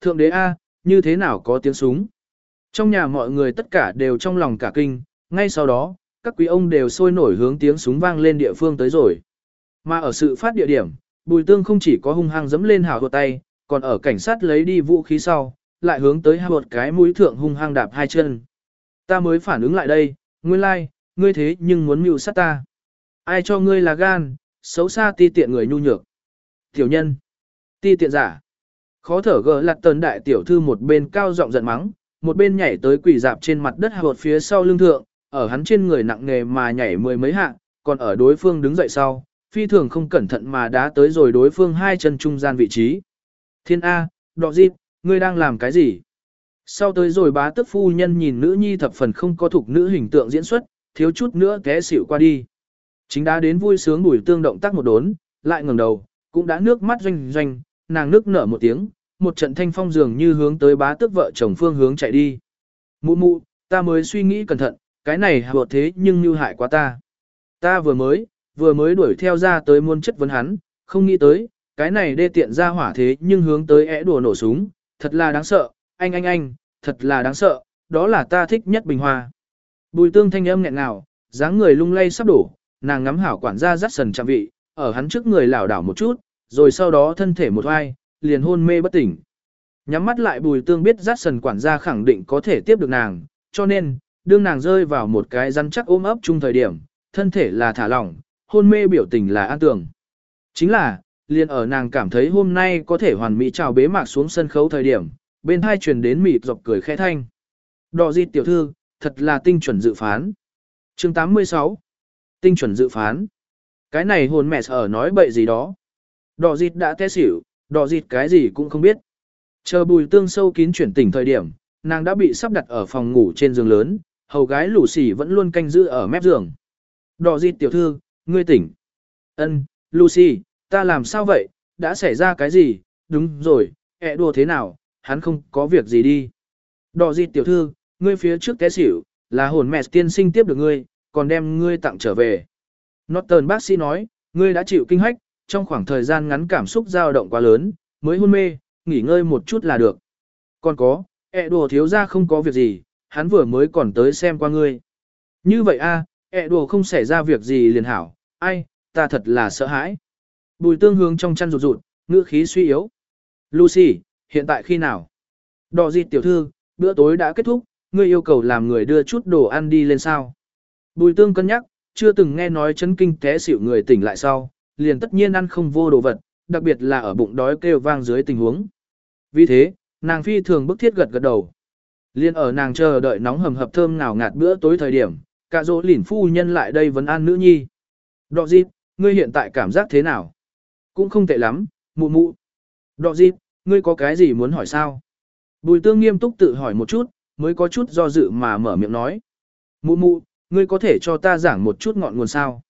Thượng đế A, như thế nào có tiếng súng? Trong nhà mọi người tất cả đều trong lòng cả kinh, ngay sau đó, các quý ông đều sôi nổi hướng tiếng súng vang lên địa phương tới rồi. Mà ở sự phát địa điểm, Bùi Tương không chỉ có hung hăng dẫm lên hào hột tay, còn ở cảnh sát lấy đi vũ khí sau, lại hướng tới hai một cái mũi thượng hung hăng đạp hai chân. Ta mới phản ứng lại đây, nguyên lai, like, ngươi thế nhưng muốn mưu sát ta. Ai cho ngươi là gan, xấu xa ti tiện người nhu nhược. Tiểu nhân, ti tiện giả. Khó thở gờ lặt tần đại tiểu thư một bên cao giọng giận mắng, một bên nhảy tới quỷ dạp trên mặt đất hột phía sau lưng thượng, ở hắn trên người nặng nề mà nhảy mười mấy hạ, còn ở đối phương đứng dậy sau, phi thường không cẩn thận mà đã tới rồi đối phương hai chân trung gian vị trí. Thiên A, đọ dịp, ngươi đang làm cái gì? Sau tới rồi bá tức phu nhân nhìn nữ nhi thập phần không có thuộc nữ hình tượng diễn xuất, thiếu chút nữa té xỉu qua đi. Chính đã đến vui sướng bùi tương động tác một đốn, lại ngẩng đầu, cũng đã nước mắt doanh doanh, nàng nước nở một tiếng, một trận thanh phong dường như hướng tới bá tước vợ chồng phương hướng chạy đi. Mụ mụ, ta mới suy nghĩ cẩn thận, cái này hợp thế nhưng như hại quá ta. Ta vừa mới, vừa mới đuổi theo ra tới muôn chất vấn hắn, không nghĩ tới, cái này đê tiện ra hỏa thế nhưng hướng tới ẽ đùa nổ súng, thật là đáng sợ, anh anh anh, thật là đáng sợ, đó là ta thích nhất bình hoa. Bùi tương thanh âm nghẹn ngào, dáng người lung lay sắp đổ, nàng ngắm hảo quản gia dắt sần chạm vị, ở hắn trước người lảo đảo một chút, rồi sau đó thân thể một oai, liền hôn mê bất tỉnh. Nhắm mắt lại bùi tương biết rát sần quản gia khẳng định có thể tiếp được nàng, cho nên, đương nàng rơi vào một cái rắn chắc ôm ấp chung thời điểm, thân thể là thả lỏng, hôn mê biểu tình là an tường. Chính là, liền ở nàng cảm thấy hôm nay có thể hoàn mỹ chào bế mạc xuống sân khấu thời điểm, bên hai truyền đến mịt dọc cười khẽ thanh. Đọ di tiểu thư, thật là tinh chuẩn dự phán. chương 86. Tinh chuẩn dự phán. Cái này hồn mẹ ở nói bậy gì đó. Đỏ dịt đã té xỉu, đỏ dịt cái gì cũng không biết. Chờ bùi tương sâu kín chuyển tỉnh thời điểm, nàng đã bị sắp đặt ở phòng ngủ trên giường lớn, hầu gái lũ xỉ vẫn luôn canh giữ ở mép giường. Đỏ dịt tiểu thư, ngươi tỉnh. Ân, Lucy, ta làm sao vậy, đã xảy ra cái gì, đúng rồi, ẹ đùa thế nào, hắn không có việc gì đi. Đỏ dịt tiểu thư, ngươi phía trước té xỉu, là hồn mẹ tiên sinh tiếp được ngươi, còn đem ngươi tặng trở về. Norton bác sĩ nói, ngươi đã chịu kinh hách, trong khoảng thời gian ngắn cảm xúc dao động quá lớn, mới hôn mê, nghỉ ngơi một chút là được. Còn có, ẹ đùa thiếu ra không có việc gì, hắn vừa mới còn tới xem qua ngươi. Như vậy a, ẹ đùa không xảy ra việc gì liền hảo, ai, ta thật là sợ hãi. Bùi tương hướng trong chăn rụt rụt, ngữ khí suy yếu. Lucy, hiện tại khi nào? Đỏ dịt tiểu thư, bữa tối đã kết thúc, ngươi yêu cầu làm người đưa chút đồ ăn đi lên sao. Bùi tương cân nhắc, chưa từng nghe nói chấn kinh té xỉu người tỉnh lại sau, liền tất nhiên ăn không vô đồ vật, đặc biệt là ở bụng đói kêu vang dưới tình huống. Vì thế, nàng phi thường bức thiết gật gật đầu. Liên ở nàng chờ đợi nóng hầm hập thơm ngào ngạt bữa tối thời điểm, cả dỗ lỉn phu nhân lại đây vấn an nữ nhi. Đọ dịp, ngươi hiện tại cảm giác thế nào? Cũng không tệ lắm, mụ mụ. Đọ dịp, ngươi có cái gì muốn hỏi sao? Bùi tương nghiêm túc tự hỏi một chút, mới có chút do dự mà mở miệng nói. Mụ mụ, ngươi có thể cho ta giảng một chút ngọn nguồn sao?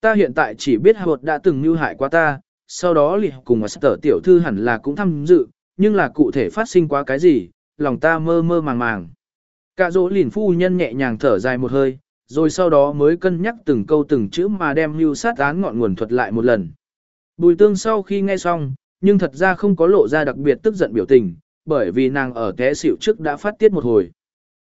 Ta hiện tại chỉ biết Howard đã từng như hại qua ta, sau đó lì cùng Master tiểu thư hẳn là cũng tham dự, nhưng là cụ thể phát sinh quá cái gì, lòng ta mơ mơ màng màng. Cả dỗ lìn phu nhân nhẹ nhàng thở dài một hơi, rồi sau đó mới cân nhắc từng câu từng chữ mà đem mưu sát án ngọn nguồn thuật lại một lần. Bùi tương sau khi nghe xong, nhưng thật ra không có lộ ra đặc biệt tức giận biểu tình, bởi vì nàng ở té xỉu trước đã phát tiết một hồi.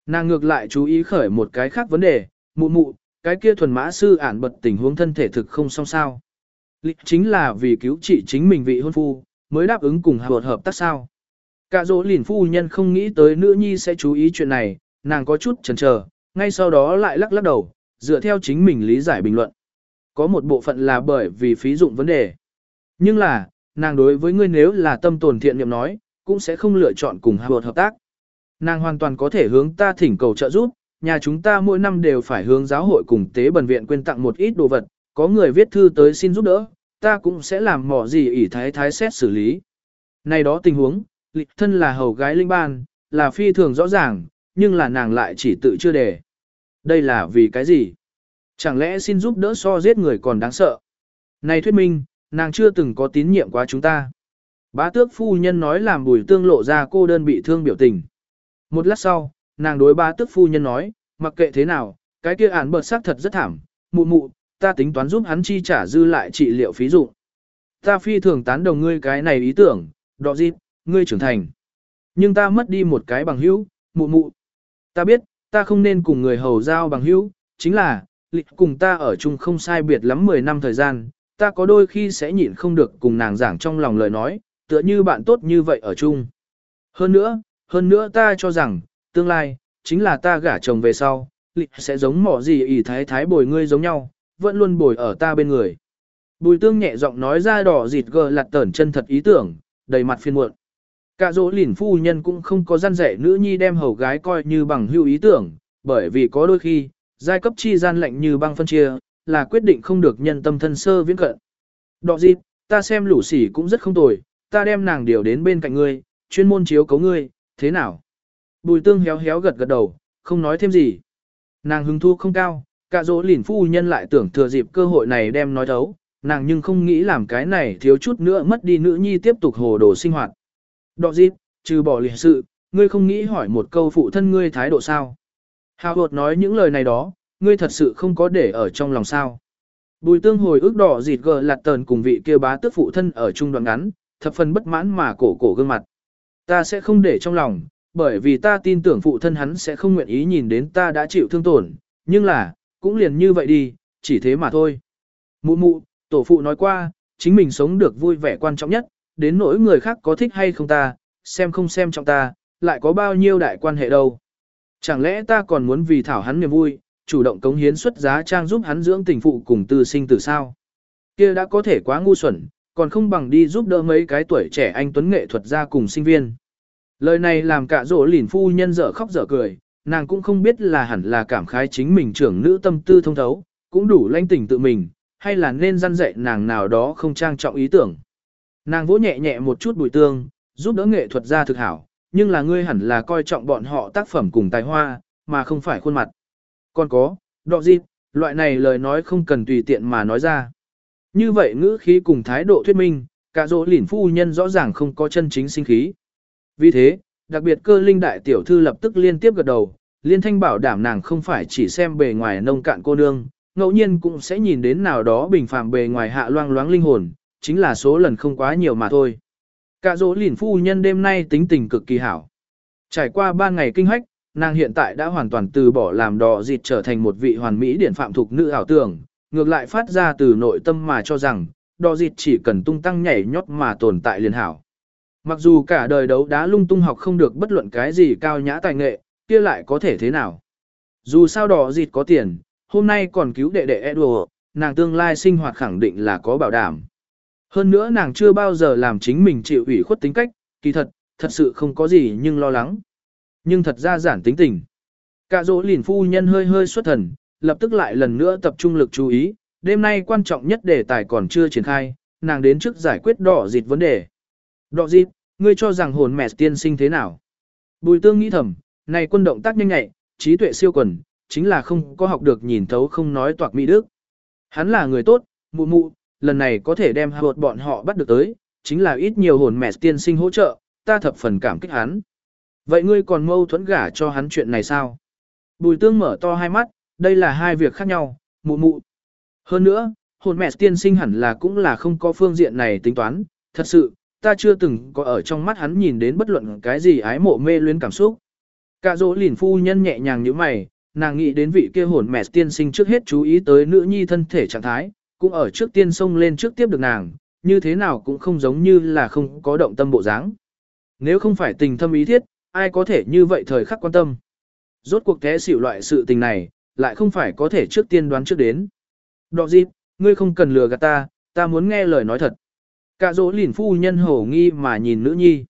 Nàng ngược lại chú ý khởi một cái khác vấn đề, mụ mụ, cái kia thuần mã sư ản bật tình huống thân thể thực không song sao. Lịch chính là vì cứu trị chính mình vị hôn phu, mới đáp ứng cùng hợp hợp tác sao. Cả dỗ lìn phu nhân không nghĩ tới nữ nhi sẽ chú ý chuyện này, nàng có chút chần chờ, ngay sau đó lại lắc lắc đầu, dựa theo chính mình lý giải bình luận. Có một bộ phận là bởi vì phí dụng vấn đề. Nhưng là, nàng đối với ngươi nếu là tâm tồn thiện niệm nói, cũng sẽ không lựa chọn cùng hợp hợp tác. Nàng hoàn toàn có thể hướng ta thỉnh cầu trợ giúp, nhà chúng ta mỗi năm đều phải hướng giáo hội cùng tế bần viện quyên tặng một ít đồ vật, có người viết thư tới xin giúp đỡ, ta cũng sẽ làm mỏ gì ỷ thái thái xét xử lý. Này đó tình huống, lịch thân là hầu gái linh ban, là phi thường rõ ràng, nhưng là nàng lại chỉ tự chưa đề. Đây là vì cái gì? Chẳng lẽ xin giúp đỡ so giết người còn đáng sợ? Này thuyết minh, nàng chưa từng có tín nhiệm quá chúng ta. Bá tước phu nhân nói làm bùi tương lộ ra cô đơn bị thương biểu tình. Một lát sau, nàng đối ba tước phu nhân nói, mặc kệ thế nào, cái kia án bật xác thật rất thảm, mụ mụ, ta tính toán giúp hắn chi trả dư lại trị liệu phí dụ. Ta phi thường tán đồng ngươi cái này ý tưởng, đọ dịp, ngươi trưởng thành. Nhưng ta mất đi một cái bằng hữu, mụ mụ. Ta biết, ta không nên cùng người hầu giao bằng hữu, chính là, lịch cùng ta ở chung không sai biệt lắm 10 năm thời gian, ta có đôi khi sẽ nhịn không được cùng nàng giảng trong lòng lời nói, tựa như bạn tốt như vậy ở chung. Hơn nữa, hơn nữa ta cho rằng, tương lai, chính là ta gả chồng về sau, lịch sẽ giống mỏ gì ỷ thái thái bồi ngươi giống nhau, vẫn luôn bồi ở ta bên người. Bùi tương nhẹ giọng nói ra đỏ dịt gờ lặt tẩn chân thật ý tưởng, đầy mặt phiền muộn. Cả dỗ lỉn phu nhân cũng không có gian rẻ nữ nhi đem hầu gái coi như bằng hữu ý tưởng, bởi vì có đôi khi, giai cấp chi gian lệnh như băng phân chia, là quyết định không được nhân tâm thân sơ viễn cận. Đỏ dịt, ta xem lũ sỉ cũng rất không tồi, ta đem nàng điều đến bên cạnh ngươi, chuyên môn chiếu cấu ngươi, thế nào? Bùi tương héo héo gật gật đầu, không nói thêm gì. Nàng hứng thu không cao, cả dỗ lỉn phu nhân lại tưởng thừa dịp cơ hội này đem nói thấu, nàng nhưng không nghĩ làm cái này thiếu chút nữa mất đi nữ nhi tiếp tục hồ đồ sinh hoạt. Đọ dịp, trừ bỏ lịch sự, ngươi không nghĩ hỏi một câu phụ thân ngươi thái độ sao. Hào hột nói những lời này đó, ngươi thật sự không có để ở trong lòng sao. Bùi tương hồi ước đỏ dịt gờ lạt tờn cùng vị kia bá tước phụ thân ở trung đoạn ngắn, thập phần bất mãn mà cổ cổ gương mặt. Ta sẽ không để trong lòng, bởi vì ta tin tưởng phụ thân hắn sẽ không nguyện ý nhìn đến ta đã chịu thương tổn, nhưng là, cũng liền như vậy đi, chỉ thế mà thôi. Mụ mụ, tổ phụ nói qua, chính mình sống được vui vẻ quan trọng nhất, đến nỗi người khác có thích hay không ta, xem không xem trọng ta, lại có bao nhiêu đại quan hệ đâu. Chẳng lẽ ta còn muốn vì thảo hắn niềm vui, chủ động cống hiến xuất giá trang giúp hắn dưỡng tình phụ cùng tư sinh tử sao? Kia đã có thể quá ngu xuẩn, còn không bằng đi giúp đỡ mấy cái tuổi trẻ anh tuấn nghệ thuật gia cùng sinh viên. Lời này làm cả rỗ lỉn phu nhân dở khóc dở cười, nàng cũng không biết là hẳn là cảm khái chính mình trưởng nữ tâm tư thông thấu, cũng đủ lãnh tình tự mình, hay là nên răn dạy nàng nào đó không trang trọng ý tưởng. Nàng vỗ nhẹ nhẹ một chút bụi tương, giúp đỡ nghệ thuật gia thực hảo, nhưng là ngươi hẳn là coi trọng bọn họ tác phẩm cùng tài hoa, mà không phải khuôn mặt. Còn có, đọ dịp, loại này lời nói không cần tùy tiện mà nói ra. Như vậy ngữ khí cùng thái độ thuyết minh, cả dỗ lỉn phu nhân rõ ràng không có chân chính sinh khí. Vì thế, đặc biệt cơ linh đại tiểu thư lập tức liên tiếp gật đầu, liên thanh bảo đảm nàng không phải chỉ xem bề ngoài nông cạn cô nương, ngẫu nhiên cũng sẽ nhìn đến nào đó bình phàm bề ngoài hạ loang loáng linh hồn, chính là số lần không quá nhiều mà thôi. Cả dỗ lỉn phu nhân đêm nay tính tình cực kỳ hảo. Trải qua 3 ngày kinh hách, nàng hiện tại đã hoàn toàn từ bỏ làm đỏ dịt trở thành một vị hoàn mỹ điển phạm thuộc nữ ảo tưởng, ngược lại phát ra từ nội tâm mà cho rằng, đỏ dịt chỉ cần tung tăng nhảy nhót mà tồn tại liền hảo. Mặc dù cả đời đấu đá lung tung học không được bất luận cái gì cao nhã tài nghệ, kia lại có thể thế nào. Dù sao đỏ dịt có tiền, hôm nay còn cứu đệ đệ Edward, nàng tương lai sinh hoạt khẳng định là có bảo đảm. Hơn nữa nàng chưa bao giờ làm chính mình chịu ủy khuất tính cách, kỳ thật, thật sự không có gì nhưng lo lắng. Nhưng thật ra giản tính tình. Cả dỗ lìn phu nhân hơi hơi xuất thần, lập tức lại lần nữa tập trung lực chú ý, đêm nay quan trọng nhất đề tài còn chưa triển khai, nàng đến trước giải quyết đỏ dịt vấn đề. Đỏ dịt, ngươi cho rằng hồn mẹ tiên sinh thế nào? Bùi tương nghĩ thầm, này quân động tác nhanh nhạy, trí tuệ siêu quần, chính là không có học được nhìn thấu không nói toạc mỹ đức. Hắn là người tốt, mụ mụ, lần này có thể đem hợp bọn họ bắt được tới, chính là ít nhiều hồn mẹ tiên sinh hỗ trợ, ta thập phần cảm kích hắn. Vậy ngươi còn mâu thuẫn gả cho hắn chuyện này sao? Bùi tương mở to hai mắt, đây là hai việc khác nhau, mụ mụ. Hơn nữa, hồn mẹ tiên sinh hẳn là cũng là không có phương diện này tính toán, thật sự, ta chưa từng có ở trong mắt hắn nhìn đến bất luận cái gì ái mộ mê luyến cảm xúc. Cả dỗ lìn phu nhân nhẹ nhàng như mày, nàng nghĩ đến vị kia hồn mẹ tiên sinh trước hết chú ý tới nữ nhi thân thể trạng thái, cũng ở trước tiên xông lên trước tiếp được nàng, như thế nào cũng không giống như là không có động tâm bộ dáng. Nếu không phải tình thâm ý thiết, ai có thể như vậy thời khắc quan tâm. Rốt cuộc thế xỉu loại sự tình này, lại không phải có thể trước tiên đoán trước đến. Đọ dịp, ngươi không cần lừa gạt ta, ta muốn nghe lời nói thật. Cả dỗ lìn phu nhân hổ nghi mà nhìn nữ nhi.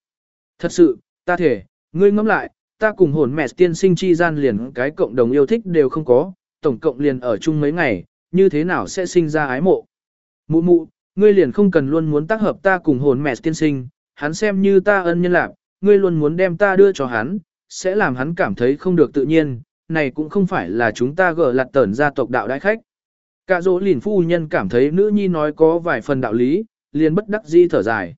Thật sự, ta thể, ngươi ngẫm lại, ta cùng hồn mẹ tiên sinh chi gian liền cái cộng đồng yêu thích đều không có, tổng cộng liền ở chung mấy ngày, như thế nào sẽ sinh ra ái mộ. Mụ mụ, ngươi liền không cần luôn muốn tác hợp ta cùng hồn mẹ tiên sinh, hắn xem như ta ân nhân lạc, ngươi luôn muốn đem ta đưa cho hắn, sẽ làm hắn cảm thấy không được tự nhiên, này cũng không phải là chúng ta gỡ lặt tẩn gia tộc đạo đại khách. Cả dỗ lìn phu nhân cảm thấy nữ nhi nói có vài phần đạo lý, liền bất đắc di thở dài.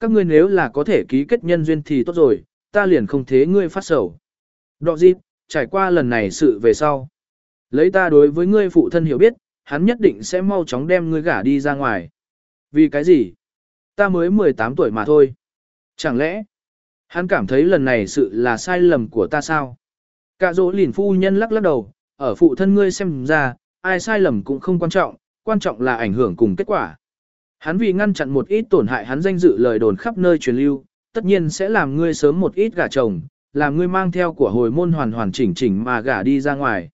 Các ngươi nếu là có thể ký kết nhân duyên thì tốt rồi, ta liền không thế ngươi phát sầu. Đọ dịp, trải qua lần này sự về sau. Lấy ta đối với ngươi phụ thân hiểu biết, hắn nhất định sẽ mau chóng đem ngươi gả đi ra ngoài. Vì cái gì? Ta mới 18 tuổi mà thôi. Chẳng lẽ, Hắn cảm thấy lần này sự là sai lầm của ta sao? Cả dỗ lìn phu nhân lắc lắc đầu, ở phụ thân ngươi xem ra, ai sai lầm cũng không quan trọng, quan trọng là ảnh hưởng cùng kết quả. Hắn vì ngăn chặn một ít tổn hại hắn danh dự lời đồn khắp nơi truyền lưu, tất nhiên sẽ làm ngươi sớm một ít gả chồng, làm ngươi mang theo của hồi môn hoàn hoàn chỉnh chỉnh mà gả đi ra ngoài.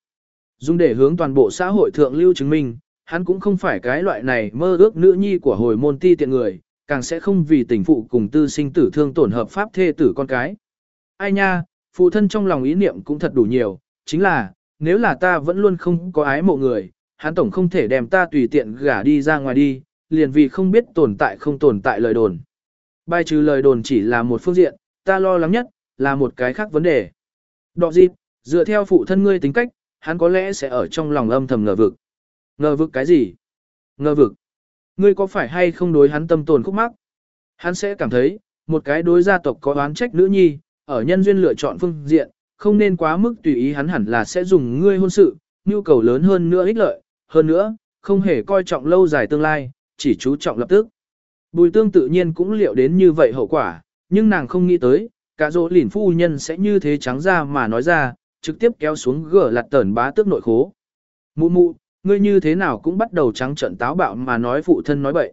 Dùng để hướng toàn bộ xã hội thượng lưu chứng minh, hắn cũng không phải cái loại này mơ ước nữ nhi của hồi môn ti tiện người, càng sẽ không vì tình phụ cùng tư sinh tử thương tổn hợp pháp thê tử con cái. Ai nha, phụ thân trong lòng ý niệm cũng thật đủ nhiều, chính là, nếu là ta vẫn luôn không có ái mộ người, hắn tổng không thể đem ta tùy tiện gả đi ra ngoài đi, liền vì không biết tồn tại không tồn tại lời đồn. Bài trừ lời đồn chỉ là một phương diện, ta lo lắng nhất, là một cái khác vấn đề. Đọ dịp, dựa theo phụ thân ngươi tính cách, hắn có lẽ sẽ ở trong lòng âm thầm ngờ vực. Ngờ vực cái gì? Ngờ vực. Ngươi có phải hay không đối hắn tâm tồn khúc mắc? Hắn sẽ cảm thấy, một cái đối gia tộc có oán trách nữ nhi, ở nhân duyên lựa chọn phương diện, không nên quá mức tùy ý hắn hẳn là sẽ dùng ngươi hôn sự, nhu cầu lớn hơn nữa ích lợi, hơn nữa, không hề coi trọng lâu dài tương lai, chỉ chú trọng lập tức. Bùi tương tự nhiên cũng liệu đến như vậy hậu quả, nhưng nàng không nghĩ tới, cả dỗ lỉn phu nhân sẽ như thế trắng ra mà nói ra, trực tiếp kéo xuống gỡ lạt tẩn bá tước nội khố. Mụ mụ, ngươi như thế nào cũng bắt đầu trắng trận táo bạo mà nói phụ thân nói bậy.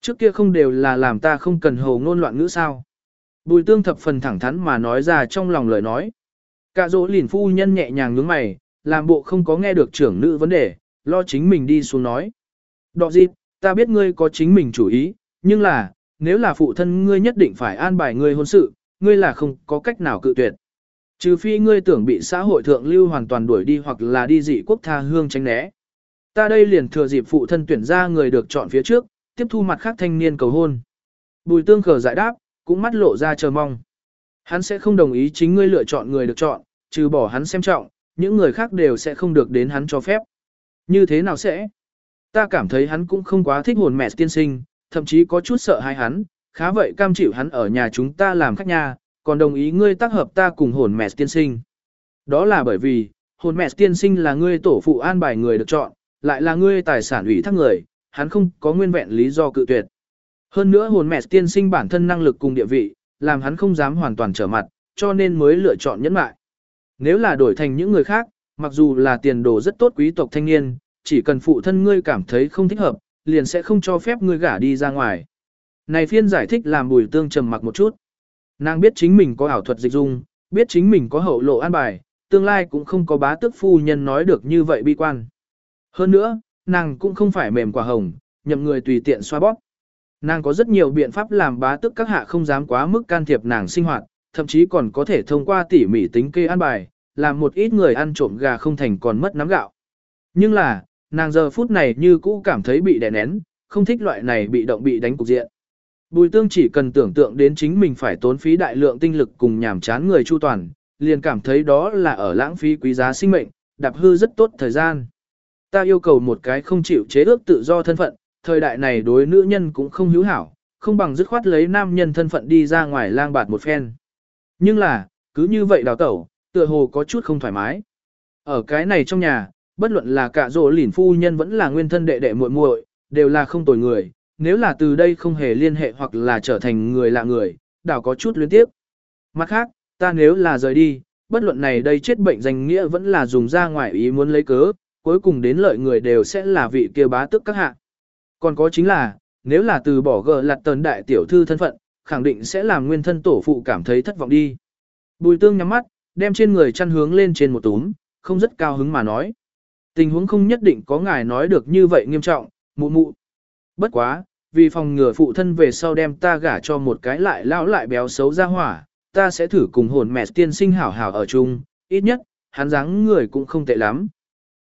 Trước kia không đều là làm ta không cần hồ ngôn loạn ngữ sao. Bùi tương thập phần thẳng thắn mà nói ra trong lòng lời nói. Cả dỗ lỉn phu nhân nhẹ nhàng nhướng mày, làm bộ không có nghe được trưởng nữ vấn đề, lo chính mình đi xuống nói. Đọ dịp, ta biết ngươi có chính mình chủ ý, nhưng là, nếu là phụ thân ngươi nhất định phải an bài ngươi hôn sự, ngươi là không có cách nào cự tuyệt. Trừ phi ngươi tưởng bị xã hội thượng lưu hoàn toàn đuổi đi hoặc là đi dị quốc tha hương tránh né. Ta đây liền thừa dịp phụ thân tuyển ra người được chọn phía trước, tiếp thu mặt khác thanh niên cầu hôn. Bùi tương khờ giải đáp, cũng mắt lộ ra chờ mong. Hắn sẽ không đồng ý chính ngươi lựa chọn người được chọn, trừ bỏ hắn xem trọng, những người khác đều sẽ không được đến hắn cho phép. Như thế nào sẽ? Ta cảm thấy hắn cũng không quá thích hồn mẹ tiên sinh, thậm chí có chút sợ hai hắn, khá vậy cam chịu hắn ở nhà chúng ta làm khách nhà, còn đồng ý ngươi tác hợp ta cùng hồn mẹ tiên sinh. Đó là bởi vì, hồn mẹ tiên sinh là ngươi tổ phụ an bài người được chọn, lại là ngươi tài sản ủy thác người, hắn không có nguyên vẹn lý do cự tuyệt. Hơn nữa hồn mẹ tiên sinh bản thân năng lực cùng địa vị, làm hắn không dám hoàn toàn trở mặt, cho nên mới lựa chọn nhẫn mại. Nếu là đổi thành những người khác, mặc dù là tiền đồ rất tốt quý tộc thanh niên, chỉ cần phụ thân ngươi cảm thấy không thích hợp, liền sẽ không cho phép ngươi gả đi ra ngoài. Này phiên giải thích làm bùi tương trầm mặc một chút. Nàng biết chính mình có ảo thuật dịch dung, biết chính mình có hậu lộ an bài, tương lai cũng không có bá tước phu nhân nói được như vậy bi quan. Hơn nữa, nàng cũng không phải mềm quả hồng, nhậm người tùy tiện xoa bóp. Nàng có rất nhiều biện pháp làm bá tước các hạ không dám quá mức can thiệp nàng sinh hoạt, thậm chí còn có thể thông qua tỉ mỉ tính kê an bài, làm một ít người ăn trộm gà không thành còn mất nắm gạo. Nhưng là, nàng giờ phút này như cũ cảm thấy bị đè nén, không thích loại này bị động bị đánh cục diện. Bùi tương chỉ cần tưởng tượng đến chính mình phải tốn phí đại lượng tinh lực cùng nhảm chán người chu toàn, liền cảm thấy đó là ở lãng phí quý giá sinh mệnh, đạp hư rất tốt thời gian. Ta yêu cầu một cái không chịu chế ước tự do thân phận, thời đại này đối nữ nhân cũng không hữu hảo, không bằng dứt khoát lấy nam nhân thân phận đi ra ngoài lang bạt một phen. Nhưng là, cứ như vậy đào tẩu, tựa hồ có chút không thoải mái. Ở cái này trong nhà, bất luận là cả rổ lỉn phu nhân vẫn là nguyên thân đệ đệ muội muội, đều là không tồi người, nếu là từ đây không hề liên hệ hoặc là trở thành người lạ người, đảo có chút luyến tiếp. Mặt khác, ta nếu là rời đi, bất luận này đây chết bệnh danh nghĩa vẫn là dùng ra ngoài ý muốn lấy cớ, cuối cùng đến lợi người đều sẽ là vị kia bá tức các hạ. Còn có chính là, nếu là từ bỏ gờ lạt tần đại tiểu thư thân phận, khẳng định sẽ làm nguyên thân tổ phụ cảm thấy thất vọng đi. Bùi tương nhắm mắt, đem trên người chăn hướng lên trên một túm, không rất cao hứng mà nói. Tình huống không nhất định có ngài nói được như vậy nghiêm trọng, mụ mụ. Bất quá, vì phòng ngừa phụ thân về sau đem ta gả cho một cái lại lão lại béo xấu ra hỏa, ta sẽ thử cùng hồn mẹ tiên sinh hảo hảo ở chung, ít nhất, hắn dáng người cũng không tệ lắm.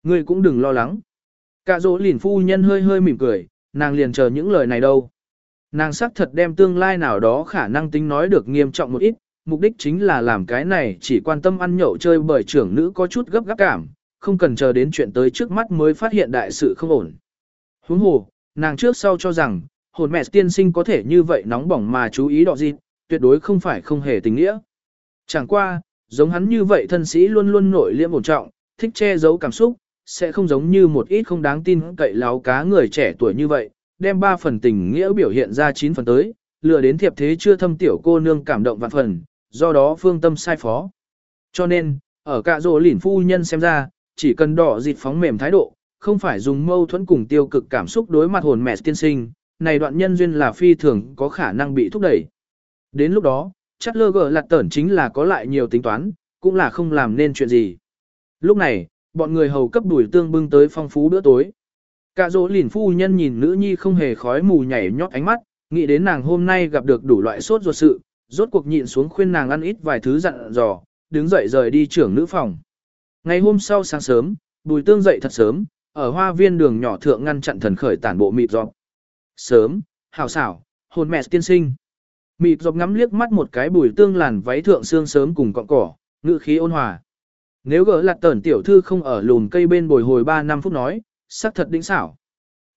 Ngươi cũng đừng lo lắng. Cả dỗ lìn phu nhân hơi hơi mỉm cười, nàng liền chờ những lời này đâu. Nàng xác thật đem tương lai nào đó khả năng tính nói được nghiêm trọng một ít, mục đích chính là làm cái này chỉ quan tâm ăn nhậu chơi bởi trưởng nữ có chút gấp gáp cảm, không cần chờ đến chuyện tới trước mắt mới phát hiện đại sự không ổn. Huống hồ, nàng trước sau cho rằng, hồn mẹ tiên sinh có thể như vậy nóng bỏng mà chú ý đọ gì, tuyệt đối không phải không hề tình nghĩa. Chẳng qua, giống hắn như vậy thân sĩ luôn luôn nổi liêm ổn trọng, thích che giấu cảm xúc, sẽ không giống như một ít không đáng tin cậy láo cá người trẻ tuổi như vậy, đem ba phần tình nghĩa biểu hiện ra chín phần tới, lừa đến thiệp thế chưa thâm tiểu cô nương cảm động vạn phần, do đó phương tâm sai phó. Cho nên, ở cả rồ lỉn phu nhân xem ra, chỉ cần đỏ dịt phóng mềm thái độ, không phải dùng mâu thuẫn cùng tiêu cực cảm xúc đối mặt hồn mẹ tiên sinh, này đoạn nhân duyên là phi thường có khả năng bị thúc đẩy. Đến lúc đó, chắc lơ gờ lạt tẩn chính là có lại nhiều tính toán, cũng là không làm nên chuyện gì. Lúc này, bọn người hầu cấp đuổi tương bưng tới phong phú bữa tối. Cả dỗ lìn phu nhân nhìn nữ nhi không hề khói mù nhảy nhót ánh mắt, nghĩ đến nàng hôm nay gặp được đủ loại sốt ruột sự, rốt cuộc nhịn xuống khuyên nàng ăn ít vài thứ dặn dò, đứng dậy rời đi trưởng nữ phòng. Ngày hôm sau sáng sớm, bùi tương dậy thật sớm, ở hoa viên đường nhỏ thượng ngăn chặn thần khởi tản bộ mịt dọc. Sớm, hào xảo, hồn mẹ tiên sinh. Mịt dọc ngắm liếc mắt một cái bùi tương làn váy thượng xương sớm cùng cọng cỏ, ngự khí ôn hòa. Nếu gỡ lạt tẩn tiểu thư không ở lùn cây bên bồi hồi 3 năm phút nói, sắc thật đỉnh xảo.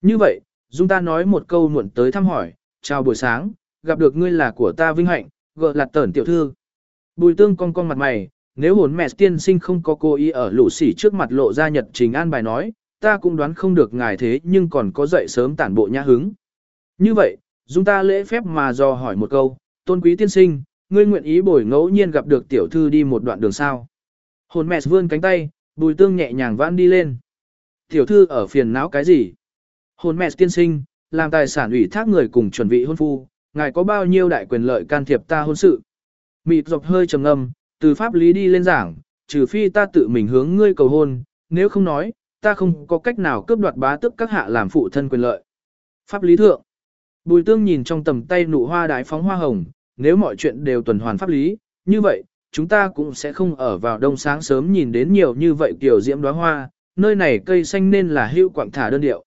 Như vậy, dung ta nói một câu muộn tới thăm hỏi, chào buổi sáng, gặp được ngươi là của ta vinh hạnh, gỡ lạt tẩn tiểu thư. Bùi tương cong cong mặt mày, nếu hồn mẹ tiên sinh không có cố ý ở lũ sỉ trước mặt lộ ra nhật trình an bài nói, ta cũng đoán không được ngài thế nhưng còn có dậy sớm tản bộ nhã hứng. Như vậy, dung ta lễ phép mà dò hỏi một câu, tôn quý tiên sinh, ngươi nguyện ý bồi ngẫu nhiên gặp được tiểu thư đi một đoạn đường sao. Hồn mẹ vươn cánh tay, bùi tương nhẹ nhàng vãn đi lên. Tiểu thư ở phiền não cái gì? Hồn mẹ tiên sinh, làm tài sản ủy thác người cùng chuẩn bị hôn phu, ngài có bao nhiêu đại quyền lợi can thiệp ta hôn sự? Mịt dọc hơi trầm ngâm, từ pháp lý đi lên giảng, trừ phi ta tự mình hướng ngươi cầu hôn, nếu không nói, ta không có cách nào cướp đoạt bá tước các hạ làm phụ thân quyền lợi. Pháp lý thượng. Bùi tương nhìn trong tầm tay nụ hoa đái phóng hoa hồng, nếu mọi chuyện đều tuần hoàn pháp lý, như vậy, chúng ta cũng sẽ không ở vào đông sáng sớm nhìn đến nhiều như vậy kiểu diễm đóa hoa, nơi này cây xanh nên là hữu quảng thả đơn điệu.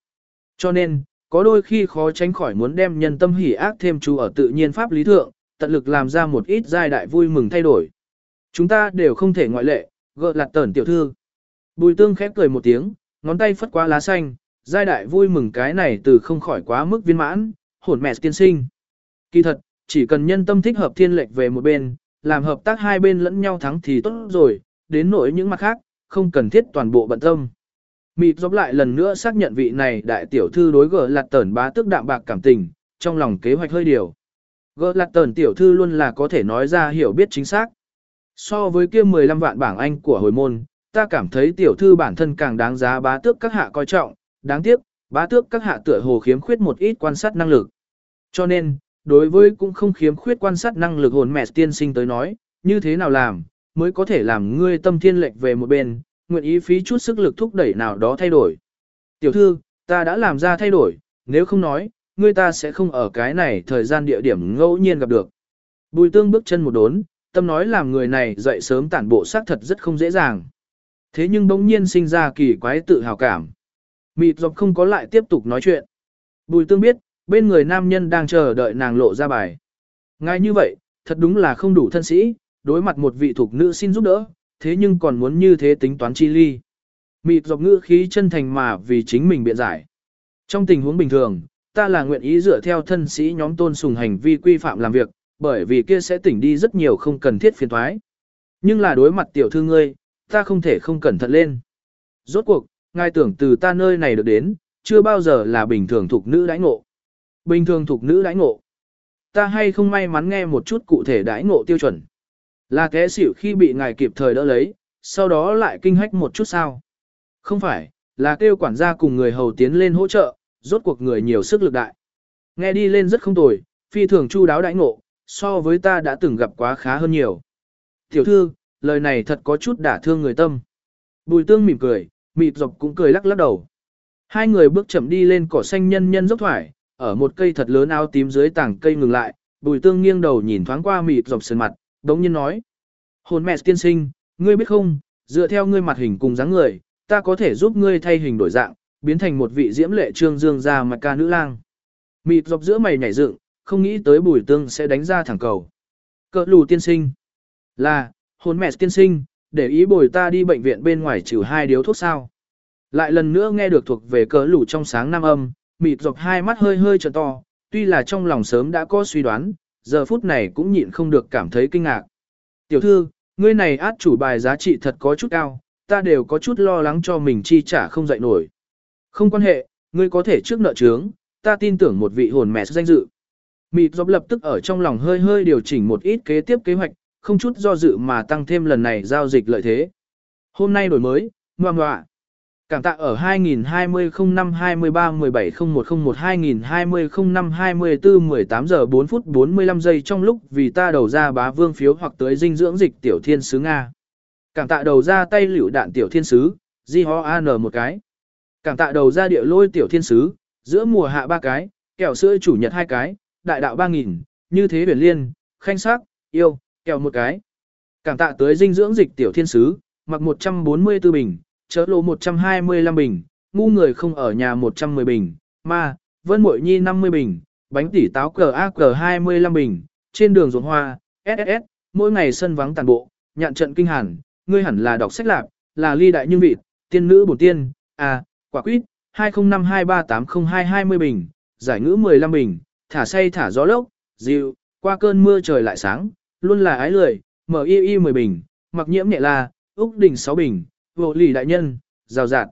Cho nên, có đôi khi khó tránh khỏi muốn đem nhân tâm hỉ ác thêm chú ở tự nhiên pháp lý thượng, tận lực làm ra một ít giai đại vui mừng thay đổi. Chúng ta đều không thể ngoại lệ, gợ lạt tẩn tiểu thư. Bùi tương khép cười một tiếng, ngón tay phất qua lá xanh, giai đại vui mừng cái này từ không khỏi quá mức viên mãn, hồn mẹ tiên sinh. Kỳ thật, chỉ cần nhân tâm thích hợp thiên lệch về một bên, làm hợp tác hai bên lẫn nhau thắng thì tốt rồi, đến nỗi những mặt khác, không cần thiết toàn bộ bận tâm. Mịp dốc lại lần nữa xác nhận vị này đại tiểu thư đối gỡ lạt tẩn bá tức đạm bạc cảm tình, trong lòng kế hoạch hơi điều. Gỡ lạt tẩn tiểu thư luôn là có thể nói ra hiểu biết chính xác. So với kia 15 vạn bảng Anh của hồi môn, ta cảm thấy tiểu thư bản thân càng đáng giá bá tước các hạ coi trọng, đáng tiếc, bá tước các hạ tựa hồ khiếm khuyết một ít quan sát năng lực. Cho nên, đối với cũng không khiếm khuyết quan sát năng lực hồn mẹ tiên sinh tới nói, như thế nào làm, mới có thể làm ngươi tâm thiên lệch về một bên, nguyện ý phí chút sức lực thúc đẩy nào đó thay đổi. Tiểu thư, ta đã làm ra thay đổi, nếu không nói, ngươi ta sẽ không ở cái này thời gian địa điểm ngẫu nhiên gặp được. Bùi tương bước chân một đốn, tâm nói làm người này dậy sớm tản bộ xác thật rất không dễ dàng. Thế nhưng bỗng nhiên sinh ra kỳ quái tự hào cảm. Mịt dọc không có lại tiếp tục nói chuyện. Bùi tương biết, bên người nam nhân đang chờ đợi nàng lộ ra bài. Ngay như vậy, thật đúng là không đủ thân sĩ, đối mặt một vị thuộc nữ xin giúp đỡ, thế nhưng còn muốn như thế tính toán chi ly. Mịt dọc ngữ khí chân thành mà vì chính mình biện giải. Trong tình huống bình thường, ta là nguyện ý dựa theo thân sĩ nhóm tôn sùng hành vi quy phạm làm việc, bởi vì kia sẽ tỉnh đi rất nhiều không cần thiết phiền thoái. Nhưng là đối mặt tiểu thư ngươi, ta không thể không cẩn thận lên. Rốt cuộc, ngài tưởng từ ta nơi này được đến, chưa bao giờ là bình thường thuộc nữ đãi ngộ. Bình thường thuộc nữ đãi ngộ. Ta hay không may mắn nghe một chút cụ thể đãi ngộ tiêu chuẩn. Là té xỉu khi bị ngài kịp thời đỡ lấy, sau đó lại kinh hách một chút sao. Không phải, là kêu quản gia cùng người hầu tiến lên hỗ trợ, rốt cuộc người nhiều sức lực đại. Nghe đi lên rất không tồi, phi thường chu đáo đãi ngộ, so với ta đã từng gặp quá khá hơn nhiều. Tiểu thư, lời này thật có chút đả thương người tâm. Bùi tương mỉm cười, mịt dọc cũng cười lắc lắc đầu. Hai người bước chậm đi lên cỏ xanh nhân nhân dốc thoải, ở một cây thật lớn áo tím dưới tảng cây ngừng lại, bùi tương nghiêng đầu nhìn thoáng qua mịt dọc sườn mặt, đống nhiên nói. Hồn mẹ tiên sinh, ngươi biết không, dựa theo ngươi mặt hình cùng dáng người, ta có thể giúp ngươi thay hình đổi dạng, biến thành một vị diễm lệ trương dương ra mặt ca nữ lang. Mịt dọc giữa mày nhảy dựng, không nghĩ tới bùi tương sẽ đánh ra thẳng cầu. Cỡ lù tiên sinh. Là, hồn mẹ tiên sinh, để ý bồi ta đi bệnh viện bên ngoài trừ hai điếu thuốc sao. Lại lần nữa nghe được thuộc về cỡ lù trong sáng nam âm, mịt dọc hai mắt hơi hơi trợ to, tuy là trong lòng sớm đã có suy đoán, giờ phút này cũng nhịn không được cảm thấy kinh ngạc. Tiểu thư, ngươi này át chủ bài giá trị thật có chút cao, ta đều có chút lo lắng cho mình chi trả không dậy nổi. Không quan hệ, ngươi có thể trước nợ trướng, ta tin tưởng một vị hồn mẹ danh dự. Mịt dọc lập tức ở trong lòng hơi hơi điều chỉnh một ít kế tiếp kế hoạch, không chút do dự mà tăng thêm lần này giao dịch lợi thế. Hôm nay đổi mới, ngoan ngoạ. Cảm tạ ở 2020 05 23 17 01 01 2020 05 24 18 giờ 4 phút 45 giây trong lúc vì ta đầu ra bá vương phiếu hoặc tới dinh dưỡng dịch tiểu thiên sứ Nga. Cảm tạ đầu ra tay liễu đạn tiểu thiên sứ, di ho an một cái. Cảm tạ đầu ra địa lôi tiểu thiên sứ, giữa mùa hạ ba cái, kẹo sữa chủ nhật hai cái, đại đạo 3000, như thế biển liên, khanh sắc, yêu, kẹo một cái. Cảm tạ tới dinh dưỡng dịch tiểu thiên sứ, mặc 144 bình, chớ lộ 125 bình, ngu người không ở nhà 110 bình, ma, vân mội nhi 50 bình, bánh tỉ táo cờ ác cờ 25 bình, trên đường ruộng hoa, SSS, mỗi ngày sân vắng tàn bộ, nhạn trận kinh hàn, ngươi hẳn là đọc sách lạc, là ly đại nhưng vị, tiên nữ bổ tiên, à, quả quýt, 2052380220 bình, giải ngữ 15 bình, thả say thả gió lốc, dịu, qua cơn mưa trời lại sáng, luôn là ái lười, mở y y 10 bình, mặc nhiễm nhẹ la, Úc Đình 6 bình, vô lì đại nhân, rào rạt.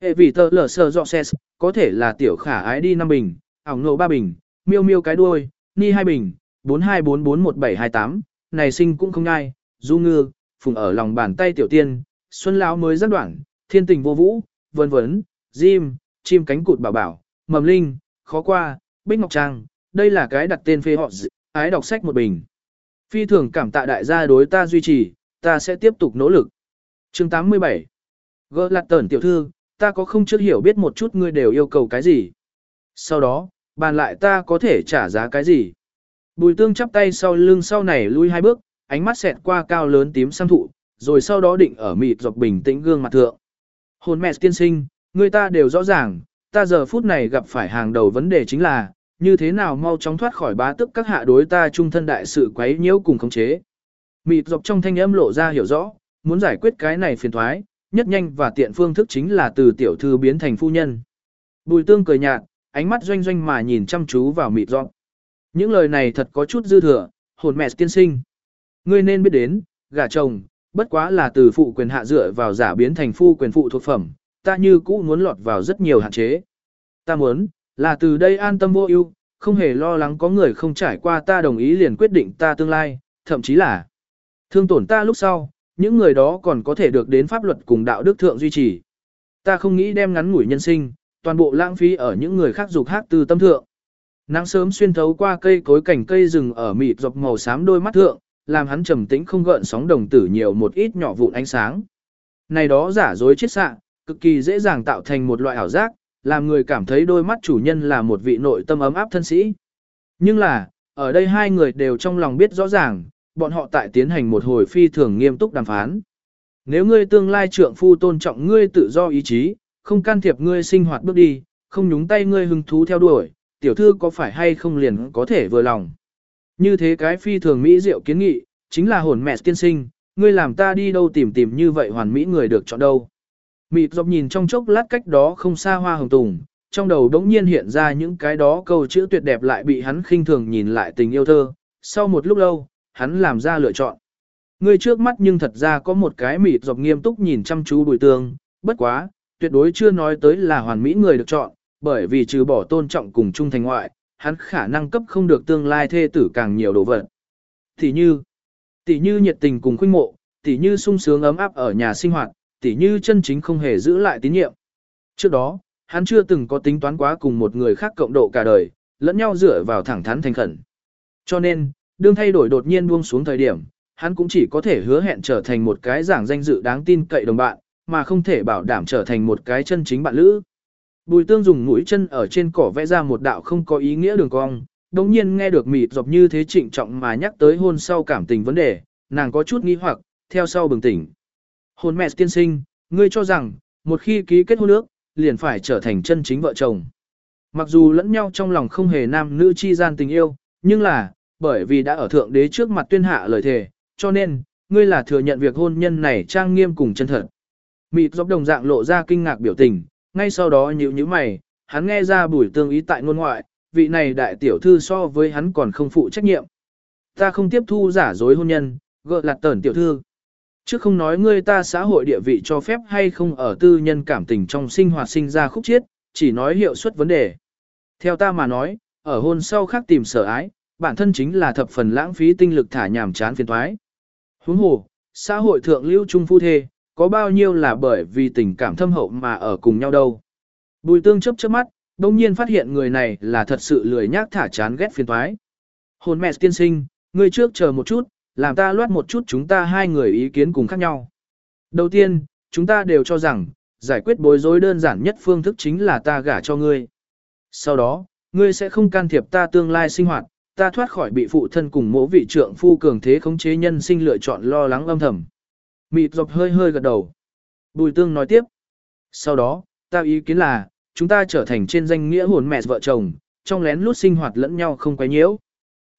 Hệ vì tờ lở sờ dọ xe, có thể là tiểu khả ái đi 5 bình, ảo ngộ 3 bình, miêu miêu cái đuôi, ni 2 bình, 42441728, này sinh cũng không ngai, du ngư, phùng ở lòng bàn tay tiểu tiên, xuân lão mới rất đoạn, thiên tình vô vũ, vân vấn, diêm, chim cánh cụt bảo bảo, mầm linh, khó qua, bích ngọc trang, đây là cái đặt tên phê họ dị, ái đọc sách một bình. Phi thường cảm tạ đại gia đối ta duy trì, ta sẽ tiếp tục nỗ lực. chương 87 Gỡ lạt tẩn tiểu thư, ta có không trước hiểu biết một chút ngươi đều yêu cầu cái gì. Sau đó, bàn lại ta có thể trả giá cái gì. Bùi tương chắp tay sau lưng sau này lui hai bước, ánh mắt xẹt qua cao lớn tím sang thụ, rồi sau đó định ở mịt dọc bình tĩnh gương mặt thượng. Hồn mẹ tiên sinh, người ta đều rõ ràng, ta giờ phút này gặp phải hàng đầu vấn đề chính là, như thế nào mau chóng thoát khỏi bá tức các hạ đối ta trung thân đại sự quấy nhiễu cùng khống chế. Mịt dọc trong thanh âm lộ ra hiểu rõ, muốn giải quyết cái này phiền thoái, nhất nhanh và tiện phương thức chính là từ tiểu thư biến thành phu nhân. Bùi tương cười nhạt, ánh mắt doanh doanh mà nhìn chăm chú vào mịt dọc. Những lời này thật có chút dư thừa, hồn mẹ tiên sinh. Ngươi nên biết đến, gả chồng, bất quá là từ phụ quyền hạ dựa vào giả biến thành phu quyền phụ thuộc phẩm, ta như cũ muốn lọt vào rất nhiều hạn chế. Ta muốn, là từ đây an tâm vô ưu, không hề lo lắng có người không trải qua ta đồng ý liền quyết định ta tương lai, thậm chí là thương tổn ta lúc sau, những người đó còn có thể được đến pháp luật cùng đạo đức thượng duy trì. Ta không nghĩ đem ngắn ngủi nhân sinh, toàn bộ lãng phí ở những người khác dục hát từ tâm thượng. Nắng sớm xuyên thấu qua cây cối cảnh cây rừng ở mịt dọc màu xám đôi mắt thượng, làm hắn trầm tĩnh không gợn sóng đồng tử nhiều một ít nhỏ vụn ánh sáng. Này đó giả dối chết sạng, cực kỳ dễ dàng tạo thành một loại ảo giác, làm người cảm thấy đôi mắt chủ nhân là một vị nội tâm ấm áp thân sĩ. Nhưng là, ở đây hai người đều trong lòng biết rõ ràng, bọn họ tại tiến hành một hồi phi thường nghiêm túc đàm phán. Nếu ngươi tương lai trượng phu tôn trọng ngươi tự do ý chí, không can thiệp ngươi sinh hoạt bước đi, không nhúng tay ngươi hứng thú theo đuổi, tiểu thư có phải hay không liền có thể vừa lòng. Như thế cái phi thường mỹ diệu kiến nghị, chính là hồn mẹ tiên sinh, ngươi làm ta đi đâu tìm tìm như vậy hoàn mỹ người được chọn đâu. Mịt dọc nhìn trong chốc lát cách đó không xa hoa hồng tùng, trong đầu đống nhiên hiện ra những cái đó câu chữ tuyệt đẹp lại bị hắn khinh thường nhìn lại tình yêu thơ. Sau một lúc lâu, hắn làm ra lựa chọn. người trước mắt nhưng thật ra có một cái mịt dọc nghiêm túc nhìn chăm chú bùi tương, bất quá, tuyệt đối chưa nói tới là hoàn mỹ người được chọn, bởi vì trừ bỏ tôn trọng cùng trung thành ngoại, hắn khả năng cấp không được tương lai thê tử càng nhiều đồ vật. Tỷ như, tỷ như nhiệt tình cùng khuynh mộ, tỷ như sung sướng ấm áp ở nhà sinh hoạt, tỉ như chân chính không hề giữ lại tín nhiệm. Trước đó, hắn chưa từng có tính toán quá cùng một người khác cộng độ cả đời, lẫn nhau dựa vào thẳng thắn thành khẩn. Cho nên, đương thay đổi đột nhiên buông xuống thời điểm, hắn cũng chỉ có thể hứa hẹn trở thành một cái giảng danh dự đáng tin cậy đồng bạn, mà không thể bảo đảm trở thành một cái chân chính bạn lữ. Bùi tương dùng mũi chân ở trên cỏ vẽ ra một đạo không có ý nghĩa đường cong, đồng nhiên nghe được mịt dọc như thế trịnh trọng mà nhắc tới hôn sau cảm tình vấn đề, nàng có chút nghi hoặc, theo sau bừng tỉnh. Hôn mẹ tiên sinh, ngươi cho rằng, một khi ký kết hôn ước, liền phải trở thành chân chính vợ chồng. Mặc dù lẫn nhau trong lòng không hề nam nữ chi gian tình yêu, nhưng là, bởi vì đã ở thượng đế trước mặt tuyên hạ lời thề, cho nên, ngươi là thừa nhận việc hôn nhân này trang nghiêm cùng chân thật. Mịt dọc đồng dạng lộ ra kinh ngạc biểu tình, ngay sau đó nhíu nhíu mày, hắn nghe ra bùi tương ý tại ngôn ngoại, vị này đại tiểu thư so với hắn còn không phụ trách nhiệm. Ta không tiếp thu giả dối hôn nhân, gợ lạt tẩn tiểu thư. Chứ không nói ngươi ta xã hội địa vị cho phép hay không ở tư nhân cảm tình trong sinh hoạt sinh ra khúc chiết, chỉ nói hiệu suất vấn đề. Theo ta mà nói, ở hôn sau khác tìm sở ái, bản thân chính là thập phần lãng phí tinh lực thả nhàm chán phiền thoái. Huống hồ, xã hội thượng lưu trung phu thê, có bao nhiêu là bởi vì tình cảm thâm hậu mà ở cùng nhau đâu. Bùi tương chấp chớp mắt, đông nhiên phát hiện người này là thật sự lười nhác thả chán ghét phiền toái. Hồn mẹ tiên sinh, ngươi trước chờ một chút, làm ta loát một chút chúng ta hai người ý kiến cùng khác nhau. Đầu tiên, chúng ta đều cho rằng, giải quyết bối rối đơn giản nhất phương thức chính là ta gả cho ngươi. Sau đó, ngươi sẽ không can thiệp ta tương lai sinh hoạt, ta thoát khỏi bị phụ thân cùng mỗ vị trượng phu cường thế khống chế nhân sinh lựa chọn lo lắng âm thầm. Mịt dọc hơi hơi gật đầu. Bùi tương nói tiếp. Sau đó, ta ý kiến là, chúng ta trở thành trên danh nghĩa hồn mẹ vợ chồng, trong lén lút sinh hoạt lẫn nhau không quấy nhiễu.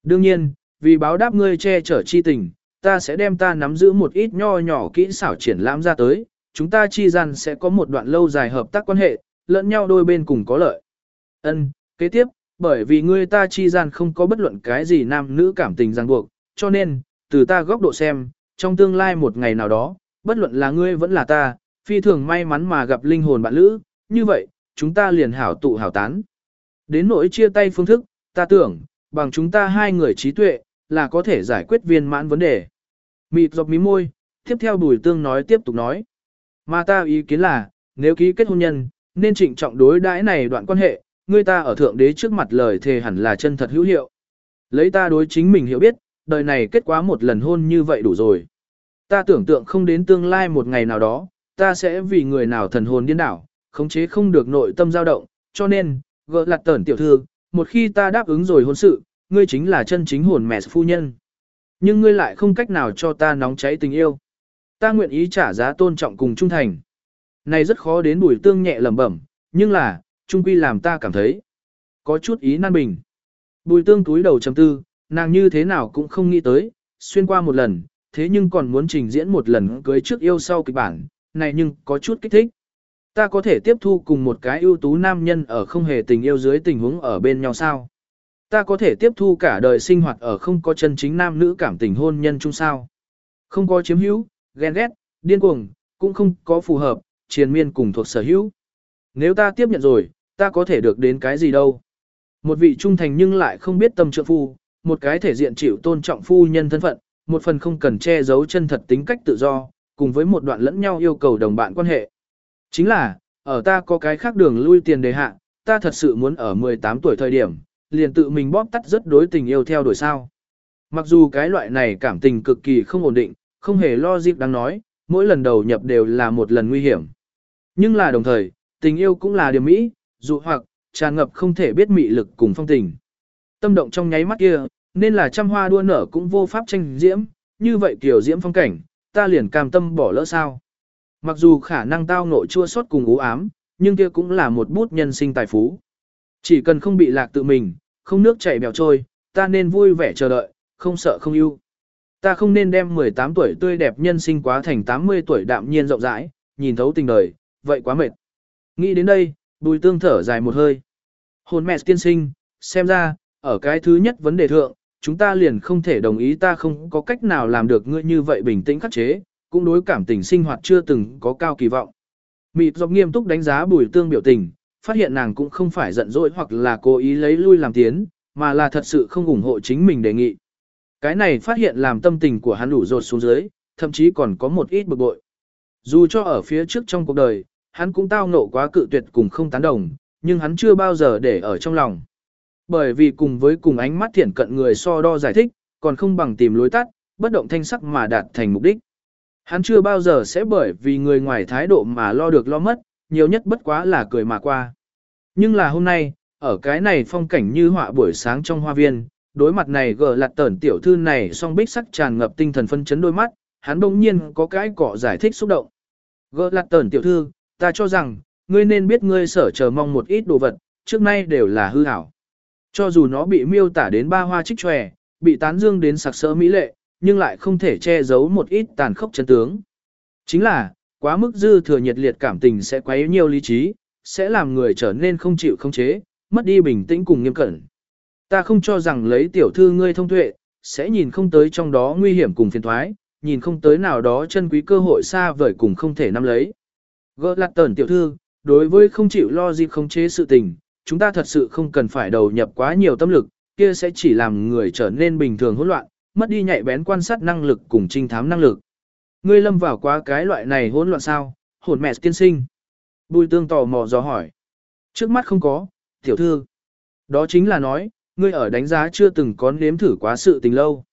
Đương nhiên, vì báo đáp ngươi che chở chi tình, ta sẽ đem ta nắm giữ một ít nho nhỏ kỹ xảo triển lãm ra tới, chúng ta chi gian sẽ có một đoạn lâu dài hợp tác quan hệ, lẫn nhau đôi bên cùng có lợi. Ân, kế tiếp, bởi vì ngươi ta chi gian không có bất luận cái gì nam nữ cảm tình ràng buộc, cho nên, từ ta góc độ xem, trong tương lai một ngày nào đó, bất luận là ngươi vẫn là ta, phi thường may mắn mà gặp linh hồn bạn lữ, như vậy, chúng ta liền hảo tụ hảo tán. Đến nỗi chia tay phương thức, ta tưởng, bằng chúng ta hai người trí tuệ, là có thể giải quyết viên mãn vấn đề. Mịt dọc mí môi, tiếp theo bùi tương nói tiếp tục nói. Mà ta ý kiến là, nếu ký kết hôn nhân, nên trịnh trọng đối đãi này đoạn quan hệ, người ta ở thượng đế trước mặt lời thề hẳn là chân thật hữu hiệu. Lấy ta đối chính mình hiểu biết, đời này kết quá một lần hôn như vậy đủ rồi. Ta tưởng tượng không đến tương lai một ngày nào đó, ta sẽ vì người nào thần hồn điên đảo, khống chế không được nội tâm dao động, cho nên, gỡ lặt tẩn tiểu thư, một khi ta đáp ứng rồi hôn sự, ngươi chính là chân chính hồn mẹ phu nhân. Nhưng ngươi lại không cách nào cho ta nóng cháy tình yêu. Ta nguyện ý trả giá tôn trọng cùng trung thành. Này rất khó đến bùi tương nhẹ lẩm bẩm, nhưng là, trung quy làm ta cảm thấy. Có chút ý nan bình. Bùi tương túi đầu chấm tư, nàng như thế nào cũng không nghĩ tới, xuyên qua một lần, thế nhưng còn muốn trình diễn một lần cưới trước yêu sau kịch bản, này nhưng có chút kích thích. Ta có thể tiếp thu cùng một cái ưu tú nam nhân ở không hề tình yêu dưới tình huống ở bên nhau sao? Ta có thể tiếp thu cả đời sinh hoạt ở không có chân chính nam nữ cảm tình hôn nhân chung sao? Không có chiếm hữu, ghen ghét, điên cuồng, cũng không có phù hợp, triền miên cùng thuộc sở hữu. Nếu ta tiếp nhận rồi, ta có thể được đến cái gì đâu? Một vị trung thành nhưng lại không biết tâm trượng phu, một cái thể diện chịu tôn trọng phu nhân thân phận, một phần không cần che giấu chân thật tính cách tự do, cùng với một đoạn lẫn nhau yêu cầu đồng bạn quan hệ. Chính là, ở ta có cái khác đường lui tiền đề hạ, ta thật sự muốn ở 18 tuổi thời điểm, liền tự mình bóp tắt rất đối tình yêu theo đuổi sao. Mặc dù cái loại này cảm tình cực kỳ không ổn định, không hề lo dịp đáng nói, mỗi lần đầu nhập đều là một lần nguy hiểm. Nhưng là đồng thời, tình yêu cũng là điểm mỹ, dụ hoặc, tràn ngập không thể biết mị lực cùng phong tình. Tâm động trong nháy mắt kia, nên là trăm hoa đua nở cũng vô pháp tranh diễm, như vậy kiểu diễm phong cảnh, ta liền cam tâm bỏ lỡ sao. Mặc dù khả năng tao nội chua xót cùng ú ám, nhưng kia cũng là một bút nhân sinh tài phú. Chỉ cần không bị lạc tự mình, không nước chảy bèo trôi, ta nên vui vẻ chờ đợi, không sợ không ưu. Ta không nên đem 18 tuổi tươi đẹp nhân sinh quá thành 80 tuổi đạm nhiên rộng rãi, nhìn thấu tình đời, vậy quá mệt. Nghĩ đến đây, bùi tương thở dài một hơi. Hồn mẹ tiên sinh, xem ra, ở cái thứ nhất vấn đề thượng, chúng ta liền không thể đồng ý ta không có cách nào làm được ngươi như vậy bình tĩnh khắc chế, cũng đối cảm tình sinh hoạt chưa từng có cao kỳ vọng. Mịt dọc nghiêm túc đánh giá bùi tương biểu tình, phát hiện nàng cũng không phải giận dỗi hoặc là cố ý lấy lui làm tiến, mà là thật sự không ủng hộ chính mình đề nghị. Cái này phát hiện làm tâm tình của hắn đủ rột xuống dưới, thậm chí còn có một ít bực bội. Dù cho ở phía trước trong cuộc đời, hắn cũng tao nộ quá cự tuyệt cùng không tán đồng, nhưng hắn chưa bao giờ để ở trong lòng. Bởi vì cùng với cùng ánh mắt thiện cận người so đo giải thích, còn không bằng tìm lối tắt, bất động thanh sắc mà đạt thành mục đích. Hắn chưa bao giờ sẽ bởi vì người ngoài thái độ mà lo được lo mất, nhiều nhất bất quá là cười mà qua. Nhưng là hôm nay, ở cái này phong cảnh như họa buổi sáng trong hoa viên, đối mặt này gờ lạt tẩn tiểu thư này song bích sắc tràn ngập tinh thần phân chấn đôi mắt, hắn bỗng nhiên có cái cọ giải thích xúc động. Gờ lạt tẩn tiểu thư, ta cho rằng, ngươi nên biết ngươi sở chờ mong một ít đồ vật, trước nay đều là hư hảo. Cho dù nó bị miêu tả đến ba hoa trích tròe, bị tán dương đến sặc sỡ mỹ lệ, nhưng lại không thể che giấu một ít tàn khốc chân tướng. Chính là, quá mức dư thừa nhiệt liệt cảm tình sẽ quấy nhiều lý trí, sẽ làm người trở nên không chịu không chế, mất đi bình tĩnh cùng nghiêm cẩn. Ta không cho rằng lấy tiểu thư ngươi thông tuệ, sẽ nhìn không tới trong đó nguy hiểm cùng phiền thoái, nhìn không tới nào đó chân quý cơ hội xa vời cùng không thể nắm lấy. Gỡ lặt tẩn tiểu thư, đối với không chịu lo gì không chế sự tình, chúng ta thật sự không cần phải đầu nhập quá nhiều tâm lực, kia sẽ chỉ làm người trở nên bình thường hỗn loạn, mất đi nhạy bén quan sát năng lực cùng trinh thám năng lực. Ngươi lâm vào quá cái loại này hỗn loạn sao, hồn mẹ tiên sinh. Bùi tương tò mò dò hỏi. Trước mắt không có, tiểu thư. Đó chính là nói, ngươi ở đánh giá chưa từng có nếm thử quá sự tình lâu.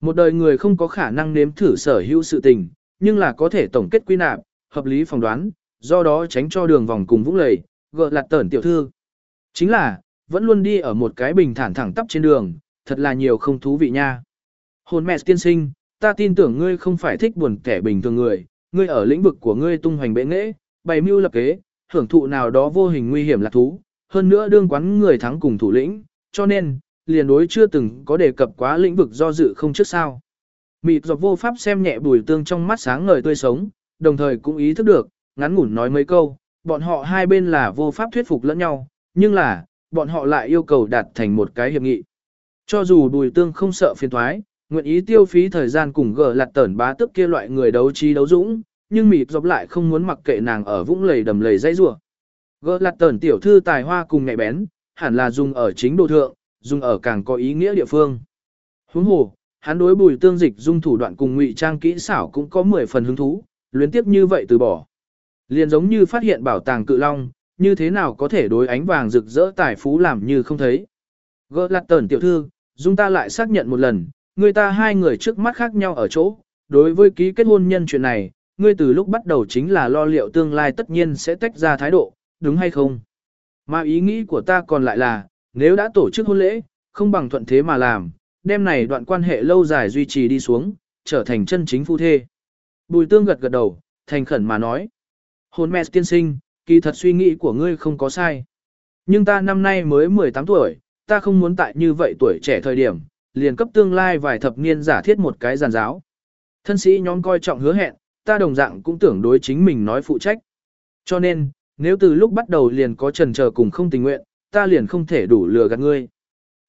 Một đời người không có khả năng nếm thử sở hữu sự tình, nhưng là có thể tổng kết quy nạp, hợp lý phỏng đoán, do đó tránh cho đường vòng cùng vũng lầy, gợ lạt tẩn tiểu thư. Chính là, vẫn luôn đi ở một cái bình thản thẳng tắp trên đường, thật là nhiều không thú vị nha. Hồn mẹ tiên sinh, ta tin tưởng ngươi không phải thích buồn kẻ bình thường người, ngươi ở lĩnh vực của ngươi tung hoành bệ nghệ, bày mưu lập kế, hưởng thụ nào đó vô hình nguy hiểm là thú, hơn nữa đương quán người thắng cùng thủ lĩnh, cho nên, liền đối chưa từng có đề cập quá lĩnh vực do dự không trước sao. Mịt dọc vô pháp xem nhẹ bùi tương trong mắt sáng ngời tươi sống, đồng thời cũng ý thức được, ngắn ngủn nói mấy câu, bọn họ hai bên là vô pháp thuyết phục lẫn nhau, nhưng là, bọn họ lại yêu cầu đạt thành một cái hiệp nghị. Cho dù bùi tương không sợ phiền thoái, nguyện ý tiêu phí thời gian cùng gờ lạt tẩn bá tức kia loại người đấu trí đấu dũng, nhưng mịp dọc lại không muốn mặc kệ nàng ở vũng lầy đầm lầy dãy rủa. Gờ lạt tẩn tiểu thư tài hoa cùng nhạy bén, hẳn là dùng ở chính đồ thượng, dùng ở càng có ý nghĩa địa phương. Huống hồ, hắn đối bùi tương dịch dung thủ đoạn cùng ngụy trang kỹ xảo cũng có 10 phần hứng thú, luyến tiếp như vậy từ bỏ. Liền giống như phát hiện bảo tàng cự long, như thế nào có thể đối ánh vàng rực rỡ tài phú làm như không thấy. Gỡ lặt tẩn tiểu thư, dung ta lại xác nhận một lần, người ta hai người trước mắt khác nhau ở chỗ, đối với ký kết hôn nhân chuyện này, ngươi từ lúc bắt đầu chính là lo liệu tương lai tất nhiên sẽ tách ra thái độ, đúng hay không? Mà ý nghĩ của ta còn lại là, nếu đã tổ chức hôn lễ, không bằng thuận thế mà làm, đêm này đoạn quan hệ lâu dài duy trì đi xuống, trở thành chân chính phu thê. Bùi tương gật gật đầu, thành khẩn mà nói. Hôn mẹ tiên sinh, kỳ thật suy nghĩ của ngươi không có sai. Nhưng ta năm nay mới 18 tuổi, ta không muốn tại như vậy tuổi trẻ thời điểm, liền cấp tương lai vài thập niên giả thiết một cái giàn giáo. Thân sĩ nhóm coi trọng hứa hẹn, ta đồng dạng cũng tưởng đối chính mình nói phụ trách. Cho nên, nếu từ lúc bắt đầu liền có trần chờ cùng không tình nguyện, ta liền không thể đủ lừa gạt ngươi.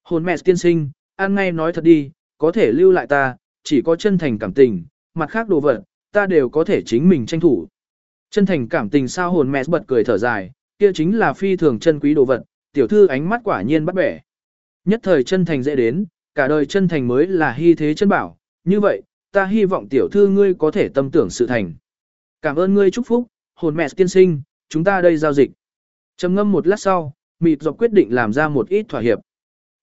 Hồn mẹ tiên sinh, ăn ngay nói thật đi, có thể lưu lại ta, chỉ có chân thành cảm tình, mặt khác đồ vật, ta đều có thể chính mình tranh thủ. Chân thành cảm tình sao hồn mẹ bật cười thở dài, kia chính là phi thường chân quý đồ vật, tiểu thư ánh mắt quả nhiên bắt bẻ. Nhất thời chân thành dễ đến, cả đời chân thành mới là hy thế chân bảo, như vậy, ta hy vọng tiểu thư ngươi có thể tâm tưởng sự thành. Cảm ơn ngươi chúc phúc, hồn mẹ tiên sinh, chúng ta đây giao dịch. Trầm ngâm một lát sau, mịt dọc quyết định làm ra một ít thỏa hiệp.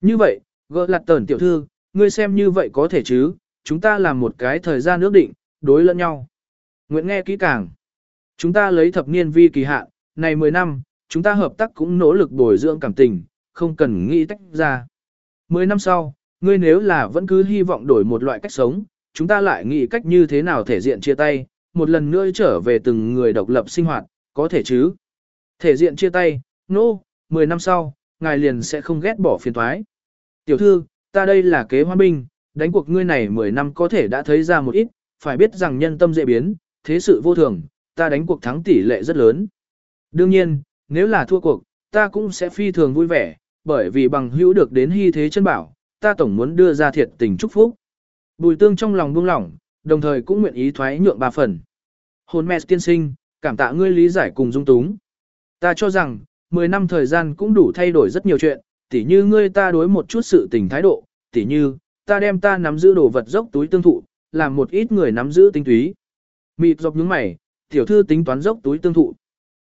Như vậy, gỡ lặt tờn tiểu thư, ngươi xem như vậy có thể chứ, chúng ta làm một cái thời gian ước định, đối lẫn nhau. Nguyện nghe kỹ càng. Chúng ta lấy thập niên vi kỳ hạn, này 10 năm, chúng ta hợp tác cũng nỗ lực bồi dưỡng cảm tình, không cần nghĩ tách ra. 10 năm sau, ngươi nếu là vẫn cứ hy vọng đổi một loại cách sống, chúng ta lại nghĩ cách như thế nào thể diện chia tay, một lần nữa trở về từng người độc lập sinh hoạt, có thể chứ. Thể diện chia tay, nô, no, 10 năm sau, ngài liền sẽ không ghét bỏ phiền thoái. Tiểu thư, ta đây là kế hoa binh, đánh cuộc ngươi này 10 năm có thể đã thấy ra một ít, phải biết rằng nhân tâm dễ biến, thế sự vô thường, ta đánh cuộc thắng tỷ lệ rất lớn. Đương nhiên, nếu là thua cuộc, ta cũng sẽ phi thường vui vẻ, bởi vì bằng hữu được đến hy thế chân bảo, ta tổng muốn đưa ra thiệt tình chúc phúc. Bùi tương trong lòng buông lỏng, đồng thời cũng nguyện ý thoái nhượng ba phần. Hồn mẹ tiên sinh, cảm tạ ngươi lý giải cùng dung túng. Ta cho rằng, 10 năm thời gian cũng đủ thay đổi rất nhiều chuyện, tỉ như ngươi ta đối một chút sự tình thái độ, tỉ như, ta đem ta nắm giữ đồ vật dốc túi tương thụ, làm một ít người nắm giữ tinh túy. Mịt dọc những mày, tiểu thư tính toán dốc túi tương thụ.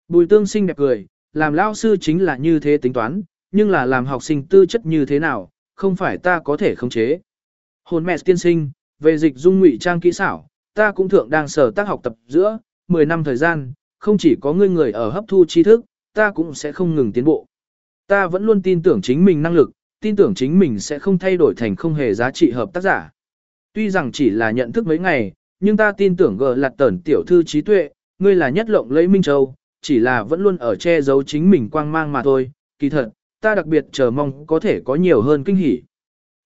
Bùi tương sinh đẹp cười, làm lao sư chính là như thế tính toán, nhưng là làm học sinh tư chất như thế nào, không phải ta có thể khống chế. Hồn mẹ tiên sinh, về dịch dung ngụy trang kỹ xảo, ta cũng thượng đang sở tác học tập giữa, 10 năm thời gian, không chỉ có ngươi người ở hấp thu tri thức, ta cũng sẽ không ngừng tiến bộ. Ta vẫn luôn tin tưởng chính mình năng lực, tin tưởng chính mình sẽ không thay đổi thành không hề giá trị hợp tác giả. Tuy rằng chỉ là nhận thức mấy ngày, nhưng ta tin tưởng gờ lạt tẩn tiểu thư trí tuệ, ngươi là nhất lộng lấy Minh Châu, chỉ là vẫn luôn ở che giấu chính mình quang mang mà thôi, kỳ thật, ta đặc biệt chờ mong có thể có nhiều hơn kinh hỉ.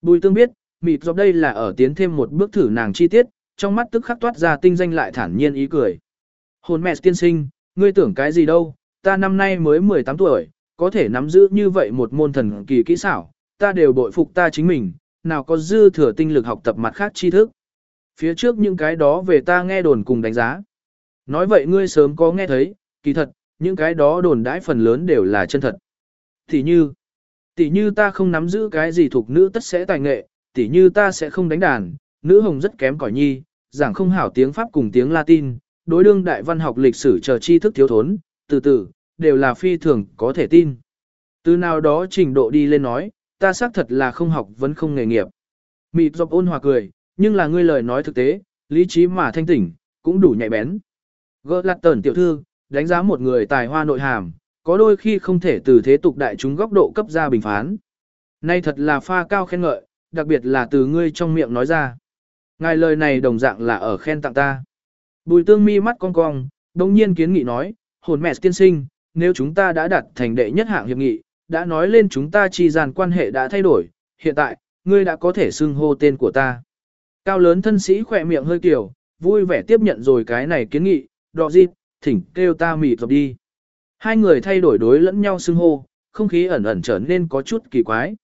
Bùi tương biết, mịt dọc đây là ở tiến thêm một bước thử nàng chi tiết, trong mắt tức khắc toát ra tinh danh lại thản nhiên ý cười. Hồn mẹ tiên sinh, ngươi tưởng cái gì đâu, ta năm nay mới 18 tuổi, có thể nắm giữ như vậy một môn thần kỳ kỹ xảo, ta đều bội phục ta chính mình, nào có dư thừa tinh lực học tập mặt khác tri thức. Phía trước những cái đó về ta nghe đồn cùng đánh giá. Nói vậy ngươi sớm có nghe thấy, kỳ thật, những cái đó đồn đãi phần lớn đều là chân thật. Tỷ như, tỷ như ta không nắm giữ cái gì thuộc nữ tất sẽ tài nghệ, tỷ như ta sẽ không đánh đàn, nữ hồng rất kém cỏi nhi, giảng không hảo tiếng Pháp cùng tiếng Latin, đối đương đại văn học lịch sử chờ tri thức thiếu thốn, từ từ, đều là phi thường có thể tin. Từ nào đó trình độ đi lên nói, ta xác thật là không học vẫn không nghề nghiệp. Mịp dọc ôn hòa cười, nhưng là ngươi lời nói thực tế, lý trí mà thanh tỉnh, cũng đủ nhạy bén. Gỡ lặt tẩn tiểu thư, đánh giá một người tài hoa nội hàm, có đôi khi không thể từ thế tục đại chúng góc độ cấp ra bình phán. Nay thật là pha cao khen ngợi, đặc biệt là từ ngươi trong miệng nói ra. Ngài lời này đồng dạng là ở khen tặng ta. Bùi tương mi mắt cong cong, đồng nhiên kiến nghị nói, hồn mẹ tiên sinh, nếu chúng ta đã đặt thành đệ nhất hạng hiệp nghị, đã nói lên chúng ta chi dàn quan hệ đã thay đổi, hiện tại, ngươi đã có thể xưng hô tên của ta. Cao lớn thân sĩ khỏe miệng hơi kiểu, vui vẻ tiếp nhận rồi cái này kiến nghị, đọ dịp, thỉnh kêu ta mịt dọc đi. Hai người thay đổi đối lẫn nhau xưng hô, không khí ẩn ẩn trở nên có chút kỳ quái.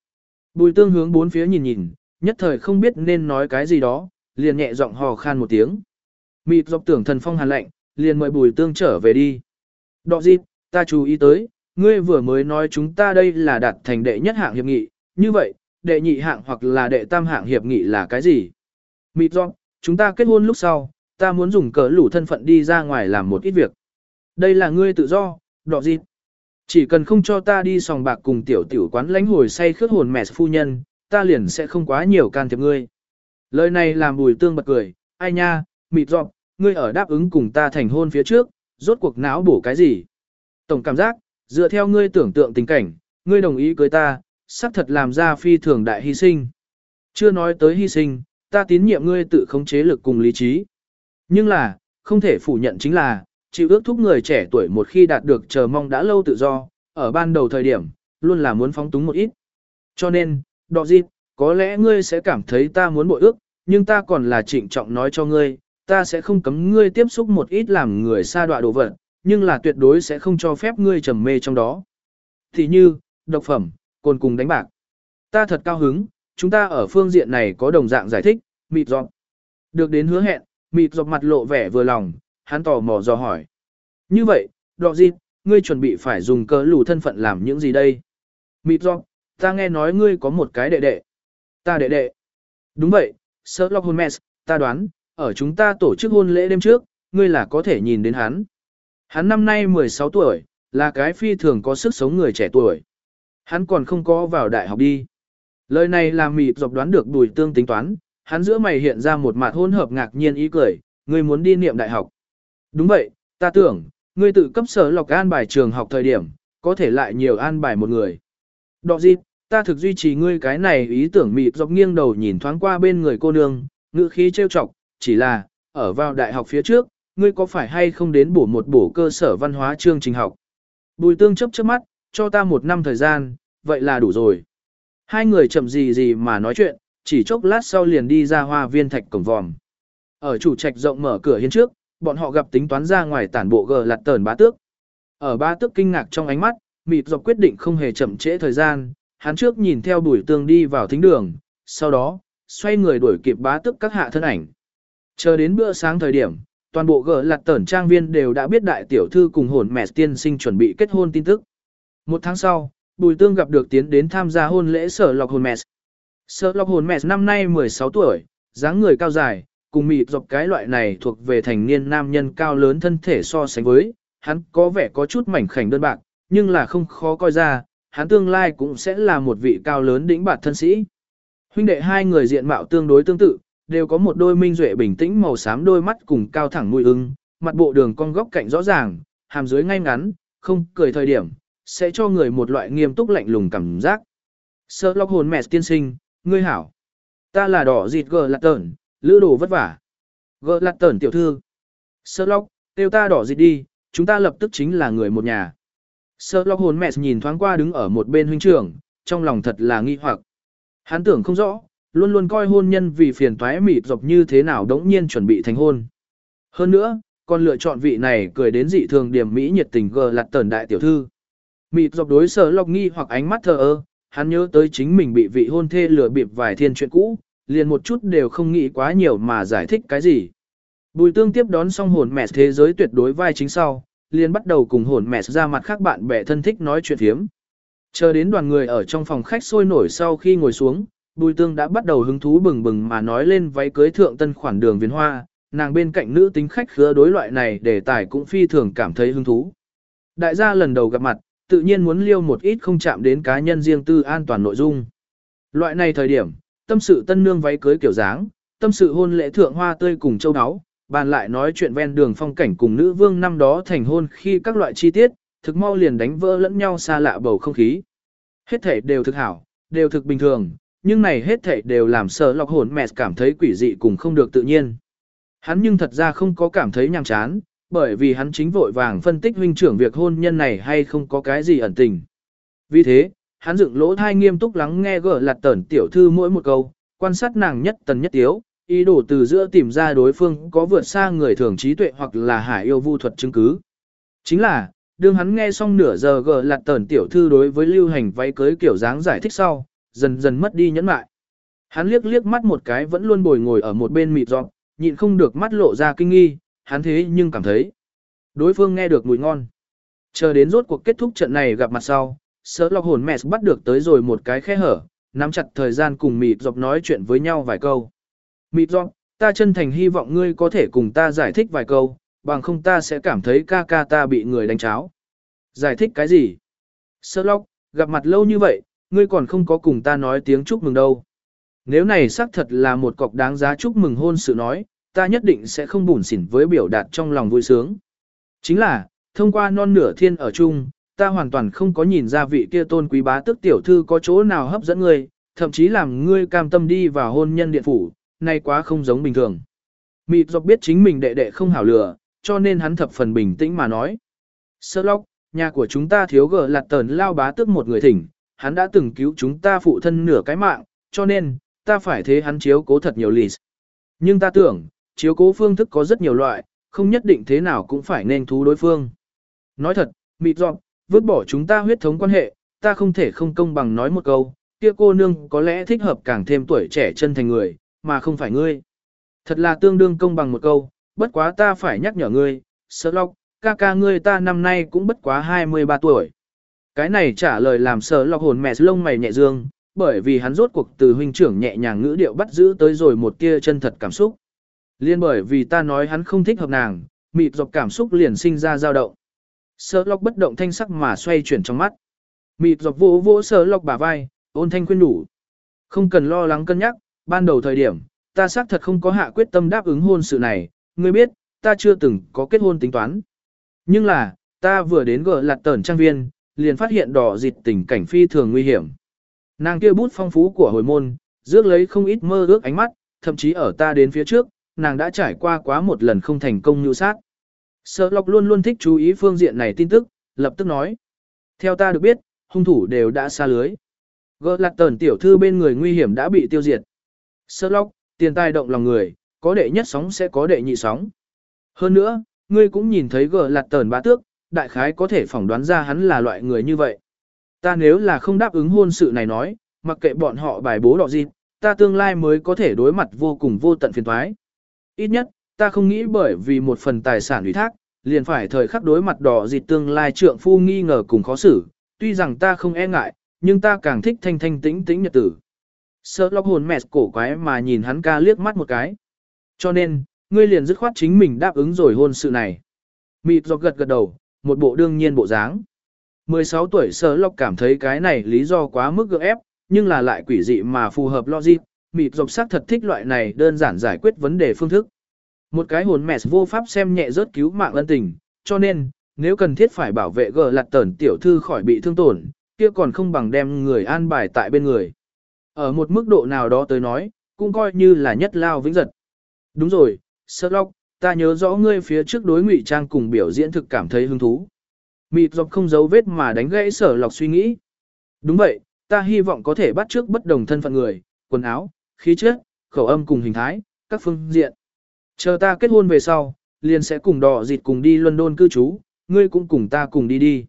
Bùi tương hướng bốn phía nhìn nhìn, nhất thời không biết nên nói cái gì đó, liền nhẹ giọng hò khan một tiếng. Mịt dọc tưởng thần phong hàn lạnh, liền mời bùi tương trở về đi. Đọ dịp, ta chú ý tới, ngươi vừa mới nói chúng ta đây là đạt thành đệ nhất hạng hiệp nghị, như vậy, đệ nhị hạng hoặc là đệ tam hạng hiệp nghị là cái gì? Mịt dọc, chúng ta kết hôn lúc sau, ta muốn dùng cỡ lũ thân phận đi ra ngoài làm một ít việc. Đây là ngươi tự do, đọ dịp. Chỉ cần không cho ta đi sòng bạc cùng tiểu tiểu quán lánh hồi say khướt hồn mẹ phu nhân, ta liền sẽ không quá nhiều can thiệp ngươi. Lời này làm bùi tương bật cười, ai nha, mịt dọc, ngươi ở đáp ứng cùng ta thành hôn phía trước, rốt cuộc não bổ cái gì? Tổng cảm giác, dựa theo ngươi tưởng tượng tình cảnh, ngươi đồng ý cưới ta, xác thật làm ra phi thường đại hy sinh. Chưa nói tới hy sinh, ta tín nhiệm ngươi tự khống chế lực cùng lý trí. Nhưng là, không thể phủ nhận chính là, chịu ước thúc người trẻ tuổi một khi đạt được chờ mong đã lâu tự do, ở ban đầu thời điểm, luôn là muốn phóng túng một ít. Cho nên, đọ dịp, có lẽ ngươi sẽ cảm thấy ta muốn bội ước, nhưng ta còn là trịnh trọng nói cho ngươi, ta sẽ không cấm ngươi tiếp xúc một ít làm người xa đọa đồ vật, nhưng là tuyệt đối sẽ không cho phép ngươi trầm mê trong đó. Thì như, độc phẩm, cồn cùng đánh bạc. Ta thật cao hứng, chúng ta ở phương diện này có đồng dạng giải thích, mịt dọc. Được đến hứa hẹn, mịt dọc mặt lộ vẻ vừa lòng, hắn tò mò dò hỏi. Như vậy, đọc gì, ngươi chuẩn bị phải dùng cớ lù thân phận làm những gì đây? Mịt dọc, ta nghe nói ngươi có một cái đệ đệ. Ta đệ đệ. Đúng vậy, Sherlock Holmes, ta đoán, ở chúng ta tổ chức hôn lễ đêm trước, ngươi là có thể nhìn đến hắn. Hắn năm nay 16 tuổi, là cái phi thường có sức sống người trẻ tuổi. Hắn còn không có vào đại học đi. Lời này làm mịt dọc đoán được bùi tương tính toán, hắn giữa mày hiện ra một mặt hôn hợp ngạc nhiên ý cười, ngươi muốn đi niệm đại học. Đúng vậy, ta tưởng, ngươi tự cấp sở lọc an bài trường học thời điểm, có thể lại nhiều an bài một người. Đọ dịp, ta thực duy trì ngươi cái này ý tưởng mịt dọc nghiêng đầu nhìn thoáng qua bên người cô nương, ngữ khí trêu chọc, chỉ là, ở vào đại học phía trước, ngươi có phải hay không đến bổ một bổ cơ sở văn hóa chương trình học. Bùi tương chấp chớp mắt, cho ta một năm thời gian, vậy là đủ rồi. Hai người chậm gì gì mà nói chuyện, chỉ chốc lát sau liền đi ra hoa viên thạch cổng vòm. Ở chủ trạch rộng mở cửa hiên trước, bọn họ gặp tính toán ra ngoài tản bộ gờ lạt tờn bá tước. Ở bá tước kinh ngạc trong ánh mắt, mịt dọc quyết định không hề chậm trễ thời gian, hắn trước nhìn theo bùi tương đi vào thính đường, sau đó, xoay người đuổi kịp bá tước các hạ thân ảnh. Chờ đến bữa sáng thời điểm, toàn bộ gờ lạt tờn trang viên đều đã biết đại tiểu thư cùng hồn mẹ tiên sinh chuẩn bị kết hôn tin tức. Một tháng sau, Bùi Tương gặp được tiến đến tham gia hôn lễ sở lọc hồn mẹ. Sở lọc hồn mẹ năm nay 16 tuổi, dáng người cao dài, cùng mịt dọc cái loại này thuộc về thành niên nam nhân cao lớn thân thể so sánh với, hắn có vẻ có chút mảnh khảnh đơn bạc, nhưng là không khó coi ra, hắn tương lai cũng sẽ là một vị cao lớn đỉnh bạt thân sĩ. Huynh đệ hai người diện mạo tương đối tương tự, đều có một đôi minh duệ bình tĩnh màu xám đôi mắt cùng cao thẳng mũi ưng, mặt bộ đường cong góc cạnh rõ ràng, hàm dưới ngay ngắn, không cười thời điểm, sẽ cho người một loại nghiêm túc lạnh lùng cảm giác. Sherlock Holmes hồn mẹ tiên sinh, ngươi hảo. Ta là đỏ dịt gờ lạc tởn, lữ đồ vất vả. Gờ lạc tẩn tiểu thư. Sơ lóc, tiêu ta đỏ dịt đi, chúng ta lập tức chính là người một nhà. Sơ lóc hồn mẹ nhìn thoáng qua đứng ở một bên huynh trưởng, trong lòng thật là nghi hoặc. Hắn tưởng không rõ, luôn luôn coi hôn nhân vì phiền toái mịt dọc như thế nào đống nhiên chuẩn bị thành hôn. Hơn nữa, còn lựa chọn vị này cười đến dị thường điểm mỹ nhiệt tình gờ lặt tẩn đại tiểu thư. Mịt dọc đối sơ lóc nghi hoặc ánh mắt thờ ơ, hắn nhớ tới chính mình bị vị hôn thê lừa bịp vài thiên chuyện cũ, liền một chút đều không nghĩ quá nhiều mà giải thích cái gì. Bùi tương tiếp đón xong hồn mẹ thế giới tuyệt đối vai chính sau, liền bắt đầu cùng hồn mẹ ra mặt khác bạn bè thân thích nói chuyện thiếm. Chờ đến đoàn người ở trong phòng khách sôi nổi sau khi ngồi xuống, Bùi tương đã bắt đầu hứng thú bừng bừng mà nói lên váy cưới thượng tân khoản đường viền hoa, nàng bên cạnh nữ tính khách khứa đối loại này để tài cũng phi thường cảm thấy hứng thú. Đại gia lần đầu gặp mặt, tự nhiên muốn liêu một ít không chạm đến cá nhân riêng tư an toàn nội dung. Loại này thời điểm, tâm sự tân nương váy cưới kiểu dáng, tâm sự hôn lễ thượng hoa tươi cùng châu áo, bàn lại nói chuyện ven đường phong cảnh cùng nữ vương năm đó thành hôn khi các loại chi tiết, thực mau liền đánh vỡ lẫn nhau xa lạ bầu không khí. Hết thể đều thực hảo, đều thực bình thường, nhưng này hết thể đều làm sợ lọc hồn mẹ cảm thấy quỷ dị cùng không được tự nhiên. Hắn nhưng thật ra không có cảm thấy nhàm chán, bởi vì hắn chính vội vàng phân tích huynh trưởng việc hôn nhân này hay không có cái gì ẩn tình. Vì thế, hắn dựng lỗ thai nghiêm túc lắng nghe gỡ lạt tẩn tiểu thư mỗi một câu, quan sát nàng nhất tần nhất tiếu, ý đồ từ giữa tìm ra đối phương có vượt xa người thường trí tuệ hoặc là hải yêu vu thuật chứng cứ. Chính là, đương hắn nghe xong nửa giờ gỡ lạt tẩn tiểu thư đối với lưu hành váy cưới kiểu dáng giải thích sau, dần dần mất đi nhẫn mại. Hắn liếc liếc mắt một cái vẫn luôn bồi ngồi ở một bên mịt giọng, nhịn không được mắt lộ ra kinh nghi, hắn thế nhưng cảm thấy đối phương nghe được mùi ngon. Chờ đến rốt cuộc kết thúc trận này gặp mặt sau, sớ lọc hồn mẹ bắt được tới rồi một cái khe hở, nắm chặt thời gian cùng mịt dọc nói chuyện với nhau vài câu. Mịt dọc, ta chân thành hy vọng ngươi có thể cùng ta giải thích vài câu, bằng không ta sẽ cảm thấy ca ca ta bị người đánh cháo. Giải thích cái gì? Sơ lọc, gặp mặt lâu như vậy, ngươi còn không có cùng ta nói tiếng chúc mừng đâu. Nếu này xác thật là một cọc đáng giá chúc mừng hôn sự nói, ta nhất định sẽ không bùn xỉn với biểu đạt trong lòng vui sướng. Chính là, thông qua non nửa thiên ở chung, ta hoàn toàn không có nhìn ra vị kia tôn quý bá tức tiểu thư có chỗ nào hấp dẫn ngươi, thậm chí làm ngươi cam tâm đi vào hôn nhân điện phủ, nay quá không giống bình thường. Mị dọc biết chính mình đệ đệ không hảo lừa, cho nên hắn thập phần bình tĩnh mà nói. Sơ lóc, nhà của chúng ta thiếu gở lạt tờn lao bá tức một người thỉnh, hắn đã từng cứu chúng ta phụ thân nửa cái mạng, cho nên, ta phải thế hắn chiếu cố thật nhiều lì. Nhưng ta tưởng, chiếu cố phương thức có rất nhiều loại, không nhất định thế nào cũng phải nên thú đối phương. Nói thật, mịt dọc, vứt bỏ chúng ta huyết thống quan hệ, ta không thể không công bằng nói một câu, kia cô nương có lẽ thích hợp càng thêm tuổi trẻ chân thành người, mà không phải ngươi. Thật là tương đương công bằng một câu, bất quá ta phải nhắc nhở ngươi, sơ lọc, ca ca ngươi ta năm nay cũng bất quá 23 tuổi. Cái này trả lời làm sơ lọc hồn mẹ lông mày nhẹ dương, bởi vì hắn rốt cuộc từ huynh trưởng nhẹ nhàng ngữ điệu bắt giữ tới rồi một tia chân thật cảm xúc. Liên bởi vì ta nói hắn không thích hợp nàng, mịt dọc cảm xúc liền sinh ra dao động. Sở lọc bất động thanh sắc mà xoay chuyển trong mắt. Mịt dọc vỗ vỗ sở lọc bả vai, ôn thanh khuyên đủ. Không cần lo lắng cân nhắc, ban đầu thời điểm, ta xác thật không có hạ quyết tâm đáp ứng hôn sự này, ngươi biết, ta chưa từng có kết hôn tính toán. Nhưng là, ta vừa đến gỡ lạt tẩn trang viên, liền phát hiện đỏ dịt tình cảnh phi thường nguy hiểm. Nàng kia bút phong phú của hồi môn, rước lấy không ít mơ ước ánh mắt, thậm chí ở ta đến phía trước, nàng đã trải qua quá một lần không thành công như sát. Sở Lộc luôn luôn thích chú ý phương diện này tin tức, lập tức nói. Theo ta được biết, hung thủ đều đã xa lưới. Gỡ lạt tờn tiểu thư bên người nguy hiểm đã bị tiêu diệt. Sở Lộc, tiền tài động lòng người, có đệ nhất sóng sẽ có đệ nhị sóng. Hơn nữa, ngươi cũng nhìn thấy gỡ lạt tờn bá tước, đại khái có thể phỏng đoán ra hắn là loại người như vậy. Ta nếu là không đáp ứng hôn sự này nói, mặc kệ bọn họ bài bố đỏ gì, ta tương lai mới có thể đối mặt vô cùng vô tận phiền toái. Ít nhất, ta không nghĩ bởi vì một phần tài sản ủy thác, liền phải thời khắc đối mặt đỏ dịt tương lai trượng phu nghi ngờ cùng khó xử, tuy rằng ta không e ngại, nhưng ta càng thích thanh thanh tĩnh tĩnh nhật tử. Sợ lọc hồn mẹ cổ quái mà nhìn hắn ca liếc mắt một cái. Cho nên, ngươi liền dứt khoát chính mình đáp ứng rồi hôn sự này. Mịt dọc gật gật đầu, một bộ đương nhiên bộ dáng. 16 tuổi sơ lọc cảm thấy cái này lý do quá mức gượng ép, nhưng là lại quỷ dị mà phù hợp logic, mịt dọc sắc thật thích loại này đơn giản giải quyết vấn đề phương thức. Một cái hồn mẹ vô pháp xem nhẹ rớt cứu mạng ân tình, cho nên, nếu cần thiết phải bảo vệ gờ lặt tẩn tiểu thư khỏi bị thương tổn, kia còn không bằng đem người an bài tại bên người. Ở một mức độ nào đó tới nói, cũng coi như là nhất lao vĩnh giật. Đúng rồi, Sherlock, ta nhớ rõ ngươi phía trước đối ngụy trang cùng biểu diễn thực cảm thấy hứng thú. Mịt dọc không giấu vết mà đánh gãy sở lọc suy nghĩ. Đúng vậy, ta hy vọng có thể bắt trước bất đồng thân phận người, quần áo, khí chất, khẩu âm cùng hình thái, các phương diện. Chờ ta kết hôn về sau, liền sẽ cùng đỏ dịt cùng đi London cư trú, ngươi cũng cùng ta cùng đi đi.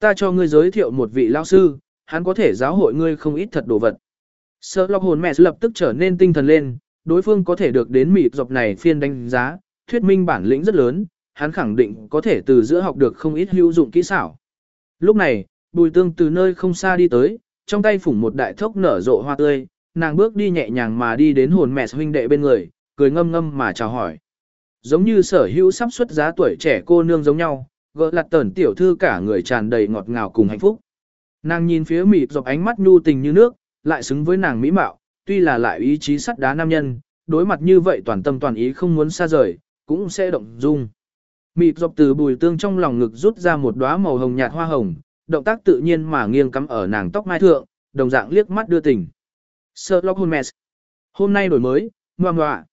Ta cho ngươi giới thiệu một vị lao sư, hắn có thể giáo hội ngươi không ít thật đồ vật. Sợ lọc hồn mẹ lập tức trở nên tinh thần lên, đối phương có thể được đến mịp dọc này phiên đánh giá, thuyết minh bản lĩnh rất lớn, hắn khẳng định có thể từ giữa học được không ít hữu dụng kỹ xảo. Lúc này, bùi tương từ nơi không xa đi tới, trong tay phủng một đại thốc nở rộ hoa tươi, nàng bước đi nhẹ nhàng mà đi đến hồn mẹ huynh đệ bên người, cười ngâm ngâm mà chào hỏi. Giống như sở hữu sắp xuất giá tuổi trẻ cô nương giống nhau, gỡ lặt tẩn tiểu thư cả người tràn đầy ngọt ngào cùng hạnh phúc. Nàng nhìn phía mịt dọc ánh mắt nhu tình như nước, lại xứng với nàng mỹ mạo, tuy là lại ý chí sắt đá nam nhân, đối mặt như vậy toàn tâm toàn ý không muốn xa rời, cũng sẽ động dung. Mịt dọc từ bùi tương trong lòng ngực rút ra một đóa màu hồng nhạt hoa hồng, động tác tự nhiên mà nghiêng cắm ở nàng tóc mai thượng, đồng dạng liếc mắt đưa tình. Sherlock Holmes. Hôm nay đổi mới, ngoan ngoạ.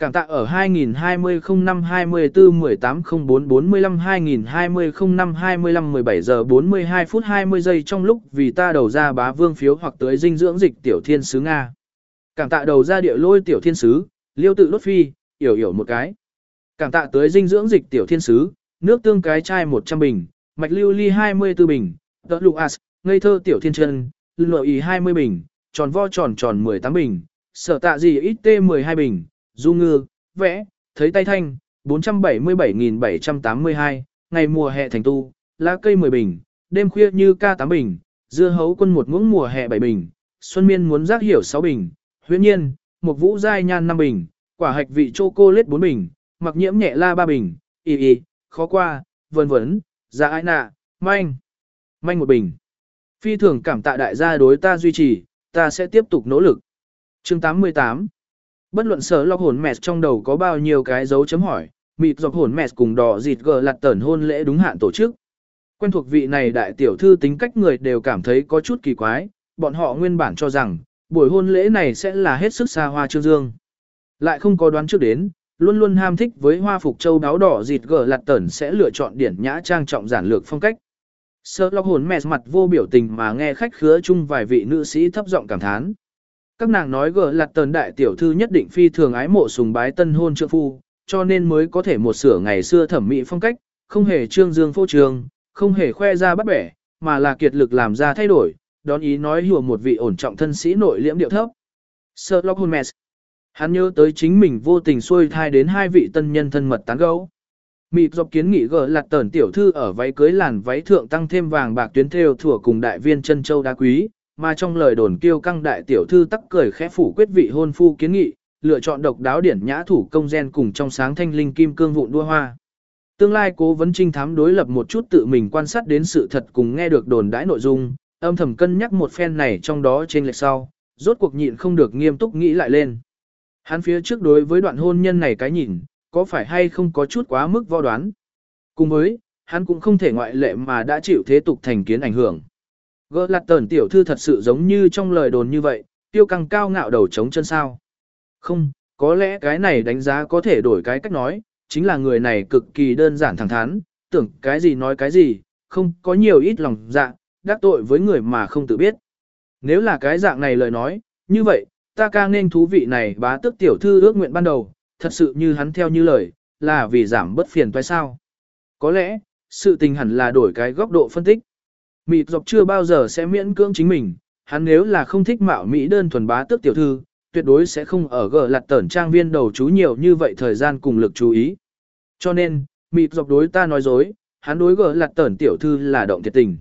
Cảm tạ ở 2020 05 24 18 04 45 2020 05 25 17 giờ 42 phút 20 giây trong lúc vì ta đầu ra bá vương phiếu hoặc tới dinh dưỡng dịch tiểu thiên sứ Nga. Cảm tạ đầu ra địa lôi tiểu thiên sứ, liêu tự đốt phi, yểu yểu một cái. Cảm tạ tới dinh dưỡng dịch tiểu thiên sứ, nước tương cái chai 100 bình, mạch lưu ly 24 bình, đỡ Lucas, ngây thơ tiểu thiên chân, lụa ý 20 bình, tròn vo tròn tròn 18 bình, sở tạ gì ít tê 12 bình, du ngư, vẽ, thấy tay thanh, 477.782, ngày mùa hè thành tu, lá cây 10 bình, đêm khuya như ca 8 bình, dưa hấu quân một muỗng mùa hè 7 bình, xuân miên muốn giác hiểu 6 bình, huyễn nhiên, một vũ giai nhan 5 bình, quả hạch vị chocolate 4 bình, mặc nhiễm nhẹ la 3 bình, y y, khó qua, vân vấn, dạ ai nạ, manh, manh một bình. Phi thường cảm tạ đại gia đối ta duy trì, ta sẽ tiếp tục nỗ lực. Chương 88 Bất luận sở lọc hồn mẹ trong đầu có bao nhiêu cái dấu chấm hỏi, mịt dọc hồn mẹ cùng đỏ dịt gờ lặt tẩn hôn lễ đúng hạn tổ chức. Quen thuộc vị này đại tiểu thư tính cách người đều cảm thấy có chút kỳ quái, bọn họ nguyên bản cho rằng, buổi hôn lễ này sẽ là hết sức xa hoa trương dương. Lại không có đoán trước đến, luôn luôn ham thích với hoa phục châu đáo đỏ dịt gờ lặt tẩn sẽ lựa chọn điển nhã trang trọng giản lược phong cách. Sơ lọc hồn mẹ mặt vô biểu tình mà nghe khách khứa chung vài vị nữ sĩ thấp giọng cảm thán. Các nàng nói gỡ lặt tần đại tiểu thư nhất định phi thường ái mộ sùng bái tân hôn trượng phu, cho nên mới có thể một sửa ngày xưa thẩm mỹ phong cách, không hề trương dương phô trường, không hề khoe ra bắt bẻ, mà là kiệt lực làm ra thay đổi, đón ý nói hùa một vị ổn trọng thân sĩ nội liễm điệu thấp. Sherlock Holmes. Hắn nhớ tới chính mình vô tình xuôi thai đến hai vị tân nhân thân mật tán gẫu. Mịp dọc kiến nghị gỡ lặt tẩn tiểu thư ở váy cưới làn váy thượng tăng thêm vàng bạc tuyến thêu thủa cùng đại viên chân châu đá quý, mà trong lời đồn kêu căng đại tiểu thư tắc cười khẽ phủ quyết vị hôn phu kiến nghị, lựa chọn độc đáo điển nhã thủ công gen cùng trong sáng thanh linh kim cương vụn đua hoa. Tương lai cố vấn trinh thám đối lập một chút tự mình quan sát đến sự thật cùng nghe được đồn đãi nội dung, âm thầm cân nhắc một phen này trong đó trên lệch sau, rốt cuộc nhịn không được nghiêm túc nghĩ lại lên. Hắn phía trước đối với đoạn hôn nhân này cái nhìn, có phải hay không có chút quá mức vo đoán. Cùng với, hắn cũng không thể ngoại lệ mà đã chịu thế tục thành kiến ảnh hưởng. Gỡ lặt tờn tiểu thư thật sự giống như trong lời đồn như vậy, tiêu căng cao ngạo đầu chống chân sao. Không, có lẽ cái này đánh giá có thể đổi cái cách nói, chính là người này cực kỳ đơn giản thẳng thắn, tưởng cái gì nói cái gì, không có nhiều ít lòng dạ, đắc tội với người mà không tự biết. Nếu là cái dạng này lời nói, như vậy, ta ca nên thú vị này bá tức tiểu thư ước nguyện ban đầu, thật sự như hắn theo như lời, là vì giảm bất phiền toái sao. Có lẽ, sự tình hẳn là đổi cái góc độ phân tích. Mị dọc chưa bao giờ sẽ miễn cưỡng chính mình, hắn nếu là không thích mạo Mỹ đơn thuần bá tước tiểu thư, tuyệt đối sẽ không ở gờ lặt tẩn trang viên đầu chú nhiều như vậy thời gian cùng lực chú ý. Cho nên, Mị dọc đối ta nói dối, hắn đối gờ lặt tẩn tiểu thư là động thiệt tình.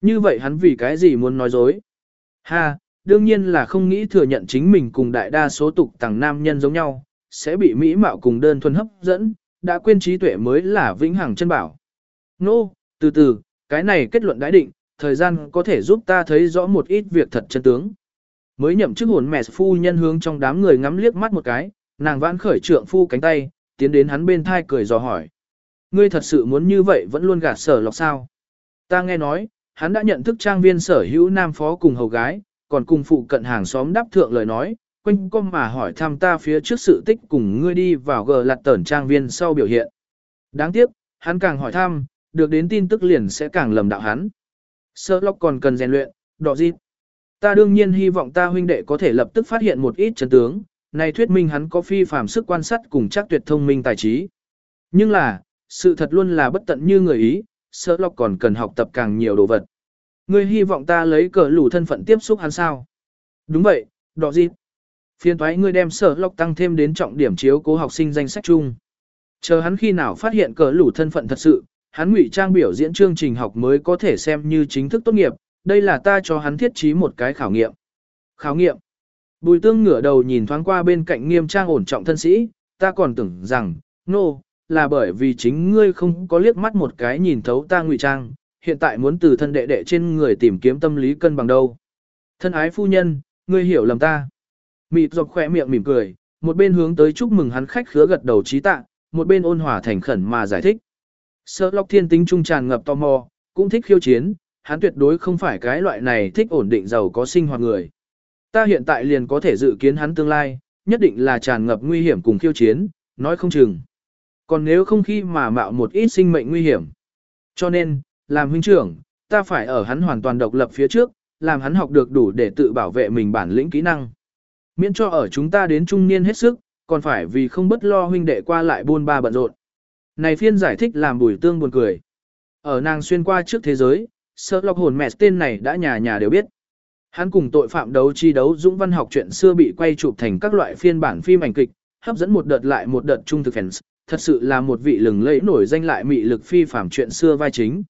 Như vậy hắn vì cái gì muốn nói dối? Ha, đương nhiên là không nghĩ thừa nhận chính mình cùng đại đa số tục tàng nam nhân giống nhau, sẽ bị mỹ mạo cùng đơn thuần hấp dẫn, đã quên trí tuệ mới là vĩnh hằng chân bảo. Nô, no, từ từ, cái này kết luận đã định, thời gian có thể giúp ta thấy rõ một ít việc thật chân tướng. Mới nhậm chức hồn mẹ phu nhân hướng trong đám người ngắm liếc mắt một cái, nàng vãn khởi trượng phu cánh tay, tiến đến hắn bên thai cười dò hỏi. Ngươi thật sự muốn như vậy vẫn luôn gạt sở lọc sao? Ta nghe nói, hắn đã nhận thức trang viên sở hữu nam phó cùng hầu gái, còn cùng phụ cận hàng xóm đáp thượng lời nói, quanh com mà hỏi thăm ta phía trước sự tích cùng ngươi đi vào gờ lặt tẩn trang viên sau biểu hiện. Đáng tiếc, hắn càng hỏi thăm, được đến tin tức liền sẽ càng lầm đạo hắn. Sơ lóc còn cần rèn luyện, đỏ dịp. Ta đương nhiên hy vọng ta huynh đệ có thể lập tức phát hiện một ít chân tướng, này thuyết minh hắn có phi phàm sức quan sát cùng chắc tuyệt thông minh tài trí. Nhưng là, sự thật luôn là bất tận như người ý, sơ lóc còn cần học tập càng nhiều đồ vật. Ngươi hy vọng ta lấy cờ lù thân phận tiếp xúc hắn sao? Đúng vậy, đỏ dịp. Phiên thoái ngươi đem sở lọc tăng thêm đến trọng điểm chiếu cố học sinh danh sách chung. Chờ hắn khi nào phát hiện cờ lủ thân phận thật sự, hắn ngụy trang biểu diễn chương trình học mới có thể xem như chính thức tốt nghiệp, đây là ta cho hắn thiết trí một cái khảo nghiệm. Khảo nghiệm. Bùi tương ngửa đầu nhìn thoáng qua bên cạnh nghiêm trang ổn trọng thân sĩ, ta còn tưởng rằng, nô, no, là bởi vì chính ngươi không có liếc mắt một cái nhìn thấu ta ngụy trang, hiện tại muốn từ thân đệ đệ trên người tìm kiếm tâm lý cân bằng đâu. Thân ái phu nhân, ngươi hiểu lầm ta. Mịt dọc khỏe miệng mỉm cười, một bên hướng tới chúc mừng hắn khách khứa gật đầu trí tạ, một bên ôn hòa thành khẩn mà giải thích. Sơ lọc thiên tính trung tràn ngập tò mò, cũng thích khiêu chiến, hắn tuyệt đối không phải cái loại này thích ổn định giàu có sinh hoạt người. Ta hiện tại liền có thể dự kiến hắn tương lai, nhất định là tràn ngập nguy hiểm cùng khiêu chiến, nói không chừng. Còn nếu không khi mà mạo một ít sinh mệnh nguy hiểm. Cho nên, làm huynh trưởng, ta phải ở hắn hoàn toàn độc lập phía trước, làm hắn học được đủ để tự bảo vệ mình bản lĩnh kỹ năng. Miễn cho ở chúng ta đến trung niên hết sức, còn phải vì không bất lo huynh đệ qua lại buôn ba bận rộn. Này phiên giải thích làm bùi tương buồn cười. Ở nàng xuyên qua trước thế giới, sợ lọc hồn mẹ tên này đã nhà nhà đều biết. Hắn cùng tội phạm đấu chi đấu dũng văn học chuyện xưa bị quay chụp thành các loại phiên bản phim ảnh kịch, hấp dẫn một đợt lại một đợt trung thực fans, thật sự là một vị lừng lẫy nổi danh lại mị lực phi phàm chuyện xưa vai chính.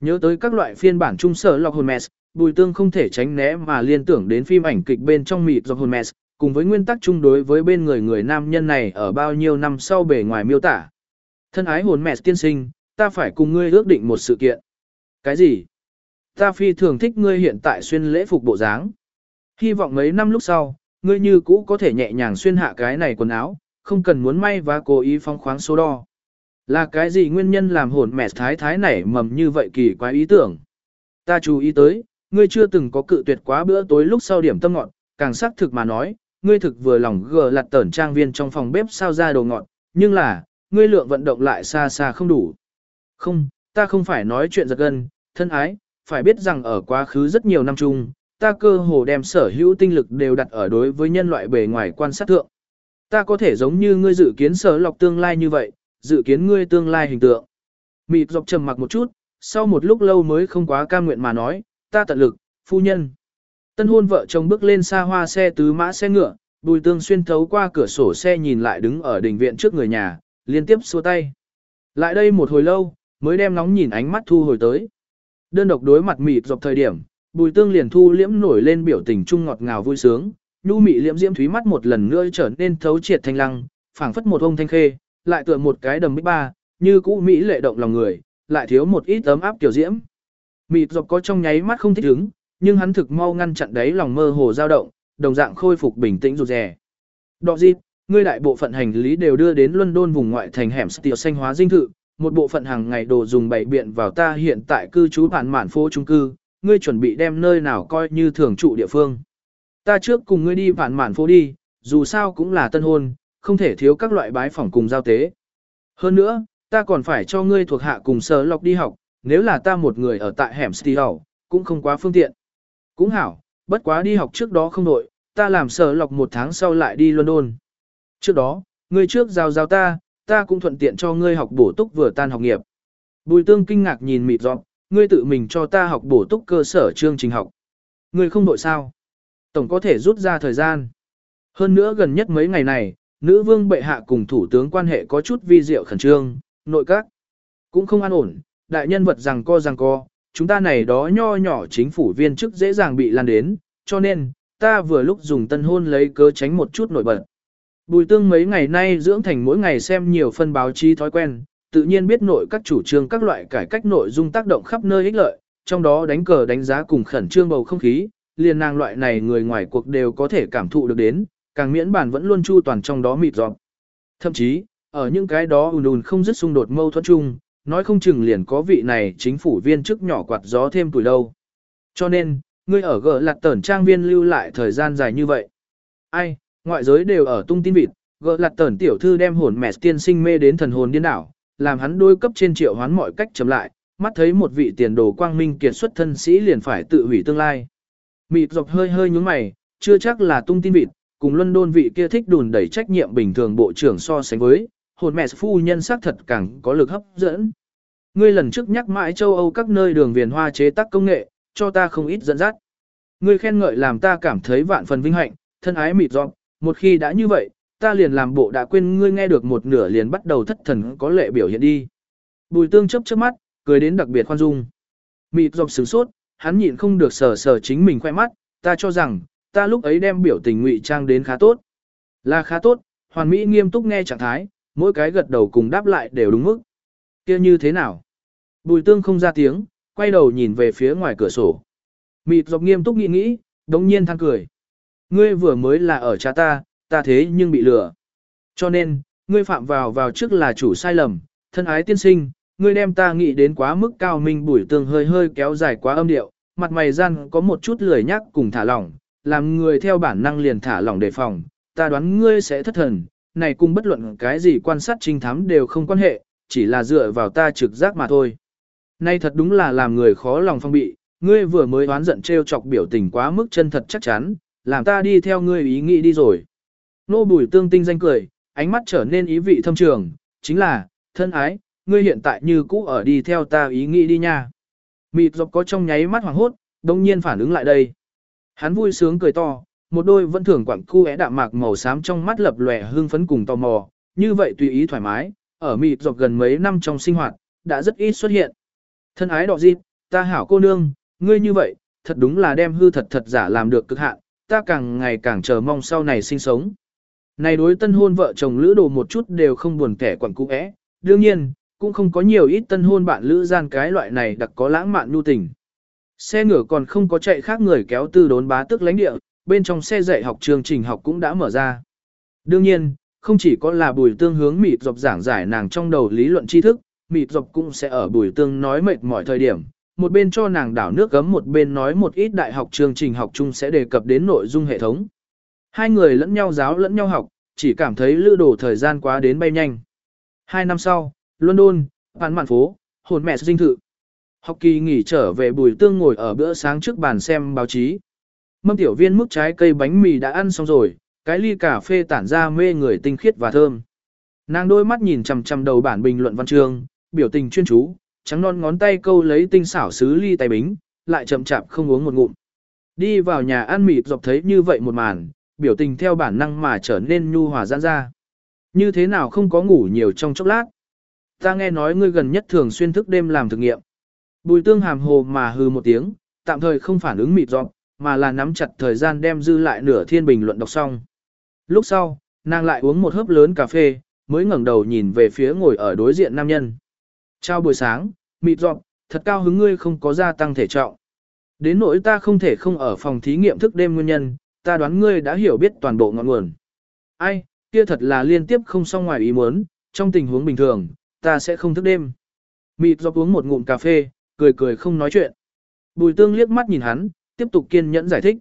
Nhớ tới các loại phiên bản trung sở lọc hồn mẹ, bùi tương không thể tránh né mà liên tưởng đến phim ảnh kịch bên trong mịt do hồn mẹ, cùng với nguyên tắc chung đối với bên người người nam nhân này ở bao nhiêu năm sau bề ngoài miêu tả. Thân ái hồn mẹ tiên sinh, ta phải cùng ngươi ước định một sự kiện. Cái gì? Ta phi thường thích ngươi hiện tại xuyên lễ phục bộ dáng. Hy vọng mấy năm lúc sau, ngươi như cũ có thể nhẹ nhàng xuyên hạ cái này quần áo, không cần muốn may và cố ý phong khoáng số đo. Là cái gì nguyên nhân làm hồn mẹ thái thái nảy mầm như vậy kỳ quái ý tưởng? Ta chú ý tới, ngươi chưa từng có cự tuyệt quá bữa tối lúc sau điểm tâm ngọn, càng xác thực mà nói, ngươi thực vừa lòng gờ lặt tẩn trang viên trong phòng bếp sao ra đồ ngọt, nhưng là, ngươi lượng vận động lại xa xa không đủ. Không, ta không phải nói chuyện giật gân, thân ái, phải biết rằng ở quá khứ rất nhiều năm chung, ta cơ hồ đem sở hữu tinh lực đều đặt ở đối với nhân loại bề ngoài quan sát thượng. Ta có thể giống như ngươi dự kiến sở lọc tương lai như vậy, dự kiến ngươi tương lai hình tượng. Mịp dọc trầm mặc một chút, sau một lúc lâu mới không quá cam nguyện mà nói, ta tận lực, phu nhân. Tân hôn vợ chồng bước lên xa hoa xe tứ mã xe ngựa, bùi tương xuyên thấu qua cửa sổ xe nhìn lại đứng ở đình viện trước người nhà, liên tiếp xua tay. Lại đây một hồi lâu, mới đem nóng nhìn ánh mắt thu hồi tới. Đơn độc đối mặt mịt dọc thời điểm, bùi tương liền thu liễm nổi lên biểu tình trung ngọt ngào vui sướng, nhu mị liễm diễm thúy mắt một lần nữa trở nên thấu triệt thanh lăng, phảng phất một ông thanh khê, lại tựa một cái đầm bích ba, như cũ mỹ lệ động lòng người, lại thiếu một ít ấm áp tiểu diễm. Mịt dọc có trong nháy mắt không thích ứng, nhưng hắn thực mau ngăn chặn đấy lòng mơ hồ dao động, đồng dạng khôi phục bình tĩnh rụt rè. Đọ dịp, ngươi đại bộ phận hành lý đều đưa đến London vùng ngoại thành hẻm tiểu xanh hóa dinh thự, một bộ phận hàng ngày đồ dùng bày biện vào ta hiện tại cư trú bản mạn phố trung cư, ngươi chuẩn bị đem nơi nào coi như thường trụ địa phương. Ta trước cùng ngươi đi bản mạn phố đi, dù sao cũng là tân hôn, không thể thiếu các loại bái phỏng cùng giao tế. Hơn nữa, ta còn phải cho ngươi thuộc hạ cùng sở lọc đi học, nếu là ta một người ở tại hẻm Steel, cũng không quá phương tiện. Cũng hảo, bất quá đi học trước đó không nội, ta làm sở lọc một tháng sau lại đi London. Trước đó, ngươi trước giao giao ta, ta cũng thuận tiện cho ngươi học bổ túc vừa tan học nghiệp. Bùi tương kinh ngạc nhìn mịt giọng, ngươi tự mình cho ta học bổ túc cơ sở chương trình học. Ngươi không đội sao? Tổng có thể rút ra thời gian. Hơn nữa gần nhất mấy ngày này, nữ vương bệ hạ cùng thủ tướng quan hệ có chút vi diệu khẩn trương, nội các. Cũng không an ổn, đại nhân vật rằng co rằng co, chúng ta này đó nho nhỏ chính phủ viên chức dễ dàng bị lan đến, cho nên, ta vừa lúc dùng tân hôn lấy cớ tránh một chút nổi bật. Bùi tương mấy ngày nay dưỡng thành mỗi ngày xem nhiều phân báo chí thói quen, tự nhiên biết nội các chủ trương các loại cải cách nội dung tác động khắp nơi ích lợi, trong đó đánh cờ đánh giá cùng khẩn trương bầu không khí, liền nàng loại này người ngoài cuộc đều có thể cảm thụ được đến, càng miễn bản vẫn luôn chu toàn trong đó mịt giọt Thậm chí, ở những cái đó ùn ùn không dứt xung đột mâu thuẫn chung, nói không chừng liền có vị này chính phủ viên chức nhỏ quạt gió thêm tuổi lâu. Cho nên, ngươi ở gỡ lạt tẩn trang viên lưu lại thời gian dài như vậy. Ai, ngoại giới đều ở tung tin vịt, gỡ lạt tẩn tiểu thư đem hồn mẹ tiên sinh mê đến thần hồn điên đảo, làm hắn đôi cấp trên triệu hoán mọi cách chấm lại, mắt thấy một vị tiền đồ quang minh kiệt xuất thân sĩ liền phải tự hủy tương lai. Mịt dọc hơi hơi nhúng mày, chưa chắc là tung tin vịt, cùng London vị kia thích đùn đẩy trách nhiệm bình thường bộ trưởng so sánh với, hồn mẹ phu nhân sắc thật càng có lực hấp dẫn. Ngươi lần trước nhắc mãi châu Âu các nơi đường viền hoa chế tác công nghệ, cho ta không ít dẫn dắt. Ngươi khen ngợi làm ta cảm thấy vạn phần vinh hạnh, thân ái mịt dọc, một khi đã như vậy, ta liền làm bộ đã quên ngươi nghe được một nửa liền bắt đầu thất thần có lệ biểu hiện đi. Bùi tương chấp chớp mắt, cười đến đặc biệt khoan dung. Mịt dọc sửng sốt, hắn nhịn không được sờ sờ chính mình khoe mắt, ta cho rằng, ta lúc ấy đem biểu tình ngụy trang đến khá tốt. Là khá tốt, hoàn mỹ nghiêm túc nghe trạng thái, mỗi cái gật đầu cùng đáp lại đều đúng mức. kia như thế nào? Bùi tương không ra tiếng, quay đầu nhìn về phía ngoài cửa sổ. Mịt dọc nghiêm túc nghĩ nghĩ, đống nhiên than cười. Ngươi vừa mới là ở cha ta, ta thế nhưng bị lừa. Cho nên, ngươi phạm vào vào trước là chủ sai lầm, thân ái tiên sinh, ngươi đem ta nghĩ đến quá mức cao minh bùi tương hơi hơi kéo dài quá âm điệu, mặt mày gian có một chút lười nhắc cùng thả lỏng, làm người theo bản năng liền thả lỏng đề phòng, ta đoán ngươi sẽ thất thần, này cùng bất luận cái gì quan sát trinh thám đều không quan hệ, chỉ là dựa vào ta trực giác mà thôi. Nay thật đúng là làm người khó lòng phong bị, ngươi vừa mới oán giận trêu chọc biểu tình quá mức chân thật chắc chắn, làm ta đi theo ngươi ý nghĩ đi rồi. Nô bùi tương tinh danh cười, ánh mắt trở nên ý vị thâm trường, chính là, thân ái, ngươi hiện tại như cũ ở đi theo ta ý nghĩ đi nha. Mịt dọc có trong nháy mắt hoàng hốt, đông nhiên phản ứng lại đây. Hắn vui sướng cười to, một đôi vẫn thường quặng cu é đạm mạc màu xám trong mắt lập lòe hương phấn cùng tò mò, như vậy tùy ý thoải mái, ở mịt dọc gần mấy năm trong sinh hoạt, đã rất ít xuất hiện. Thân ái đỏ dịp, ta hảo cô nương, ngươi như vậy, thật đúng là đem hư thật thật giả làm được cực hạn, ta càng ngày càng chờ mong sau này sinh sống. Này đối tân hôn vợ chồng lữ đồ một chút đều không buồn kẻ quẩn cũ ẽ, đương nhiên, cũng không có nhiều ít tân hôn bạn lữ gian cái loại này đặc có lãng mạn nhu tình. Xe ngựa còn không có chạy khác người kéo tư đốn bá tức lãnh địa, bên trong xe dạy học chương trình học cũng đã mở ra. Đương nhiên, không chỉ có là bùi tương hướng mịt dọc giảng giải nàng trong đầu lý luận tri thức, mịt dọc cũng sẽ ở bùi tương nói mệt mỏi thời điểm, một bên cho nàng đảo nước gấm một bên nói một ít đại học chương trình học chung sẽ đề cập đến nội dung hệ thống. Hai người lẫn nhau giáo lẫn nhau học, chỉ cảm thấy lữ đồ thời gian quá đến bay nhanh. Hai năm sau, London, bán mạn phố, hồn mẹ dinh thự. Học kỳ nghỉ trở về bùi tương ngồi ở bữa sáng trước bàn xem báo chí. Mâm tiểu viên mức trái cây bánh mì đã ăn xong rồi, cái ly cà phê tản ra mê người tinh khiết và thơm. Nàng đôi mắt nhìn chằm chằm đầu bản bình luận văn chương, biểu tình chuyên chú, trắng non ngón tay câu lấy tinh xảo sứ ly tay bính, lại chậm chạp không uống một ngụm. Đi vào nhà ăn mịt dọc thấy như vậy một màn, biểu tình theo bản năng mà trở nên nhu hòa giãn ra. Như thế nào không có ngủ nhiều trong chốc lát. Ta nghe nói ngươi gần nhất thường xuyên thức đêm làm thực nghiệm. Bùi tương hàm hồ mà hừ một tiếng, tạm thời không phản ứng mịt dọc, mà là nắm chặt thời gian đem dư lại nửa thiên bình luận đọc xong. Lúc sau, nàng lại uống một hớp lớn cà phê, mới ngẩng đầu nhìn về phía ngồi ở đối diện nam nhân. Chào buổi sáng, mịt dọc, thật cao hứng ngươi không có gia tăng thể trọng. Đến nỗi ta không thể không ở phòng thí nghiệm thức đêm nguyên nhân, ta đoán ngươi đã hiểu biết toàn bộ ngọn nguồn. Ai, kia thật là liên tiếp không xong ngoài ý muốn, trong tình huống bình thường, ta sẽ không thức đêm. Mịt dọc uống một ngụm cà phê, cười cười không nói chuyện. Bùi tương liếc mắt nhìn hắn, tiếp tục kiên nhẫn giải thích.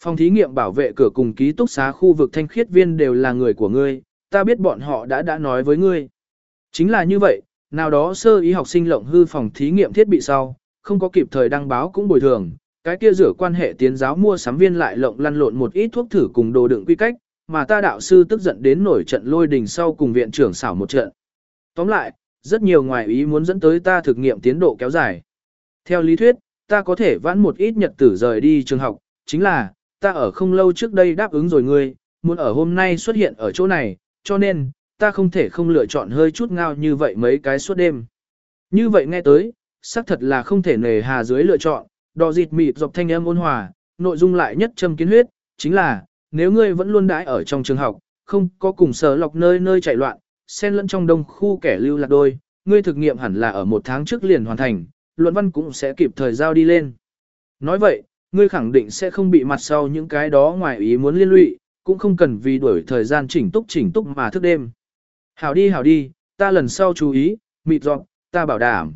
Phòng thí nghiệm bảo vệ cửa cùng ký túc xá khu vực thanh khiết viên đều là người của ngươi, ta biết bọn họ đã đã nói với ngươi. Chính là như vậy, nào đó sơ ý học sinh lộng hư phòng thí nghiệm thiết bị sau, không có kịp thời đăng báo cũng bồi thường, cái kia rửa quan hệ tiến giáo mua sắm viên lại lộng lăn lộn một ít thuốc thử cùng đồ đựng quy cách, mà ta đạo sư tức giận đến nổi trận lôi đình sau cùng viện trưởng xảo một trận. Tóm lại, rất nhiều ngoài ý muốn dẫn tới ta thực nghiệm tiến độ kéo dài. Theo lý thuyết, ta có thể vãn một ít nhật tử rời đi trường học, chính là, ta ở không lâu trước đây đáp ứng rồi ngươi, muốn ở hôm nay xuất hiện ở chỗ này, cho nên, ta không thể không lựa chọn hơi chút ngao như vậy mấy cái suốt đêm. Như vậy nghe tới, xác thật là không thể nề hà dưới lựa chọn, đò dịt mịt dọc thanh âm ôn hòa, nội dung lại nhất châm kiến huyết, chính là, nếu ngươi vẫn luôn đãi ở trong trường học, không có cùng sở lọc nơi nơi chạy loạn, xen lẫn trong đông khu kẻ lưu lạc đôi, ngươi thực nghiệm hẳn là ở một tháng trước liền hoàn thành, luận văn cũng sẽ kịp thời giao đi lên. Nói vậy, ngươi khẳng định sẽ không bị mặt sau những cái đó ngoài ý muốn liên lụy, cũng không cần vì đuổi thời gian chỉnh túc chỉnh túc mà thức đêm. Hảo đi hảo đi, ta lần sau chú ý, mịt dọn, ta bảo đảm.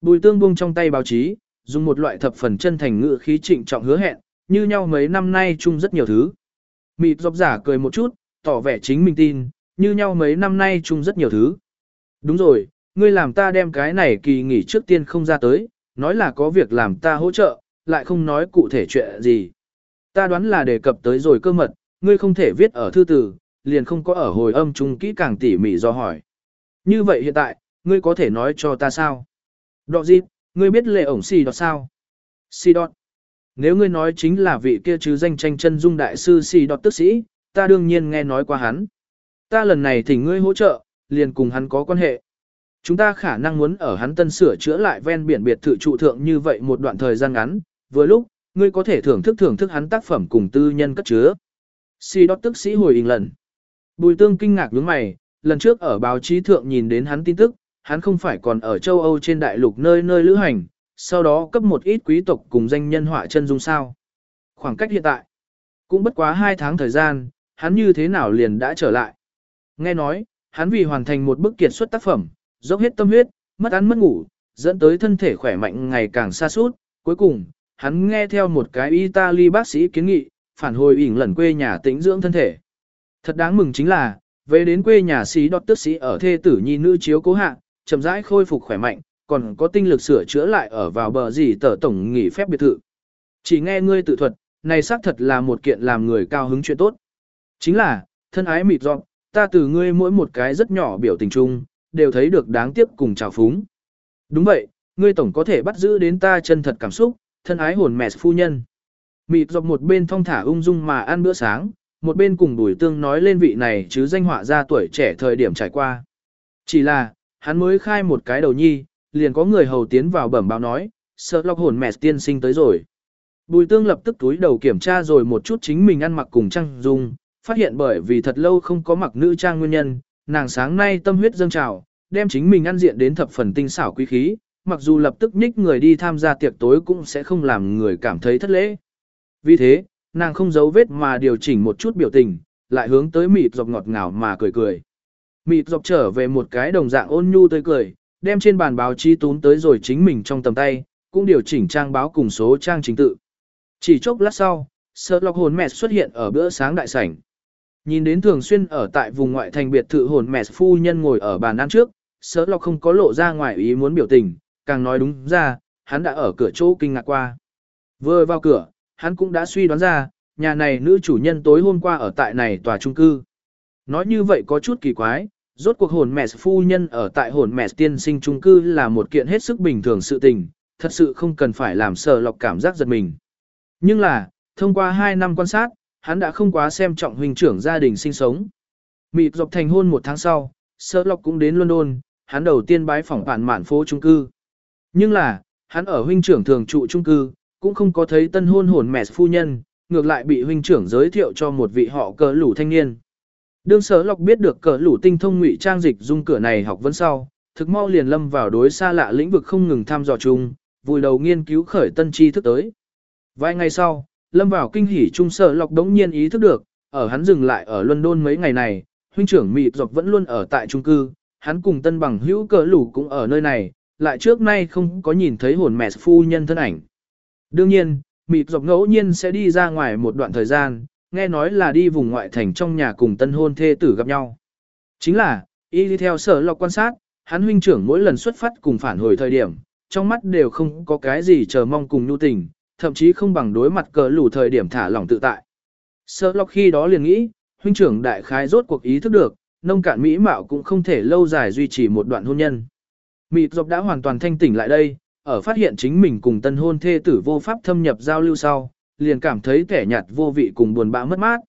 Bùi tương buông trong tay báo chí, dùng một loại thập phần chân thành ngữ khí trịnh trọng hứa hẹn, như nhau mấy năm nay chung rất nhiều thứ. Mịt dọc giả cười một chút, tỏ vẻ chính mình tin, như nhau mấy năm nay chung rất nhiều thứ. Đúng rồi, ngươi làm ta đem cái này kỳ nghỉ trước tiên không ra tới, nói là có việc làm ta hỗ trợ, lại không nói cụ thể chuyện gì. Ta đoán là đề cập tới rồi cơ mật, ngươi không thể viết ở thư tử, liền không có ở hồi âm chung kỹ càng tỉ mỉ do hỏi. Như vậy hiện tại, ngươi có thể nói cho ta sao? Đọ dịp, ngươi biết lệ ổng xì đọt sao? Xì đọt. Nếu ngươi nói chính là vị kia chứ danh tranh chân dung đại sư xì đọt tức sĩ, ta đương nhiên nghe nói qua hắn. Ta lần này thỉnh ngươi hỗ trợ, liền cùng hắn có quan hệ. Chúng ta khả năng muốn ở hắn tân sửa chữa lại ven biển biệt thự trụ thượng như vậy một đoạn thời gian ngắn, vừa lúc, ngươi có thể thưởng thức thưởng thức hắn tác phẩm cùng tư nhân cất chứa. Si đót tức sĩ hồi hình lần. Bùi tương kinh ngạc nhướng mày, lần trước ở báo chí thượng nhìn đến hắn tin tức, hắn không phải còn ở châu Âu trên đại lục nơi nơi lữ hành, sau đó cấp một ít quý tộc cùng danh nhân họa chân dung sao. Khoảng cách hiện tại, cũng bất quá 2 tháng thời gian, hắn như thế nào liền đã trở lại. Nghe nói, hắn vì hoàn thành một bức kiệt xuất tác phẩm, dốc hết tâm huyết, mất ăn mất ngủ, dẫn tới thân thể khỏe mạnh ngày càng xa suốt. Cuối cùng, hắn nghe theo một cái Italy bác sĩ kiến nghị, phản hồi ỉn lần quê nhà tĩnh dưỡng thân thể. Thật đáng mừng chính là, về đến quê nhà sĩ đọt tức sĩ ở thê tử nhi nữ chiếu cố hạ, chậm rãi khôi phục khỏe mạnh, còn có tinh lực sửa chữa lại ở vào bờ gì tờ tổng nghỉ phép biệt thự. Chỉ nghe ngươi tự thuật, này xác thật là một kiện làm người cao hứng chuyện tốt. Chính là, thân ái mịt dọn, ta từ ngươi mỗi một cái rất nhỏ biểu tình chung, đều thấy được đáng tiếc cùng chào phúng. Đúng vậy, ngươi tổng có thể bắt giữ đến ta chân thật cảm xúc, thân ái hồn mẹ phu nhân. Mịt dọc một bên thong thả ung dung mà ăn bữa sáng, một bên cùng bùi tương nói lên vị này chứ danh họa ra tuổi trẻ thời điểm trải qua. Chỉ là, hắn mới khai một cái đầu nhi, liền có người hầu tiến vào bẩm báo nói, sợ lọc hồn mẹ tiên sinh tới rồi. Bùi tương lập tức túi đầu kiểm tra rồi một chút chính mình ăn mặc cùng trang dung, phát hiện bởi vì thật lâu không có mặc nữ trang nguyên nhân, nàng sáng nay tâm huyết dâng trào, đem chính mình ăn diện đến thập phần tinh xảo quý khí, mặc dù lập tức nhích người đi tham gia tiệc tối cũng sẽ không làm người cảm thấy thất lễ. Vì thế, nàng không giấu vết mà điều chỉnh một chút biểu tình, lại hướng tới mịt dọc ngọt ngào mà cười cười. Mịt dọc trở về một cái đồng dạng ôn nhu tươi cười, đem trên bàn báo chí tún tới rồi chính mình trong tầm tay, cũng điều chỉnh trang báo cùng số trang chính tự. Chỉ chốc lát sau, sợ lọc hồn mẹ xuất hiện ở bữa sáng đại sảnh. Nhìn đến thường xuyên ở tại vùng ngoại thành biệt thự hồn mẹ phu nhân ngồi ở bàn ăn trước, sợ lọc không có lộ ra ngoài ý muốn biểu tình, càng nói đúng ra, hắn đã ở cửa chỗ kinh ngạc qua. Vừa vào cửa, hắn cũng đã suy đoán ra, nhà này nữ chủ nhân tối hôm qua ở tại này tòa trung cư. Nói như vậy có chút kỳ quái, rốt cuộc hồn mẹ phu nhân ở tại hồn mẹ tiên sinh trung cư là một kiện hết sức bình thường sự tình, thật sự không cần phải làm sờ lọc cảm giác giật mình. Nhưng là, thông qua 2 năm quan sát, hắn đã không quá xem trọng huynh trưởng gia đình sinh sống. Mịt dọc thành hôn một tháng sau, sờ lọc cũng đến London, hắn đầu tiên bái phỏng bản mạn phố trung cư. Nhưng là, hắn ở huynh trưởng thường trụ trung cư, cũng không có thấy tân hôn hồn mẹ phu nhân, ngược lại bị huynh trưởng giới thiệu cho một vị họ cờ lủ thanh niên. Đương sở lọc biết được cờ lủ tinh thông ngụy trang dịch dung cửa này học vấn sau, thực mau liền lâm vào đối xa lạ lĩnh vực không ngừng tham dò chung, vùi đầu nghiên cứu khởi tân tri thức tới. Vài ngày sau, lâm vào kinh hỉ trung sở lọc đống nhiên ý thức được, ở hắn dừng lại ở London mấy ngày này, huynh trưởng mịt dọc vẫn luôn ở tại trung cư, hắn cùng tân bằng hữu cờ lủ cũng ở nơi này, lại trước nay không có nhìn thấy hồn mẹ phu nhân thân ảnh. Đương nhiên, mịp dọc ngẫu nhiên sẽ đi ra ngoài một đoạn thời gian, nghe nói là đi vùng ngoại thành trong nhà cùng tân hôn thê tử gặp nhau. Chính là, y đi theo sở lọc quan sát, hắn huynh trưởng mỗi lần xuất phát cùng phản hồi thời điểm, trong mắt đều không có cái gì chờ mong cùng nhu tình, thậm chí không bằng đối mặt cờ lủ thời điểm thả lỏng tự tại. Sở lọc khi đó liền nghĩ, huynh trưởng đại khái rốt cuộc ý thức được, nông cạn mỹ mạo cũng không thể lâu dài duy trì một đoạn hôn nhân. Mịp dọc đã hoàn toàn thanh tỉnh lại đây, ở phát hiện chính mình cùng tân hôn thê tử vô pháp thâm nhập giao lưu sau, liền cảm thấy kẻ nhạt vô vị cùng buồn bã mất mát.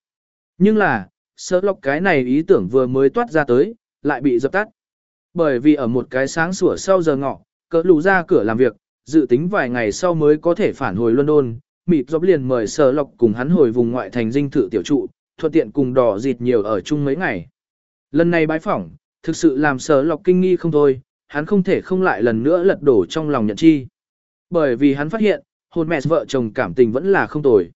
Nhưng là, sơ lọc cái này ý tưởng vừa mới toát ra tới, lại bị dập tắt. Bởi vì ở một cái sáng sủa sau giờ ngọ, cỡ lù ra cửa làm việc, dự tính vài ngày sau mới có thể phản hồi London, mịt dọc liền mời sơ lọc cùng hắn hồi vùng ngoại thành dinh thự tiểu trụ, thuận tiện cùng đỏ dịt nhiều ở chung mấy ngày. Lần này bái phỏng, thực sự làm sơ lọc kinh nghi không thôi, hắn không thể không lại lần nữa lật đổ trong lòng nhận chi. Bởi vì hắn phát hiện, hồn mẹ vợ chồng cảm tình vẫn là không tồi.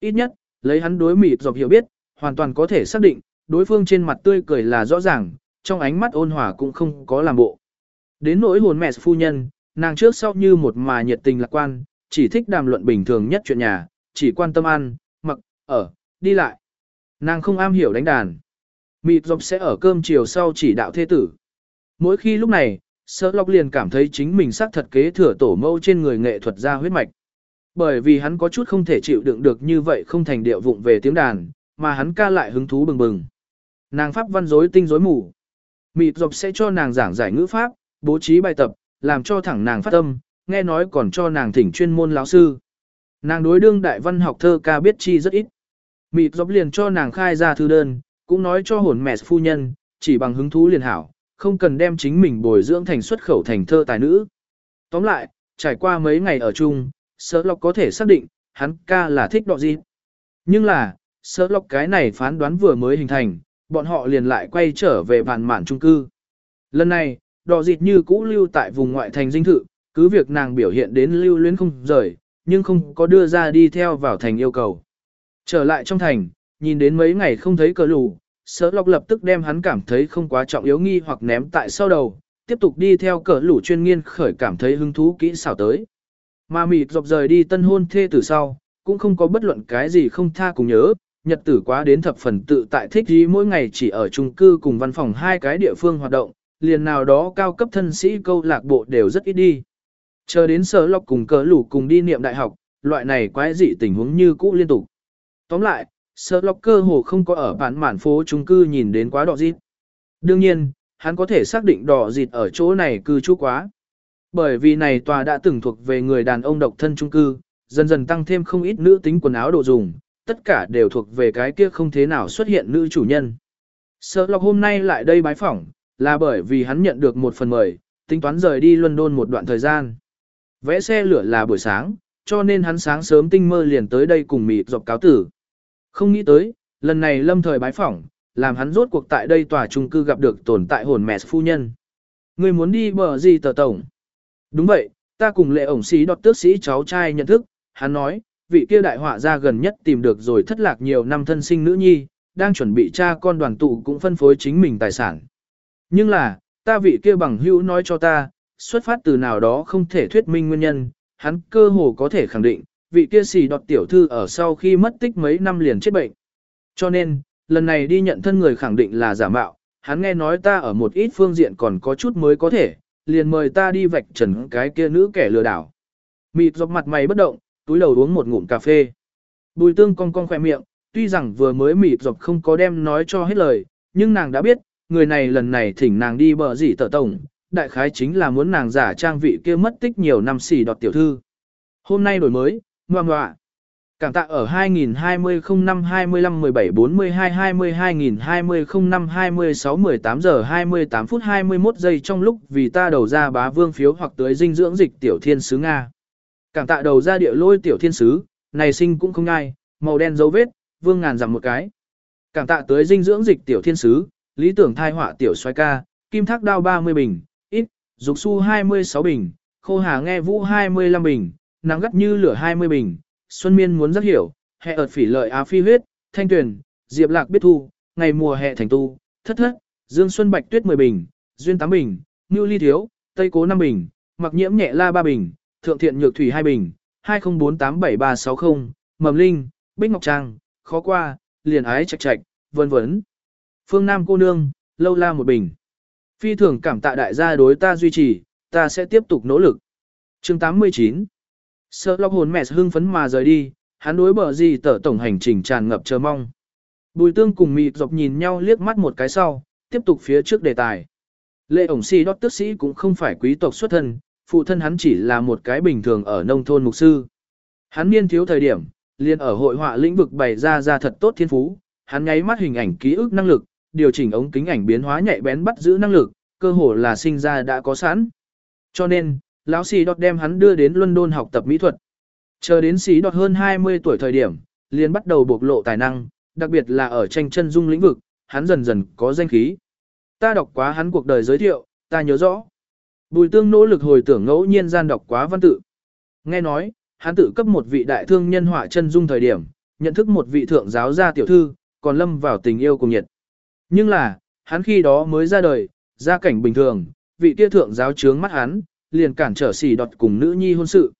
Ít nhất, lấy hắn đối mịt dọc hiểu biết, hoàn toàn có thể xác định, đối phương trên mặt tươi cười là rõ ràng, trong ánh mắt ôn hòa cũng không có làm bộ. Đến nỗi hồn mẹ phu nhân, nàng trước sau như một mà nhiệt tình lạc quan, chỉ thích đàm luận bình thường nhất chuyện nhà, chỉ quan tâm ăn, mặc, ở, đi lại. Nàng không am hiểu đánh đàn. Mịt dọc sẽ ở cơm chiều sau chỉ đạo thế tử. Mỗi khi lúc này, Sở Lộc liền cảm thấy chính mình xác thật kế thừa tổ mẫu trên người nghệ thuật ra huyết mạch. Bởi vì hắn có chút không thể chịu đựng được như vậy không thành điệu vụng về tiếng đàn, mà hắn ca lại hứng thú bừng bừng. Nàng pháp văn rối tinh rối mù. Mịt dọc sẽ cho nàng giảng giải ngữ pháp, bố trí bài tập, làm cho thẳng nàng phát tâm, nghe nói còn cho nàng thỉnh chuyên môn lão sư. Nàng đối đương đại văn học thơ ca biết chi rất ít. Mịt dọc liền cho nàng khai ra thư đơn, cũng nói cho hồn mẹ phu nhân, chỉ bằng hứng thú liền hảo, không cần đem chính mình bồi dưỡng thành xuất khẩu thành thơ tài nữ. Tóm lại, trải qua mấy ngày ở chung, Sở Lộc có thể xác định, hắn ca là thích đọ dịt. Nhưng là, sơ lộc cái này phán đoán vừa mới hình thành, bọn họ liền lại quay trở về bàn mạn trung cư. Lần này, đỏ dịt như cũ lưu tại vùng ngoại thành dinh thự, cứ việc nàng biểu hiện đến lưu luyến không rời, nhưng không có đưa ra đi theo vào thành yêu cầu. Trở lại trong thành, nhìn đến mấy ngày không thấy cờ lù, Sở lọc lập tức đem hắn cảm thấy không quá trọng yếu nghi hoặc ném tại sau đầu, tiếp tục đi theo cờ Lũ chuyên nghiên khởi cảm thấy hứng thú kỹ xảo tới. Mà mịt dọc rời đi tân hôn thê từ sau, cũng không có bất luận cái gì không tha cùng nhớ, nhật tử quá đến thập phần tự tại thích gì mỗi ngày chỉ ở chung cư cùng văn phòng hai cái địa phương hoạt động, liền nào đó cao cấp thân sĩ câu lạc bộ đều rất ít đi. Chờ đến sở lọc cùng cờ Lũ cùng đi niệm đại học, loại này quái dị tình huống như cũ liên tục. Tóm lại, Sợ lọc cơ hồ không có ở bản mản phố trung cư nhìn đến quá đỏ dịt. Đương nhiên, hắn có thể xác định đỏ dịt ở chỗ này cư trú quá. Bởi vì này tòa đã từng thuộc về người đàn ông độc thân trung cư, dần dần tăng thêm không ít nữ tính quần áo đồ dùng, tất cả đều thuộc về cái kia không thế nào xuất hiện nữ chủ nhân. Sợ lọc hôm nay lại đây bái phỏng, là bởi vì hắn nhận được một phần mời, tính toán rời đi London một đoạn thời gian. Vẽ xe lửa là buổi sáng, cho nên hắn sáng sớm tinh mơ liền tới đây cùng mịt dọc cáo tử. Không nghĩ tới, lần này lâm thời bái phỏng, làm hắn rốt cuộc tại đây tòa trung cư gặp được tồn tại hồn mẹ phu nhân. Người muốn đi bờ gì tờ tổng? Đúng vậy, ta cùng lệ ổng sĩ đọt tước sĩ cháu trai nhận thức, hắn nói, vị kia đại họa ra gần nhất tìm được rồi thất lạc nhiều năm thân sinh nữ nhi, đang chuẩn bị cha con đoàn tụ cũng phân phối chính mình tài sản. Nhưng là, ta vị kia bằng hữu nói cho ta, xuất phát từ nào đó không thể thuyết minh nguyên nhân, hắn cơ hồ có thể khẳng định, vị kia xì đọt tiểu thư ở sau khi mất tích mấy năm liền chết bệnh. Cho nên, lần này đi nhận thân người khẳng định là giả mạo, hắn nghe nói ta ở một ít phương diện còn có chút mới có thể, liền mời ta đi vạch trần cái kia nữ kẻ lừa đảo. Mịt dọc mặt mày bất động, túi đầu uống một ngụm cà phê. Bùi tương cong cong khỏe miệng, tuy rằng vừa mới mịt dọc không có đem nói cho hết lời, nhưng nàng đã biết, người này lần này thỉnh nàng đi bờ gì tờ tổng, đại khái chính là muốn nàng giả trang vị kia mất tích nhiều năm xỉ đọt tiểu thư. Hôm nay đổi mới, ngoan ngoạ. Cảm tạ ở 2020 05 25 17 42 20 2020 05 26 18 giờ 28 phút 21 giây trong lúc vì ta đầu ra bá vương phiếu hoặc tới dinh dưỡng dịch tiểu thiên sứ Nga. Cảm tạ đầu ra địa lôi tiểu thiên sứ, này sinh cũng không ngay, màu đen dấu vết, vương ngàn giảm một cái. Cảm tạ tới dinh dưỡng dịch tiểu thiên sứ, lý tưởng thai họa tiểu xoay ca, kim thác đao 30 bình, ít, dục su 26 bình, khô hà nghe vũ 25 bình, nắng gắt như lửa 20 bình, xuân miên muốn rất hiểu, hệ ợt phỉ lợi á phi huyết, thanh tuyển, diệp lạc biết thu, ngày mùa hè thành tu, thất thất, dương xuân bạch tuyết 10 bình, duyên 8 bình, ngưu ly thiếu, tây cố 5 bình, mặc nhiễm nhẹ la 3 bình, thượng thiện nhược thủy 2 bình, 20487360, mầm linh, bích ngọc trang, khó qua, liền ái chạch chạch, vân vân. Phương Nam cô nương, lâu la một bình. Phi thường cảm tạ đại gia đối ta duy trì, ta sẽ tiếp tục nỗ lực. chương 89 Sợ lọc hồn mẹ hưng phấn mà rời đi, hắn đối bờ gì tở tổng hành trình tràn ngập chờ mong. Bùi tương cùng mịt dọc nhìn nhau liếc mắt một cái sau, tiếp tục phía trước đề tài. Lệ ổng si đót tước sĩ cũng không phải quý tộc xuất thân, phụ thân hắn chỉ là một cái bình thường ở nông thôn mục sư. Hắn niên thiếu thời điểm, liền ở hội họa lĩnh vực bày ra ra thật tốt thiên phú, hắn nháy mắt hình ảnh ký ức năng lực, điều chỉnh ống kính ảnh biến hóa nhạy bén bắt giữ năng lực, cơ hồ là sinh ra đã có sẵn. Cho nên, lão sĩ đọt đem hắn đưa đến London học tập mỹ thuật. Chờ đến sĩ đọt hơn 20 tuổi thời điểm, liền bắt đầu bộc lộ tài năng, đặc biệt là ở tranh chân dung lĩnh vực, hắn dần dần có danh khí. Ta đọc quá hắn cuộc đời giới thiệu, ta nhớ rõ. Bùi tương nỗ lực hồi tưởng ngẫu nhiên gian đọc quá văn tự. Nghe nói, hắn tự cấp một vị đại thương nhân họa chân dung thời điểm, nhận thức một vị thượng giáo gia tiểu thư, còn lâm vào tình yêu cùng nhiệt. Nhưng là, hắn khi đó mới ra đời, gia cảnh bình thường, vị kia thượng giáo trướng mắt hắn, liền cản trở xì đọt cùng nữ nhi hôn sự.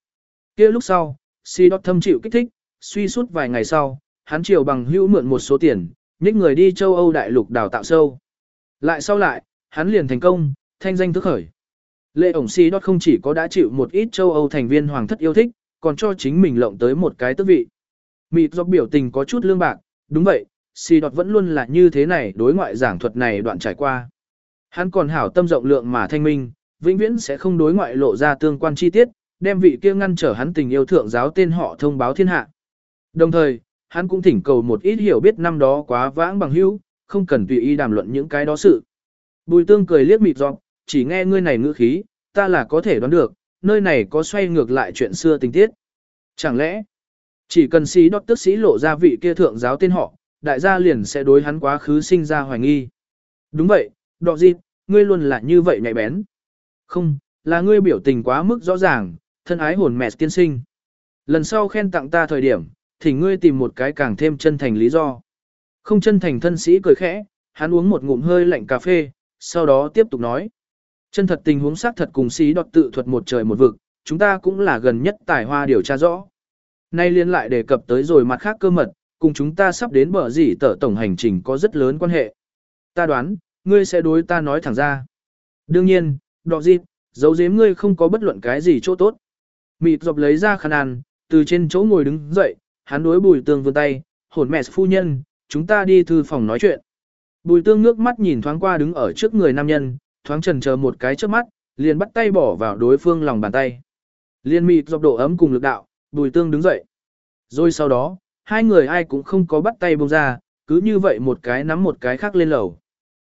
kia lúc sau, xì đọt thâm chịu kích thích, suy suốt vài ngày sau, hắn chiều bằng hữu mượn một số tiền, nhích người đi châu Âu đại lục đào tạo sâu. Lại sau lại, hắn liền thành công, thanh danh thức khởi. Lệ ổng xì đọt không chỉ có đã chịu một ít châu Âu thành viên hoàng thất yêu thích, còn cho chính mình lộng tới một cái tước vị. Mịt dọc biểu tình có chút lương bạc, đúng vậy, xì đọt vẫn luôn là như thế này đối ngoại giảng thuật này đoạn trải qua. Hắn còn hảo tâm rộng lượng mà thanh minh, vĩnh viễn sẽ không đối ngoại lộ ra tương quan chi tiết, đem vị kia ngăn trở hắn tình yêu thượng giáo tên họ thông báo thiên hạ. Đồng thời, hắn cũng thỉnh cầu một ít hiểu biết năm đó quá vãng bằng hữu, không cần tùy ý đàm luận những cái đó sự. Bùi tương cười liếc mịt giọng, chỉ nghe ngươi này ngữ khí, ta là có thể đoán được, nơi này có xoay ngược lại chuyện xưa tình tiết. Chẳng lẽ, Chỉ cần sĩ đốt tức sĩ lộ ra vị kia thượng giáo tên họ, đại gia liền sẽ đối hắn quá khứ sinh ra hoài nghi. Đúng vậy, đọ dịp, ngươi luôn là như vậy nhạy bén. Không, là ngươi biểu tình quá mức rõ ràng, thân ái hồn mẹ tiên sinh. Lần sau khen tặng ta thời điểm, thì ngươi tìm một cái càng thêm chân thành lý do. Không chân thành thân sĩ cười khẽ, hắn uống một ngụm hơi lạnh cà phê, sau đó tiếp tục nói. Chân thật tình huống xác thật cùng sĩ đọt tự thuật một trời một vực, chúng ta cũng là gần nhất tài hoa điều tra rõ. Nay liên lại đề cập tới rồi mặt khác cơ mật, cùng chúng ta sắp đến bờ gì tở tổng hành trình có rất lớn quan hệ. Ta đoán, ngươi sẽ đối ta nói thẳng ra. Đương nhiên, đọ dịp, dấu giếm ngươi không có bất luận cái gì chỗ tốt. Mịt dọc lấy ra khăn ăn, từ trên chỗ ngồi đứng dậy, hắn đối bùi tương vươn tay, hồn mẹ phu nhân, chúng ta đi thư phòng nói chuyện. Bùi tương ngước mắt nhìn thoáng qua đứng ở trước người nam nhân, thoáng trần chờ một cái trước mắt, liền bắt tay bỏ vào đối phương lòng bàn tay. Liên mịt dọc độ ấm cùng lực đạo, bùi tương đứng dậy. Rồi sau đó, hai người ai cũng không có bắt tay bông ra, cứ như vậy một cái nắm một cái khác lên lầu.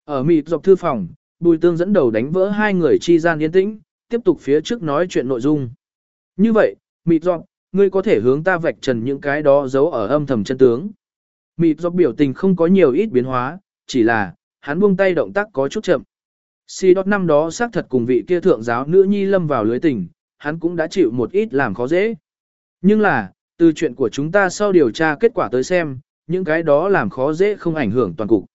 Ở mịt dọc thư phòng, bùi tương dẫn đầu đánh vỡ hai người chi gian yên tĩnh, tiếp tục phía trước nói chuyện nội dung. Như vậy, mịt dọc, ngươi có thể hướng ta vạch trần những cái đó giấu ở âm thầm chân tướng. Mịt dọc biểu tình không có nhiều ít biến hóa, chỉ là, hắn buông tay động tác có chút chậm. Si Đọt năm đó xác thật cùng vị kia thượng giáo nữ nhi lâm vào lưới tình, hắn cũng đã chịu một ít làm khó dễ. Nhưng là, từ chuyện của chúng ta sau điều tra kết quả tới xem, những cái đó làm khó dễ không ảnh hưởng toàn cục.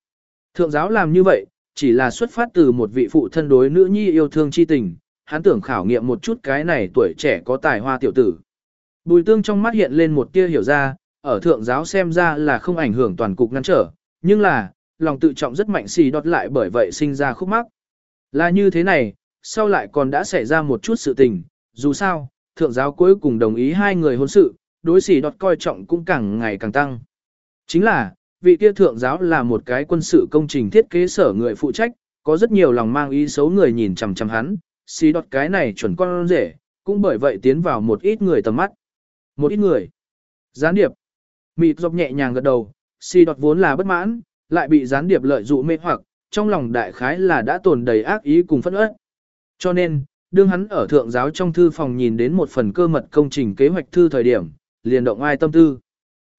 Thượng giáo làm như vậy, chỉ là xuất phát từ một vị phụ thân đối nữ nhi yêu thương chi tình, hắn tưởng khảo nghiệm một chút cái này tuổi trẻ có tài hoa tiểu tử. Bùi tương trong mắt hiện lên một tia hiểu ra, ở thượng giáo xem ra là không ảnh hưởng toàn cục ngăn trở, nhưng là, lòng tự trọng rất mạnh xì đọt lại bởi vậy sinh ra khúc mắc. Là như thế này, sau lại còn đã xảy ra một chút sự tình, dù sao, thượng giáo cuối cùng đồng ý hai người hôn sự, đối xì đọt coi trọng cũng càng ngày càng tăng. Chính là, vị kia thượng giáo là một cái quân sự công trình thiết kế sở người phụ trách, có rất nhiều lòng mang ý xấu người nhìn chằm chằm hắn, xì đọt cái này chuẩn con rể, cũng bởi vậy tiến vào một ít người tầm mắt. Một ít người. Gián điệp. Mịt dọc nhẹ nhàng gật đầu, xì đọt vốn là bất mãn, lại bị gián điệp lợi dụ mê hoặc, trong lòng đại khái là đã tồn đầy ác ý cùng phẫn ớt. Cho nên, đương hắn ở thượng giáo trong thư phòng nhìn đến một phần cơ mật công trình kế hoạch thư thời điểm, liền động ai tâm tư.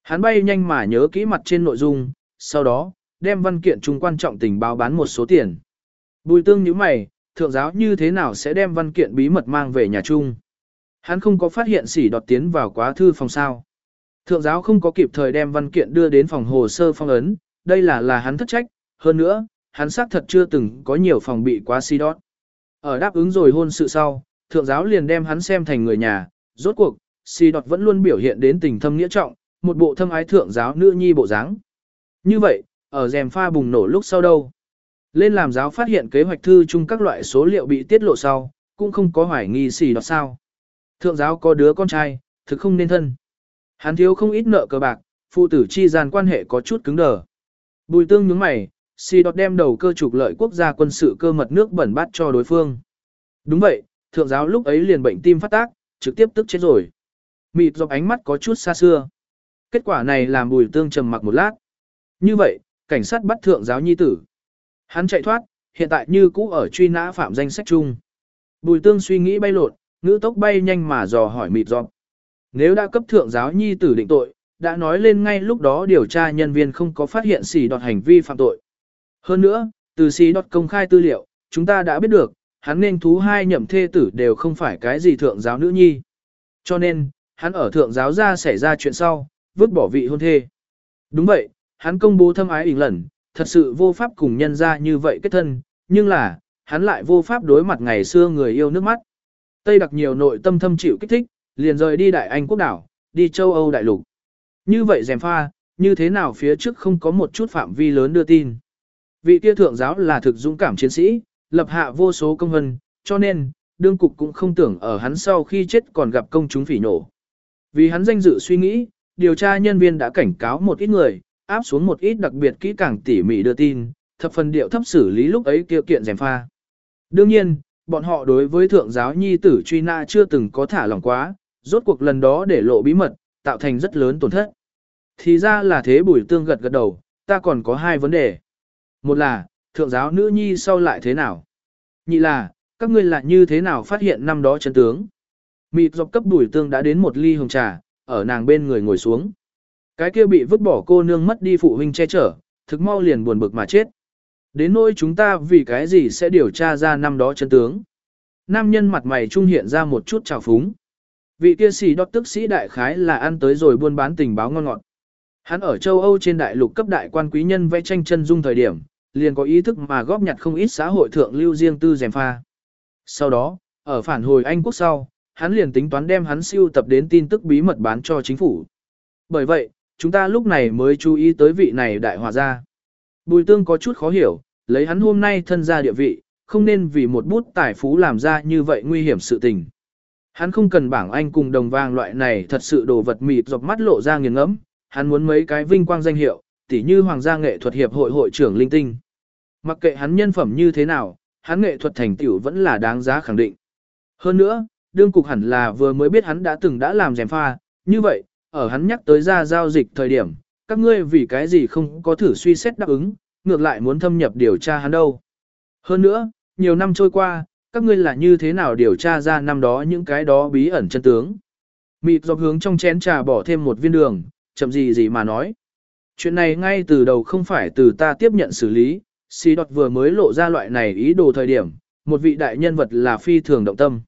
Hắn bay nhanh mà nhớ kỹ mặt trên nội dung, sau đó, đem văn kiện chung quan trọng tình báo bán một số tiền. Bùi tương như mày, thượng giáo như thế nào sẽ đem văn kiện bí mật mang về nhà chung? Hắn không có phát hiện sỉ đọt tiến vào quá thư phòng sao. Thượng giáo không có kịp thời đem văn kiện đưa đến phòng hồ sơ phong ấn, đây là là hắn thất trách, hơn nữa, hắn xác thật chưa từng có nhiều phòng bị quá si đọt. Ở đáp ứng rồi hôn sự sau, thượng giáo liền đem hắn xem thành người nhà, rốt cuộc, si đọt vẫn luôn biểu hiện đến tình thâm nghĩa trọng, một bộ thâm ái thượng giáo nữ nhi bộ dáng. Như vậy, ở rèm pha bùng nổ lúc sau đâu? Lên làm giáo phát hiện kế hoạch thư chung các loại số liệu bị tiết lộ sau, cũng không có hoài nghi gì đó sao. Thượng giáo có đứa con trai, thực không nên thân. Hắn thiếu không ít nợ cờ bạc, phụ tử chi gian quan hệ có chút cứng đờ. Bùi tương nhướng mày, si đọt đem đầu cơ trục lợi quốc gia quân sự cơ mật nước bẩn bát cho đối phương. Đúng vậy, thượng giáo lúc ấy liền bệnh tim phát tác, trực tiếp tức chết rồi. Mịt dọc ánh mắt có chút xa xưa. Kết quả này làm bùi tương trầm mặc một lát. Như vậy, cảnh sát bắt thượng giáo nhi tử. Hắn chạy thoát, hiện tại như cũ ở truy nã phạm danh sách chung. Bùi tương suy nghĩ bay lột, ngữ tốc bay nhanh mà dò hỏi mịt dọc. Nếu đã cấp thượng giáo nhi tử định tội, đã nói lên ngay lúc đó điều tra nhân viên không có phát hiện xì đọt hành vi phạm tội. Hơn nữa, từ xì đọt công khai tư liệu, chúng ta đã biết được, hắn nên thú hai nhậm thê tử đều không phải cái gì thượng giáo nữ nhi. Cho nên, hắn ở thượng giáo ra xảy ra chuyện sau, vứt bỏ vị hôn thê. Đúng vậy, hắn công bố thâm ái ỉnh lần, thật sự vô pháp cùng nhân ra như vậy kết thân, nhưng là, hắn lại vô pháp đối mặt ngày xưa người yêu nước mắt. Tây đặc nhiều nội tâm thâm chịu kích thích, liền rời đi Đại Anh quốc đảo, đi châu Âu đại lục. Như vậy dèm pha, như thế nào phía trước không có một chút phạm vi lớn đưa tin. Vị kia thượng giáo là thực dũng cảm chiến sĩ, lập hạ vô số công hân, cho nên, đương cục cũng không tưởng ở hắn sau khi chết còn gặp công chúng phỉ nổ. Vì hắn danh dự suy nghĩ, điều tra nhân viên đã cảnh cáo một ít người, áp xuống một ít đặc biệt kỹ càng tỉ mỉ đưa tin, thập phần điệu thấp xử lý lúc ấy kia kiện rèm pha. Đương nhiên, bọn họ đối với thượng giáo nhi tử truy na chưa từng có thả lỏng quá, rốt cuộc lần đó để lộ bí mật, tạo thành rất lớn tổn thất. Thì ra là thế bùi tương gật gật đầu, ta còn có hai vấn đề. Một là, thượng giáo nữ nhi sau lại thế nào? Nhị là, các ngươi lại như thế nào phát hiện năm đó chân tướng? Mịt dọc cấp bùi tương đã đến một ly hồng trà, ở nàng bên người ngồi xuống. Cái kia bị vứt bỏ cô nương mất đi phụ huynh che chở, thực mau liền buồn bực mà chết. Đến nỗi chúng ta vì cái gì sẽ điều tra ra năm đó chân tướng. Nam nhân mặt mày trung hiện ra một chút trào phúng. Vị kia sĩ đọc tức sĩ đại khái là ăn tới rồi buôn bán tình báo ngon ngọt. Hắn ở châu Âu trên đại lục cấp đại quan quý nhân vẽ tranh chân dung thời điểm, liền có ý thức mà góp nhặt không ít xã hội thượng lưu riêng tư dèm pha. Sau đó, ở phản hồi Anh quốc sau, hắn liền tính toán đem hắn siêu tập đến tin tức bí mật bán cho chính phủ. Bởi vậy, chúng ta lúc này mới chú ý tới vị này đại hòa gia. Bùi tương có chút khó hiểu, lấy hắn hôm nay thân gia địa vị, không nên vì một bút tài phú làm ra như vậy nguy hiểm sự tình. Hắn không cần bảng anh cùng đồng vàng loại này thật sự đồ vật mịt dọc mắt lộ ra nghiền ngẫm, hắn muốn mấy cái vinh quang danh hiệu, tỉ như Hoàng gia nghệ thuật hiệp hội hội trưởng linh tinh. Mặc kệ hắn nhân phẩm như thế nào, hắn nghệ thuật thành tựu vẫn là đáng giá khẳng định. Hơn nữa, đương cục hẳn là vừa mới biết hắn đã từng đã làm rèm pha, như vậy, ở hắn nhắc tới ra giao dịch thời điểm, các ngươi vì cái gì không có thử suy xét đáp ứng, ngược lại muốn thâm nhập điều tra hắn đâu. Hơn nữa, nhiều năm trôi qua, các ngươi là như thế nào điều tra ra năm đó những cái đó bí ẩn chân tướng. Mịt dọc hướng trong chén trà bỏ thêm một viên đường, chậm gì gì mà nói. Chuyện này ngay từ đầu không phải từ ta tiếp nhận xử lý, xì đọt vừa mới lộ ra loại này ý đồ thời điểm, một vị đại nhân vật là phi thường động tâm.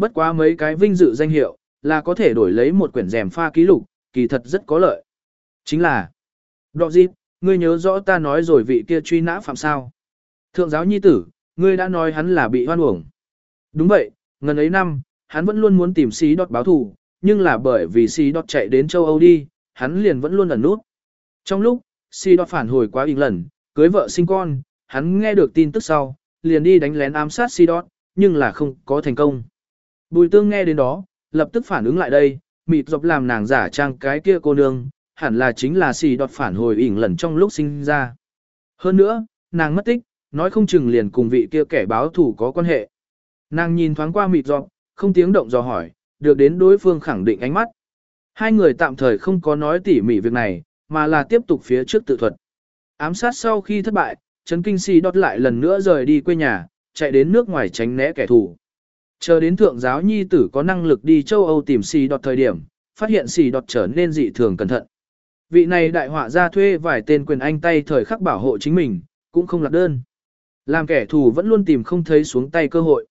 Bất quá mấy cái vinh dự danh hiệu, là có thể đổi lấy một quyển rèm pha ký lục, kỳ thật rất có lợi. Chính là, Đọ dịp, ngươi nhớ rõ ta nói rồi vị kia truy nã phạm sao. Thượng giáo nhi tử, ngươi đã nói hắn là bị hoan uổng. Đúng vậy, ngần ấy năm, hắn vẫn luôn muốn tìm xí đọt báo thù, nhưng là bởi vì xí đọt chạy đến châu Âu đi, hắn liền vẫn luôn ẩn nút. Trong lúc, xí đọt phản hồi quá ít lần, cưới vợ sinh con, hắn nghe được tin tức sau, liền đi đánh lén ám sát xí đọt, nhưng là không có thành công. Bùi tương nghe đến đó, lập tức phản ứng lại đây, mịt dọc làm nàng giả trang cái kia cô nương, hẳn là chính là xì đọt phản hồi ỉn lần trong lúc sinh ra. Hơn nữa, nàng mất tích, nói không chừng liền cùng vị kia kẻ báo thủ có quan hệ. Nàng nhìn thoáng qua mịt dọc, không tiếng động dò hỏi, được đến đối phương khẳng định ánh mắt. Hai người tạm thời không có nói tỉ mỉ việc này, mà là tiếp tục phía trước tự thuật. Ám sát sau khi thất bại, Trấn Kinh Si đọt lại lần nữa rời đi quê nhà, chạy đến nước ngoài tránh né kẻ thù. Chờ đến thượng giáo nhi tử có năng lực đi châu Âu tìm xì đọt thời điểm, phát hiện xì đọt trở nên dị thường cẩn thận. Vị này đại họa ra thuê vài tên quyền anh tay thời khắc bảo hộ chính mình, cũng không lạc đơn. Làm kẻ thù vẫn luôn tìm không thấy xuống tay cơ hội.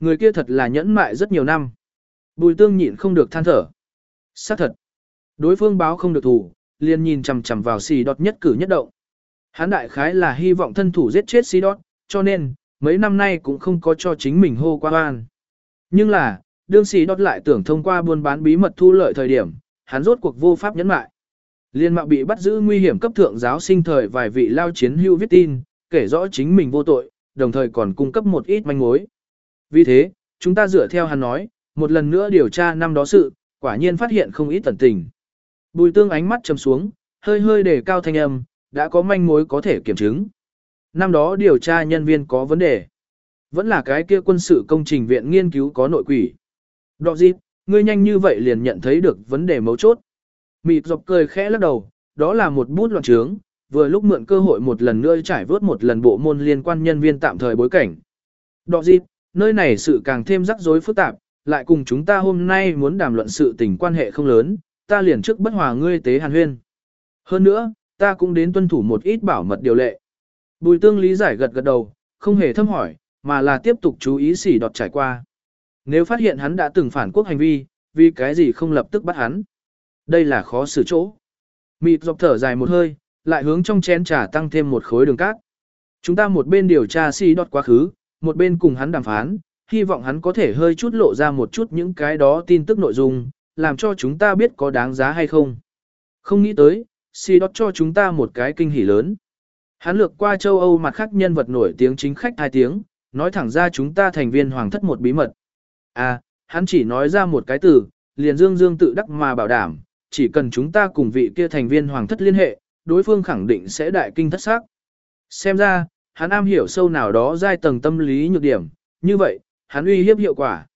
Người kia thật là nhẫn mại rất nhiều năm. Bùi tương nhịn không được than thở. xác thật. Đối phương báo không được thủ, liền nhìn chằm chằm vào xì đọt nhất cử nhất động. Hán đại khái là hy vọng thân thủ giết chết xì đọt, cho nên, mấy năm nay cũng không có cho chính mình hô qua oan. Nhưng là, đương sĩ đọt lại tưởng thông qua buôn bán bí mật thu lợi thời điểm, hắn rốt cuộc vô pháp nhẫn mại. Liên mạo bị bắt giữ nguy hiểm cấp thượng giáo sinh thời vài vị lao chiến hưu viết tin, kể rõ chính mình vô tội, đồng thời còn cung cấp một ít manh mối. Vì thế, chúng ta dựa theo hắn nói, một lần nữa điều tra năm đó sự, quả nhiên phát hiện không ít tẩn tình. Bùi tương ánh mắt trầm xuống, hơi hơi để cao thanh âm, đã có manh mối có thể kiểm chứng. Năm đó điều tra nhân viên có vấn đề. Vẫn là cái kia quân sự công trình viện nghiên cứu có nội quỷ. Đọ dịp, ngươi nhanh như vậy liền nhận thấy được vấn đề mấu chốt. Mịt dọc cười khẽ lắc đầu, đó là một bút loạn trướng, vừa lúc mượn cơ hội một lần nữa trải vớt một lần bộ môn liên quan nhân viên tạm thời bối cảnh. Đọ dịp, nơi này sự càng thêm rắc rối phức tạp, lại cùng chúng ta hôm nay muốn đàm luận sự tình quan hệ không lớn, ta liền trước bất hòa ngươi tế hàn huyên. Hơn nữa, ta cũng đến tuân thủ một ít bảo mật điều lệ. Bùi tương lý giải gật gật đầu, không hề thâm hỏi, mà là tiếp tục chú ý xỉ đọt trải qua. Nếu phát hiện hắn đã từng phản quốc hành vi, vì cái gì không lập tức bắt hắn? Đây là khó xử chỗ. Mịt dọc thở dài một hơi, lại hướng trong chén trà tăng thêm một khối đường cát. Chúng ta một bên điều tra si đọt quá khứ, một bên cùng hắn đàm phán, hy vọng hắn có thể hơi chút lộ ra một chút những cái đó tin tức nội dung, làm cho chúng ta biết có đáng giá hay không. Không nghĩ tới, si đọt cho chúng ta một cái kinh hỉ lớn. Hắn lược qua châu Âu mặt khác nhân vật nổi tiếng chính khách hai tiếng, nói thẳng ra chúng ta thành viên hoàng thất một bí mật. À, hắn chỉ nói ra một cái từ, liền dương dương tự đắc mà bảo đảm, chỉ cần chúng ta cùng vị kia thành viên hoàng thất liên hệ, đối phương khẳng định sẽ đại kinh thất xác. Xem ra, hắn am hiểu sâu nào đó giai tầng tâm lý nhược điểm, như vậy, hắn uy hiếp hiệu quả.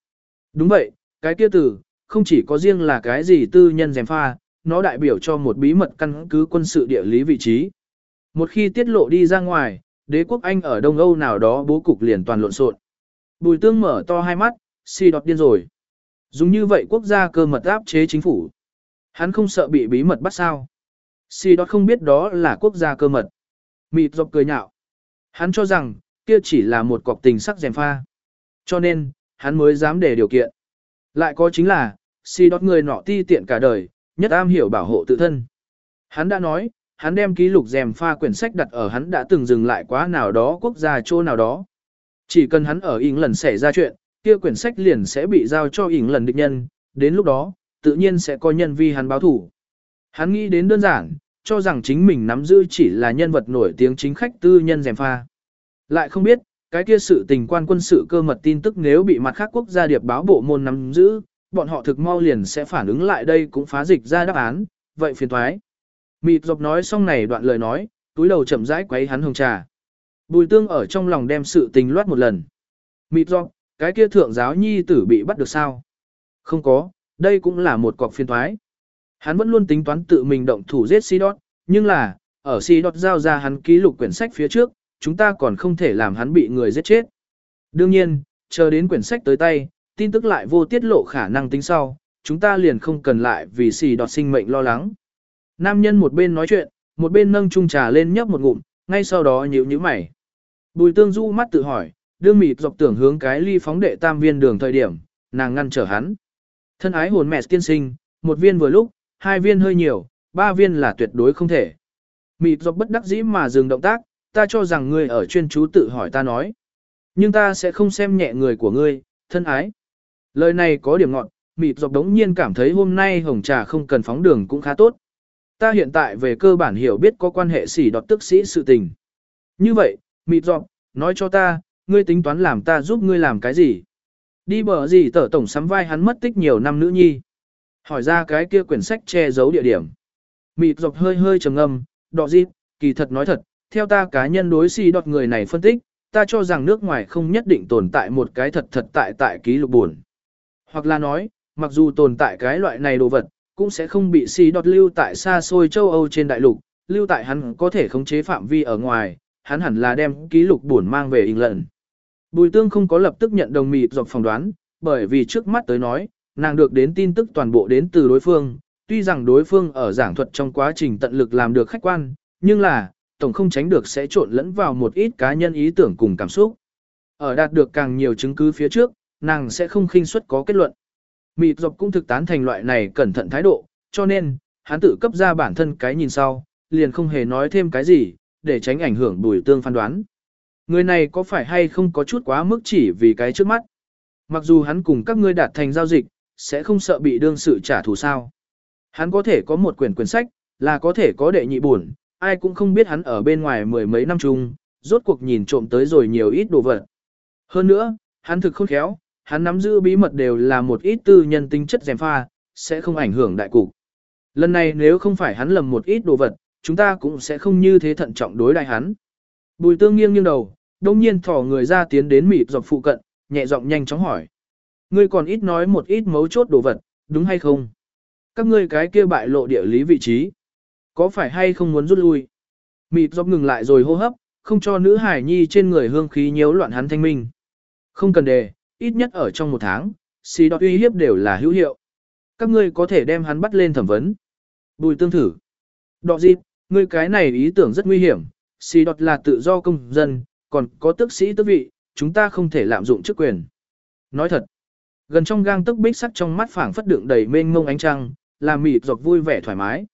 Đúng vậy, cái kia từ, không chỉ có riêng là cái gì tư nhân dèm pha, nó đại biểu cho một bí mật căn cứ quân sự địa lý vị trí. Một khi tiết lộ đi ra ngoài, đế quốc Anh ở Đông Âu nào đó bố cục liền toàn lộn xộn. Bùi tương mở to hai mắt, si đọt điên rồi. Dùng như vậy quốc gia cơ mật áp chế chính phủ. Hắn không sợ bị bí mật bắt sao. Si đọt không biết đó là quốc gia cơ mật. Mịt dọc cười nhạo. Hắn cho rằng, kia chỉ là một cọc tình sắc dèm pha. Cho nên, hắn mới dám để điều kiện. Lại có chính là, si đọt người nọ ti tiện cả đời, nhất am hiểu bảo hộ tự thân. Hắn đã nói, hắn đem ký lục dèm pha quyển sách đặt ở hắn đã từng dừng lại quá nào đó quốc gia chỗ nào đó. Chỉ cần hắn ở ỉng lần xảy ra chuyện, kia quyển sách liền sẽ bị giao cho ỉng lần địch nhân, đến lúc đó, tự nhiên sẽ có nhân vi hắn báo thủ. Hắn nghĩ đến đơn giản, cho rằng chính mình nắm giữ chỉ là nhân vật nổi tiếng chính khách tư nhân dèm pha. Lại không biết, cái kia sự tình quan quân sự cơ mật tin tức nếu bị mặt khác quốc gia điệp báo bộ môn nắm giữ, bọn họ thực mau liền sẽ phản ứng lại đây cũng phá dịch ra đáp án, vậy phiền thoái. Mịt dọc nói xong này đoạn lời nói, túi đầu chậm rãi quấy hắn hồng trà. Bùi tương ở trong lòng đem sự tình loát một lần. Mịt dọc, cái kia thượng giáo nhi tử bị bắt được sao? Không có, đây cũng là một cọc phiền thoái. Hắn vẫn luôn tính toán tự mình động thủ giết Sidot, nhưng là, ở Sidot giao ra hắn ký lục quyển sách phía trước, chúng ta còn không thể làm hắn bị người giết chết. Đương nhiên, chờ đến quyển sách tới tay, tin tức lại vô tiết lộ khả năng tính sau, chúng ta liền không cần lại vì Sidot sinh mệnh lo lắng. Nam nhân một bên nói chuyện, một bên nâng chung trà lên nhấp một ngụm, ngay sau đó nhíu nhíu mày. Bùi tương du mắt tự hỏi, đương mịt dọc tưởng hướng cái ly phóng đệ tam viên đường thời điểm, nàng ngăn trở hắn. Thân ái hồn mẹ tiên sinh, một viên vừa lúc, hai viên hơi nhiều, ba viên là tuyệt đối không thể. Mịt dọc bất đắc dĩ mà dừng động tác, ta cho rằng ngươi ở chuyên chú tự hỏi ta nói. Nhưng ta sẽ không xem nhẹ người của ngươi, thân ái. Lời này có điểm ngọn, mịt dọc đống nhiên cảm thấy hôm nay hồng trà không cần phóng đường cũng khá tốt. Ta hiện tại về cơ bản hiểu biết có quan hệ xỉ đọt tức sĩ sự tình. Như vậy, mịt dọc, nói cho ta, ngươi tính toán làm ta giúp ngươi làm cái gì? Đi bờ gì tở tổng sắm vai hắn mất tích nhiều năm nữ nhi. Hỏi ra cái kia quyển sách che giấu địa điểm. Mịt dọc hơi hơi trầm ngâm, đọ dịp, kỳ thật nói thật, theo ta cá nhân đối xỉ đọt người này phân tích, ta cho rằng nước ngoài không nhất định tồn tại một cái thật thật tại tại ký lục buồn. Hoặc là nói, mặc dù tồn tại cái loại này đồ vật, cũng sẽ không bị si đọt lưu tại xa xôi châu Âu trên đại lục, lưu tại hắn có thể khống chế phạm vi ở ngoài, hắn hẳn là đem ký lục buồn mang về England. Bùi tương không có lập tức nhận đồng mịt dọc phỏng đoán, bởi vì trước mắt tới nói, nàng được đến tin tức toàn bộ đến từ đối phương, tuy rằng đối phương ở giảng thuật trong quá trình tận lực làm được khách quan, nhưng là, tổng không tránh được sẽ trộn lẫn vào một ít cá nhân ý tưởng cùng cảm xúc. Ở đạt được càng nhiều chứng cứ phía trước, nàng sẽ không khinh suất có kết luận. Mịt dọc cũng thực tán thành loại này cẩn thận thái độ, cho nên, hắn tự cấp ra bản thân cái nhìn sau, liền không hề nói thêm cái gì, để tránh ảnh hưởng bùi tương phán đoán. Người này có phải hay không có chút quá mức chỉ vì cái trước mắt. Mặc dù hắn cùng các ngươi đạt thành giao dịch, sẽ không sợ bị đương sự trả thù sao. Hắn có thể có một quyển quyển sách, là có thể có đệ nhị buồn, ai cũng không biết hắn ở bên ngoài mười mấy năm chung, rốt cuộc nhìn trộm tới rồi nhiều ít đồ vật. Hơn nữa, hắn thực khôn khéo, hắn nắm giữ bí mật đều là một ít tư nhân tính chất dèm pha, sẽ không ảnh hưởng đại cục. Lần này nếu không phải hắn lầm một ít đồ vật, chúng ta cũng sẽ không như thế thận trọng đối đại hắn. Bùi tương nghiêng nghiêng đầu, đông nhiên thỏ người ra tiến đến mịp dọc phụ cận, nhẹ giọng nhanh chóng hỏi. Ngươi còn ít nói một ít mấu chốt đồ vật, đúng hay không? Các ngươi cái kia bại lộ địa lý vị trí. Có phải hay không muốn rút lui? Mịp dọc ngừng lại rồi hô hấp, không cho nữ hải nhi trên người hương khí nhiễu loạn hắn thanh minh. Không cần đề, ít nhất ở trong một tháng, xì đọt uy hiếp đều là hữu hiệu. Các ngươi có thể đem hắn bắt lên thẩm vấn. Bùi tương thử. Đọ dịp, ngươi cái này ý tưởng rất nguy hiểm, xì đọt là tự do công dân, còn có tước sĩ tước vị, chúng ta không thể lạm dụng chức quyền. Nói thật, gần trong gang tức bích sắc trong mắt phảng phất đựng đầy mênh mông ánh trăng, làm mịt dọc vui vẻ thoải mái.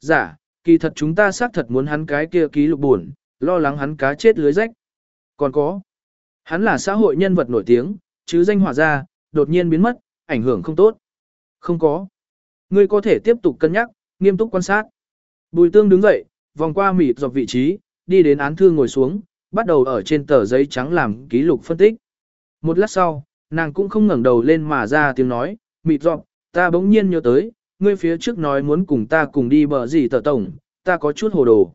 Giả, dạ, kỳ thật chúng ta xác thật muốn hắn cái kia ký lục buồn, lo lắng hắn cá chết lưới rách. Còn có, hắn là xã hội nhân vật nổi tiếng, chứ danh hỏa ra, đột nhiên biến mất, ảnh hưởng không tốt. Không có. Ngươi có thể tiếp tục cân nhắc, nghiêm túc quan sát. Bùi tương đứng dậy, vòng qua mịt dọc vị trí, đi đến án thư ngồi xuống, bắt đầu ở trên tờ giấy trắng làm ký lục phân tích. Một lát sau, nàng cũng không ngẩng đầu lên mà ra tiếng nói, mịt dọc, ta bỗng nhiên nhớ tới, ngươi phía trước nói muốn cùng ta cùng đi bờ gì tờ tổng, ta có chút hồ đồ.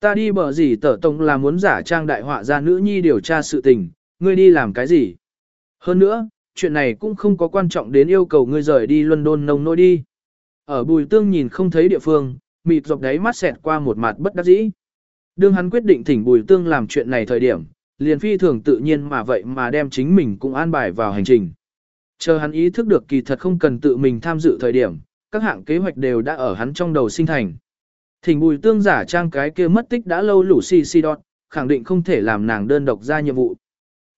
Ta đi bờ gì tờ tổng là muốn giả trang đại họa ra nữ nhi điều tra sự tình, ngươi đi làm cái gì? Hơn nữa, chuyện này cũng không có quan trọng đến yêu cầu ngươi rời đi London nông nỗi đi. Ở bùi tương nhìn không thấy địa phương, mịt dọc đáy mắt xẹt qua một mặt bất đắc dĩ. Đương hắn quyết định thỉnh bùi tương làm chuyện này thời điểm, liền phi thường tự nhiên mà vậy mà đem chính mình cũng an bài vào hành trình. Chờ hắn ý thức được kỳ thật không cần tự mình tham dự thời điểm, các hạng kế hoạch đều đã ở hắn trong đầu sinh thành. Thỉnh bùi tương giả trang cái kia mất tích đã lâu lũ xì xì đọt, khẳng định không thể làm nàng đơn độc ra nhiệm vụ.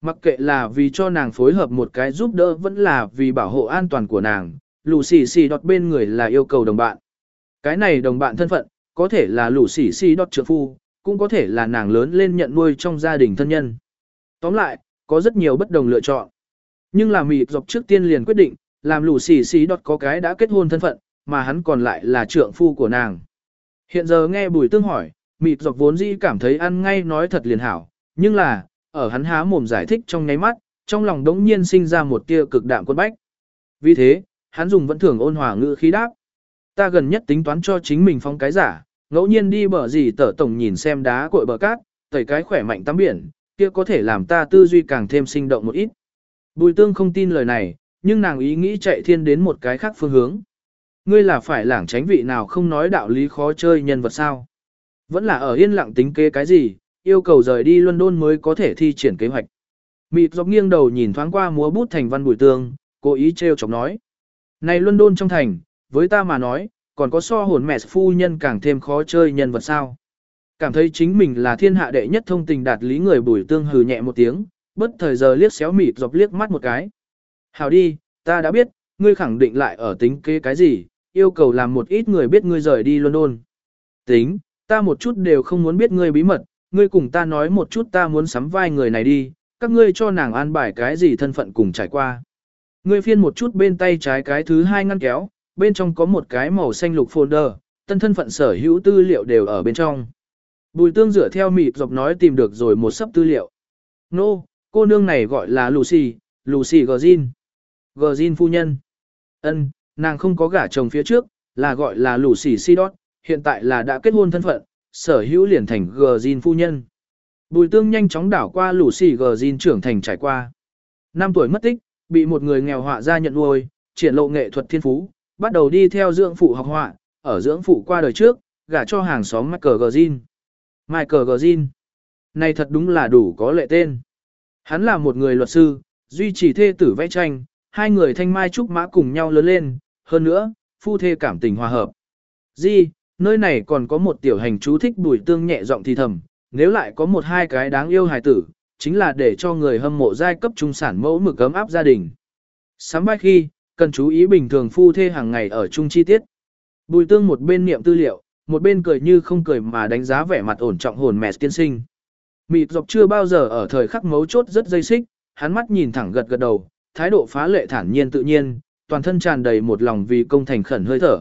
Mặc kệ là vì cho nàng phối hợp một cái giúp đỡ vẫn là vì bảo hộ an toàn của nàng, lũ xì xì đọt bên người là yêu cầu đồng bạn. Cái này đồng bạn thân phận, có thể là lũ xì xì đọt trượng phu, cũng có thể là nàng lớn lên nhận nuôi trong gia đình thân nhân. Tóm lại, có rất nhiều bất đồng lựa chọn. Nhưng là mịt dọc trước tiên liền quyết định, làm lũ xì xì đọt có cái đã kết hôn thân phận, mà hắn còn lại là trượng phu của nàng. Hiện giờ nghe bùi tương hỏi, mịt dọc vốn dĩ cảm thấy ăn ngay nói thật liền hảo, nhưng là, ở hắn há mồm giải thích trong nháy mắt, trong lòng đống nhiên sinh ra một tia cực đạm quân bách. Vì thế, hắn dùng vẫn thường ôn hòa ngữ khí đáp. Ta gần nhất tính toán cho chính mình phong cái giả, ngẫu nhiên đi bờ gì tở tổng nhìn xem đá cội bờ cát, tẩy cái khỏe mạnh tắm biển, kia có thể làm ta tư duy càng thêm sinh động một ít. Bùi tương không tin lời này, nhưng nàng ý nghĩ chạy thiên đến một cái khác phương hướng. Ngươi là phải lảng tránh vị nào không nói đạo lý khó chơi nhân vật sao? Vẫn là ở yên lặng tính kế cái gì, yêu cầu rời đi London mới có thể thi triển kế hoạch. Mịt dọc nghiêng đầu nhìn thoáng qua múa bút thành văn bùi tương, cố ý treo chọc nói. Này London trong thành, với ta mà nói, còn có so hồn mẹ phu nhân càng thêm khó chơi nhân vật sao. Cảm thấy chính mình là thiên hạ đệ nhất thông tình đạt lý người bùi tương hừ nhẹ một tiếng, bất thời giờ liếc xéo mịt dọc liếc mắt một cái. Hào đi, ta đã biết, ngươi khẳng định lại ở tính kế cái gì, yêu cầu làm một ít người biết ngươi rời đi London. Tính, ta một chút đều không muốn biết ngươi bí mật, ngươi cùng ta nói một chút ta muốn sắm vai người này đi, các ngươi cho nàng an bài cái gì thân phận cùng trải qua. Ngươi phiên một chút bên tay trái cái thứ hai ngăn kéo, bên trong có một cái màu xanh lục folder, tân thân phận sở hữu tư liệu đều ở bên trong. Bùi tương dựa theo mịt dọc nói tìm được rồi một sấp tư liệu. Nô, no, cô nương này gọi là Lucy, Lucy Gordin. Gordin phu nhân. Ân, nàng không có gả chồng phía trước, là gọi là Lucy Sidot, hiện tại là đã kết hôn thân phận, sở hữu liền thành Gordin phu nhân. Bùi tương nhanh chóng đảo qua lũ xì gờ Jin trưởng thành trải qua. Năm tuổi mất tích, bị một người nghèo họa ra nhận nuôi, triển lộ nghệ thuật thiên phú, bắt đầu đi theo dưỡng phụ học họa, ở dưỡng phụ qua đời trước, gả cho hàng xóm Michael Gordin. Michael Gordin. Này thật đúng là đủ có lệ tên. Hắn là một người luật sư, duy trì thê tử vẽ tranh, hai người thanh mai trúc mã cùng nhau lớn lên, hơn nữa, phu thê cảm tình hòa hợp. Di, nơi này còn có một tiểu hành chú thích bùi tương nhẹ giọng thì thầm, nếu lại có một hai cái đáng yêu hài tử, chính là để cho người hâm mộ giai cấp trung sản mẫu mực ấm áp gia đình. Sám bai khi, cần chú ý bình thường phu thê hàng ngày ở chung chi tiết. Bùi tương một bên niệm tư liệu, một bên cười như không cười mà đánh giá vẻ mặt ổn trọng hồn mẹ tiên sinh. Mịt dọc chưa bao giờ ở thời khắc mấu chốt rất dây xích, hắn mắt nhìn thẳng gật gật đầu, thái độ phá lệ thản nhiên tự nhiên, toàn thân tràn đầy một lòng vì công thành khẩn hơi thở.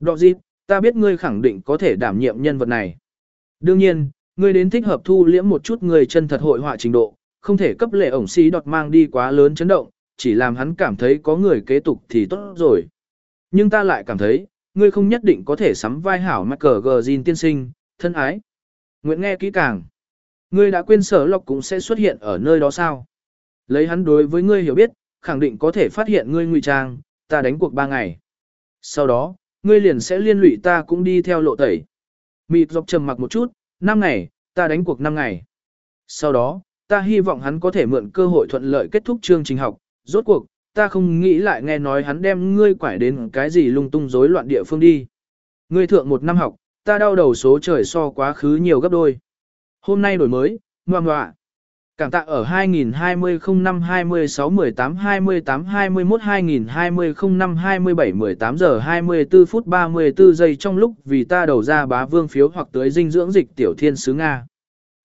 Đọ dịp, ta biết ngươi khẳng định có thể đảm nhiệm nhân vật này. Đương nhiên, ngươi đến thích hợp thu liễm một chút người chân thật hội họa trình độ, không thể cấp lệ ổng xí đọt mang đi quá lớn chấn động, chỉ làm hắn cảm thấy có người kế tục thì tốt rồi. Nhưng ta lại cảm thấy, ngươi không nhất định có thể sắm vai hảo mắc cờ gờ tiên sinh, thân ái. Nguyện nghe kỹ càng. Ngươi đã quên sở lộc cũng sẽ xuất hiện ở nơi đó sao? Lấy hắn đối với ngươi hiểu biết, khẳng định có thể phát hiện ngươi ngụy trang, ta đánh cuộc ba ngày. Sau đó, ngươi liền sẽ liên lụy ta cũng đi theo lộ tẩy. Mịt dọc trầm mặc một chút, năm ngày, ta đánh cuộc năm ngày. Sau đó, ta hy vọng hắn có thể mượn cơ hội thuận lợi kết thúc chương trình học, rốt cuộc, ta không nghĩ lại nghe nói hắn đem ngươi quải đến cái gì lung tung rối loạn địa phương đi. Ngươi thượng một năm học, ta đau đầu số trời so quá khứ nhiều gấp đôi. Hôm nay đổi mới, ngoan ngoạ. Cảm tạ ở 2020 05 26 18 28 21 2020 05 27 18 giờ 24 phút 34 giây trong lúc vì ta đầu ra bá vương phiếu hoặc tới dinh dưỡng dịch tiểu thiên sứ Nga.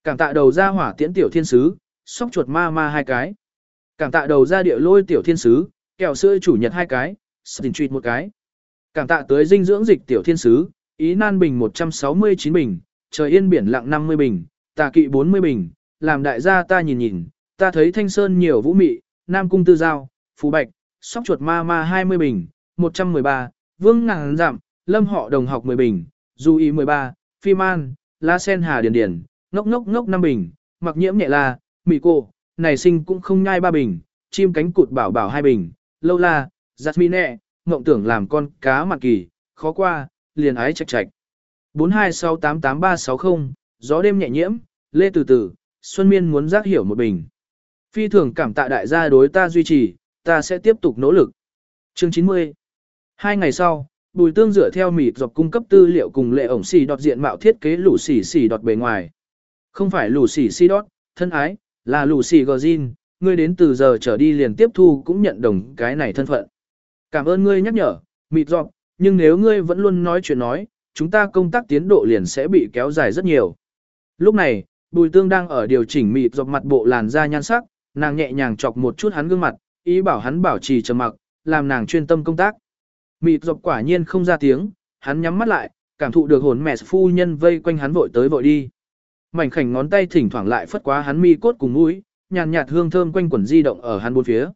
Cảm tạ đầu ra hỏa tiễn tiểu thiên sứ, sóc chuột ma ma hai cái. Cảm tạ đầu ra địa lôi tiểu thiên sứ, kẹo sữa chủ nhật hai cái, xin treat một cái. Cảm tạ tới dinh dưỡng dịch tiểu thiên sứ, ý nan bình 169 bình, trời yên biển lặng 50 bình, tà kỵ 40 bình, làm đại gia ta nhìn nhìn, ta thấy thanh sơn nhiều vũ mị, nam cung tư giao, phú bạch, sóc chuột ma ma 20 bình, 113, vương ngàn giảm, lâm họ đồng học 10 bình, du ý 13, phi man, la sen hà điền điền, ngốc ngốc ngốc 5 bình, mặc nhiễm nhẹ la, mị cô, này sinh cũng không nhai 3 bình, chim cánh cụt bảo bảo 2 bình, lâu la, giặt mi nẹ, mộng tưởng làm con cá mặt kỳ, khó qua, liền ái chạch chạch. 426888360, gió đêm nhẹ nhiễm, lê từ từ, Xuân Miên muốn giác hiểu một bình. Phi thường cảm tạ đại gia đối ta duy trì, ta sẽ tiếp tục nỗ lực. Chương 90 Hai ngày sau, Bùi tương dựa theo mịt dọc cung cấp tư liệu cùng lệ ổng xì đọt diện mạo thiết kế lũ xì xì đọt bề ngoài. Không phải lũ xì xì đọt, thân ái, là lũ xì gờ zin, ngươi đến từ giờ trở đi liền tiếp thu cũng nhận đồng cái này thân phận. Cảm ơn ngươi nhắc nhở, mịt dọc, nhưng nếu ngươi vẫn luôn nói chuyện nói, chúng ta công tác tiến độ liền sẽ bị kéo dài rất nhiều. Lúc này, bùi tương đang ở điều chỉnh mịt dọc mặt bộ làn da nhan sắc, nàng nhẹ nhàng chọc một chút hắn gương mặt, ý bảo hắn bảo trì trầm mặc, làm nàng chuyên tâm công tác. Mịt dọc quả nhiên không ra tiếng, hắn nhắm mắt lại, cảm thụ được hồn mẹ phu nhân vây quanh hắn vội tới vội đi. Mảnh khảnh ngón tay thỉnh thoảng lại phất quá hắn mi cốt cùng mũi, nhàn nhạt hương thơm quanh quẩn di động ở hắn bốn phía.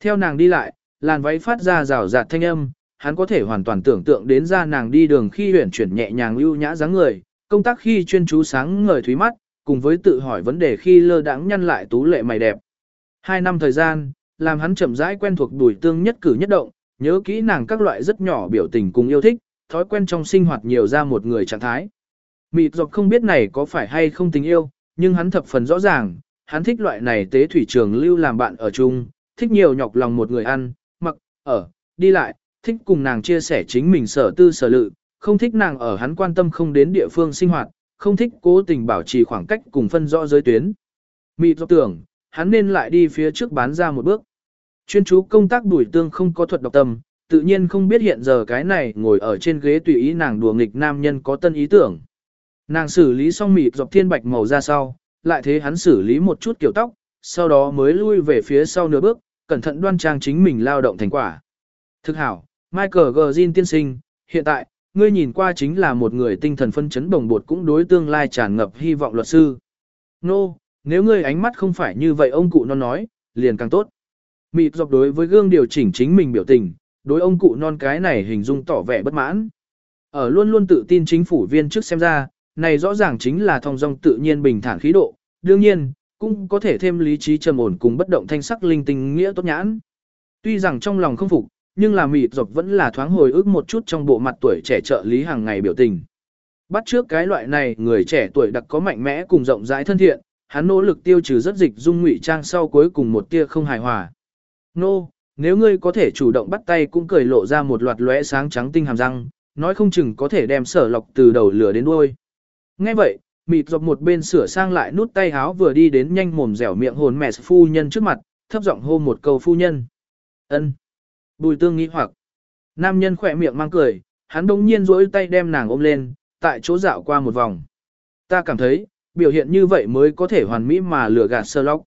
Theo nàng đi lại, làn váy phát ra rào rạt thanh âm, hắn có thể hoàn toàn tưởng tượng đến ra nàng đi đường khi huyển chuyển nhẹ nhàng lưu nhã dáng người, công tác khi chuyên chú sáng ngời thúy mắt, cùng với tự hỏi vấn đề khi lơ đãng nhăn lại tú lệ mày đẹp. Hai năm thời gian, làm hắn chậm rãi quen thuộc đùi tương nhất cử nhất động, nhớ kỹ nàng các loại rất nhỏ biểu tình cùng yêu thích, thói quen trong sinh hoạt nhiều ra một người trạng thái. Mịt dọc không biết này có phải hay không tình yêu, nhưng hắn thập phần rõ ràng, hắn thích loại này tế thủy trường lưu làm bạn ở chung, thích nhiều nhọc lòng một người ăn, mặc, ở, đi lại, thích cùng nàng chia sẻ chính mình sở tư sở lự, không thích nàng ở hắn quan tâm không đến địa phương sinh hoạt, không thích cố tình bảo trì khoảng cách cùng phân rõ giới tuyến. Mị dọc tưởng, hắn nên lại đi phía trước bán ra một bước. Chuyên chú công tác đuổi tương không có thuật độc tâm, tự nhiên không biết hiện giờ cái này ngồi ở trên ghế tùy ý nàng đùa nghịch nam nhân có tân ý tưởng. Nàng xử lý xong mịt dọc thiên bạch màu ra sau, lại thế hắn xử lý một chút kiểu tóc, sau đó mới lui về phía sau nửa bước, cẩn thận đoan trang chính mình lao động thành quả. Thực hảo, Michael Gordon tiên sinh, hiện tại, ngươi nhìn qua chính là một người tinh thần phân chấn bồng bột cũng đối tương lai tràn ngập hy vọng luật sư. Nô, no, nếu ngươi ánh mắt không phải như vậy ông cụ non nói, liền càng tốt. Mịt dọc đối với gương điều chỉnh chính mình biểu tình, đối ông cụ non cái này hình dung tỏ vẻ bất mãn. Ở luôn luôn tự tin chính phủ viên trước xem ra, này rõ ràng chính là thong dong tự nhiên bình thản khí độ, đương nhiên, cũng có thể thêm lý trí trầm ổn cùng bất động thanh sắc linh tinh nghĩa tốt nhãn. Tuy rằng trong lòng không phục, nhưng là mịt dọc vẫn là thoáng hồi ức một chút trong bộ mặt tuổi trẻ trợ lý hàng ngày biểu tình. Bắt trước cái loại này, người trẻ tuổi đặc có mạnh mẽ cùng rộng rãi thân thiện, hắn nỗ lực tiêu trừ rất dịch dung ngụy trang sau cuối cùng một tia không hài hòa. Nô, no, nếu ngươi có thể chủ động bắt tay cũng cười lộ ra một loạt lóe sáng trắng tinh hàm răng, nói không chừng có thể đem sở lọc từ đầu lửa đến đuôi. Nghe vậy, mịt dọc một bên sửa sang lại nút tay háo vừa đi đến nhanh mồm dẻo miệng hồn mẹ phu nhân trước mặt, thấp giọng hô một câu phu nhân. ân Bùi tương nghĩ hoặc. Nam nhân khỏe miệng mang cười, hắn đông nhiên rỗi tay đem nàng ôm lên, tại chỗ dạo qua một vòng. Ta cảm thấy, biểu hiện như vậy mới có thể hoàn mỹ mà lừa gạt sơ lóc.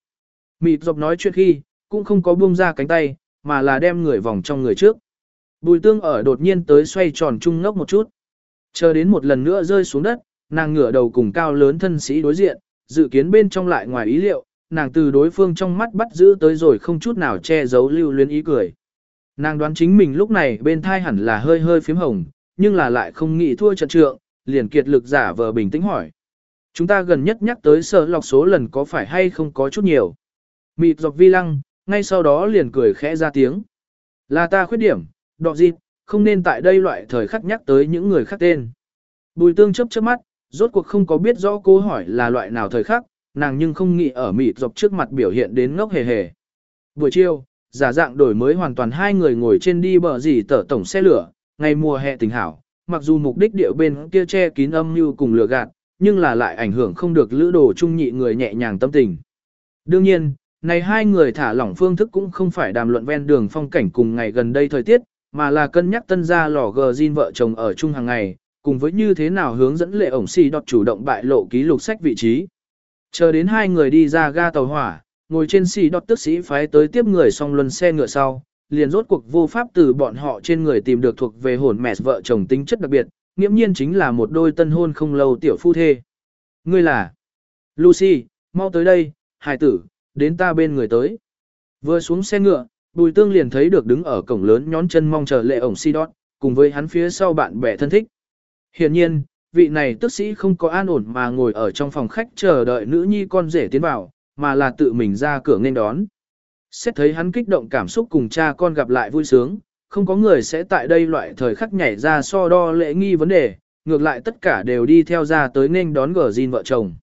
Mịt dọc nói chuyện khi, cũng không có buông ra cánh tay, mà là đem người vòng trong người trước. Bùi tương ở đột nhiên tới xoay tròn trung ngốc một chút. Chờ đến một lần nữa rơi xuống đất, nàng ngửa đầu cùng cao lớn thân sĩ đối diện, dự kiến bên trong lại ngoài ý liệu, nàng từ đối phương trong mắt bắt giữ tới rồi không chút nào che giấu lưu luyến ý cười. Nàng đoán chính mình lúc này bên thai hẳn là hơi hơi phím hồng, nhưng là lại không nghĩ thua trận trượng, liền kiệt lực giả vờ bình tĩnh hỏi. Chúng ta gần nhất nhắc tới sở lọc số lần có phải hay không có chút nhiều. Mịt dọc vi lăng, ngay sau đó liền cười khẽ ra tiếng. Là ta khuyết điểm, đọ dịp, không nên tại đây loại thời khắc nhắc tới những người khác tên. Bùi tương chấp chớp mắt, rốt cuộc không có biết rõ câu hỏi là loại nào thời khắc, nàng nhưng không nghĩ ở mịt dọc trước mặt biểu hiện đến ngốc hề hề. Buổi chiều, giả dạng đổi mới hoàn toàn hai người ngồi trên đi bờ gì tở tổng xe lửa, ngày mùa hè tình hảo, mặc dù mục đích điệu bên kia che kín âm như cùng lừa gạt, nhưng là lại ảnh hưởng không được lữ đồ trung nhị người nhẹ nhàng tâm tình. Đương nhiên, này hai người thả lỏng phương thức cũng không phải đàm luận ven đường phong cảnh cùng ngày gần đây thời tiết, mà là cân nhắc tân gia lò gờ zin vợ chồng ở chung hàng ngày, cùng với như thế nào hướng dẫn lệ ổng si đọt chủ động bại lộ ký lục sách vị trí. Chờ đến hai người đi ra ga tàu hỏa, ngồi trên xì đọt tức sĩ phái tới tiếp người xong luân xe ngựa sau, liền rốt cuộc vô pháp từ bọn họ trên người tìm được thuộc về hồn mẹ vợ chồng tính chất đặc biệt, nghiễm nhiên chính là một đôi tân hôn không lâu tiểu phu thê. Ngươi là Lucy, mau tới đây, hài tử, đến ta bên người tới. Vừa xuống xe ngựa, Bùi Tương liền thấy được đứng ở cổng lớn nhón chân mong chờ lệ ổng si đọt, cùng với hắn phía sau bạn bè thân thích. Hiển nhiên, vị này tức sĩ không có an ổn mà ngồi ở trong phòng khách chờ đợi nữ nhi con rể tiến vào, mà là tự mình ra cửa nên đón. Xét thấy hắn kích động cảm xúc cùng cha con gặp lại vui sướng, không có người sẽ tại đây loại thời khắc nhảy ra so đo lễ nghi vấn đề, ngược lại tất cả đều đi theo ra tới nên đón gờ Jin vợ chồng.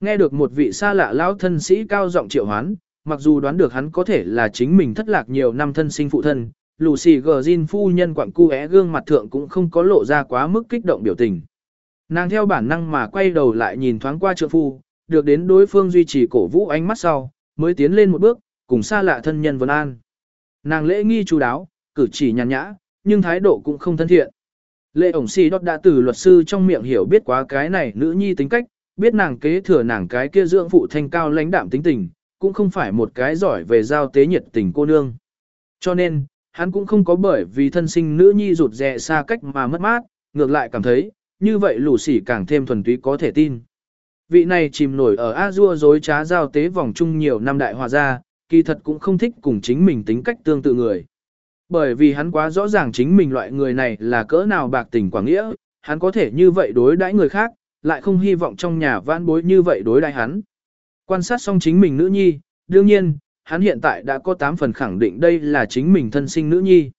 Nghe được một vị xa lạ lão thân sĩ cao giọng triệu hoán, mặc dù đoán được hắn có thể là chính mình thất lạc nhiều năm thân sinh phụ thân, Lucy xì gờ Jin phu nhân quặng cu é gương mặt thượng cũng không có lộ ra quá mức kích động biểu tình. Nàng theo bản năng mà quay đầu lại nhìn thoáng qua trượng phu, được đến đối phương duy trì cổ vũ ánh mắt sau, mới tiến lên một bước, cùng xa lạ thân nhân vân an. Nàng lễ nghi chú đáo, cử chỉ nhàn nhã, nhưng thái độ cũng không thân thiện. Lệ ổng si đốt đã từ luật sư trong miệng hiểu biết quá cái này nữ nhi tính cách, biết nàng kế thừa nàng cái kia dưỡng phụ thanh cao lãnh đạm tính tình, cũng không phải một cái giỏi về giao tế nhiệt tình cô nương. Cho nên, hắn cũng không có bởi vì thân sinh nữ nhi rụt rè xa cách mà mất mát, ngược lại cảm thấy, như vậy lũ sỉ càng thêm thuần túy có thể tin. Vị này chìm nổi ở A-dua dối trá giao tế vòng chung nhiều năm đại hòa gia, kỳ thật cũng không thích cùng chính mình tính cách tương tự người. Bởi vì hắn quá rõ ràng chính mình loại người này là cỡ nào bạc tình quảng nghĩa, hắn có thể như vậy đối đãi người khác, lại không hy vọng trong nhà vãn bối như vậy đối đãi hắn. Quan sát xong chính mình nữ nhi, đương nhiên, hắn hiện tại đã có 8 phần khẳng định đây là chính mình thân sinh nữ nhi.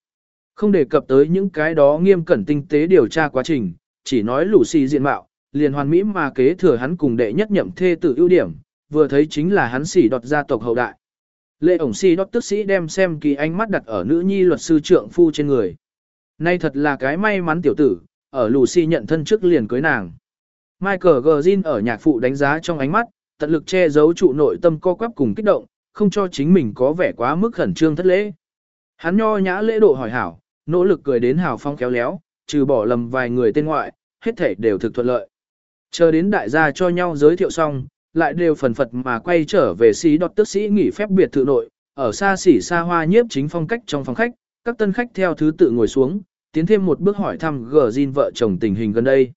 Không đề cập tới những cái đó nghiêm cẩn tinh tế điều tra quá trình, chỉ nói lũ xì diện mạo, liền hoàn mỹ mà kế thừa hắn cùng đệ nhất nhậm thê tự ưu điểm, vừa thấy chính là hắn xỉ đọt gia tộc hậu đại. Lệ ổng xỉ đọt tức sĩ đem xem kỳ ánh mắt đặt ở nữ nhi luật sư trượng phu trên người. Nay thật là cái may mắn tiểu tử, ở lù nhận thân trước liền cưới nàng. Michael Grzin ở nhạc phụ đánh giá trong ánh mắt, tận lực che giấu trụ nội tâm co quắp cùng kích động, không cho chính mình có vẻ quá mức khẩn trương thất lễ. Hắn nho nhã lễ độ hỏi hảo, nỗ lực cười đến hào phong kéo léo, trừ bỏ lầm vài người tên ngoại, hết thể đều thực thuận lợi. Chờ đến đại gia cho nhau giới thiệu xong, lại đều phần phật mà quay trở về xí đọt tức sĩ nghỉ phép biệt thự nội, ở xa xỉ xa hoa nhiếp chính phong cách trong phòng khách, các tân khách theo thứ tự ngồi xuống, tiến thêm một bước hỏi thăm gờ Jin vợ chồng tình hình gần đây.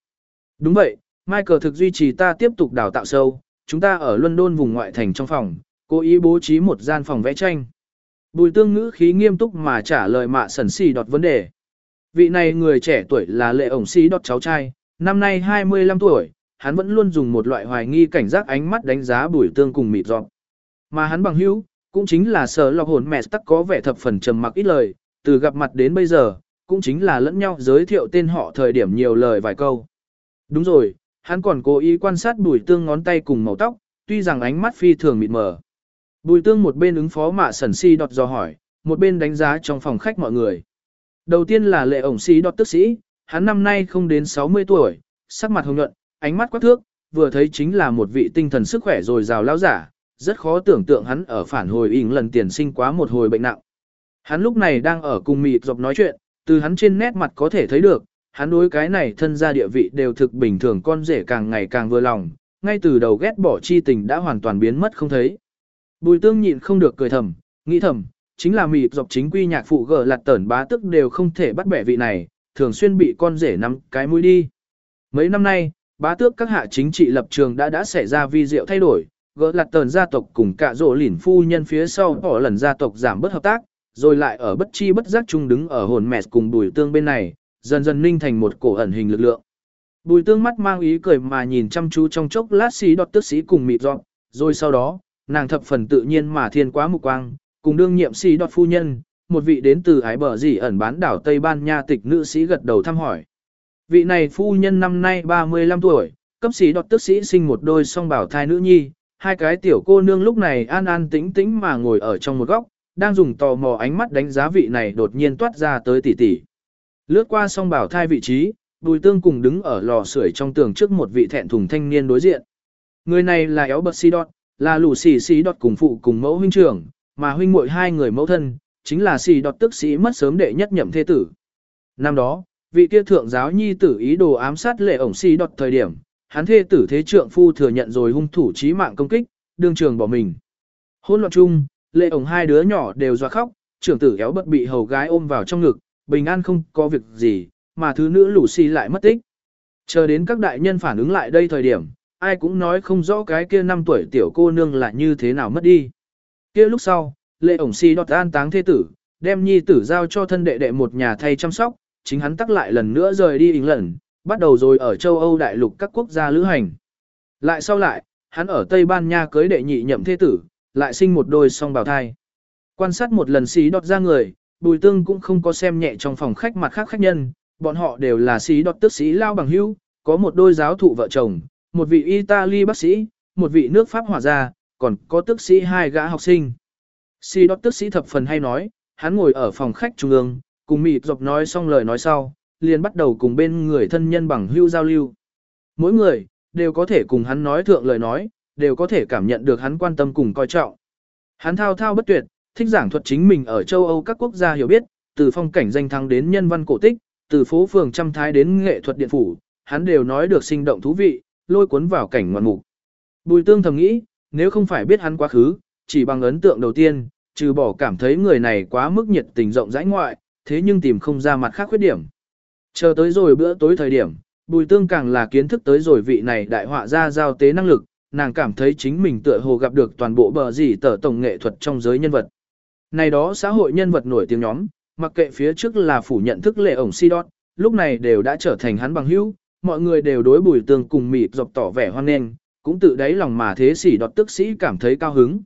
Đúng vậy, Michael thực duy trì ta tiếp tục đào tạo sâu, chúng ta ở London vùng ngoại thành trong phòng, cố ý bố trí một gian phòng vẽ tranh. Bùi tương ngữ khí nghiêm túc mà trả lời mạ sẩn xì đọt vấn đề. Vị này người trẻ tuổi là lệ ổng xí đọt cháu trai, năm nay 25 tuổi, hắn vẫn luôn dùng một loại hoài nghi cảnh giác ánh mắt đánh giá bùi tương cùng mịt dọn. Mà hắn bằng hữu, cũng chính là sở lọc hồn mẹ tắc có vẻ thập phần trầm mặc ít lời, từ gặp mặt đến bây giờ, cũng chính là lẫn nhau giới thiệu tên họ thời điểm nhiều lời vài câu. Đúng rồi, hắn còn cố ý quan sát bùi tương ngón tay cùng màu tóc, tuy rằng ánh mắt phi thường mịt mờ. Bùi tương một bên ứng phó mạ sẩn si đọt do hỏi, một bên đánh giá trong phòng khách mọi người. Đầu tiên là lệ ổng si đọt tức sĩ, hắn năm nay không đến 60 tuổi, sắc mặt hồng nhuận, ánh mắt quắc thước, vừa thấy chính là một vị tinh thần sức khỏe rồi rào lao giả, rất khó tưởng tượng hắn ở phản hồi ỉn lần tiền sinh quá một hồi bệnh nặng. Hắn lúc này đang ở cùng mịt dọc nói chuyện, từ hắn trên nét mặt có thể thấy được, hắn đối cái này thân gia địa vị đều thực bình thường con rể càng ngày càng vừa lòng, ngay từ đầu ghét bỏ chi tình đã hoàn toàn biến mất không thấy. Bùi tương nhịn không được cười thầm, nghĩ thầm, chính là mịt dọc chính quy nhạc phụ gở lạt tẩn bá tức đều không thể bắt bẻ vị này, thường xuyên bị con rể nắm cái mũi đi. Mấy năm nay, bá tước các hạ chính trị lập trường đã đã xảy ra vi diệu thay đổi, gỡ lạt tờn gia tộc cùng cả rổ lỉn phu nhân phía sau bỏ lần gia tộc giảm bất hợp tác, rồi lại ở bất chi bất giác chung đứng ở hồn mẹ cùng bùi tương bên này, dần dần ninh thành một cổ ẩn hình lực lượng. Bùi tương mắt mang ý cười mà nhìn chăm chú trong chốc lát xí đọt tước sĩ cùng mịt dọn, rồi sau đó, nàng thập phần tự nhiên mà thiên quá mục quang, cùng đương nhiệm sĩ đọt phu nhân, một vị đến từ ái bờ gì ẩn bán đảo Tây Ban Nha tịch nữ sĩ gật đầu thăm hỏi. Vị này phu nhân năm nay 35 tuổi, cấp sĩ đọt tức sĩ sinh một đôi song bảo thai nữ nhi, hai cái tiểu cô nương lúc này an an tĩnh tĩnh mà ngồi ở trong một góc, đang dùng tò mò ánh mắt đánh giá vị này đột nhiên toát ra tới tỷ tỷ. Lướt qua song bảo thai vị trí, Bùi Tương cùng đứng ở lò sưởi trong tường trước một vị thẹn thùng thanh niên đối diện. Người này là éo bật si đọt, là lũ xì xì đọt cùng phụ cùng mẫu huynh trưởng, mà huynh muội hai người mẫu thân, chính là xì đọt tức sĩ mất sớm đệ nhất nhậm thế tử. Năm đó, vị kia thượng giáo nhi tử ý đồ ám sát lệ ổng si đọt thời điểm, hắn thê tử thế trượng phu thừa nhận rồi hung thủ chí mạng công kích, đương trường bỏ mình. Hôn loạn chung, lệ ổng hai đứa nhỏ đều dọa khóc, trưởng tử éo bật bị hầu gái ôm vào trong ngực, bình an không có việc gì, mà thứ nữ lũ si lại mất tích. Chờ đến các đại nhân phản ứng lại đây thời điểm, ai cũng nói không rõ cái kia năm tuổi tiểu cô nương là như thế nào mất đi. Kia lúc sau, lệ ổng si đọt an táng thê tử, đem nhi tử giao cho thân đệ đệ một nhà thay chăm sóc, chính hắn tắc lại lần nữa rời đi England, bắt đầu rồi ở châu Âu đại lục các quốc gia lữ hành. Lại sau lại, hắn ở Tây Ban Nha cưới đệ nhị nhậm thế tử, lại sinh một đôi song bào thai. Quan sát một lần xí đọt ra người, bùi tương cũng không có xem nhẹ trong phòng khách mặt khác khách nhân, bọn họ đều là xí đọt tức sĩ lao bằng hữu, có một đôi giáo thụ vợ chồng, một vị Italy bác sĩ, một vị nước Pháp hỏa gia, còn có tức sĩ hai gã học sinh. Xí đọt tức sĩ thập phần hay nói, hắn ngồi ở phòng khách trung ương, cùng mịt dọc nói xong lời nói sau, liền bắt đầu cùng bên người thân nhân bằng hưu giao lưu. Mỗi người, đều có thể cùng hắn nói thượng lời nói, đều có thể cảm nhận được hắn quan tâm cùng coi trọng. Hắn thao thao bất tuyệt, thích giảng thuật chính mình ở châu Âu các quốc gia hiểu biết, từ phong cảnh danh thắng đến nhân văn cổ tích, từ phố phường trăm thái đến nghệ thuật điện phủ, hắn đều nói được sinh động thú vị, lôi cuốn vào cảnh ngoạn mục. Bùi tương thầm nghĩ, nếu không phải biết hắn quá khứ, chỉ bằng ấn tượng đầu tiên, trừ bỏ cảm thấy người này quá mức nhiệt tình rộng rãi ngoại, thế nhưng tìm không ra mặt khác khuyết điểm. Chờ tới rồi bữa tối thời điểm, bùi tương càng là kiến thức tới rồi vị này đại họa ra giao tế năng lực, nàng cảm thấy chính mình tựa hồ gặp được toàn bộ bờ gì tở tổng nghệ thuật trong giới nhân vật. Này đó xã hội nhân vật nổi tiếng nhóm, mặc kệ phía trước là phủ nhận thức lệ ổng si đót, lúc này đều đã trở thành hắn bằng hữu, mọi người đều đối bùi tương cùng mịt dọc tỏ vẻ hoan nghênh, cũng tự đáy lòng mà thế sĩ đọt tức sĩ cảm thấy cao hứng.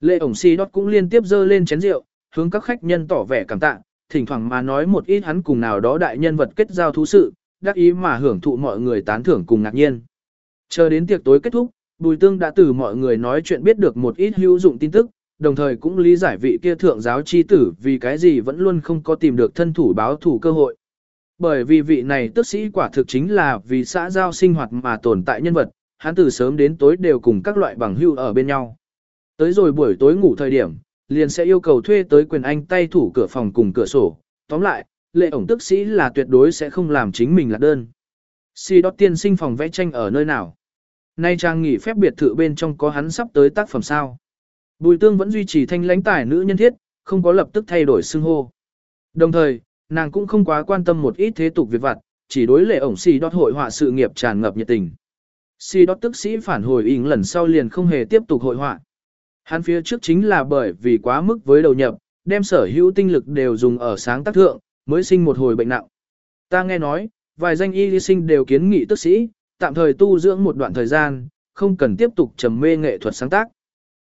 Lệ ổng si đót cũng liên tiếp dơ lên chén rượu, hướng các khách nhân tỏ vẻ cảm tạ, thỉnh thoảng mà nói một ít hắn cùng nào đó đại nhân vật kết giao thú sự, đắc ý mà hưởng thụ mọi người tán thưởng cùng ngạc nhiên. Chờ đến tiệc tối kết thúc, Bùi Tương đã từ mọi người nói chuyện biết được một ít hữu dụng tin tức, đồng thời cũng lý giải vị kia thượng giáo chi tử vì cái gì vẫn luôn không có tìm được thân thủ báo thủ cơ hội. Bởi vì vị này tức sĩ quả thực chính là vì xã giao sinh hoạt mà tồn tại nhân vật, hắn từ sớm đến tối đều cùng các loại bằng hưu ở bên nhau. Tới rồi buổi tối ngủ thời điểm, liền sẽ yêu cầu thuê tới quyền anh tay thủ cửa phòng cùng cửa sổ. Tóm lại, lệ ổng tức sĩ là tuyệt đối sẽ không làm chính mình lạc đơn. Si đót tiên sinh phòng vẽ tranh ở nơi nào? Nay trang nghỉ phép biệt thự bên trong có hắn sắp tới tác phẩm sao? Bùi tương vẫn duy trì thanh lãnh tài nữ nhân thiết, không có lập tức thay đổi xưng hô. Đồng thời, nàng cũng không quá quan tâm một ít thế tục việc vặt, chỉ đối lệ ổng si đót hội họa sự nghiệp tràn ngập nhiệt tình. Si đót tức sĩ phản hồi ý lần sau liền không hề tiếp tục hội họa. Hắn phía trước chính là bởi vì quá mức với đầu nhập, đem sở hữu tinh lực đều dùng ở sáng tác thượng, mới sinh một hồi bệnh nặng. Ta nghe nói, vài danh y sinh đều kiến nghị tức sĩ, tạm thời tu dưỡng một đoạn thời gian, không cần tiếp tục trầm mê nghệ thuật sáng tác.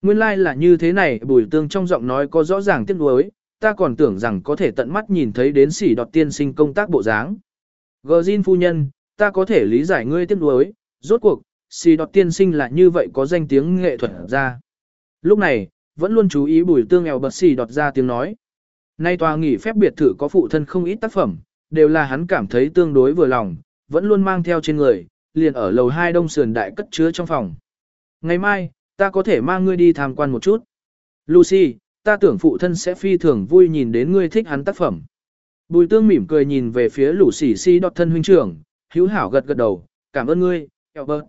Nguyên lai like là như thế này, bùi tương trong giọng nói có rõ ràng tiếc nuối, ta còn tưởng rằng có thể tận mắt nhìn thấy đến sỉ đọt tiên sinh công tác bộ dáng. Gờ phu nhân, ta có thể lý giải ngươi tiếc nuối, rốt cuộc, sỉ đọt tiên sinh là như vậy có danh tiếng nghệ thuật ra. Lúc này, vẫn luôn chú ý bùi tương eo bật xì đọt ra tiếng nói. Nay tòa nghỉ phép biệt thự có phụ thân không ít tác phẩm, đều là hắn cảm thấy tương đối vừa lòng, vẫn luôn mang theo trên người, liền ở lầu 2 đông sườn đại cất chứa trong phòng. Ngày mai, ta có thể mang ngươi đi tham quan một chút. Lucy, ta tưởng phụ thân sẽ phi thường vui nhìn đến ngươi thích hắn tác phẩm. Bùi tương mỉm cười nhìn về phía lũ xỉ si đọt thân huynh trưởng, hữu hảo gật gật đầu, cảm ơn ngươi, Albert.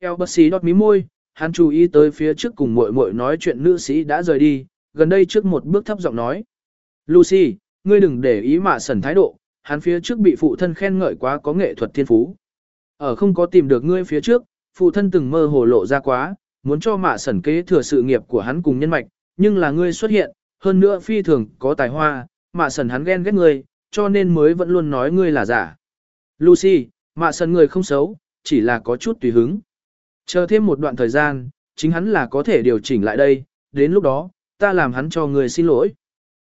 Albert xỉ đọt mí môi, hắn chú ý tới phía trước cùng muội muội nói chuyện nữ sĩ đã rời đi, gần đây trước một bước thấp giọng nói. Lucy, ngươi đừng để ý mạ sần thái độ, hắn phía trước bị phụ thân khen ngợi quá có nghệ thuật thiên phú. Ở không có tìm được ngươi phía trước, phụ thân từng mơ hồ lộ ra quá, muốn cho mạ sần kế thừa sự nghiệp của hắn cùng nhân mạch, nhưng là ngươi xuất hiện, hơn nữa phi thường có tài hoa, mạ sần hắn ghen ghét ngươi, cho nên mới vẫn luôn nói ngươi là giả. Lucy, mạ sần người không xấu, chỉ là có chút tùy hứng. Chờ thêm một đoạn thời gian, chính hắn là có thể điều chỉnh lại đây, đến lúc đó, ta làm hắn cho người xin lỗi.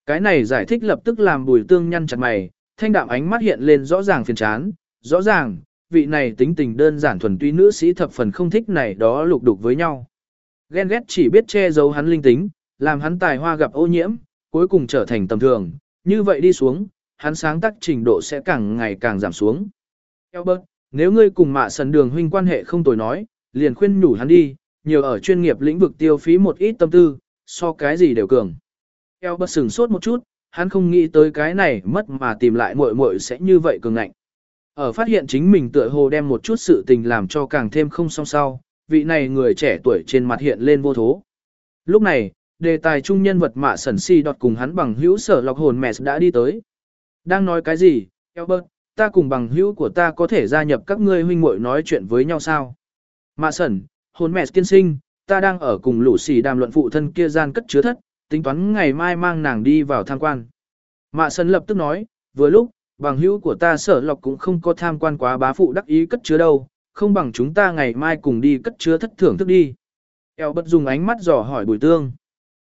Cái này giải thích lập tức làm bùi tương nhăn chặt mày, thanh đạm ánh mắt hiện lên rõ ràng phiền chán, rõ ràng, vị này tính tình đơn giản thuần túy nữ sĩ thập phần không thích này đó lục đục với nhau. Ghen ghét chỉ biết che giấu hắn linh tính, làm hắn tài hoa gặp ô nhiễm, cuối cùng trở thành tầm thường, như vậy đi xuống, hắn sáng tác trình độ sẽ càng ngày càng giảm xuống. Albert, nếu ngươi cùng mạ sần đường huynh quan hệ không tồi nói, liền khuyên nhủ hắn đi, nhiều ở chuyên nghiệp lĩnh vực tiêu phí một ít tâm tư, so cái gì đều cường. Eo bất sừng sốt một chút, hắn không nghĩ tới cái này mất mà tìm lại muội muội sẽ như vậy cường ngạnh. Ở phát hiện chính mình tựa hồ đem một chút sự tình làm cho càng thêm không song sau, vị này người trẻ tuổi trên mặt hiện lên vô thố. Lúc này, đề tài trung nhân vật mạ sẩn si đọt cùng hắn bằng hữu sở lọc hồn mẹ đã đi tới. Đang nói cái gì, Albert, ta cùng bằng hữu của ta có thể gia nhập các ngươi huynh muội nói chuyện với nhau sao? Mạ sẩn, hồn mẹ tiên sinh, ta đang ở cùng lũ xì đàm luận phụ thân kia gian cất chứa thất, tính toán ngày mai mang nàng đi vào tham quan. Mạ sẩn lập tức nói, vừa lúc, bằng hữu của ta sở lọc cũng không có tham quan quá bá phụ đắc ý cất chứa đâu, không bằng chúng ta ngày mai cùng đi cất chứa thất thưởng thức đi. Eo bất dùng ánh mắt dò hỏi bùi tương.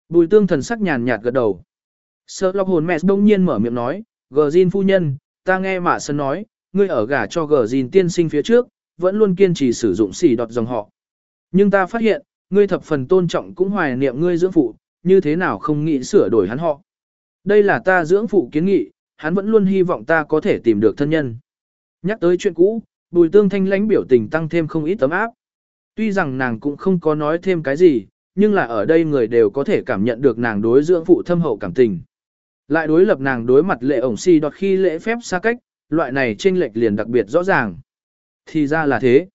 Bùi tương thần sắc nhàn nhạt gật đầu. Sở lọc hồn mẹ đông nhiên mở miệng nói, gờ phu nhân, ta nghe mạ sẩn nói, ngươi ở gả cho gờ tiên sinh phía trước, vẫn luôn kiên trì sử dụng xỉ đọt dòng họ. Nhưng ta phát hiện, ngươi thập phần tôn trọng cũng hoài niệm ngươi dưỡng phụ, như thế nào không nghĩ sửa đổi hắn họ. Đây là ta dưỡng phụ kiến nghị, hắn vẫn luôn hy vọng ta có thể tìm được thân nhân. Nhắc tới chuyện cũ, bùi tương thanh lãnh biểu tình tăng thêm không ít tấm áp. Tuy rằng nàng cũng không có nói thêm cái gì, nhưng là ở đây người đều có thể cảm nhận được nàng đối dưỡng phụ thâm hậu cảm tình. Lại đối lập nàng đối mặt lệ ổng si đọt khi lễ phép xa cách, loại này chênh lệch liền đặc biệt rõ ràng. Thì ra là thế.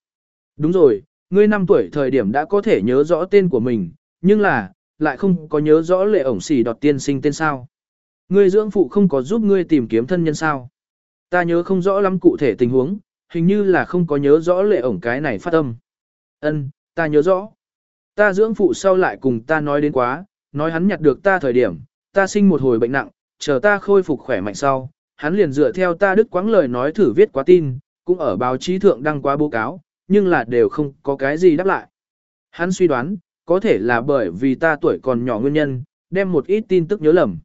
Đúng rồi, ngươi năm tuổi thời điểm đã có thể nhớ rõ tên của mình, nhưng là, lại không có nhớ rõ lệ ổng xì đọt tiên sinh tên sao. Ngươi dưỡng phụ không có giúp ngươi tìm kiếm thân nhân sao. Ta nhớ không rõ lắm cụ thể tình huống, hình như là không có nhớ rõ lệ ổng cái này phát âm. Ân, ta nhớ rõ. Ta dưỡng phụ sau lại cùng ta nói đến quá, nói hắn nhặt được ta thời điểm, ta sinh một hồi bệnh nặng, chờ ta khôi phục khỏe mạnh sau, hắn liền dựa theo ta đức quãng lời nói thử viết quá tin, cũng ở báo chí thượng đăng quá báo cáo, nhưng là đều không có cái gì đáp lại. Hắn suy đoán, có thể là bởi vì ta tuổi còn nhỏ nguyên nhân, đem một ít tin tức nhớ lầm.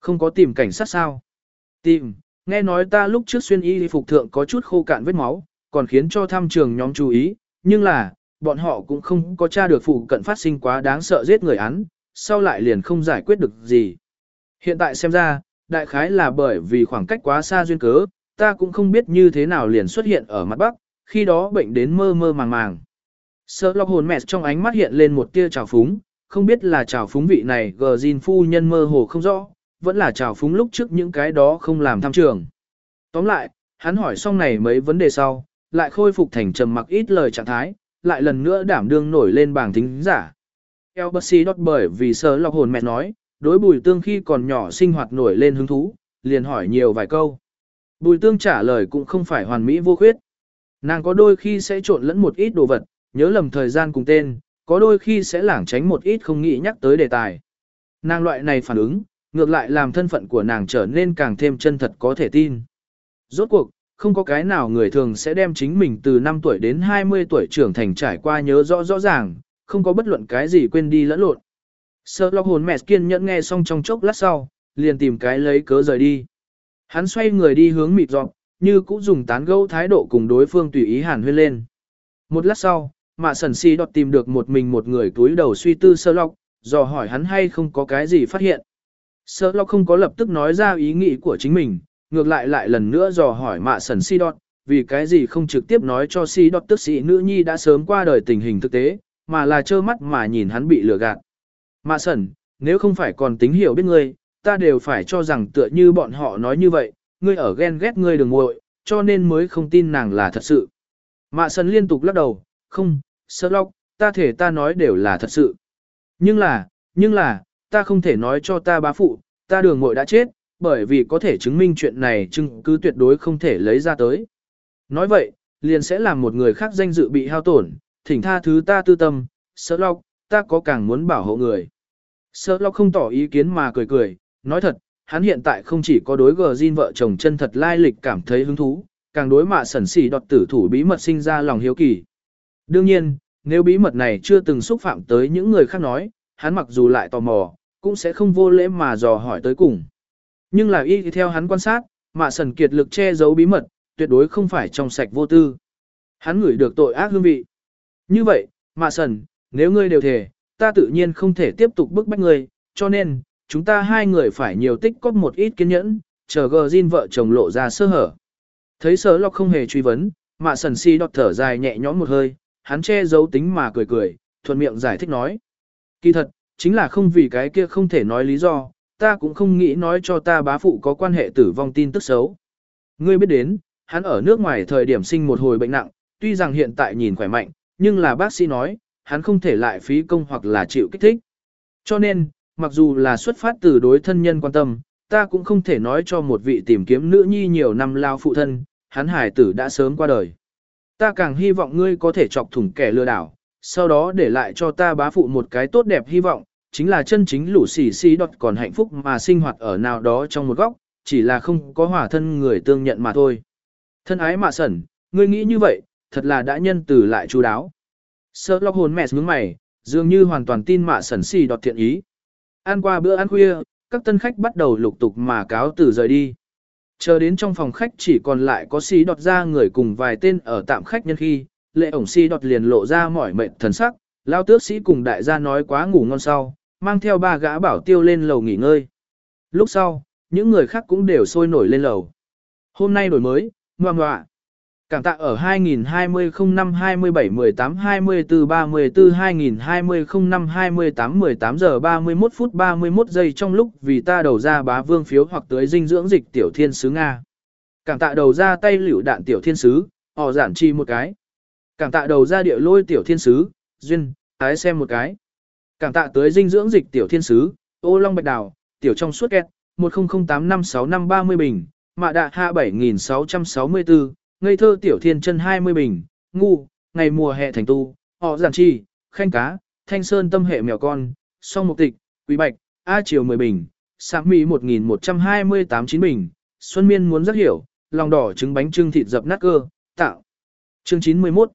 Không có tìm cảnh sát sao? Tìm, nghe nói ta lúc trước xuyên y phục thượng có chút khô cạn vết máu, còn khiến cho tham trường nhóm chú ý, nhưng là, bọn họ cũng không có tra được phụ cận phát sinh quá đáng sợ giết người án, sau lại liền không giải quyết được gì. Hiện tại xem ra, đại khái là bởi vì khoảng cách quá xa duyên cớ, ta cũng không biết như thế nào liền xuất hiện ở mặt bắc, khi đó bệnh đến mơ mơ màng màng. Sợ lọc hồn mẹ trong ánh mắt hiện lên một tia trào phúng, không biết là trào phúng vị này gờ Jin phu nhân mơ hồ không rõ, vẫn là trào phúng lúc trước những cái đó không làm tham trường. Tóm lại, hắn hỏi xong này mấy vấn đề sau, lại khôi phục thành trầm mặc ít lời trạng thái, lại lần nữa đảm đương nổi lên bảng thính giả. Elbersi đốt bởi vì sợ lọc hồn mẹ nói, đối bùi tương khi còn nhỏ sinh hoạt nổi lên hứng thú, liền hỏi nhiều vài câu. Bùi tương trả lời cũng không phải hoàn mỹ vô khuyết. Nàng có đôi khi sẽ trộn lẫn một ít đồ vật, nhớ lầm thời gian cùng tên, có đôi khi sẽ lảng tránh một ít không nghĩ nhắc tới đề tài. Nàng loại này phản ứng, ngược lại làm thân phận của nàng trở nên càng thêm chân thật có thể tin. Rốt cuộc, không có cái nào người thường sẽ đem chính mình từ 5 tuổi đến 20 tuổi trưởng thành trải qua nhớ rõ rõ ràng, không có bất luận cái gì quên đi lẫn lộn. Sợ lọc hồn mẹ kiên nhẫn nghe xong trong chốc lát sau, liền tìm cái lấy cớ rời đi. Hắn xoay người đi hướng mịt dọc, như cũng dùng tán gẫu thái độ cùng đối phương tùy ý hàn huyên lên. Một lát sau, mạ sần si đọt tìm được một mình một người túi đầu suy tư sơ lọc, dò hỏi hắn hay không có cái gì phát hiện. Sơ lọc không có lập tức nói ra ý nghĩ của chính mình, ngược lại lại lần nữa dò hỏi mạ sần si đọt, vì cái gì không trực tiếp nói cho si đọt tức sĩ nữ nhi đã sớm qua đời tình hình thực tế, mà là trơ mắt mà nhìn hắn bị lừa gạt. Mạ sần, nếu không phải còn tính hiểu biết ngươi, ta đều phải cho rằng tựa như bọn họ nói như vậy, ngươi ở ghen ghét ngươi đừng muội, cho nên mới không tin nàng là thật sự. Mạ sân liên tục lắc đầu, không, sợ lóc, ta thể ta nói đều là thật sự. Nhưng là, nhưng là, ta không thể nói cho ta bá phụ, ta đường muội đã chết, bởi vì có thể chứng minh chuyện này chứng cứ tuyệt đối không thể lấy ra tới. Nói vậy, liền sẽ làm một người khác danh dự bị hao tổn, thỉnh tha thứ ta tư tâm, sợ lóc, ta có càng muốn bảo hộ người. Sợ lóc không tỏ ý kiến mà cười cười, nói thật, hắn hiện tại không chỉ có đối gờ Jin vợ chồng chân thật lai lịch cảm thấy hứng thú, càng đối mạ sẩn xỉ đọt tử thủ bí mật sinh ra lòng hiếu kỳ. Đương nhiên, nếu bí mật này chưa từng xúc phạm tới những người khác nói, hắn mặc dù lại tò mò, cũng sẽ không vô lễ mà dò hỏi tới cùng. Nhưng là y theo hắn quan sát, mạ sẩn kiệt lực che giấu bí mật, tuyệt đối không phải trong sạch vô tư. Hắn ngửi được tội ác hương vị. Như vậy, mạ sẩn, nếu ngươi đều thể, ta tự nhiên không thể tiếp tục bức bách ngươi, cho nên, chúng ta hai người phải nhiều tích cóp một ít kiên nhẫn, chờ gờ Jin vợ chồng lộ ra sơ hở. Thấy sở lọc không hề truy vấn, mà sần si đọt thở dài nhẹ nhõm một hơi, hắn che giấu tính mà cười cười, thuận miệng giải thích nói. Kỳ thật, chính là không vì cái kia không thể nói lý do, ta cũng không nghĩ nói cho ta bá phụ có quan hệ tử vong tin tức xấu. Ngươi biết đến, hắn ở nước ngoài thời điểm sinh một hồi bệnh nặng, tuy rằng hiện tại nhìn khỏe mạnh, nhưng là bác sĩ nói, hắn không thể lại phí công hoặc là chịu kích thích. Cho nên, mặc dù là xuất phát từ đối thân nhân quan tâm, ta cũng không thể nói cho một vị tìm kiếm nữ nhi nhiều năm lao phụ thân, hắn hải tử đã sớm qua đời. Ta càng hy vọng ngươi có thể chọc thủng kẻ lừa đảo, sau đó để lại cho ta bá phụ một cái tốt đẹp hy vọng, chính là chân chính lũ xỉ xỉ đọt còn hạnh phúc mà sinh hoạt ở nào đó trong một góc, chỉ là không có hỏa thân người tương nhận mà thôi. Thân ái mạ sẩn, ngươi nghĩ như vậy, thật là đã nhân từ lại chú đáo. Sơ lọc hồn mẹ nhướng mày, dường như hoàn toàn tin mạ sẩn xì đọt thiện ý. Ăn qua bữa ăn khuya, các tân khách bắt đầu lục tục mà cáo từ rời đi. Chờ đến trong phòng khách chỉ còn lại có xí đọt ra người cùng vài tên ở tạm khách nhân khi, lệ ổng xí đọt liền lộ ra mỏi mệt thần sắc, lao tước sĩ cùng đại gia nói quá ngủ ngon sau, mang theo ba gã bảo tiêu lên lầu nghỉ ngơi. Lúc sau, những người khác cũng đều sôi nổi lên lầu. Hôm nay đổi mới, ngoan ngoạ. Cảm tạ ở 2020 05 27 18 24 34 2020 05 28 18 giờ 31 phút 31 giây trong lúc vì ta đầu ra bá vương phiếu hoặc tới dinh dưỡng dịch tiểu thiên sứ Nga. Cảm tạ đầu ra tay liễu đạn tiểu thiên sứ, họ giản chi một cái. Cảm tạ đầu ra địa lôi tiểu thiên sứ, duyên, tái xem một cái. Cảm tạ tới dinh dưỡng dịch tiểu thiên sứ, ô long bạch đào, tiểu trong suốt kẹt, 1008565530 bình, mạ đạ hạ 7664, ngây thơ tiểu thiên chân 20 bình, ngu, ngày mùa hè thành tu, họ giản chi, khanh cá, thanh sơn tâm hệ mèo con, song mục tịch, quý bạch, A triều 10 bình, sáng mỹ 1128 9 bình, xuân miên muốn rất hiểu, lòng đỏ trứng bánh trưng thịt dập nát cơ, tạo. Chương 91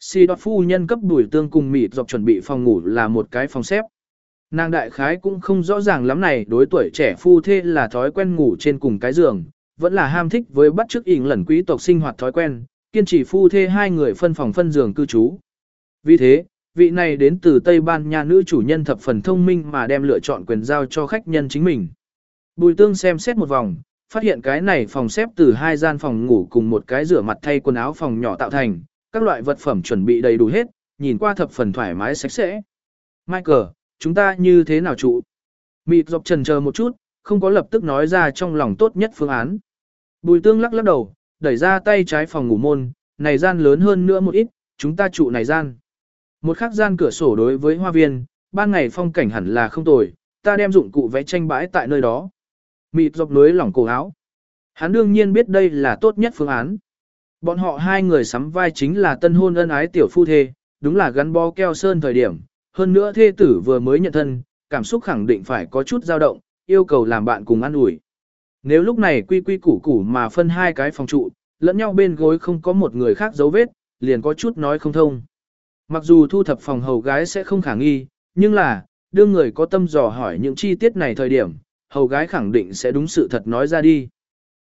Si đọt phu nhân cấp đuổi tương cùng mịt dọc chuẩn bị phòng ngủ là một cái phòng xếp. Nàng đại khái cũng không rõ ràng lắm này đối tuổi trẻ phu thê là thói quen ngủ trên cùng cái giường, vẫn là ham thích với bắt chước ỉn lẩn quý tộc sinh hoạt thói quen, kiên trì phu thê hai người phân phòng phân giường cư trú. Vì thế, vị này đến từ Tây Ban Nha nữ chủ nhân thập phần thông minh mà đem lựa chọn quyền giao cho khách nhân chính mình. Bùi tương xem xét một vòng, phát hiện cái này phòng xếp từ hai gian phòng ngủ cùng một cái rửa mặt thay quần áo phòng nhỏ tạo thành, các loại vật phẩm chuẩn bị đầy đủ hết, nhìn qua thập phần thoải mái sạch sẽ. Michael, chúng ta như thế nào trụ? Mịt dọc trần chờ một chút, không có lập tức nói ra trong lòng tốt nhất phương án. Bùi tương lắc lắc đầu, đẩy ra tay trái phòng ngủ môn, này gian lớn hơn nữa một ít, chúng ta trụ này gian. Một khắc gian cửa sổ đối với hoa viên, ban ngày phong cảnh hẳn là không tồi, ta đem dụng cụ vẽ tranh bãi tại nơi đó. Mịt dọc lưới lỏng cổ áo. Hắn đương nhiên biết đây là tốt nhất phương án. Bọn họ hai người sắm vai chính là tân hôn ân ái tiểu phu thê, đúng là gắn bó keo sơn thời điểm. Hơn nữa thê tử vừa mới nhận thân, cảm xúc khẳng định phải có chút dao động, yêu cầu làm bạn cùng ăn ủi. Nếu lúc này quy quy củ củ mà phân hai cái phòng trụ, lẫn nhau bên gối không có một người khác dấu vết, liền có chút nói không thông. Mặc dù thu thập phòng hầu gái sẽ không khả nghi, nhưng là, đưa người có tâm dò hỏi những chi tiết này thời điểm, hầu gái khẳng định sẽ đúng sự thật nói ra đi.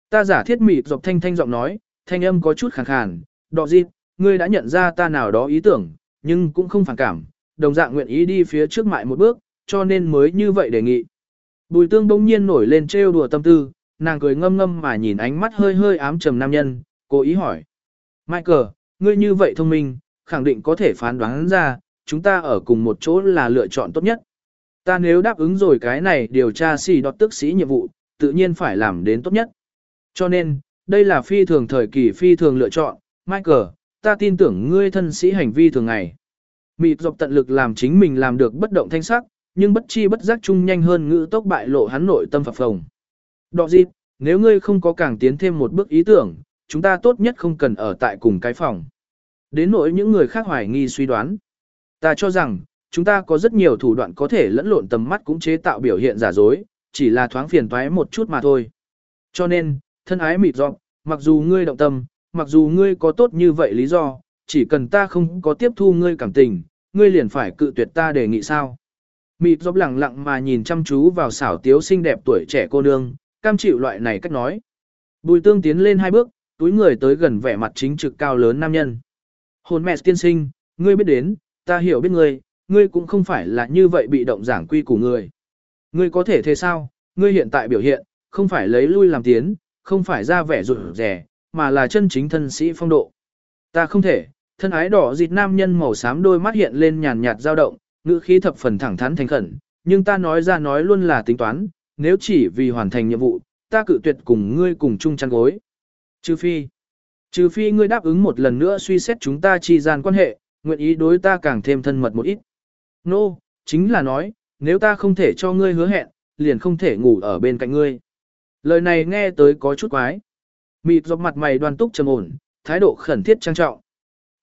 Ta giả thiết mịt dọc thanh thanh giọng nói, thanh âm có chút khàn khàn, đọ dịp, ngươi đã nhận ra ta nào đó ý tưởng, nhưng cũng không phản cảm, đồng dạng nguyện ý đi phía trước mại một bước, cho nên mới như vậy đề nghị. Bùi tương bỗng nhiên nổi lên trêu đùa tâm tư, nàng cười ngâm ngâm mà nhìn ánh mắt hơi hơi ám trầm nam nhân, cố ý hỏi. Michael, ngươi như vậy thông minh, khẳng định có thể phán đoán ra, chúng ta ở cùng một chỗ là lựa chọn tốt nhất. Ta nếu đáp ứng rồi cái này điều tra xì đọt tức sĩ nhiệm vụ, tự nhiên phải làm đến tốt nhất. Cho nên, đây là phi thường thời kỳ phi thường lựa chọn, Michael, ta tin tưởng ngươi thân sĩ hành vi thường ngày. Mịt dọc tận lực làm chính mình làm được bất động thanh sắc, nhưng bất chi bất giác chung nhanh hơn ngữ tốc bại lộ hắn nội tâm phập phồng. Đọ dịp, nếu ngươi không có càng tiến thêm một bước ý tưởng, chúng ta tốt nhất không cần ở tại cùng cái phòng. Đến nỗi những người khác hoài nghi suy đoán. Ta cho rằng, chúng ta có rất nhiều thủ đoạn có thể lẫn lộn tầm mắt cũng chế tạo biểu hiện giả dối, chỉ là thoáng phiền toái một chút mà thôi. Cho nên, thân ái mịt dọc, mặc dù ngươi động tâm, mặc dù ngươi có tốt như vậy lý do, chỉ cần ta không có tiếp thu ngươi cảm tình, ngươi liền phải cự tuyệt ta đề nghị sao. Mịt dọc lặng lặng mà nhìn chăm chú vào xảo tiếu xinh đẹp tuổi trẻ cô nương, cam chịu loại này cách nói. Bùi tương tiến lên hai bước, túi người tới gần vẻ mặt chính trực cao lớn nam nhân. Hồn mẹ tiên sinh, ngươi biết đến, ta hiểu biết ngươi, ngươi cũng không phải là như vậy bị động giảng quy của ngươi. Ngươi có thể thế sao, ngươi hiện tại biểu hiện, không phải lấy lui làm tiến, không phải ra vẻ rụt rẻ, mà là chân chính thân sĩ phong độ. Ta không thể, thân ái đỏ dịt nam nhân màu xám đôi mắt hiện lên nhàn nhạt dao động, ngữ khí thập phần thẳng thắn thành khẩn, nhưng ta nói ra nói luôn là tính toán, nếu chỉ vì hoàn thành nhiệm vụ, ta cự tuyệt cùng ngươi cùng chung chăn gối. Trừ phi, trừ phi ngươi đáp ứng một lần nữa suy xét chúng ta chi gian quan hệ, nguyện ý đối ta càng thêm thân mật một ít. Nô, no, chính là nói, nếu ta không thể cho ngươi hứa hẹn, liền không thể ngủ ở bên cạnh ngươi. Lời này nghe tới có chút quái. Mịt dọc mặt mày đoan túc trầm ổn, thái độ khẩn thiết trang trọng.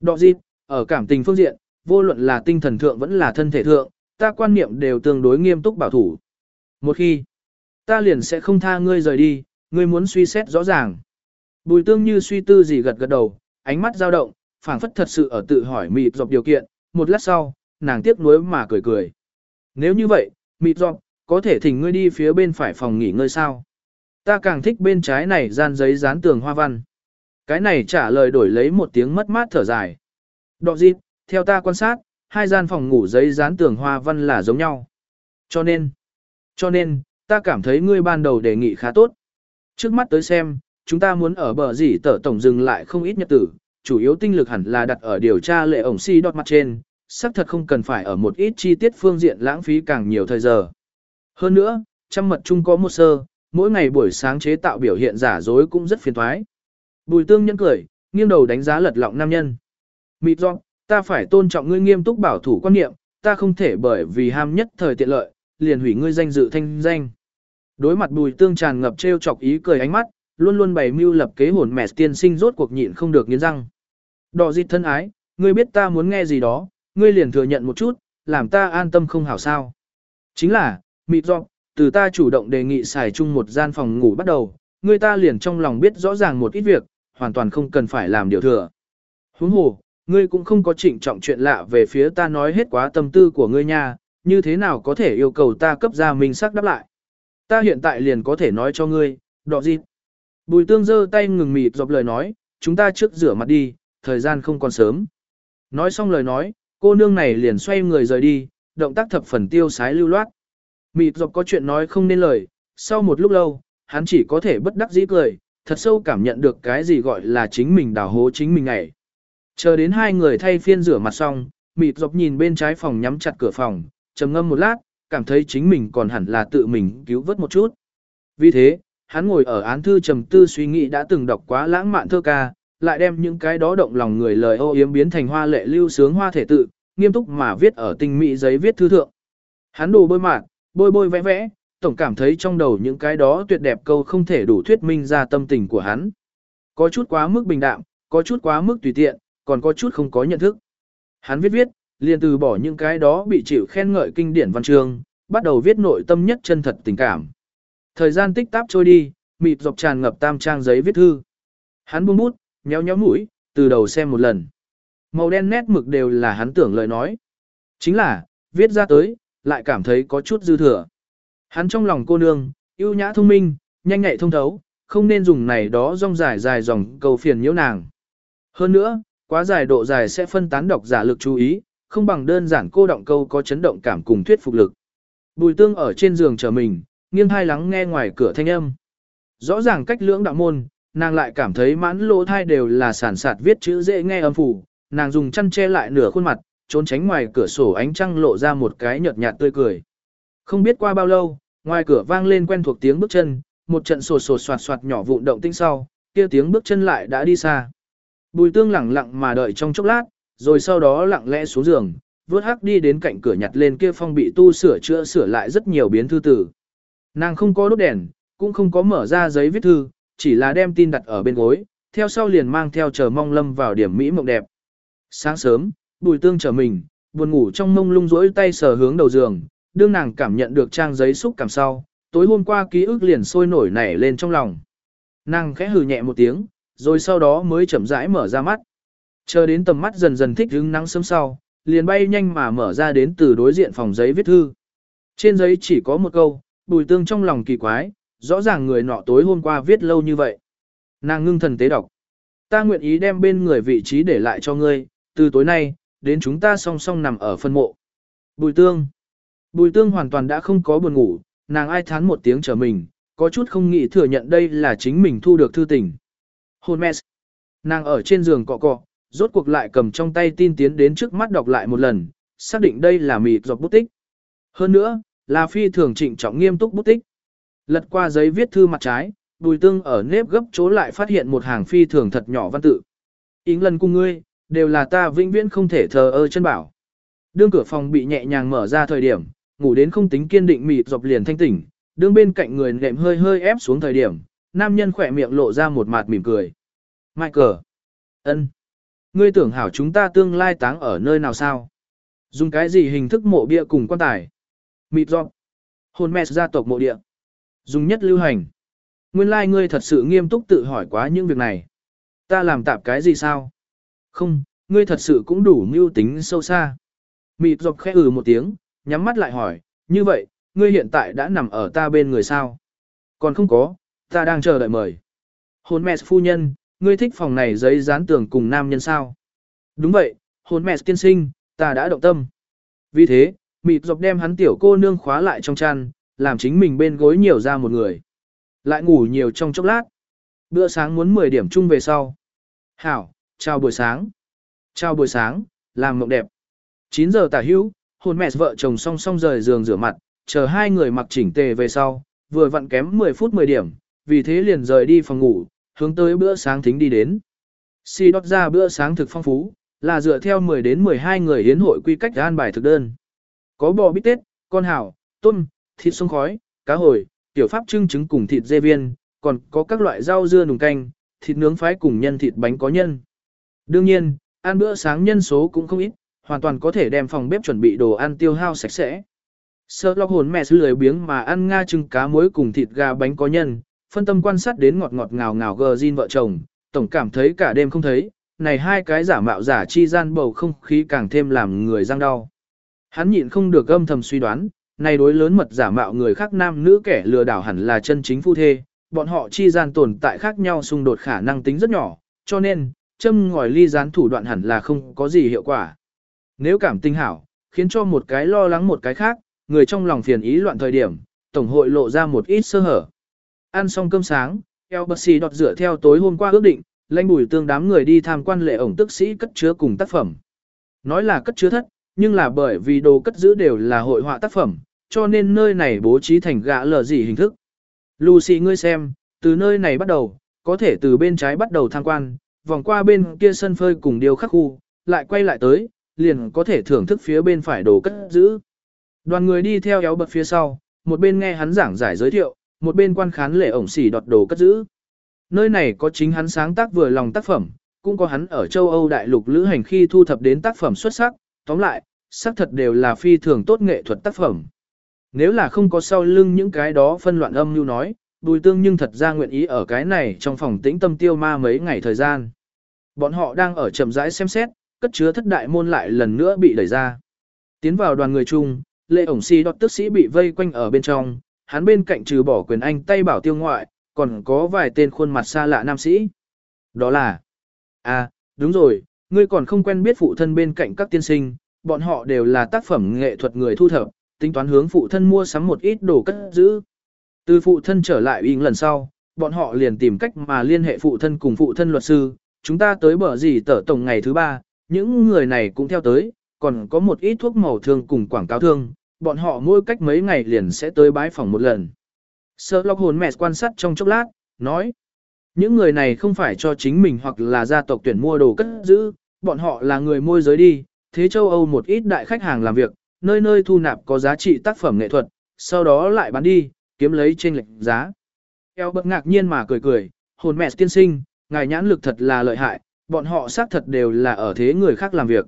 Đọ dịp, ở cảm tình phương diện, vô luận là tinh thần thượng vẫn là thân thể thượng, ta quan niệm đều tương đối nghiêm túc bảo thủ. Một khi, ta liền sẽ không tha ngươi rời đi, ngươi muốn suy xét rõ ràng. Bùi tương như suy tư gì gật gật đầu, ánh mắt dao động, phảng phất thật sự ở tự hỏi mịt dọc điều kiện, một lát sau, nàng tiếc nuối mà cười cười. Nếu như vậy, mịt dọc, có thể thỉnh ngươi đi phía bên phải phòng nghỉ ngơi sao? Ta càng thích bên trái này gian giấy dán tường hoa văn. Cái này trả lời đổi lấy một tiếng mất mát thở dài. Đọ dịp, theo ta quan sát, hai gian phòng ngủ giấy dán tường hoa văn là giống nhau. Cho nên, cho nên, ta cảm thấy ngươi ban đầu đề nghị khá tốt. Trước mắt tới xem, chúng ta muốn ở bờ gì tở tổng dừng lại không ít nhật tử, chủ yếu tinh lực hẳn là đặt ở điều tra lệ ổng si đọt mặt trên, xác thật không cần phải ở một ít chi tiết phương diện lãng phí càng nhiều thời giờ. Hơn nữa, trăm mật chung có một sơ, mỗi ngày buổi sáng chế tạo biểu hiện giả dối cũng rất phiền thoái. Bùi tương nhẫn cười, nghiêng đầu đánh giá lật lọng nam nhân. Mịt do, ta phải tôn trọng ngươi nghiêm túc bảo thủ quan niệm, ta không thể bởi vì ham nhất thời tiện lợi, liền hủy ngươi danh dự thanh danh. Đối mặt bùi tương tràn ngập trêu chọc ý cười ánh mắt, luôn luôn bày mưu lập kế hồn mẹ tiên sinh rốt cuộc nhịn không được nghiến răng. Đỏ dịt thân ái, ngươi biết ta muốn nghe gì đó, ngươi liền thừa nhận một chút, làm ta an tâm không hảo sao. Chính là, mịt do, từ ta chủ động đề nghị xài chung một gian phòng ngủ bắt đầu, ngươi ta liền trong lòng biết rõ ràng một ít việc, hoàn toàn không cần phải làm điều thừa. Huống hồ, ngươi cũng không có trịnh trọng chuyện lạ về phía ta nói hết quá tâm tư của ngươi nha, như thế nào có thể yêu cầu ta cấp ra mình sắc đáp lại. Ta hiện tại liền có thể nói cho ngươi, đọ gì. Bùi tương giơ tay ngừng mịt dọc lời nói, chúng ta trước rửa mặt đi, thời gian không còn sớm. Nói xong lời nói, cô nương này liền xoay người rời đi, động tác thập phần tiêu sái lưu loát. Mịt dọc có chuyện nói không nên lời, sau một lúc lâu, hắn chỉ có thể bất đắc dĩ cười, thật sâu cảm nhận được cái gì gọi là chính mình đào hố chính mình ngày. Chờ đến hai người thay phiên rửa mặt xong, mịt dọc nhìn bên trái phòng nhắm chặt cửa phòng, trầm ngâm một lát, cảm thấy chính mình còn hẳn là tự mình cứu vớt một chút. Vì thế, hắn ngồi ở án thư trầm tư suy nghĩ đã từng đọc quá lãng mạn thơ ca, lại đem những cái đó động lòng người lời ô yếm biến thành hoa lệ lưu sướng hoa thể tự, nghiêm túc mà viết ở tinh mỹ giấy viết thư thượng. Hắn đồ bôi mạn, bôi bôi vẽ vẽ, tổng cảm thấy trong đầu những cái đó tuyệt đẹp câu không thể đủ thuyết minh ra tâm tình của hắn. Có chút quá mức bình đạm, có chút quá mức tùy tiện, còn có chút không có nhận thức. Hắn viết viết, liền từ bỏ những cái đó bị chịu khen ngợi kinh điển văn chương, bắt đầu viết nội tâm nhất chân thật tình cảm. Thời gian tích táp trôi đi, mịt dọc tràn ngập tam trang giấy viết thư. Hắn buông bút, nhéo nhéo mũi, từ đầu xem một lần. Màu đen nét mực đều là hắn tưởng lời nói. Chính là, viết ra tới, lại cảm thấy có chút dư thừa. Hắn trong lòng cô nương, yêu nhã thông minh, nhanh nhạy thông thấu, không nên dùng này đó rong dài dài dòng cầu phiền nhiễu nàng. Hơn nữa, quá dài độ dài sẽ phân tán độc giả lực chú ý, không bằng đơn giản cô động câu có chấn động cảm cùng thuyết phục lực. Bùi tương ở trên giường chờ mình, nghiêng hai lắng nghe ngoài cửa thanh âm. Rõ ràng cách lưỡng đạo môn, nàng lại cảm thấy mãn lỗ thai đều là sản sạt viết chữ dễ nghe âm phủ, nàng dùng chăn che lại nửa khuôn mặt, trốn tránh ngoài cửa sổ ánh trăng lộ ra một cái nhợt nhạt tươi cười. Không biết qua bao lâu, ngoài cửa vang lên quen thuộc tiếng bước chân, một trận sột sột soạt soạt nhỏ vụn động tinh sau, kia tiếng bước chân lại đã đi xa. Bùi tương lặng lặng mà đợi trong chốc lát, rồi sau đó lặng lẽ xuống giường, vớt hắc đi đến cạnh cửa nhặt lên kia phong bị tu sửa chữa sửa lại rất nhiều biến thư tử. Nàng không có đốt đèn, cũng không có mở ra giấy viết thư, chỉ là đem tin đặt ở bên gối, theo sau liền mang theo chờ mong lâm vào điểm mỹ mộng đẹp. Sáng sớm, bùi tương trở mình, buồn ngủ trong mông lung rỗi tay sờ hướng đầu giường, đương nàng cảm nhận được trang giấy xúc cảm sau, tối hôm qua ký ức liền sôi nổi nảy lên trong lòng. Nàng khẽ hừ nhẹ một tiếng, rồi sau đó mới chậm rãi mở ra mắt. Chờ đến tầm mắt dần dần thích hứng nắng sớm sau, liền bay nhanh mà mở ra đến từ đối diện phòng giấy viết thư. Trên giấy chỉ có một câu, bùi tương trong lòng kỳ quái, rõ ràng người nọ tối hôm qua viết lâu như vậy. Nàng ngưng thần tế đọc. Ta nguyện ý đem bên người vị trí để lại cho ngươi, từ tối nay, đến chúng ta song song nằm ở phân mộ. Bùi tương. Bùi tương hoàn toàn đã không có buồn ngủ, nàng ai thán một tiếng trở mình, có chút không nghĩ thừa nhận đây là chính mình thu được thư tình. Hôn mẹ. Nàng ở trên giường cọ cọ, rốt cuộc lại cầm trong tay tin tiến đến trước mắt đọc lại một lần, xác định đây là mịt dọc bút tích. Hơn nữa, là phi thường trịnh trọng nghiêm túc bút tích. Lật qua giấy viết thư mặt trái, bùi tương ở nếp gấp chỗ lại phát hiện một hàng phi thường thật nhỏ văn tự. Ính lần cùng ngươi, đều là ta vĩnh viễn không thể thờ ơ chân bảo. Đương cửa phòng bị nhẹ nhàng mở ra thời điểm, ngủ đến không tính kiên định mịt dọc liền thanh tỉnh, đương bên cạnh người nệm hơi hơi ép xuống thời điểm, nam nhân khỏe miệng lộ ra một mặt mỉm cười. Michael! ân, Ngươi tưởng hảo chúng ta tương lai táng ở nơi nào sao? Dùng cái gì hình thức mộ bia cùng quan tài? Mịt dọc! Hồn mẹ gia tộc mộ địa. Dùng nhất lưu hành. Nguyên lai like ngươi thật sự nghiêm túc tự hỏi quá những việc này. Ta làm tạp cái gì sao? Không, ngươi thật sự cũng đủ mưu tính sâu xa. Mịt dọc khẽ ừ một tiếng, nhắm mắt lại hỏi, như vậy, ngươi hiện tại đã nằm ở ta bên người sao? Còn không có, ta đang chờ đợi mời. Hôn mẹ phu nhân, ngươi thích phòng này giấy dán tường cùng nam nhân sao? Đúng vậy, hôn mẹ tiên sinh, ta đã động tâm. Vì thế, mịt dọc đem hắn tiểu cô nương khóa lại trong chăn, làm chính mình bên gối nhiều ra một người. Lại ngủ nhiều trong chốc lát. Bữa sáng muốn 10 điểm chung về sau. Hảo, chào buổi sáng. Chào buổi sáng, làm mộng đẹp. 9 giờ tả hữu, hồn mẹ vợ chồng song song rời giường rửa mặt, chờ hai người mặc chỉnh tề về sau, vừa vặn kém 10 phút 10 điểm, vì thế liền rời đi phòng ngủ, hướng tới bữa sáng thính đi đến. Si đót ra bữa sáng thực phong phú, là dựa theo 10 đến 12 người hiến hội quy cách an bài thực đơn. Có bò bít tết, con hảo, tôm, thịt sông khói, cá hồi, tiểu pháp trưng trứng cùng thịt dê viên, còn có các loại rau dưa nùng canh, thịt nướng phái cùng nhân thịt bánh có nhân. Đương nhiên, ăn bữa sáng nhân số cũng không ít, hoàn toàn có thể đem phòng bếp chuẩn bị đồ ăn tiêu hao sạch sẽ. Sơ lọc hồn mẹ lười biếng mà ăn nga trứng cá muối cùng thịt gà bánh có nhân, phân tâm quan sát đến ngọt ngọt ngào ngào gờ zin vợ chồng, tổng cảm thấy cả đêm không thấy, này hai cái giả mạo giả chi gian bầu không khí càng thêm làm người răng đau. Hắn nhịn không được âm thầm suy đoán, này đối lớn mật giả mạo người khác nam nữ kẻ lừa đảo hẳn là chân chính phu thê, bọn họ chi gian tồn tại khác nhau xung đột khả năng tính rất nhỏ, cho nên, châm ngòi ly gián thủ đoạn hẳn là không có gì hiệu quả. Nếu cảm tình hảo, khiến cho một cái lo lắng một cái khác, người trong lòng phiền ý loạn thời điểm, tổng hội lộ ra một ít sơ hở. Ăn xong cơm sáng, Elbasi đọt dựa theo tối hôm qua ước định, lãnh bùi tương đám người đi tham quan lệ ổng tức sĩ cất chứa cùng tác phẩm. Nói là cất chứa thất, nhưng là bởi vì đồ cất giữ đều là hội họa tác phẩm, cho nên nơi này bố trí thành gã lờ gì hình thức. Lucy ngươi xem, từ nơi này bắt đầu, có thể từ bên trái bắt đầu tham quan, vòng qua bên kia sân phơi cùng điều khắc khu, lại quay lại tới, liền có thể thưởng thức phía bên phải đồ cất giữ. Đoàn người đi theo éo bật phía sau, một bên nghe hắn giảng giải giới thiệu, một bên quan khán lệ ổng xỉ đọt đồ cất giữ. Nơi này có chính hắn sáng tác vừa lòng tác phẩm, cũng có hắn ở châu Âu đại lục lữ hành khi thu thập đến tác phẩm xuất sắc, tóm lại, xác thật đều là phi thường tốt nghệ thuật tác phẩm. Nếu là không có sau lưng những cái đó phân loạn âm như nói, bùi tương nhưng thật ra nguyện ý ở cái này trong phòng tĩnh tâm tiêu ma mấy ngày thời gian. Bọn họ đang ở chậm rãi xem xét, cất chứa thất đại môn lại lần nữa bị đẩy ra. Tiến vào đoàn người chung, lệ ổng si đọt tức sĩ bị vây quanh ở bên trong, hắn bên cạnh trừ bỏ quyền anh tay bảo tiêu ngoại, còn có vài tên khuôn mặt xa lạ nam sĩ. Đó là, à, đúng rồi, ngươi còn không quen biết phụ thân bên cạnh các tiên sinh, bọn họ đều là tác phẩm nghệ thuật người thu thập, tính toán hướng phụ thân mua sắm một ít đồ cất giữ. Từ phụ thân trở lại uyên lần sau, bọn họ liền tìm cách mà liên hệ phụ thân cùng phụ thân luật sư, chúng ta tới bờ gì tở tổng ngày thứ ba, những người này cũng theo tới, còn có một ít thuốc màu thương cùng quảng cáo thương, bọn họ mỗi cách mấy ngày liền sẽ tới bái phòng một lần. Sơ lọc hồn mẹ quan sát trong chốc lát, nói, những người này không phải cho chính mình hoặc là gia tộc tuyển mua đồ cất giữ, bọn họ là người môi giới đi, thế châu Âu một ít đại khách hàng làm việc, nơi nơi thu nạp có giá trị tác phẩm nghệ thuật, sau đó lại bán đi, kiếm lấy trên lệnh giá. Eo bật ngạc nhiên mà cười cười, hồn mẹ tiên sinh, ngài nhãn lực thật là lợi hại, bọn họ xác thật đều là ở thế người khác làm việc.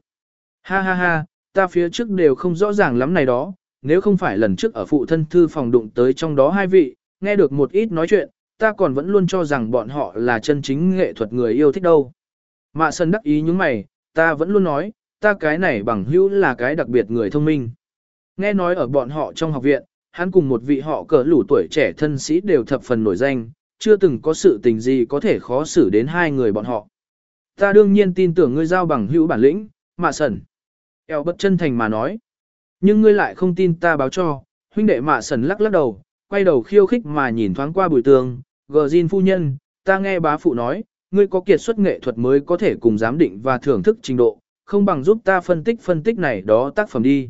Ha ha ha, ta phía trước đều không rõ ràng lắm này đó, nếu không phải lần trước ở phụ thân thư phòng đụng tới trong đó hai vị, nghe được một ít nói chuyện, ta còn vẫn luôn cho rằng bọn họ là chân chính nghệ thuật người yêu thích đâu. Mạ sân đắc ý những mày, ta vẫn luôn nói, ta cái này bằng hữu là cái đặc biệt người thông minh. Nghe nói ở bọn họ trong học viện, hắn cùng một vị họ cỡ lũ tuổi trẻ thân sĩ đều thập phần nổi danh, chưa từng có sự tình gì có thể khó xử đến hai người bọn họ. Ta đương nhiên tin tưởng ngươi giao bằng hữu bản lĩnh, mạ sần. Eo bất chân thành mà nói. Nhưng ngươi lại không tin ta báo cho, huynh đệ mạ sần lắc lắc đầu, quay đầu khiêu khích mà nhìn thoáng qua bùi tường, gờ Jin phu nhân, ta nghe bá phụ nói, ngươi có kiệt xuất nghệ thuật mới có thể cùng giám định và thưởng thức trình độ, không bằng giúp ta phân tích phân tích này đó tác phẩm đi.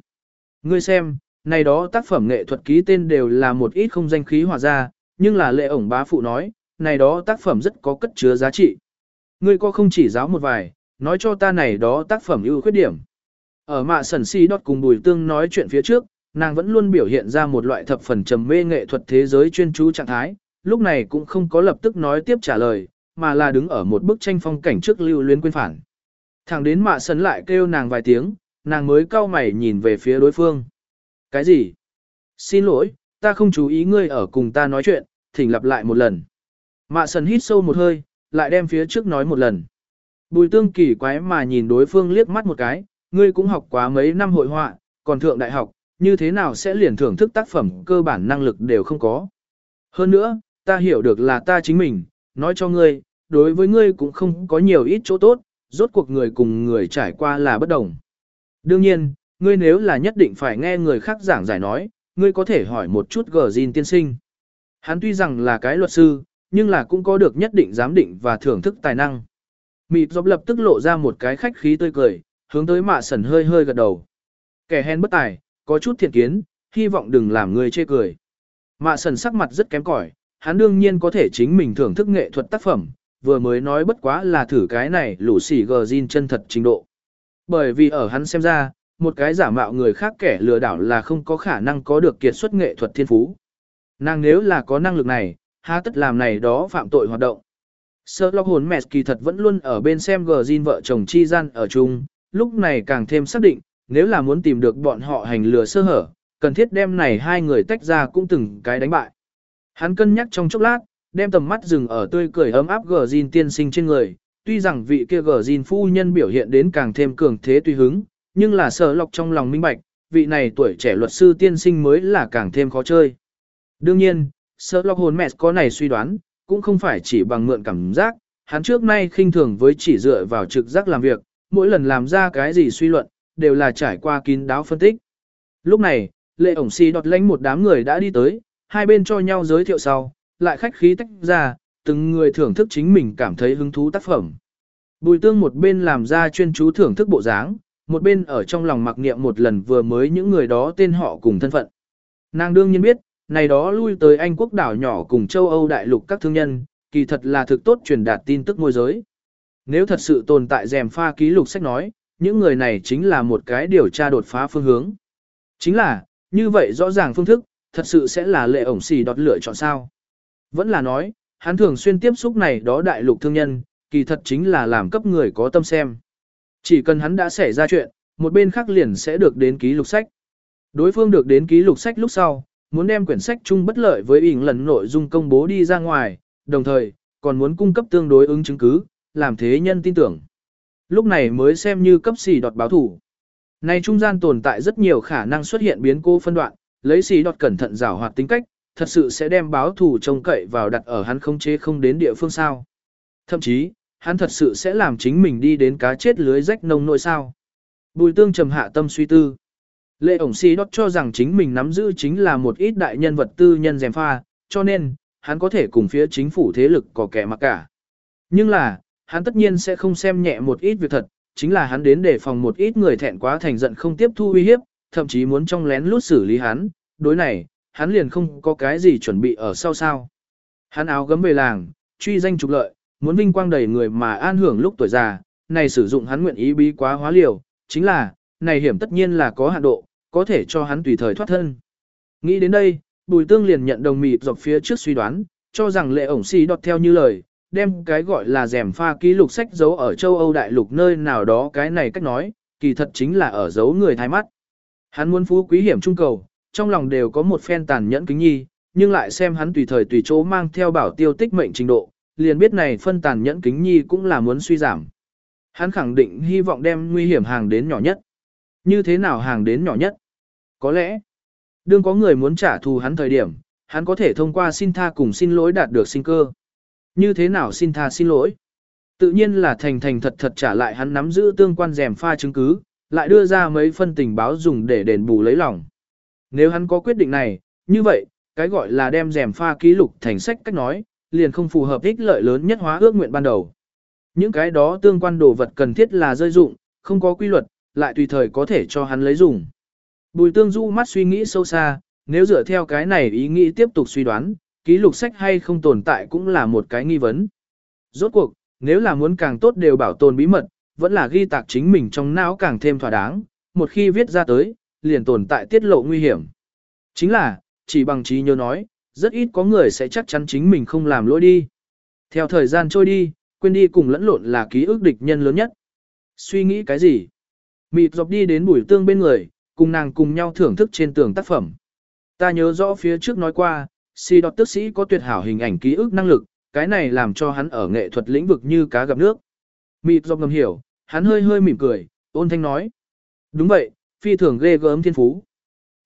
Ngươi xem, này đó tác phẩm nghệ thuật ký tên đều là một ít không danh khí hòa ra, nhưng là lệ ổng bá phụ nói, này đó tác phẩm rất có cất chứa giá trị. Ngươi có không chỉ giáo một vài, nói cho ta này đó tác phẩm ưu khuyết điểm. Ở mạ sần si đọt cùng bùi tương nói chuyện phía trước, nàng vẫn luôn biểu hiện ra một loại thập phần trầm mê nghệ thuật thế giới chuyên chú trạng thái, lúc này cũng không có lập tức nói tiếp trả lời, mà là đứng ở một bức tranh phong cảnh trước lưu luyến quên phản. Thẳng đến mạ sấn lại kêu nàng vài tiếng, nàng mới cau mày nhìn về phía đối phương. Cái gì? Xin lỗi, ta không chú ý ngươi ở cùng ta nói chuyện, thỉnh lặp lại một lần. Mạ sần hít sâu một hơi, lại đem phía trước nói một lần. Bùi tương kỳ quái mà nhìn đối phương liếc mắt một cái, ngươi cũng học quá mấy năm hội họa, còn thượng đại học, như thế nào sẽ liền thưởng thức tác phẩm cơ bản năng lực đều không có. Hơn nữa, ta hiểu được là ta chính mình, nói cho ngươi, đối với ngươi cũng không có nhiều ít chỗ tốt, rốt cuộc người cùng người trải qua là bất đồng. Đương nhiên, ngươi nếu là nhất định phải nghe người khác giảng giải nói, ngươi có thể hỏi một chút gờ gìn tiên sinh. Hắn tuy rằng là cái luật sư, nhưng là cũng có được nhất định giám định và thưởng thức tài năng. Mịp dọc lập tức lộ ra một cái khách khí tươi cười, hướng tới mạ sần hơi hơi gật đầu. Kẻ hèn bất tài, có chút thiện kiến, hy vọng đừng làm người chê cười. Mạ sần sắc mặt rất kém cỏi, hắn đương nhiên có thể chính mình thưởng thức nghệ thuật tác phẩm, vừa mới nói bất quá là thử cái này lũ xỉ gờ zin chân thật trình độ. Bởi vì ở hắn xem ra, một cái giả mạo người khác kẻ lừa đảo là không có khả năng có được kiệt xuất nghệ thuật thiên phú. Nàng nếu là có năng lực này, há tất làm này đó phạm tội hoạt động. Sherlock Holmes kỳ thật vẫn luôn ở bên xem gờ zin vợ chồng chi gian ở chung, lúc này càng thêm xác định, nếu là muốn tìm được bọn họ hành lừa sơ hở, cần thiết đem này hai người tách ra cũng từng cái đánh bại. Hắn cân nhắc trong chốc lát, đem tầm mắt dừng ở tươi cười ấm áp gờ zin tiên sinh trên người, tuy rằng vị kia gờ zin phu nhân biểu hiện đến càng thêm cường thế tùy hứng, nhưng là sợ lọc trong lòng minh bạch, vị này tuổi trẻ luật sư tiên sinh mới là càng thêm khó chơi. Đương nhiên, sợ lọc hồn mẹ có này suy đoán, cũng không phải chỉ bằng mượn cảm giác, hắn trước nay khinh thường với chỉ dựa vào trực giác làm việc, mỗi lần làm ra cái gì suy luận, đều là trải qua kín đáo phân tích. Lúc này, lệ ổng si đọt lánh một đám người đã đi tới, hai bên cho nhau giới thiệu sau, lại khách khí tách ra, từng người thưởng thức chính mình cảm thấy hứng thú tác phẩm. Bùi tương một bên làm ra chuyên chú thưởng thức bộ dáng, một bên ở trong lòng mặc niệm một lần vừa mới những người đó tên họ cùng thân phận. Nàng đương nhiên biết, này đó lui tới Anh quốc đảo nhỏ cùng châu Âu đại lục các thương nhân, kỳ thật là thực tốt truyền đạt tin tức môi giới. Nếu thật sự tồn tại rèm pha ký lục sách nói, những người này chính là một cái điều tra đột phá phương hướng. Chính là, như vậy rõ ràng phương thức, thật sự sẽ là lệ ổng xì đọt lựa chọn sao. Vẫn là nói, hắn thường xuyên tiếp xúc này đó đại lục thương nhân, kỳ thật chính là làm cấp người có tâm xem. Chỉ cần hắn đã xảy ra chuyện, một bên khác liền sẽ được đến ký lục sách. Đối phương được đến ký lục sách lúc sau, muốn đem quyển sách chung bất lợi với ỉn lần nội dung công bố đi ra ngoài, đồng thời, còn muốn cung cấp tương đối ứng chứng cứ, làm thế nhân tin tưởng. Lúc này mới xem như cấp xì đọt báo thủ. Này trung gian tồn tại rất nhiều khả năng xuất hiện biến cố phân đoạn, lấy xì đọt cẩn thận rào hoạt tính cách, thật sự sẽ đem báo thủ trông cậy vào đặt ở hắn không chế không đến địa phương sao. Thậm chí, hắn thật sự sẽ làm chính mình đi đến cá chết lưới rách nông nội sao. Bùi tương trầm hạ tâm suy tư. Lệ ổng si đốt cho rằng chính mình nắm giữ chính là một ít đại nhân vật tư nhân dèm pha, cho nên, hắn có thể cùng phía chính phủ thế lực có kẻ mặc cả. Nhưng là, hắn tất nhiên sẽ không xem nhẹ một ít việc thật, chính là hắn đến để phòng một ít người thẹn quá thành giận không tiếp thu uy hiếp, thậm chí muốn trong lén lút xử lý hắn, đối này, hắn liền không có cái gì chuẩn bị ở sau sao. Hắn áo gấm về làng, truy danh trục lợi, muốn vinh quang đầy người mà an hưởng lúc tuổi già, này sử dụng hắn nguyện ý bí quá hóa liều, chính là, này hiểm tất nhiên là có hạn độ, có thể cho hắn tùy thời thoát thân. Nghĩ đến đây, Bùi Tương liền nhận đồng mịp dọc phía trước suy đoán, cho rằng lệ ổng xì đọt theo như lời, đem cái gọi là rèm pha ký lục sách giấu ở châu Âu đại lục nơi nào đó cái này cách nói, kỳ thật chính là ở giấu người thái mắt. Hắn muốn phú quý hiểm trung cầu, trong lòng đều có một phen tàn nhẫn kính nhi, nhưng lại xem hắn tùy thời tùy chỗ mang theo bảo tiêu tích mệnh trình độ, liền biết này phân tàn nhẫn kính nhi cũng là muốn suy giảm. Hắn khẳng định hy vọng đem nguy hiểm hàng đến nhỏ nhất. Như thế nào hàng đến nhỏ nhất? Có lẽ, đương có người muốn trả thù hắn thời điểm, hắn có thể thông qua xin tha cùng xin lỗi đạt được sinh cơ. Như thế nào xin tha xin lỗi? Tự nhiên là thành thành thật thật trả lại hắn nắm giữ tương quan rèm pha chứng cứ, lại đưa ra mấy phân tình báo dùng để đền bù lấy lòng. Nếu hắn có quyết định này, như vậy, cái gọi là đem rèm pha ký lục thành sách cách nói, liền không phù hợp ích lợi lớn nhất hóa ước nguyện ban đầu. Những cái đó tương quan đồ vật cần thiết là rơi dụng, không có quy luật, lại tùy thời có thể cho hắn lấy dùng. Bùi tương du mắt suy nghĩ sâu xa, nếu dựa theo cái này ý nghĩ tiếp tục suy đoán, ký lục sách hay không tồn tại cũng là một cái nghi vấn. Rốt cuộc, nếu là muốn càng tốt đều bảo tồn bí mật, vẫn là ghi tạc chính mình trong não càng thêm thỏa đáng, một khi viết ra tới, liền tồn tại tiết lộ nguy hiểm. Chính là, chỉ bằng trí nhớ nói, rất ít có người sẽ chắc chắn chính mình không làm lỗi đi. Theo thời gian trôi đi, quên đi cùng lẫn lộn là ký ức địch nhân lớn nhất. Suy nghĩ cái gì? Mịt dọc đi đến bùi tương bên người, cùng nàng cùng nhau thưởng thức trên tường tác phẩm. Ta nhớ rõ phía trước nói qua, si đọt tức sĩ có tuyệt hảo hình ảnh ký ức năng lực, cái này làm cho hắn ở nghệ thuật lĩnh vực như cá gặp nước. Mịt dọc ngầm hiểu, hắn hơi hơi mỉm cười, ôn thanh nói. Đúng vậy, phi thường ghê gớm thiên phú.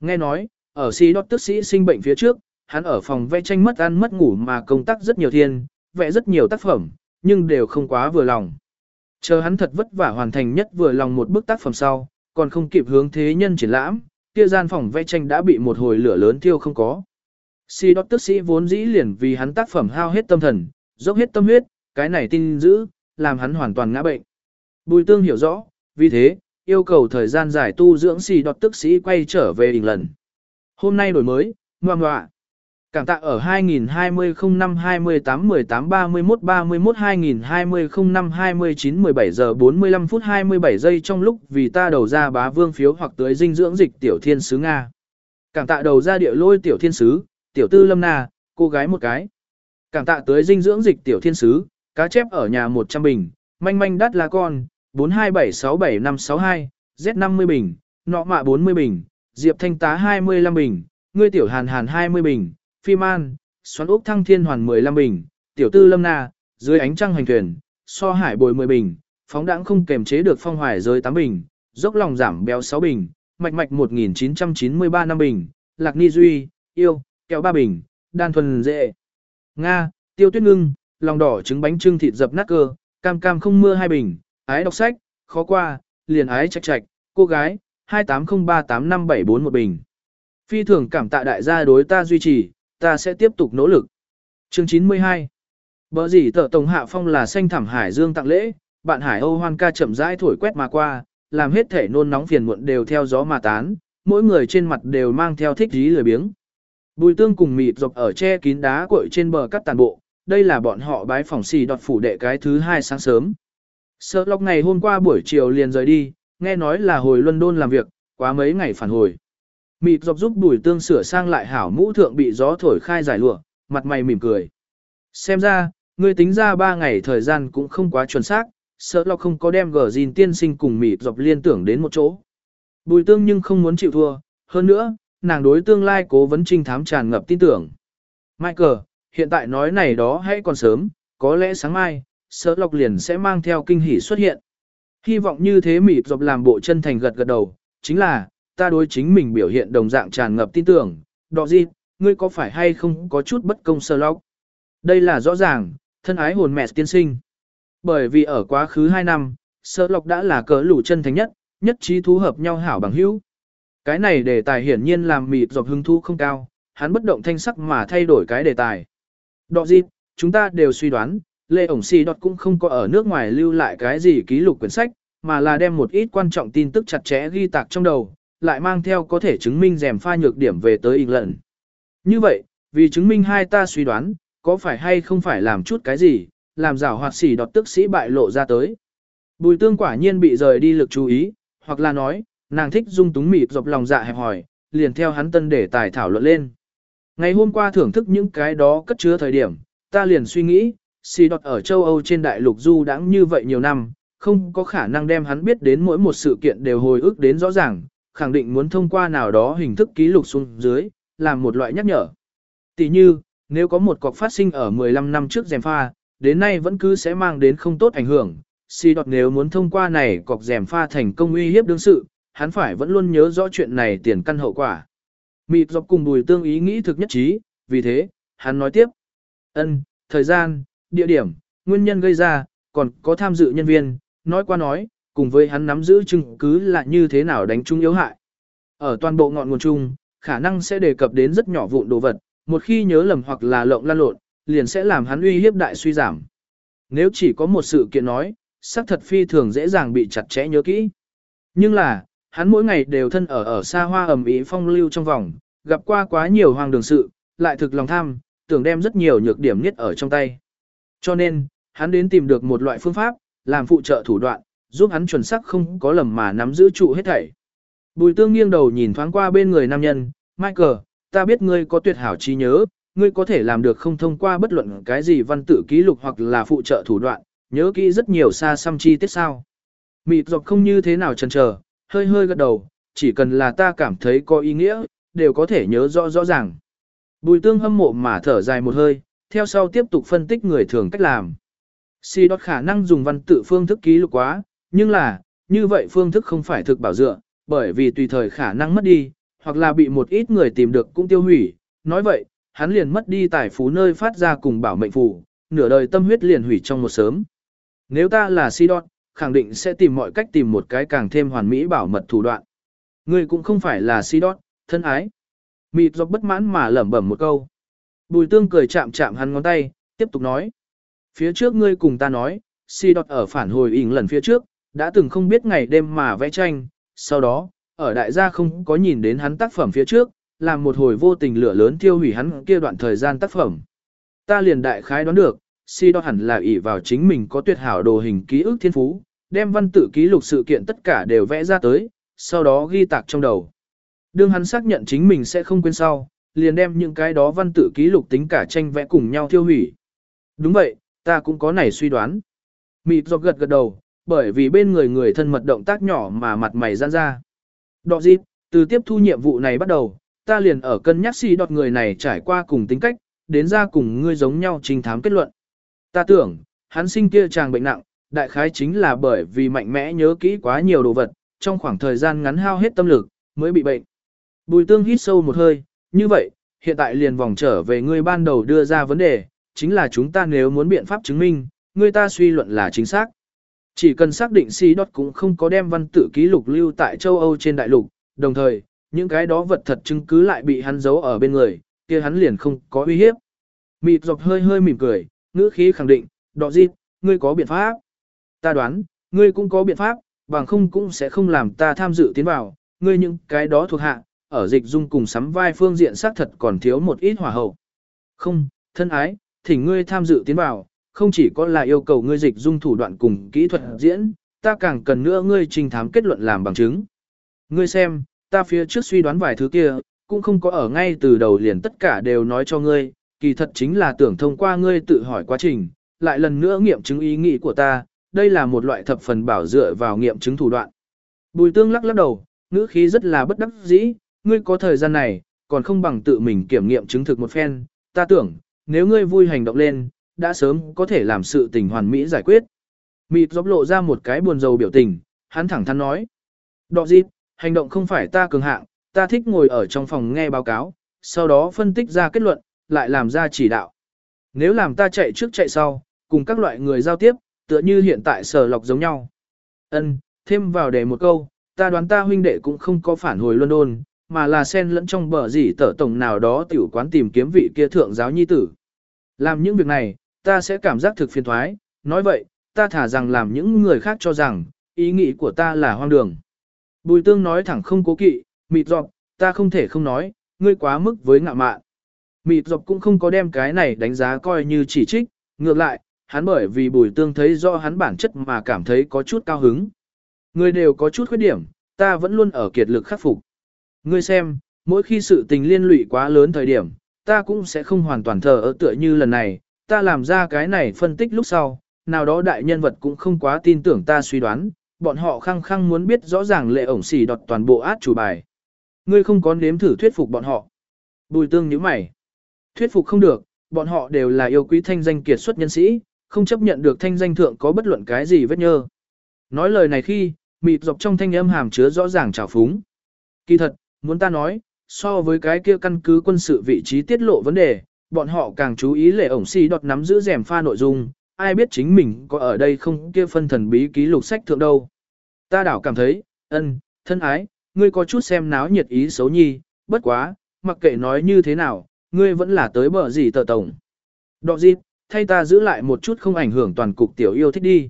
Nghe nói, ở si đọt tức sĩ sinh bệnh phía trước, hắn ở phòng vẽ tranh mất ăn mất ngủ mà công tác rất nhiều thiên, vẽ rất nhiều tác phẩm, nhưng đều không quá vừa lòng. Chờ hắn thật vất vả hoàn thành nhất vừa lòng một bức tác phẩm sau, còn không kịp hướng thế nhân triển lãm, kia gian phòng vẽ tranh đã bị một hồi lửa lớn thiêu không có. Si đốt tức sĩ vốn dĩ liền vì hắn tác phẩm hao hết tâm thần, dốc hết tâm huyết, cái này tin giữ, làm hắn hoàn toàn ngã bệnh. Bùi tương hiểu rõ, vì thế, yêu cầu thời gian giải tu dưỡng si đọt tức sĩ quay trở về đình lần. Hôm nay đổi mới, ngoan ngoạ. Cảm tạ ở 2020 05 28 18 31 31 2020 05 29 17 giờ 45 phút 27 giây trong lúc vì ta đầu ra bá vương phiếu hoặc tới dinh dưỡng dịch tiểu thiên sứ Nga. Cảm tạ đầu ra địa lôi tiểu thiên sứ, tiểu tư lâm na, cô gái một cái. Cảm tạ tới dinh dưỡng dịch tiểu thiên sứ, cá chép ở nhà 100 bình, manh manh đắt là con, 4276762, Z50 bình, nọ mạ 40 bình, diệp thanh tá 25 bình, ngươi tiểu hàn hàn 20 bình, phi man, xoắn ốc thăng thiên hoàn 15 bình, tiểu tư lâm na, dưới ánh trăng hành thuyền, so hải bồi 10 bình, phóng đãng không kềm chế được phong hoài rơi 8 bình, dốc lòng giảm béo 6 bình, mạch mạch 1993 năm bình, lạc ni duy, yêu, kẹo ba bình, đan thuần dễ. Nga, tiêu tuyết ngưng, lòng đỏ trứng bánh trưng thịt dập nát cơ, cam cam không mưa hai bình, ái đọc sách, khó qua, liền ái trạch trạch, cô gái, 28038574 một bình. Phi thường cảm tạ đại gia đối ta duy trì, ta sẽ tiếp tục nỗ lực. Chương 92 Bờ gì tờ tổng hạ phong là xanh thảm hải dương tặng lễ, bạn hải Âu hoan ca chậm rãi thổi quét mà qua, làm hết thể nôn nóng phiền muộn đều theo gió mà tán, mỗi người trên mặt đều mang theo thích ý lười biếng. Bùi tương cùng mịt dọc ở che kín đá cội trên bờ cắt tàn bộ, đây là bọn họ bái phòng xì đọt phủ đệ cái thứ hai sáng sớm. Sợ lọc ngày hôm qua buổi chiều liền rời đi, nghe nói là hồi London làm việc, quá mấy ngày phản hồi. Mịt dọc giúp bùi tương sửa sang lại hảo mũ thượng bị gió thổi khai giải lụa, mặt mày mỉm cười. Xem ra, ngươi tính ra ba ngày thời gian cũng không quá chuẩn xác, sợ lọc không có đem gờ gìn tiên sinh cùng mịt dọc liên tưởng đến một chỗ. Bùi tương nhưng không muốn chịu thua, hơn nữa, nàng đối tương lai cố vấn trinh thám tràn ngập tin tưởng. Michael, hiện tại nói này đó hãy còn sớm, có lẽ sáng mai, sở lọc liền sẽ mang theo kinh hỉ xuất hiện. Hy vọng như thế mịp dọc làm bộ chân thành gật gật đầu, chính là, ta đối chính mình biểu hiện đồng dạng tràn ngập tin tưởng, đọ gì, ngươi có phải hay không có chút bất công sơ lọc. Đây là rõ ràng, thân ái hồn mẹ tiên sinh. Bởi vì ở quá khứ 2 năm, sơ lọc đã là cỡ lũ chân thành nhất, nhất trí thú hợp nhau hảo bằng hữu. Cái này đề tài hiển nhiên làm mịt dọc hứng thú không cao, hắn bất động thanh sắc mà thay đổi cái đề tài. Đọ dịp, chúng ta đều suy đoán, Lê ổng si đọt cũng không có ở nước ngoài lưu lại cái gì ký lục quyển sách, mà là đem một ít quan trọng tin tức chặt chẽ ghi tạc trong đầu, lại mang theo có thể chứng minh rèm pha nhược điểm về tới lần. Như vậy, vì chứng minh hai ta suy đoán, có phải hay không phải làm chút cái gì, làm rào hoạt xỉ đọt tức sĩ bại lộ ra tới. Bùi tương quả nhiên bị rời đi lực chú ý, hoặc là nói, nàng thích dung túng mịt dọc lòng dạ hẹp hỏi, liền theo hắn tân để tài thảo luận lên. Ngày hôm qua thưởng thức những cái đó cất chứa thời điểm, ta liền suy nghĩ, xì đọt ở châu Âu trên đại lục du đãng như vậy nhiều năm, không có khả năng đem hắn biết đến mỗi một sự kiện đều hồi ức đến rõ ràng, khẳng định muốn thông qua nào đó hình thức ký lục xuống dưới, làm một loại nhắc nhở. Tỷ như, nếu có một cọc phát sinh ở 15 năm trước dèm pha, đến nay vẫn cứ sẽ mang đến không tốt ảnh hưởng, si đọt nếu muốn thông qua này cọc rèm pha thành công uy hiếp đương sự, hắn phải vẫn luôn nhớ rõ chuyện này tiền căn hậu quả. Mịp dọc cùng bùi tương ý nghĩ thực nhất trí, vì thế, hắn nói tiếp. ân thời gian, địa điểm, nguyên nhân gây ra, còn có tham dự nhân viên, nói qua nói, cùng với hắn nắm giữ chứng cứ là như thế nào đánh trúng yếu hại. Ở toàn bộ ngọn nguồn chung, khả năng sẽ đề cập đến rất nhỏ vụn đồ vật, một khi nhớ lầm hoặc là lộng lan lộn, liền sẽ làm hắn uy hiếp đại suy giảm. Nếu chỉ có một sự kiện nói, xác thật phi thường dễ dàng bị chặt chẽ nhớ kỹ. Nhưng là, hắn mỗi ngày đều thân ở ở xa hoa ẩm ý phong lưu trong vòng, gặp qua quá nhiều hoàng đường sự, lại thực lòng tham, tưởng đem rất nhiều nhược điểm nhất ở trong tay. Cho nên, hắn đến tìm được một loại phương pháp, làm phụ trợ thủ đoạn, giúp hắn chuẩn xác không có lầm mà nắm giữ trụ hết thảy. Bùi tương nghiêng đầu nhìn thoáng qua bên người nam nhân, Michael, ta biết ngươi có tuyệt hảo trí nhớ, ngươi có thể làm được không thông qua bất luận cái gì văn tự ký lục hoặc là phụ trợ thủ đoạn, nhớ kỹ rất nhiều xa xăm chi tiết sao. Mịt dọc không như thế nào chần chờ, hơi hơi gật đầu, chỉ cần là ta cảm thấy có ý nghĩa, đều có thể nhớ rõ rõ ràng. Bùi tương hâm mộ mà thở dài một hơi, theo sau tiếp tục phân tích người thường cách làm. Si đọt khả năng dùng văn tự phương thức ký lục quá, nhưng là, như vậy phương thức không phải thực bảo dựa, bởi vì tùy thời khả năng mất đi, hoặc là bị một ít người tìm được cũng tiêu hủy. Nói vậy, hắn liền mất đi tài phú nơi phát ra cùng bảo mệnh phù, nửa đời tâm huyết liền hủy trong một sớm. Nếu ta là Si đọt, khẳng định sẽ tìm mọi cách tìm một cái càng thêm hoàn mỹ bảo mật thủ đoạn. Ngươi cũng không phải là si đót, thân ái. Mịt dọc bất mãn mà lẩm bẩm một câu. Bùi tương cười chạm chạm hắn ngón tay, tiếp tục nói. Phía trước ngươi cùng ta nói, si đọt ở phản hồi ỉn lần phía trước, đã từng không biết ngày đêm mà vẽ tranh, sau đó, ở đại gia không có nhìn đến hắn tác phẩm phía trước, làm một hồi vô tình lửa lớn tiêu hủy hắn kia đoạn thời gian tác phẩm. Ta liền đại khái đoán được, si đọt hẳn là ỷ vào chính mình có tuyệt hảo đồ hình ký ức thiên phú, đem văn tự ký lục sự kiện tất cả đều vẽ ra tới, sau đó ghi tạc trong đầu. Đương hắn xác nhận chính mình sẽ không quên sau, liền đem những cái đó văn tự ký lục tính cả tranh vẽ cùng nhau tiêu hủy. Đúng vậy, ta cũng có này suy đoán. Mịp giọt gật gật đầu, bởi vì bên người người thân mật động tác nhỏ mà mặt mày giãn ra. Đọ dịp, từ tiếp thu nhiệm vụ này bắt đầu, ta liền ở cân nhắc si đọt người này trải qua cùng tính cách, đến ra cùng ngươi giống nhau trình thám kết luận. Ta tưởng, hắn sinh kia chàng bệnh nặng, đại khái chính là bởi vì mạnh mẽ nhớ kỹ quá nhiều đồ vật, trong khoảng thời gian ngắn hao hết tâm lực, mới bị bệnh. Bùi tương hít sâu một hơi, như vậy, hiện tại liền vòng trở về ngươi ban đầu đưa ra vấn đề, chính là chúng ta nếu muốn biện pháp chứng minh, người ta suy luận là chính xác. Chỉ cần xác định si đốt cũng không có đem văn tự ký lục lưu tại châu Âu trên đại lục, đồng thời, những cái đó vật thật chứng cứ lại bị hắn giấu ở bên người, kia hắn liền không có uy hiếp. Mịt dọc hơi hơi mỉm cười, ngữ khí khẳng định, đọ dịp, ngươi có biện pháp. Ta đoán, ngươi cũng có biện pháp, bằng không cũng sẽ không làm ta tham dự tiến vào, ngươi những cái đó thuộc hạ, ở dịch dung cùng sắm vai phương diện xác thật còn thiếu một ít hỏa hậu. Không, thân ái, thỉnh ngươi tham dự tiến vào, không chỉ có là yêu cầu ngươi dịch dung thủ đoạn cùng kỹ thuật diễn, ta càng cần nữa ngươi trình thám kết luận làm bằng chứng. Ngươi xem, ta phía trước suy đoán vài thứ kia, cũng không có ở ngay từ đầu liền tất cả đều nói cho ngươi, kỳ thật chính là tưởng thông qua ngươi tự hỏi quá trình, lại lần nữa nghiệm chứng ý nghĩ của ta, đây là một loại thập phần bảo dựa vào nghiệm chứng thủ đoạn. Bùi tương lắc lắc đầu, ngữ khí rất là bất đắc dĩ, ngươi có thời gian này, còn không bằng tự mình kiểm nghiệm chứng thực một phen, ta tưởng, nếu ngươi vui hành động lên, đã sớm có thể làm sự tình hoàn mỹ giải quyết. Mịt dốc lộ ra một cái buồn rầu biểu tình, hắn thẳng thắn nói. Đọ dịp, hành động không phải ta cường hạng, ta thích ngồi ở trong phòng nghe báo cáo, sau đó phân tích ra kết luận, lại làm ra chỉ đạo. Nếu làm ta chạy trước chạy sau, cùng các loại người giao tiếp, tựa như hiện tại sở lọc giống nhau. Ân, thêm vào để một câu, ta đoán ta huynh đệ cũng không có phản hồi London, mà là xen lẫn trong bờ gì tở tổng nào đó tiểu quán tìm kiếm vị kia thượng giáo nhi tử. Làm những việc này, ta sẽ cảm giác thực phiền thoái, nói vậy, ta thả rằng làm những người khác cho rằng, ý nghĩ của ta là hoang đường. Bùi tương nói thẳng không cố kỵ, mịt dọc, ta không thể không nói, ngươi quá mức với ngạ mạn. Mịt dọc cũng không có đem cái này đánh giá coi như chỉ trích, ngược lại, hắn bởi vì bùi tương thấy do hắn bản chất mà cảm thấy có chút cao hứng. Người đều có chút khuyết điểm, ta vẫn luôn ở kiệt lực khắc phục. Ngươi xem, mỗi khi sự tình liên lụy quá lớn thời điểm, ta cũng sẽ không hoàn toàn thờ ơ tựa như lần này, ta làm ra cái này phân tích lúc sau, nào đó đại nhân vật cũng không quá tin tưởng ta suy đoán, bọn họ khăng khăng muốn biết rõ ràng lệ ổng xỉ đọt toàn bộ át chủ bài. Ngươi không có nếm thử thuyết phục bọn họ. Bùi tương như mày. Thuyết phục không được, bọn họ đều là yêu quý thanh danh kiệt xuất nhân sĩ, không chấp nhận được thanh danh thượng có bất luận cái gì vết nhơ. Nói lời này khi, mịt dọc trong thanh âm hàm chứa rõ ràng trào phúng. Kỳ thật, muốn ta nói, so với cái kia căn cứ quân sự vị trí tiết lộ vấn đề, bọn họ càng chú ý lệ ổng si đọt nắm giữ rèm pha nội dung, ai biết chính mình có ở đây không kia phân thần bí ký lục sách thượng đâu. Ta đảo cảm thấy, ân, thân ái, ngươi có chút xem náo nhiệt ý xấu nhi, bất quá, mặc kệ nói như thế nào, ngươi vẫn là tới bờ gì tờ tổng. Đọ dịp, thay ta giữ lại một chút không ảnh hưởng toàn cục tiểu yêu thích đi.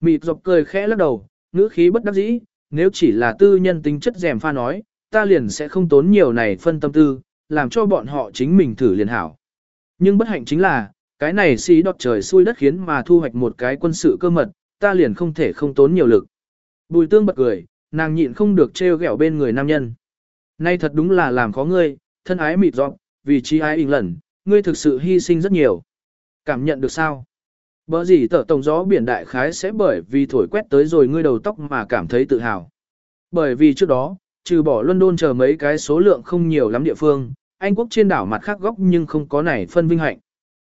Mịp dọc cười khẽ lắc đầu, ngữ khí bất đắc dĩ, nếu chỉ là tư nhân tính chất rèm pha nói, ta liền sẽ không tốn nhiều này phân tâm tư, làm cho bọn họ chính mình thử liền hảo. Nhưng bất hạnh chính là, cái này xí đọt trời xui đất khiến mà thu hoạch một cái quân sự cơ mật, ta liền không thể không tốn nhiều lực. Bùi tương bật cười, nàng nhịn không được trêu ghẹo bên người nam nhân. Nay thật đúng là làm khó ngươi, thân ái mịt dọc, vì chi ai in lần, ngươi thực sự hy sinh rất nhiều. Cảm nhận được sao? Bỡ gì tở tổng gió biển đại khái sẽ bởi vì thổi quét tới rồi ngươi đầu tóc mà cảm thấy tự hào. Bởi vì trước đó, trừ bỏ London chờ mấy cái số lượng không nhiều lắm địa phương, Anh quốc trên đảo mặt khác góc nhưng không có này phân vinh hạnh.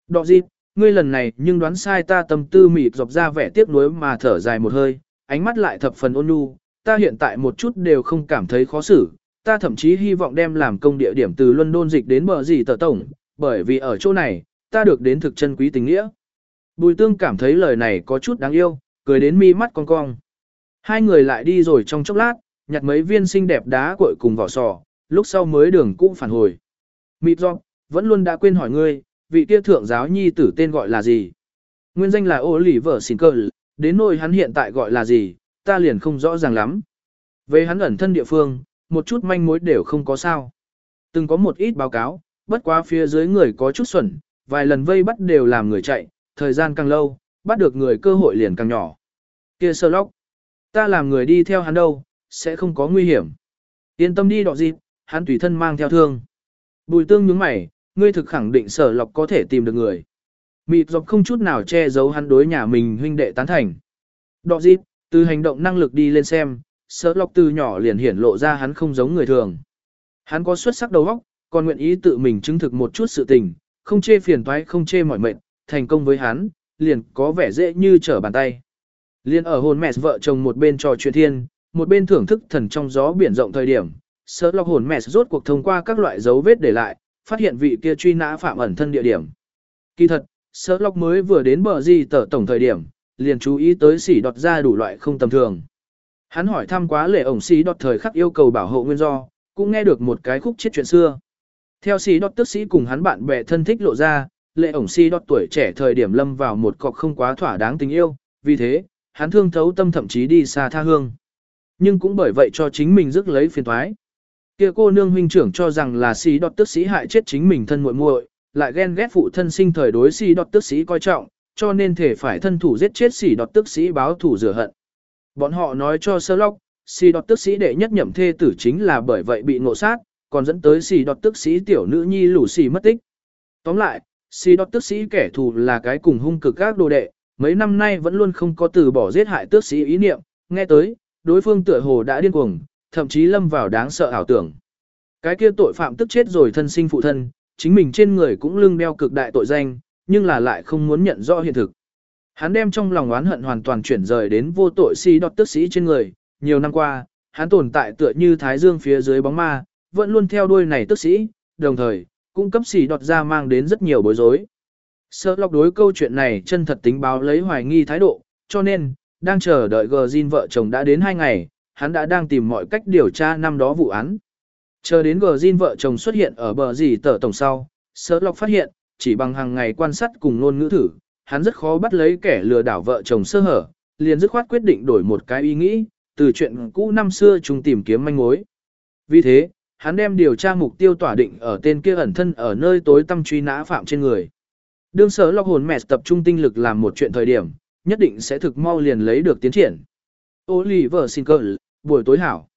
Đọ dịp, ngươi lần này nhưng đoán sai ta tâm tư mịt dọc ra vẻ tiếc nuối mà thở dài một hơi, ánh mắt lại thập phần ôn nhu, ta hiện tại một chút đều không cảm thấy khó xử, ta thậm chí hy vọng đem làm công địa điểm từ London dịch đến bờ gì tờ tổng, bởi vì ở chỗ này, ta được đến thực chân quý tình nghĩa. Bùi tương cảm thấy lời này có chút đáng yêu, cười đến mi mắt cong cong. Hai người lại đi rồi trong chốc lát, nhặt mấy viên xinh đẹp đá cội cùng vỏ sò, lúc sau mới đường cũ phản hồi. Mịp do, vẫn luôn đã quên hỏi ngươi, vị kia thượng giáo nhi tử tên gọi là gì? Nguyên danh là Oliver lì vợ xin đến nỗi hắn hiện tại gọi là gì, ta liền không rõ ràng lắm. Về hắn ẩn thân địa phương, một chút manh mối đều không có sao. Từng có một ít báo cáo, bất quá phía dưới người có chút xuẩn, vài lần vây bắt đều làm người chạy, thời gian càng lâu, bắt được người cơ hội liền càng nhỏ. Kia sơ lóc, ta làm người đi theo hắn đâu, sẽ không có nguy hiểm. Yên tâm đi đọ dịp, hắn tùy thân mang theo thương. Bùi tương nhướng mày, ngươi thực khẳng định sở lọc có thể tìm được người. Mịp dọc không chút nào che giấu hắn đối nhà mình huynh đệ tán thành. Đọ dịp, từ hành động năng lực đi lên xem, sở lọc từ nhỏ liền hiển lộ ra hắn không giống người thường. Hắn có xuất sắc đầu óc, còn nguyện ý tự mình chứng thực một chút sự tình, không chê phiền toái không chê mỏi mệt, thành công với hắn, liền có vẻ dễ như trở bàn tay. Liên ở hồn mẹ vợ chồng một bên trò chuyện thiên, một bên thưởng thức thần trong gió biển rộng thời điểm, sợ lọc hồn mẹ rốt cuộc thông qua các loại dấu vết để lại, phát hiện vị kia truy nã phạm ẩn thân địa điểm. Kỳ thật, sợ lọc mới vừa đến bờ gì tờ tổng thời điểm, liền chú ý tới xỉ đọt ra đủ loại không tầm thường. Hắn hỏi thăm quá lệ ổng sĩ đọt thời khắc yêu cầu bảo hộ nguyên do, cũng nghe được một cái khúc chết chuyện xưa. Theo sĩ đọt tức sĩ cùng hắn bạn bè thân thích lộ ra, lệ ổng sĩ đọt tuổi trẻ thời điểm lâm vào một cọc không quá thỏa đáng tình yêu, vì thế, hắn thương thấu tâm thậm chí đi xa tha hương. Nhưng cũng bởi vậy cho chính mình rước lấy phiền thoái. Kia cô nương huynh trưởng cho rằng là sĩ đọt tức sĩ hại chết chính mình thân muội muội, lại ghen ghét phụ thân sinh thời đối sĩ đọt tức sĩ coi trọng, cho nên thể phải thân thủ giết chết sĩ đọt tức sĩ báo thủ rửa hận. Bọn họ nói cho Sherlock, si đọt tức sĩ đệ nhất nhậm thê tử chính là bởi vậy bị ngộ sát, còn dẫn tới si đọt tức sĩ tiểu nữ nhi lũ xì mất tích. Tóm lại, si đọt tức sĩ kẻ thù là cái cùng hung cực các đồ đệ, mấy năm nay vẫn luôn không có từ bỏ giết hại tước sĩ ý niệm, nghe tới, đối phương tựa hồ đã điên cuồng, thậm chí lâm vào đáng sợ ảo tưởng. Cái kia tội phạm tức chết rồi thân sinh phụ thân, chính mình trên người cũng lưng đeo cực đại tội danh, nhưng là lại không muốn nhận rõ hiện thực. Hắn đem trong lòng oán hận hoàn toàn chuyển rời đến vô tội si đọt tức sĩ trên người, nhiều năm qua, hắn tồn tại tựa như thái dương phía dưới bóng ma, vẫn luôn theo đuôi này tức sĩ, đồng thời, cũng cấp sĩ đọt ra mang đến rất nhiều bối rối. Sơ lọc đối câu chuyện này chân thật tính báo lấy hoài nghi thái độ, cho nên, đang chờ đợi gờ Jin vợ chồng đã đến hai ngày, hắn đã đang tìm mọi cách điều tra năm đó vụ án. Chờ đến gờ Jin vợ chồng xuất hiện ở bờ gì tờ tổng sau, sơ lọc phát hiện, chỉ bằng hàng ngày quan sát cùng ngôn ngữ thử, hắn rất khó bắt lấy kẻ lừa đảo vợ chồng sơ hở, liền dứt khoát quyết định đổi một cái ý nghĩ, từ chuyện cũ năm xưa chúng tìm kiếm manh mối. Vì thế, hắn đem điều tra mục tiêu tỏa định ở tên kia ẩn thân ở nơi tối tăm truy nã phạm trên người. Đương sở lọc hồn mẹ tập trung tinh lực làm một chuyện thời điểm, nhất định sẽ thực mau liền lấy được tiến triển. Oliver Sinclair, buổi tối hảo.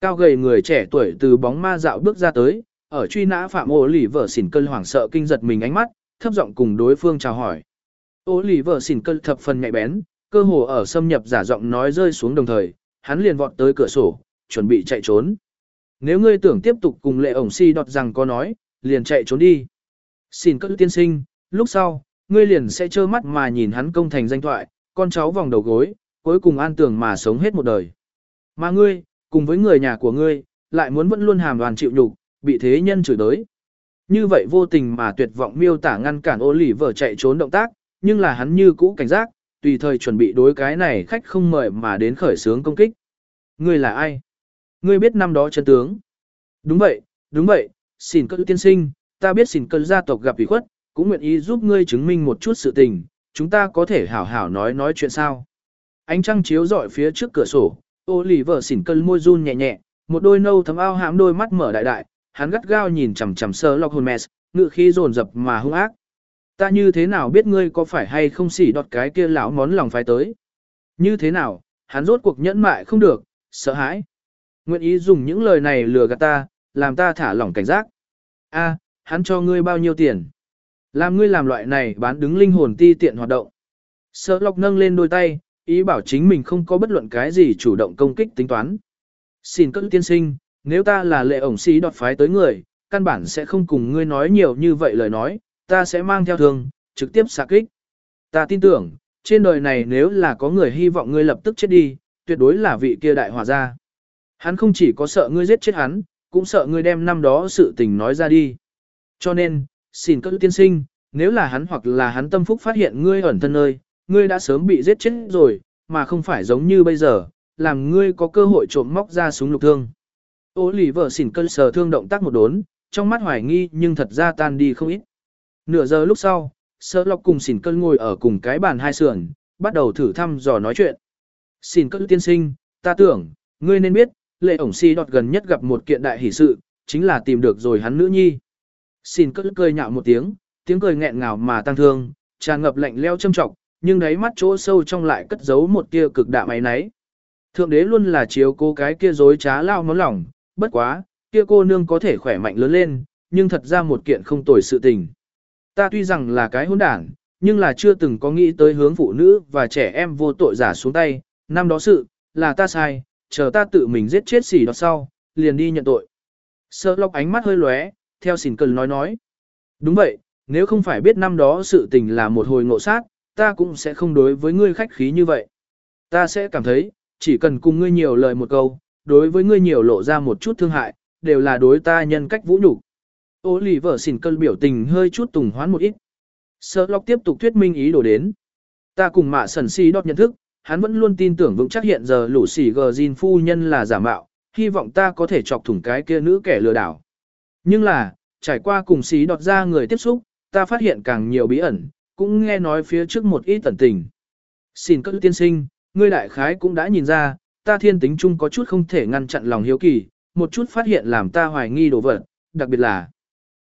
Cao gầy người trẻ tuổi từ bóng ma dạo bước ra tới, ở truy nã phạm Oliver Sinclair hoảng sợ kinh giật mình ánh mắt, thấp giọng cùng đối phương chào hỏi. Ô lì vợ xỉn Sinker thập phần nhạy bén, cơ hồ ở xâm nhập giả giọng nói rơi xuống đồng thời, hắn liền vọt tới cửa sổ, chuẩn bị chạy trốn. Nếu ngươi tưởng tiếp tục cùng lệ ổng si đọt rằng có nói, liền chạy trốn đi. Xin các tiên sinh, lúc sau, ngươi liền sẽ trơ mắt mà nhìn hắn công thành danh thoại, con cháu vòng đầu gối, cuối cùng an tường mà sống hết một đời. Mà ngươi, cùng với người nhà của ngươi, lại muốn vẫn luôn hàm đoàn chịu nhục, bị thế nhân chửi đới. Như vậy vô tình mà tuyệt vọng miêu tả ngăn cản ô lì vợ chạy trốn động tác, nhưng là hắn như cũ cảnh giác, tùy thời chuẩn bị đối cái này khách không mời mà đến khởi sướng công kích. Ngươi là ai? Ngươi biết năm đó chân tướng. Đúng vậy, đúng vậy, xin cơ tiên sinh, ta biết xin cơ gia tộc gặp ủy khuất, cũng nguyện ý giúp ngươi chứng minh một chút sự tình, chúng ta có thể hảo hảo nói nói chuyện sao. Ánh trăng chiếu rọi phía trước cửa sổ, ô lì vợ xỉn cơn môi run nhẹ nhẹ, một đôi nâu thấm ao hãm đôi mắt mở đại đại, hắn gắt gao nhìn chằm chằm sơ lọc hồn mẹ, ngự khí dồn dập mà hung ác. Ta như thế nào biết ngươi có phải hay không xỉ đọt cái kia lão món lòng phải tới? Như thế nào, hắn rốt cuộc nhẫn mại không được, sợ hãi. Nguyện ý dùng những lời này lừa gạt ta, làm ta thả lỏng cảnh giác. A, hắn cho ngươi bao nhiêu tiền? Làm ngươi làm loại này bán đứng linh hồn ti tiện hoạt động. Sở lọc nâng lên đôi tay, ý bảo chính mình không có bất luận cái gì chủ động công kích tính toán. Xin các tiên sinh, nếu ta là lệ ổng sĩ đọt phái tới người, căn bản sẽ không cùng ngươi nói nhiều như vậy lời nói, ta sẽ mang theo thương, trực tiếp xạ kích. Ta tin tưởng, trên đời này nếu là có người hy vọng ngươi lập tức chết đi, tuyệt đối là vị kia đại hòa gia. Hắn không chỉ có sợ ngươi giết chết hắn, cũng sợ ngươi đem năm đó sự tình nói ra đi. Cho nên, xin các tiên sinh, nếu là hắn hoặc là hắn tâm phúc phát hiện ngươi ẩn thân nơi, ngươi đã sớm bị giết chết rồi, mà không phải giống như bây giờ, làm ngươi có cơ hội trộm móc ra súng lục thương. Ô lì vợ xỉn cơn sờ thương động tác một đốn, trong mắt hoài nghi nhưng thật ra tan đi không ít. Nửa giờ lúc sau, sơ lọc cùng xỉn cơn ngồi ở cùng cái bàn hai sườn, bắt đầu thử thăm dò nói chuyện. Xỉn cơn tiên sinh, ta tưởng, ngươi nên biết, lệ ổng si đọt gần nhất gặp một kiện đại hỷ sự, chính là tìm được rồi hắn nữ nhi. Xỉn cơn cười nhạo một tiếng, tiếng cười nghẹn ngào mà tăng thương, tràn ngập lạnh leo châm trọng, nhưng đáy mắt chỗ sâu trong lại cất giấu một tia cực đạm ấy náy. Thượng đế luôn là chiếu cô cái kia dối trá lao món lỏng, bất quá, kia cô nương có thể khỏe mạnh lớn lên, nhưng thật ra một kiện không tồi sự tình. Ta tuy rằng là cái hỗn đảng, nhưng là chưa từng có nghĩ tới hướng phụ nữ và trẻ em vô tội giả xuống tay, năm đó sự, là ta sai, chờ ta tự mình giết chết xỉ đọt sau, liền đi nhận tội. Sơ lọc ánh mắt hơi lóe, theo xỉn cần nói nói. Đúng vậy, nếu không phải biết năm đó sự tình là một hồi ngộ sát, ta cũng sẽ không đối với ngươi khách khí như vậy. Ta sẽ cảm thấy, chỉ cần cùng ngươi nhiều lời một câu, đối với ngươi nhiều lộ ra một chút thương hại, đều là đối ta nhân cách vũ nhục. Ô lì vợ xỉn cơn biểu tình hơi chút tùng hoán một ít. Sơ lọc tiếp tục thuyết minh ý đồ đến. Ta cùng mạ sần si đọc nhận thức, hắn vẫn luôn tin tưởng vững chắc hiện giờ lũ xỉ gờ Jin phu nhân là giả mạo, hy vọng ta có thể chọc thủng cái kia nữ kẻ lừa đảo. Nhưng là, trải qua cùng xí đọt ra người tiếp xúc, ta phát hiện càng nhiều bí ẩn, cũng nghe nói phía trước một ít tẩn tình. Xin các tiên sinh, ngươi đại khái cũng đã nhìn ra, ta thiên tính chung có chút không thể ngăn chặn lòng hiếu kỳ, một chút phát hiện làm ta hoài nghi đồ vật, đặc biệt là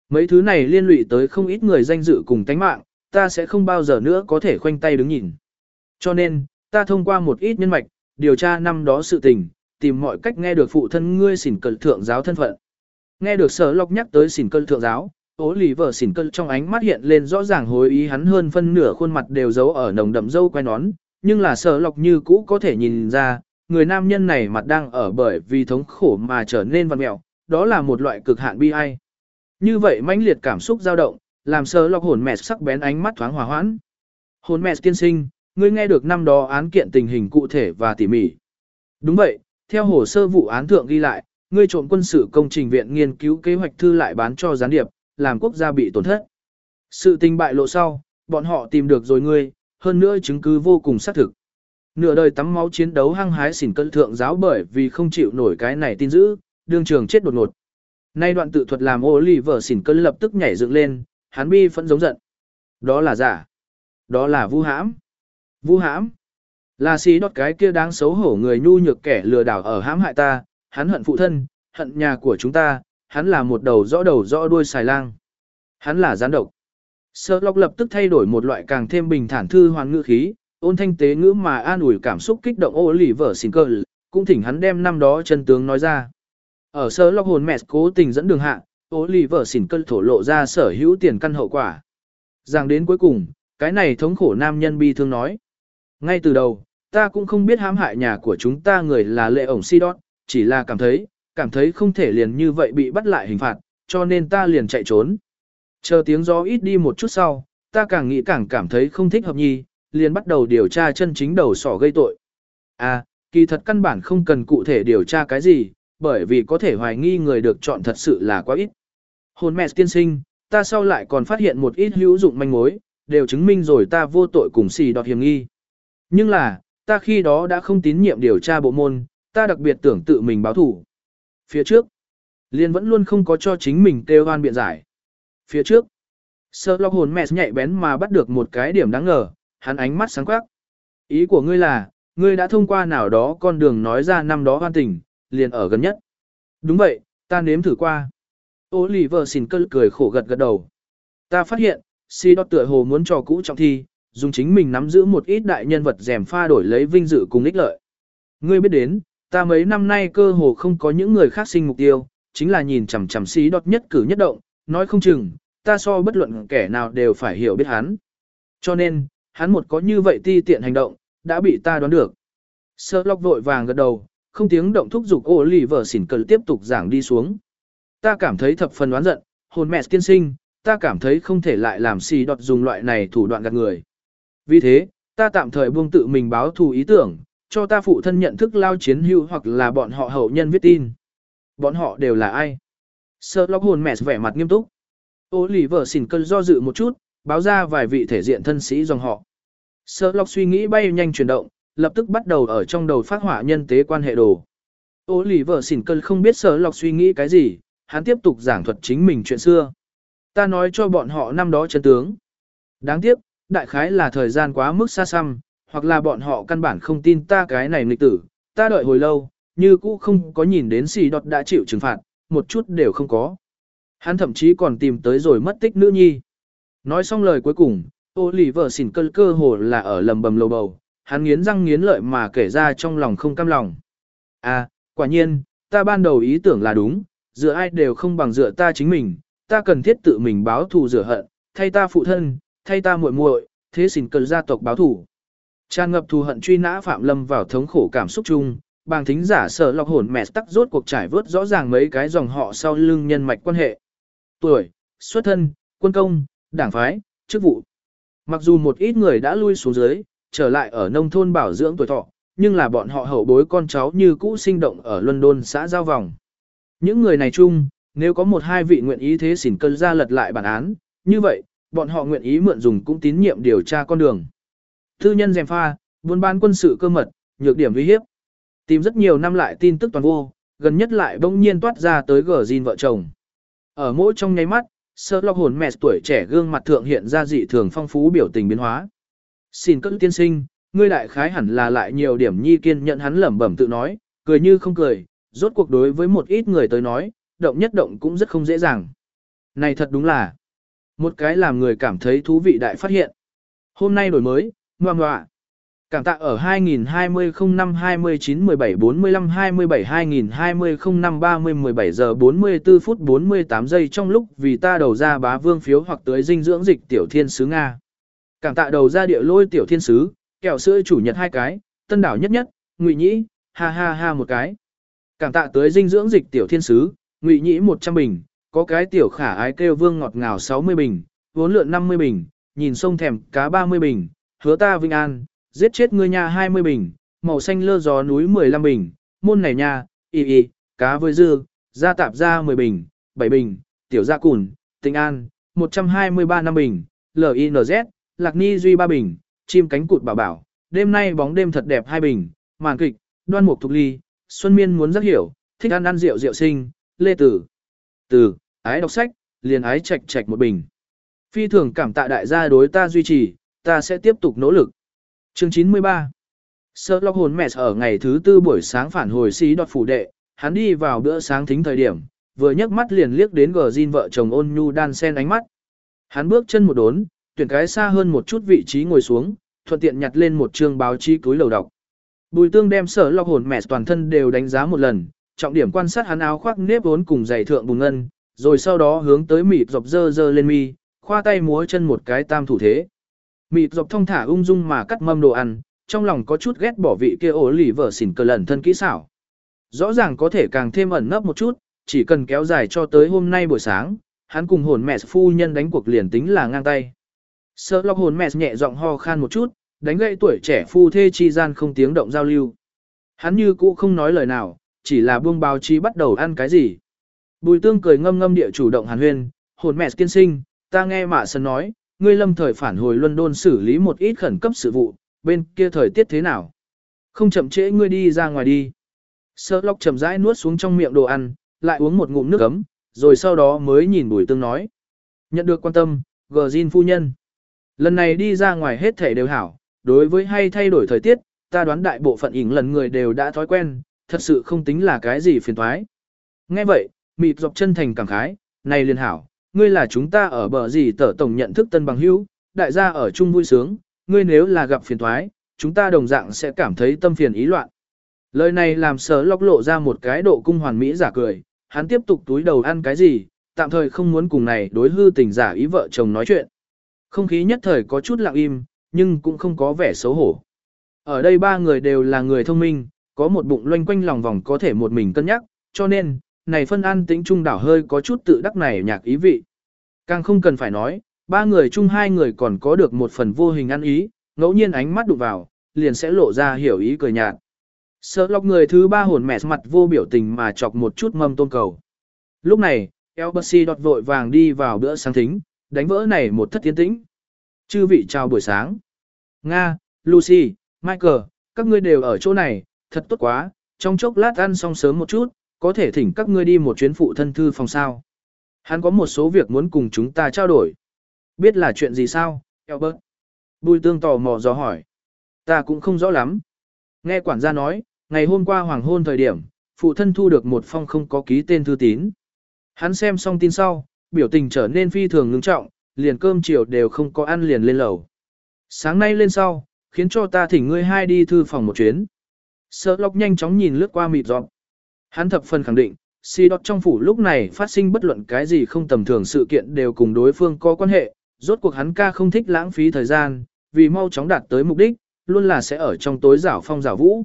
mấy thứ này liên lụy tới không ít người danh dự cùng tánh mạng, ta sẽ không bao giờ nữa có thể khoanh tay đứng nhìn. Cho nên, ta thông qua một ít nhân mạch, điều tra năm đó sự tình, tìm mọi cách nghe được phụ thân ngươi xỉn cận thượng giáo thân phận. Nghe được sở lọc nhắc tới xỉn cận thượng giáo, ố lì vợ xỉn cận trong ánh mắt hiện lên rõ ràng hối ý hắn hơn phân nửa khuôn mặt đều giấu ở nồng đậm dâu quay nón, nhưng là sở lọc như cũ có thể nhìn ra, người nam nhân này mặt đang ở bởi vì thống khổ mà trở nên văn mẹo, đó là một loại cực hạn bi ai. Như vậy mãnh liệt cảm xúc dao động, làm sơ lọc hồn mẹ sắc bén ánh mắt thoáng hòa hoãn. Hồn mẹ tiên sinh, ngươi nghe được năm đó án kiện tình hình cụ thể và tỉ mỉ. Đúng vậy, theo hồ sơ vụ án thượng ghi lại, ngươi trộm quân sự công trình viện nghiên cứu kế hoạch thư lại bán cho gián điệp, làm quốc gia bị tổn thất. Sự tình bại lộ sau, bọn họ tìm được rồi ngươi, hơn nữa chứng cứ vô cùng xác thực. Nửa đời tắm máu chiến đấu hăng hái xỉn cân thượng giáo bởi vì không chịu nổi cái này tin dữ, đương trường chết đột ngột. Nay đoạn tự thuật làm Oliver xỉn Cơn lập tức nhảy dựng lên, hắn bi phẫn giống giận. Đó là giả. Đó là vu hãm. Vu hãm. Là xí đọt cái kia đáng xấu hổ người nhu nhược kẻ lừa đảo ở hãm hại ta, hắn hận phụ thân, hận nhà của chúng ta, hắn là một đầu rõ đầu rõ đuôi xài lang. Hắn là gián độc. Sơ lọc lập tức thay đổi một loại càng thêm bình thản thư hoàn ngữ khí, ôn thanh tế ngữ mà an ủi cảm xúc kích động ô lì Vở xin cơ, cũng thỉnh hắn đem năm đó chân tướng nói ra. Ở sơ lọc hồn mẹ cố tình dẫn đường hạ, ô lì vợ xỉn cân thổ lộ ra sở hữu tiền căn hậu quả. Rằng đến cuối cùng, cái này thống khổ nam nhân bi thương nói. Ngay từ đầu, ta cũng không biết hãm hại nhà của chúng ta người là lệ ổng si đót, chỉ là cảm thấy, cảm thấy không thể liền như vậy bị bắt lại hình phạt, cho nên ta liền chạy trốn. Chờ tiếng gió ít đi một chút sau, ta càng nghĩ càng cảm thấy không thích hợp nhi, liền bắt đầu điều tra chân chính đầu sỏ gây tội. À, kỳ thật căn bản không cần cụ thể điều tra cái gì, bởi vì có thể hoài nghi người được chọn thật sự là quá ít. Hồn mẹ tiên sinh, ta sau lại còn phát hiện một ít hữu dụng manh mối, đều chứng minh rồi ta vô tội cùng xì đọt hiểm nghi. Nhưng là, ta khi đó đã không tín nhiệm điều tra bộ môn, ta đặc biệt tưởng tự mình báo thủ. Phía trước, liên vẫn luôn không có cho chính mình kêu hoan biện giải. Phía trước, sơ lọc hồn mẹ nhạy bén mà bắt được một cái điểm đáng ngờ, hắn ánh mắt sáng quắc. Ý của ngươi là, ngươi đã thông qua nào đó con đường nói ra năm đó hoan tình, liền ở gần nhất. Đúng vậy, ta nếm thử qua. Oliver xin cơn cười khổ gật gật đầu. Ta phát hiện, si đọt tựa hồ muốn cho cũ trọng thi, dùng chính mình nắm giữ một ít đại nhân vật rèm pha đổi lấy vinh dự cùng ích lợi. Ngươi biết đến, ta mấy năm nay cơ hồ không có những người khác sinh mục tiêu, chính là nhìn chằm chằm si đọt nhất cử nhất động, nói không chừng, ta so bất luận kẻ nào đều phải hiểu biết hắn. Cho nên, hắn một có như vậy ti tiện hành động, đã bị ta đoán được. Sơ lọc vội vàng gật đầu, không tiếng động thúc giục ô lì vợ xỉn cờ tiếp tục giảng đi xuống. Ta cảm thấy thập phần oán giận, hồn mẹ tiên sinh, ta cảm thấy không thể lại làm xì đọt dùng loại này thủ đoạn gạt người. Vì thế, ta tạm thời buông tự mình báo thù ý tưởng, cho ta phụ thân nhận thức lao chiến hữu hoặc là bọn họ hậu nhân viết tin. Bọn họ đều là ai? Sơ lóc hồn mẹ vẻ mặt nghiêm túc. Ô lì vợ xỉn cơn do dự một chút, báo ra vài vị thể diện thân sĩ dòng họ. Sơ lóc suy nghĩ bay nhanh chuyển động, lập tức bắt đầu ở trong đầu phát họa nhân tế quan hệ đồ. Ô lì vợ xỉn cơn không biết sở lọc suy nghĩ cái gì, hắn tiếp tục giảng thuật chính mình chuyện xưa. Ta nói cho bọn họ năm đó chân tướng. Đáng tiếc, đại khái là thời gian quá mức xa xăm, hoặc là bọn họ căn bản không tin ta cái này nghịch tử, ta đợi hồi lâu, như cũ không có nhìn đến xì đọt đã chịu trừng phạt, một chút đều không có. Hắn thậm chí còn tìm tới rồi mất tích nữ nhi. Nói xong lời cuối cùng, ô lì vợ xỉn cơn cơ hồ là ở lầm bầm lầu bầu, hắn nghiến răng nghiến lợi mà kể ra trong lòng không cam lòng. À, quả nhiên, ta ban đầu ý tưởng là đúng, dựa ai đều không bằng dựa ta chính mình, ta cần thiết tự mình báo thù rửa hận, thay ta phụ thân, thay ta muội muội, thế xin cần gia tộc báo thù. Tràn ngập thù hận truy nã Phạm Lâm vào thống khổ cảm xúc chung, bàng thính giả sợ lọc hồn mẹ tắc rốt cuộc trải vớt rõ ràng mấy cái dòng họ sau lưng nhân mạch quan hệ. Tuổi, xuất thân, quân công, đảng phái, chức vụ. Mặc dù một ít người đã lui xuống dưới, trở lại ở nông thôn bảo dưỡng tuổi thọ, nhưng là bọn họ hậu bối con cháu như cũ sinh động ở London xã giao vòng. Những người này chung, nếu có một hai vị nguyện ý thế xỉn cân ra lật lại bản án, như vậy, bọn họ nguyện ý mượn dùng cũng tín nhiệm điều tra con đường. Thư nhân dèm pha, buôn bán quân sự cơ mật, nhược điểm uy hiếp. Tìm rất nhiều năm lại tin tức toàn vô, gần nhất lại bỗng nhiên toát ra tới gờ Jin vợ chồng. Ở mỗi trong nháy mắt, sơ lọc hồn mẹ tuổi trẻ gương mặt thượng hiện ra dị thường phong phú biểu tình biến hóa. Xin cất tiên sinh, ngươi đại khái hẳn là lại nhiều điểm nhi kiên nhận hắn lẩm bẩm tự nói, cười như không cười, rốt cuộc đối với một ít người tới nói, động nhất động cũng rất không dễ dàng. Này thật đúng là một cái làm người cảm thấy thú vị đại phát hiện. Hôm nay đổi mới, ngoà ngoạ. Cảm tạ ở 2020 05 29 17 45 27 2020 05 30 17 giờ 44 phút 48 giây trong lúc vì ta đầu ra bá vương phiếu hoặc tới dinh dưỡng dịch tiểu thiên sứ Nga. Cảm tạ đầu ra địa lôi tiểu thiên sứ, kẹo sữa chủ nhật hai cái, tân đảo nhất nhất, ngụy nhĩ, ha ha ha một cái. Cảm tạ tới dinh dưỡng dịch tiểu thiên sứ, ngụy nhĩ 100 bình, có cái tiểu khả ái kêu vương ngọt ngào 60 bình, vốn lượn 50 bình, nhìn sông thèm cá 30 bình, hứa ta vinh an, giết chết ngươi nhà 20 bình, màu xanh lơ gió núi 15 bình, môn này nha, y y, cá với dư, gia tạp ra 10 bình, 7 bình, tiểu gia cùn, tinh an, 123 năm bình, LINZ, lạc ni duy ba bình, chim cánh cụt bảo bảo, đêm nay bóng đêm thật đẹp hai bình, màn kịch, đoan mục thục ly, xuân miên muốn rất hiểu, thích ăn ăn rượu rượu sinh, lê tử. Từ, ái đọc sách, liền ái chạch chạch một bình. Phi thường cảm tạ đại gia đối ta duy trì, ta sẽ tiếp tục nỗ lực. Chương 93 Sơ lọc hồn mẹ ở ngày thứ tư buổi sáng phản hồi xí đọt phủ đệ, hắn đi vào bữa sáng thính thời điểm, vừa nhấc mắt liền liếc đến gờ Jin vợ chồng ôn nhu đan sen ánh mắt. Hắn bước chân một đốn, tuyển cái xa hơn một chút vị trí ngồi xuống, thuận tiện nhặt lên một chương báo chí túi lầu đọc. Bùi tương đem sở lọc hồn mẹ toàn thân đều đánh giá một lần, trọng điểm quan sát hắn áo khoác nếp vốn cùng giày thượng bùn ngân, rồi sau đó hướng tới mịt dọc dơ dơ lên mi, khoa tay múa chân một cái tam thủ thế. Mịt dọc thông thả ung dung mà cắt mâm đồ ăn, trong lòng có chút ghét bỏ vị kia ổ lì vợ xỉn cờ lần thân kỹ xảo. Rõ ràng có thể càng thêm ẩn nấp một chút, chỉ cần kéo dài cho tới hôm nay buổi sáng, hắn cùng hồn mẹ phu nhân đánh cuộc liền tính là ngang tay. Sợ lọc hồn mẹ nhẹ giọng ho khan một chút, đánh gậy tuổi trẻ phu thê chi gian không tiếng động giao lưu. Hắn như cũ không nói lời nào, chỉ là buông báo chí bắt đầu ăn cái gì. Bùi tương cười ngâm ngâm địa chủ động hàn huyên, hồn mẹ tiên sinh, ta nghe mạ sân nói, ngươi lâm thời phản hồi London xử lý một ít khẩn cấp sự vụ, bên kia thời tiết thế nào? Không chậm trễ ngươi đi ra ngoài đi. Sợ lọc chậm rãi nuốt xuống trong miệng đồ ăn, lại uống một ngụm nước ấm, rồi sau đó mới nhìn bùi tương nói. Nhận được quan tâm, gờ phu nhân. Lần này đi ra ngoài hết thể đều hảo, đối với hay thay đổi thời tiết, ta đoán đại bộ phận ỉn lần người đều đã thói quen, thật sự không tính là cái gì phiền thoái. Nghe vậy, mịt dọc chân thành cảm khái, này liền hảo, ngươi là chúng ta ở bờ gì tở tổng nhận thức tân bằng hữu, đại gia ở chung vui sướng, ngươi nếu là gặp phiền thoái, chúng ta đồng dạng sẽ cảm thấy tâm phiền ý loạn. Lời này làm sở lóc lộ ra một cái độ cung hoàn mỹ giả cười, hắn tiếp tục túi đầu ăn cái gì, tạm thời không muốn cùng này đối hư tình giả ý vợ chồng nói chuyện. Không khí nhất thời có chút lặng im, nhưng cũng không có vẻ xấu hổ. Ở đây ba người đều là người thông minh, có một bụng loanh quanh lòng vòng có thể một mình cân nhắc, cho nên, này phân ăn tĩnh trung đảo hơi có chút tự đắc này nhạc ý vị. Càng không cần phải nói, ba người chung hai người còn có được một phần vô hình ăn ý, ngẫu nhiên ánh mắt đụng vào, liền sẽ lộ ra hiểu ý cười nhạt. Sợ lọc người thứ ba hồn mẹ mặt vô biểu tình mà chọc một chút mâm tôm cầu. Lúc này, Elbasi đọt vội vàng đi vào bữa sáng thính, đánh vỡ này một thất tiến tĩnh. Chư vị chào buổi sáng. Nga, Lucy, Michael, các ngươi đều ở chỗ này, thật tốt quá, trong chốc lát ăn xong sớm một chút, có thể thỉnh các ngươi đi một chuyến phụ thân thư phòng sao. Hắn có một số việc muốn cùng chúng ta trao đổi. Biết là chuyện gì sao, Albert? Bùi tương tò mò dò hỏi. Ta cũng không rõ lắm. Nghe quản gia nói, ngày hôm qua hoàng hôn thời điểm, phụ thân thu được một phong không có ký tên thư tín. Hắn xem xong tin sau, biểu tình trở nên phi thường ngưng trọng, liền cơm chiều đều không có ăn liền lên lầu. Sáng nay lên sau, khiến cho ta thỉnh ngươi hai đi thư phòng một chuyến. Sợ lọc nhanh chóng nhìn lướt qua mịt giọng. Hắn thập phần khẳng định, si đọt trong phủ lúc này phát sinh bất luận cái gì không tầm thường sự kiện đều cùng đối phương có quan hệ, rốt cuộc hắn ca không thích lãng phí thời gian, vì mau chóng đạt tới mục đích, luôn là sẽ ở trong tối rảo phong rảo vũ.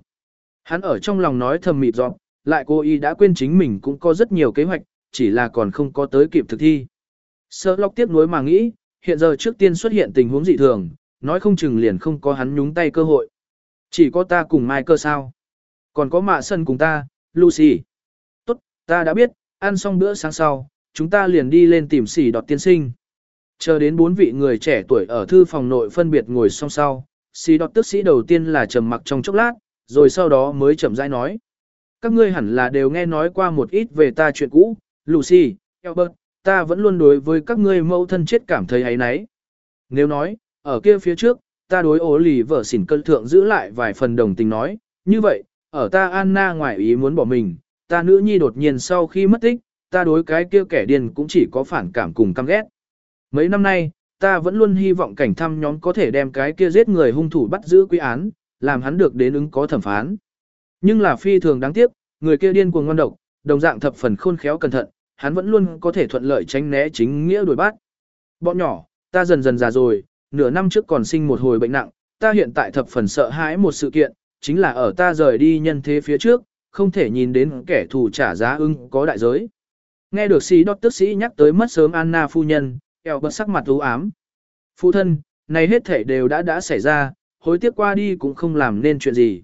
Hắn ở trong lòng nói thầm mịt giọng, lại cô y đã quên chính mình cũng có rất nhiều kế hoạch, chỉ là còn không có tới kịp thực thi. Sợ lọc tiếp nối mà nghĩ, hiện giờ trước tiên xuất hiện tình huống dị thường, nói không chừng liền không có hắn nhúng tay cơ hội. Chỉ có ta cùng Mai cơ sao. Còn có mạ sân cùng ta, Lucy. Tốt, ta đã biết, ăn xong bữa sáng sau, chúng ta liền đi lên tìm xỉ đọt tiên sinh. Chờ đến bốn vị người trẻ tuổi ở thư phòng nội phân biệt ngồi song sau, xỉ đọt tức sĩ đầu tiên là trầm mặc trong chốc lát, rồi sau đó mới chậm rãi nói. Các ngươi hẳn là đều nghe nói qua một ít về ta chuyện cũ, Lucy, Albert, ta vẫn luôn đối với các ngươi mẫu thân chết cảm thấy ấy nấy. Nếu nói, ở kia phía trước, ta đối ố lì vợ xỉn cân thượng giữ lại vài phần đồng tình nói, như vậy, ở ta Anna ngoài ý muốn bỏ mình, ta nữ nhi đột nhiên sau khi mất tích, ta đối cái kia kẻ điên cũng chỉ có phản cảm cùng căm ghét. Mấy năm nay, ta vẫn luôn hy vọng cảnh thăm nhóm có thể đem cái kia giết người hung thủ bắt giữ quy án, làm hắn được đến ứng có thẩm phán. Nhưng là phi thường đáng tiếc, người kia điên cuồng ngon độc, đồng dạng thập phần khôn khéo cẩn thận, hắn vẫn luôn có thể thuận lợi tránh né chính nghĩa đuổi bắt. Bọn nhỏ, ta dần dần già rồi, nửa năm trước còn sinh một hồi bệnh nặng, ta hiện tại thập phần sợ hãi một sự kiện, chính là ở ta rời đi nhân thế phía trước, không thể nhìn đến kẻ thù trả giá ưng có đại giới. Nghe được sĩ đốc tức sĩ nhắc tới mất sớm Anna phu nhân, eo bật sắc mặt u ám. Phụ thân, này hết thể đều đã đã xảy ra, hối tiếc qua đi cũng không làm nên chuyện gì.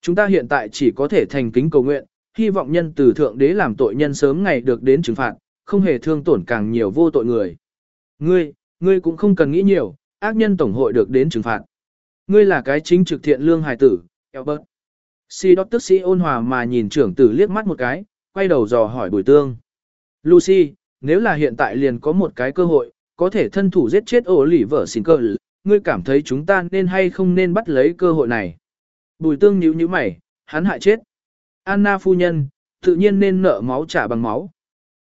Chúng ta hiện tại chỉ có thể thành kính cầu nguyện, hy vọng nhân từ thượng đế làm tội nhân sớm ngày được đến trừng phạt, không hề thương tổn càng nhiều vô tội người. Ngươi, ngươi cũng không cần nghĩ nhiều, ác nhân tổng hội được đến trừng phạt. Ngươi là cái chính trực thiện lương hài tử, Albert. Si đốc tức sĩ ôn hòa mà nhìn trưởng tử liếc mắt một cái, quay đầu dò hỏi bùi tương. Lucy, nếu là hiện tại liền có một cái cơ hội, có thể thân thủ giết chết ổ lỉ vợ xin cơ, ngươi cảm thấy chúng ta nên hay không nên bắt lấy cơ hội này. Bùi tương nhíu nhíu mày, hắn hại chết. Anna phu nhân, tự nhiên nên nợ máu trả bằng máu.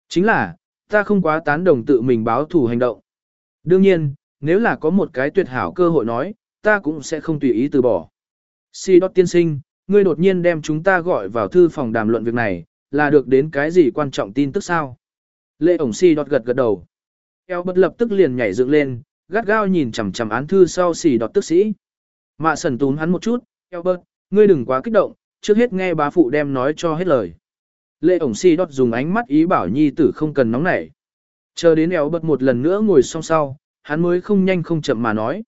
Chính là, ta không quá tán đồng tự mình báo thủ hành động. Đương nhiên, nếu là có một cái tuyệt hảo cơ hội nói, ta cũng sẽ không tùy ý từ bỏ. Si đốt tiên sinh, ngươi đột nhiên đem chúng ta gọi vào thư phòng đàm luận việc này, là được đến cái gì quan trọng tin tức sao? Lệ ổng si đọt gật gật đầu. Eo bất lập tức liền nhảy dựng lên, gắt gao nhìn chằm chằm án thư sau xì đọt tức sĩ. Mạ sần tún hắn một chút, eo bớt, ngươi đừng quá kích động, trước hết nghe bá phụ đem nói cho hết lời. Lệ ổng si đọt dùng ánh mắt ý bảo nhi tử không cần nóng nảy. Chờ đến eo bớt một lần nữa ngồi song sau, hắn mới không nhanh không chậm mà nói.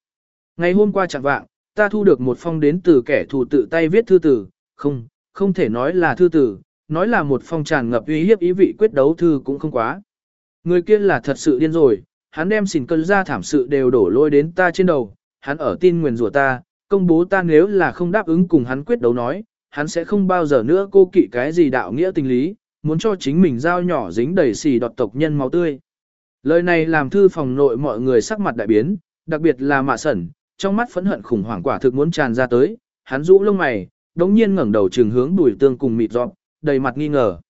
Ngày hôm qua chẳng vạng, ta thu được một phong đến từ kẻ thù tự tay viết thư tử, không, không thể nói là thư tử, nói là một phong tràn ngập uy hiếp ý vị quyết đấu thư cũng không quá. Người kia là thật sự điên rồi, hắn đem xỉn cơn ra thảm sự đều đổ lôi đến ta trên đầu, hắn ở tin nguyền rủa ta, công bố ta nếu là không đáp ứng cùng hắn quyết đấu nói, hắn sẽ không bao giờ nữa cô kỵ cái gì đạo nghĩa tình lý, muốn cho chính mình dao nhỏ dính đầy xì đọt tộc nhân máu tươi. Lời này làm thư phòng nội mọi người sắc mặt đại biến, đặc biệt là mạ sẩn, trong mắt phẫn hận khủng hoảng quả thực muốn tràn ra tới, hắn rũ lông mày, đống nhiên ngẩng đầu trường hướng đuổi tương cùng mịt dọp, đầy mặt nghi ngờ.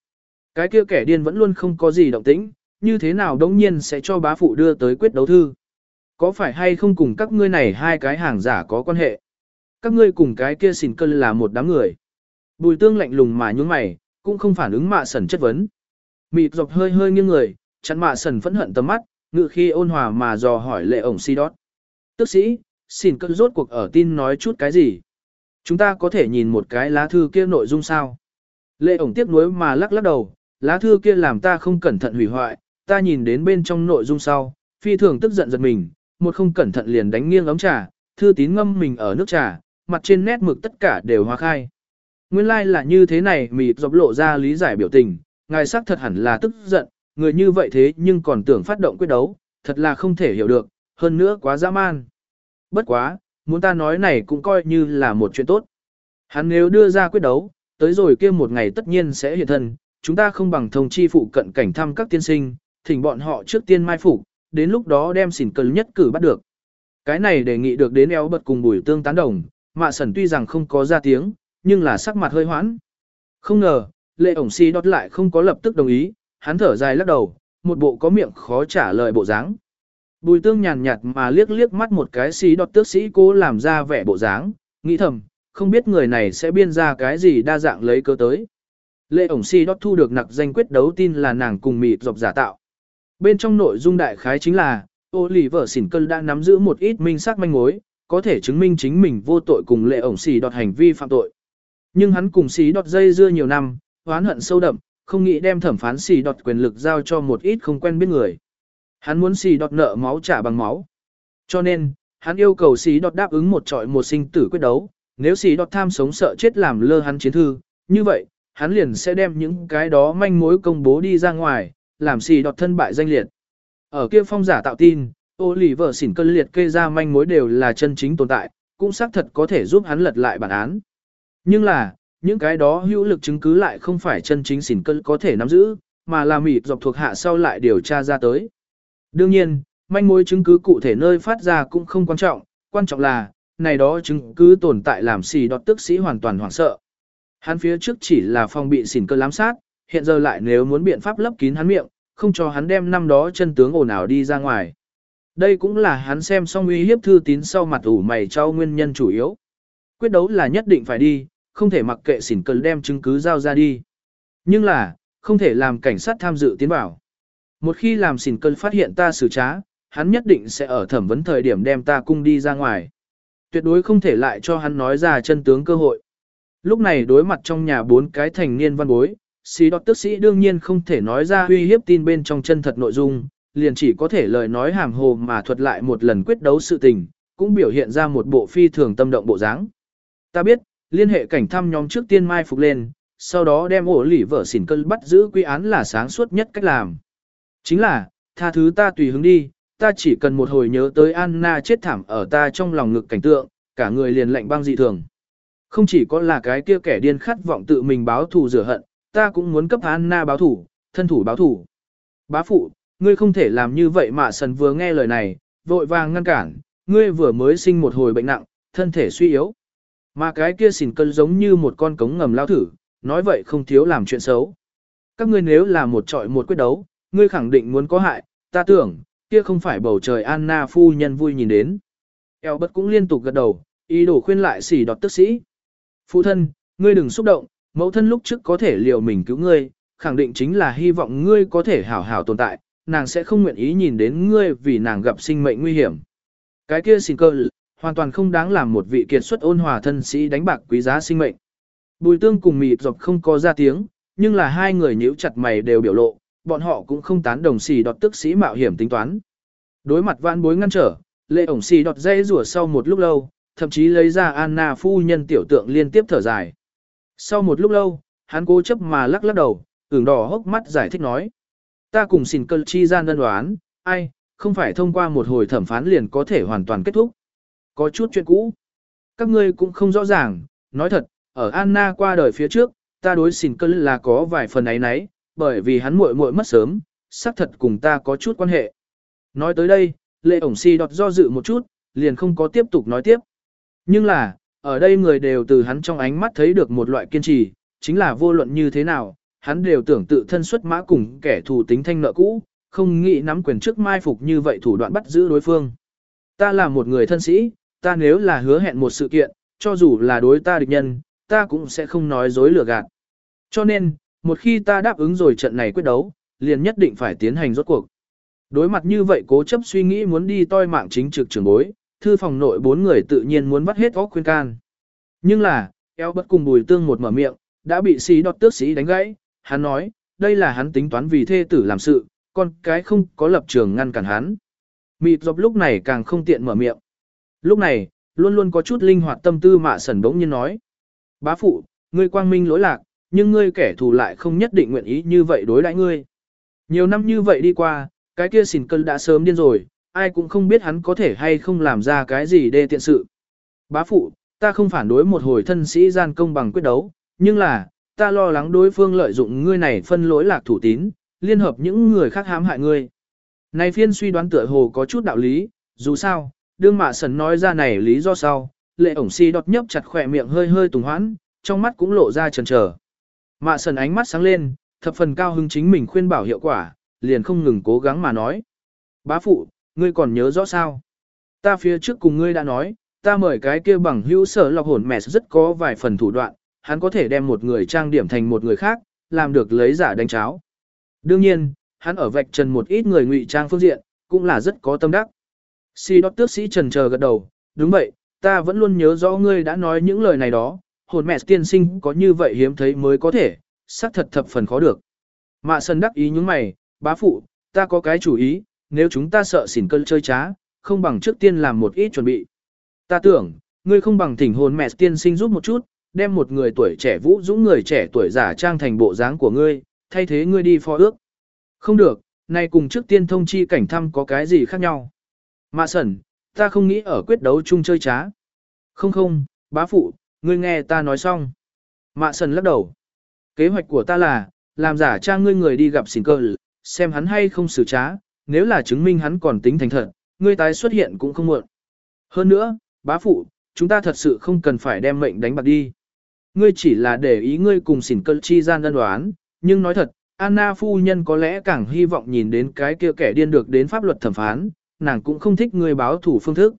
Cái kia kẻ điên vẫn luôn không có gì động tĩnh, như thế nào đống nhiên sẽ cho bá phụ đưa tới quyết đấu thư. Có phải hay không cùng các ngươi này hai cái hàng giả có quan hệ? Các ngươi cùng cái kia xỉn cân là một đám người. Bùi tương lạnh lùng mà nhún mày, cũng không phản ứng mạ sẩn chất vấn. Mịt dọc hơi hơi nghiêng người, chặn mạ sẩn phẫn hận tầm mắt, ngự khi ôn hòa mà dò hỏi lệ ổng si đót. Tức sĩ, xin cất rốt cuộc ở tin nói chút cái gì? Chúng ta có thể nhìn một cái lá thư kia nội dung sao? Lệ ổng tiếc nuối mà lắc lắc đầu, lá thư kia làm ta không cẩn thận hủy hoại, ta nhìn đến bên trong nội dung sau, phi thường tức giận giật mình, một không cẩn thận liền đánh nghiêng ống trà, thư tín ngâm mình ở nước trà, mặt trên nét mực tất cả đều hóa khai. Nguyên lai like là như thế này mịt dọc lộ ra lý giải biểu tình, ngài sắc thật hẳn là tức giận, người như vậy thế nhưng còn tưởng phát động quyết đấu, thật là không thể hiểu được, hơn nữa quá dã man. Bất quá, muốn ta nói này cũng coi như là một chuyện tốt. Hắn nếu đưa ra quyết đấu, tới rồi kia một ngày tất nhiên sẽ hiện thân, chúng ta không bằng thông chi phụ cận cảnh thăm các tiên sinh, thỉnh bọn họ trước tiên mai phục, đến lúc đó đem xỉn cần nhất cử bắt được. Cái này đề nghị được đến eo bật cùng bùi tương tán đồng, mạ sẩn tuy rằng không có ra tiếng, nhưng là sắc mặt hơi hoãn. Không ngờ, lệ ổng si đót lại không có lập tức đồng ý, hắn thở dài lắc đầu, một bộ có miệng khó trả lời bộ dáng. Bùi tương nhàn nhạt mà liếc liếc mắt một cái si đọt tước sĩ cố làm ra vẻ bộ dáng, nghĩ thầm, không biết người này sẽ biên ra cái gì đa dạng lấy cơ tới. Lệ ổng si đọt thu được nặc danh quyết đấu tin là nàng cùng mịt dọc giả tạo. Bên trong nội dung đại khái chính là, ô lì vợ xỉn cơn đã nắm giữ một ít minh xác manh mối, có thể chứng minh chính mình vô tội cùng lệ ổng xì đọt hành vi phạm tội. Nhưng hắn cùng xí đọt dây dưa nhiều năm, oán hận sâu đậm, không nghĩ đem thẩm phán xì đọt quyền lực giao cho một ít không quen biết người. Hắn muốn xì đọt nợ máu trả bằng máu. Cho nên, hắn yêu cầu xì đọt đáp ứng một trọi một sinh tử quyết đấu, nếu xì đọt tham sống sợ chết làm lơ hắn chiến thư, như vậy, hắn liền sẽ đem những cái đó manh mối công bố đi ra ngoài, làm xì đọt thân bại danh liệt. Ở kia phong giả tạo tin, ô lì vợ xỉn cân liệt kê ra manh mối đều là chân chính tồn tại, cũng xác thật có thể giúp hắn lật lại bản án. Nhưng là, những cái đó hữu lực chứng cứ lại không phải chân chính xỉn cân có thể nắm giữ, mà là mịt dọc thuộc hạ sau lại điều tra ra tới. Đương nhiên, manh mối chứng cứ cụ thể nơi phát ra cũng không quan trọng, quan trọng là, này đó chứng cứ tồn tại làm xì đọt tức sĩ hoàn toàn hoảng sợ. Hắn phía trước chỉ là phòng bị xỉn cơ lám sát, hiện giờ lại nếu muốn biện pháp lấp kín hắn miệng, không cho hắn đem năm đó chân tướng ồn ào đi ra ngoài. Đây cũng là hắn xem xong uy hiếp thư tín sau mặt ủ mày cho nguyên nhân chủ yếu. Quyết đấu là nhất định phải đi, không thể mặc kệ xỉn cần đem chứng cứ giao ra đi. Nhưng là, không thể làm cảnh sát tham dự tiến vào. Một khi làm xỉn cần phát hiện ta xử trá, hắn nhất định sẽ ở thẩm vấn thời điểm đem ta cung đi ra ngoài. Tuyệt đối không thể lại cho hắn nói ra chân tướng cơ hội. Lúc này đối mặt trong nhà bốn cái thành niên văn bối, sĩ đọc tức sĩ đương nhiên không thể nói ra uy hiếp tin bên trong chân thật nội dung, liền chỉ có thể lời nói hàm hồ mà thuật lại một lần quyết đấu sự tình, cũng biểu hiện ra một bộ phi thường tâm động bộ dáng. Ta biết, liên hệ cảnh thăm nhóm trước tiên mai phục lên, sau đó đem ổ lỉ vợ xỉn cơn bắt giữ quy án là sáng suốt nhất cách làm. Chính là, tha thứ ta tùy hứng đi, ta chỉ cần một hồi nhớ tới Anna chết thảm ở ta trong lòng ngực cảnh tượng, cả người liền lạnh băng dị thường. Không chỉ có là cái kia kẻ điên khát vọng tự mình báo thù rửa hận, ta cũng muốn cấp Anna báo thù, thân thủ báo thù. Bá phụ, ngươi không thể làm như vậy mà sần vừa nghe lời này, vội vàng ngăn cản, ngươi vừa mới sinh một hồi bệnh nặng, thân thể suy yếu. Mà cái kia xỉn cân giống như một con cống ngầm lao thử, nói vậy không thiếu làm chuyện xấu. Các ngươi nếu là một trọi một quyết đấu, ngươi khẳng định muốn có hại, ta tưởng, kia không phải bầu trời Anna phu nhân vui nhìn đến. Eo bất cũng liên tục gật đầu, ý đồ khuyên lại xỉ đọt tức sĩ. Phụ thân, ngươi đừng xúc động, mẫu thân lúc trước có thể liều mình cứu ngươi, khẳng định chính là hy vọng ngươi có thể hảo hảo tồn tại, nàng sẽ không nguyện ý nhìn đến ngươi vì nàng gặp sinh mệnh nguy hiểm. Cái kia xin cơ hoàn toàn không đáng làm một vị kiệt xuất ôn hòa thân sĩ đánh bạc quý giá sinh mệnh. Bùi tương cùng mịt dọc không có ra tiếng, nhưng là hai người nhíu chặt mày đều biểu lộ, bọn họ cũng không tán đồng xì đọt tức sĩ mạo hiểm tính toán. Đối mặt vãn bối ngăn trở, lệ ổng xì đọt dây rủa sau một lúc lâu, thậm chí lấy ra Anna phu nhân tiểu tượng liên tiếp thở dài. Sau một lúc lâu, hắn cố chấp mà lắc lắc đầu, ửng đỏ hốc mắt giải thích nói. Ta cùng xin cơ chi gian đơn đoán, ai, không phải thông qua một hồi thẩm phán liền có thể hoàn toàn kết thúc. Có chút chuyện cũ. Các ngươi cũng không rõ ràng, nói thật, ở Anna qua đời phía trước, ta đối xin cơ là có vài phần ấy nấy, bởi vì hắn muội muội mất sớm, xác thật cùng ta có chút quan hệ. Nói tới đây, lệ ổng si đọt do dự một chút, liền không có tiếp tục nói tiếp. Nhưng là, ở đây người đều từ hắn trong ánh mắt thấy được một loại kiên trì, chính là vô luận như thế nào, hắn đều tưởng tự thân xuất mã cùng kẻ thù tính thanh nợ cũ, không nghĩ nắm quyền trước mai phục như vậy thủ đoạn bắt giữ đối phương. Ta là một người thân sĩ, ta nếu là hứa hẹn một sự kiện, cho dù là đối ta địch nhân, ta cũng sẽ không nói dối lừa gạt. Cho nên, một khi ta đáp ứng rồi trận này quyết đấu, liền nhất định phải tiến hành rốt cuộc. Đối mặt như vậy cố chấp suy nghĩ muốn đi toi mạng chính trực trưởng bối, thư phòng nội bốn người tự nhiên muốn bắt hết óc khuyên can. Nhưng là, eo bất cùng bùi tương một mở miệng, đã bị sĩ đọt tước sĩ đánh gãy, hắn nói, đây là hắn tính toán vì thê tử làm sự, con cái không có lập trường ngăn cản hắn. Mịt dọc lúc này càng không tiện mở miệng. Lúc này, luôn luôn có chút linh hoạt tâm tư mạ sẩn bỗng nhiên nói. Bá phụ, ngươi quang minh lỗi lạc, nhưng ngươi kẻ thù lại không nhất định nguyện ý như vậy đối đãi ngươi. Nhiều năm như vậy đi qua, cái kia xỉn cân đã sớm điên rồi, ai cũng không biết hắn có thể hay không làm ra cái gì đê tiện sự. Bá phụ, ta không phản đối một hồi thân sĩ gian công bằng quyết đấu, nhưng là, ta lo lắng đối phương lợi dụng ngươi này phân lỗi lạc thủ tín, liên hợp những người khác hãm hại ngươi. Này phiên suy đoán tựa hồ có chút đạo lý, dù sao, đương mạ sần nói ra này lý do sau, lệ ổng si đọt nhấp chặt khỏe miệng hơi hơi tùng hoãn, trong mắt cũng lộ ra chần chờ. Mạ sần ánh mắt sáng lên, thập phần cao hứng chính mình khuyên bảo hiệu quả, liền không ngừng cố gắng mà nói. Bá phụ, ngươi còn nhớ rõ sao? Ta phía trước cùng ngươi đã nói, ta mời cái kia bằng hữu sở lọc hồn mẹ rất có vài phần thủ đoạn, hắn có thể đem một người trang điểm thành một người khác, làm được lấy giả đánh cháo. Đương nhiên, hắn ở vạch trần một ít người ngụy trang phương diện, cũng là rất có tâm đắc. Si đốc tước sĩ trần chờ gật đầu, đúng vậy, ta vẫn luôn nhớ rõ ngươi đã nói những lời này đó, hồn mẹ tiên sinh có như vậy hiếm thấy mới có thể, xác thật thập phần khó được. Mạ sân đắc ý những mày, bá phụ, ta có cái chủ ý, nếu chúng ta sợ xỉn cơn chơi trá, không bằng trước tiên làm một ít chuẩn bị. Ta tưởng, ngươi không bằng thỉnh hồn mẹ tiên sinh giúp một chút, đem một người tuổi trẻ vũ dũng người trẻ tuổi giả trang thành bộ dáng của ngươi, thay thế ngươi đi phó ước. Không được, nay cùng trước tiên thông chi cảnh thăm có cái gì khác nhau. Mạ sẩn, ta không nghĩ ở quyết đấu chung chơi trá. Không không, bá phụ, ngươi nghe ta nói xong. Mạ sẩn lắc đầu. Kế hoạch của ta là, làm giả trang ngươi người đi gặp xỉn cơ, xem hắn hay không xử trá, nếu là chứng minh hắn còn tính thành thật, ngươi tái xuất hiện cũng không muộn. Hơn nữa, bá phụ, chúng ta thật sự không cần phải đem mệnh đánh bạc đi. Ngươi chỉ là để ý ngươi cùng xỉn cơ chi gian đơn đoán, nhưng nói thật, Anna phu nhân có lẽ càng hy vọng nhìn đến cái kia kẻ điên được đến pháp luật thẩm phán, nàng cũng không thích ngươi báo thủ phương thức.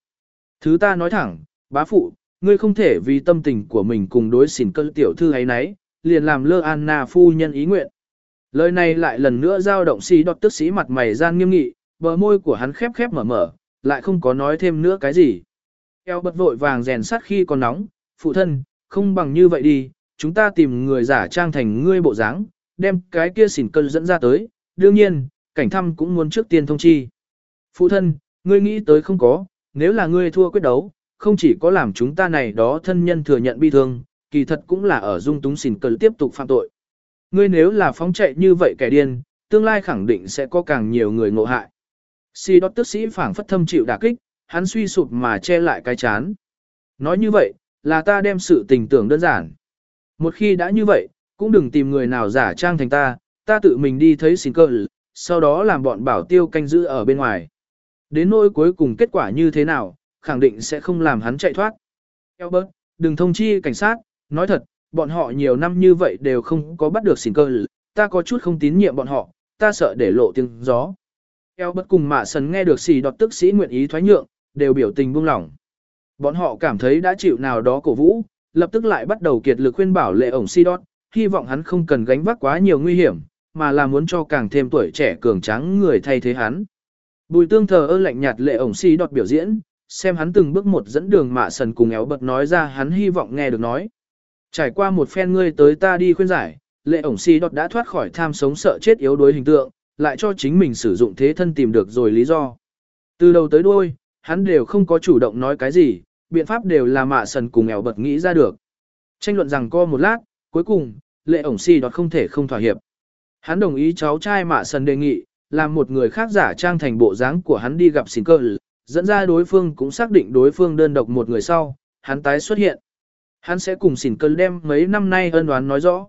Thứ ta nói thẳng, bá phụ, ngươi không thể vì tâm tình của mình cùng đối xỉn cơ tiểu thư ấy nấy, liền làm lơ Anna phu nhân ý nguyện. Lời này lại lần nữa giao động xí đọt tức sĩ mặt mày gian nghiêm nghị, bờ môi của hắn khép khép mở mở, lại không có nói thêm nữa cái gì. Eo bật vội vàng rèn sắt khi còn nóng, phụ thân, không bằng như vậy đi, chúng ta tìm người giả trang thành ngươi bộ dáng, đem cái kia xỉn cơn dẫn ra tới, đương nhiên, cảnh thăm cũng muốn trước tiên thông chi. Phụ thân, ngươi nghĩ tới không có, nếu là ngươi thua quyết đấu, không chỉ có làm chúng ta này đó thân nhân thừa nhận bi thương, kỳ thật cũng là ở dung túng xỉn cờ tiếp tục phạm tội. Ngươi nếu là phóng chạy như vậy kẻ điên, tương lai khẳng định sẽ có càng nhiều người ngộ hại. Si đốt tức sĩ phảng phất thâm chịu đả kích, hắn suy sụp mà che lại cái chán. Nói như vậy, là ta đem sự tình tưởng đơn giản. Một khi đã như vậy, cũng đừng tìm người nào giả trang thành ta, ta tự mình đi thấy xin cơ, sau đó làm bọn bảo tiêu canh giữ ở bên ngoài. Đến nỗi cuối cùng kết quả như thế nào, khẳng định sẽ không làm hắn chạy thoát. Albert, đừng thông chi cảnh sát, nói thật, bọn họ nhiều năm như vậy đều không có bắt được xỉn cơ, ta có chút không tín nhiệm bọn họ, ta sợ để lộ tiếng gió. Albert cùng mạ sần nghe được xì đọt tức sĩ nguyện ý thoái nhượng, đều biểu tình buông lỏng. Bọn họ cảm thấy đã chịu nào đó cổ vũ, lập tức lại bắt đầu kiệt lực khuyên bảo lệ ổng xì đọt, hy vọng hắn không cần gánh vác quá nhiều nguy hiểm, mà là muốn cho càng thêm tuổi trẻ cường tráng người thay thế hắn. Bùi tương thờ ơ lạnh nhạt lệ ổng si đọt biểu diễn, xem hắn từng bước một dẫn đường mạ sần cùng éo bật nói ra hắn hy vọng nghe được nói. Trải qua một phen ngươi tới ta đi khuyên giải, lệ ổng si đọt đã thoát khỏi tham sống sợ chết yếu đuối hình tượng, lại cho chính mình sử dụng thế thân tìm được rồi lý do. Từ đầu tới đuôi, hắn đều không có chủ động nói cái gì, biện pháp đều là mạ sần cùng éo bật nghĩ ra được. Tranh luận rằng co một lát, cuối cùng, lệ ổng si đọt không thể không thỏa hiệp. Hắn đồng ý cháu trai mạ sần đề nghị, làm một người khác giả trang thành bộ dáng của hắn đi gặp xin cơ, dẫn ra đối phương cũng xác định đối phương đơn độc một người sau, hắn tái xuất hiện. Hắn sẽ cùng xỉn cơn đem mấy năm nay ân đoán nói rõ.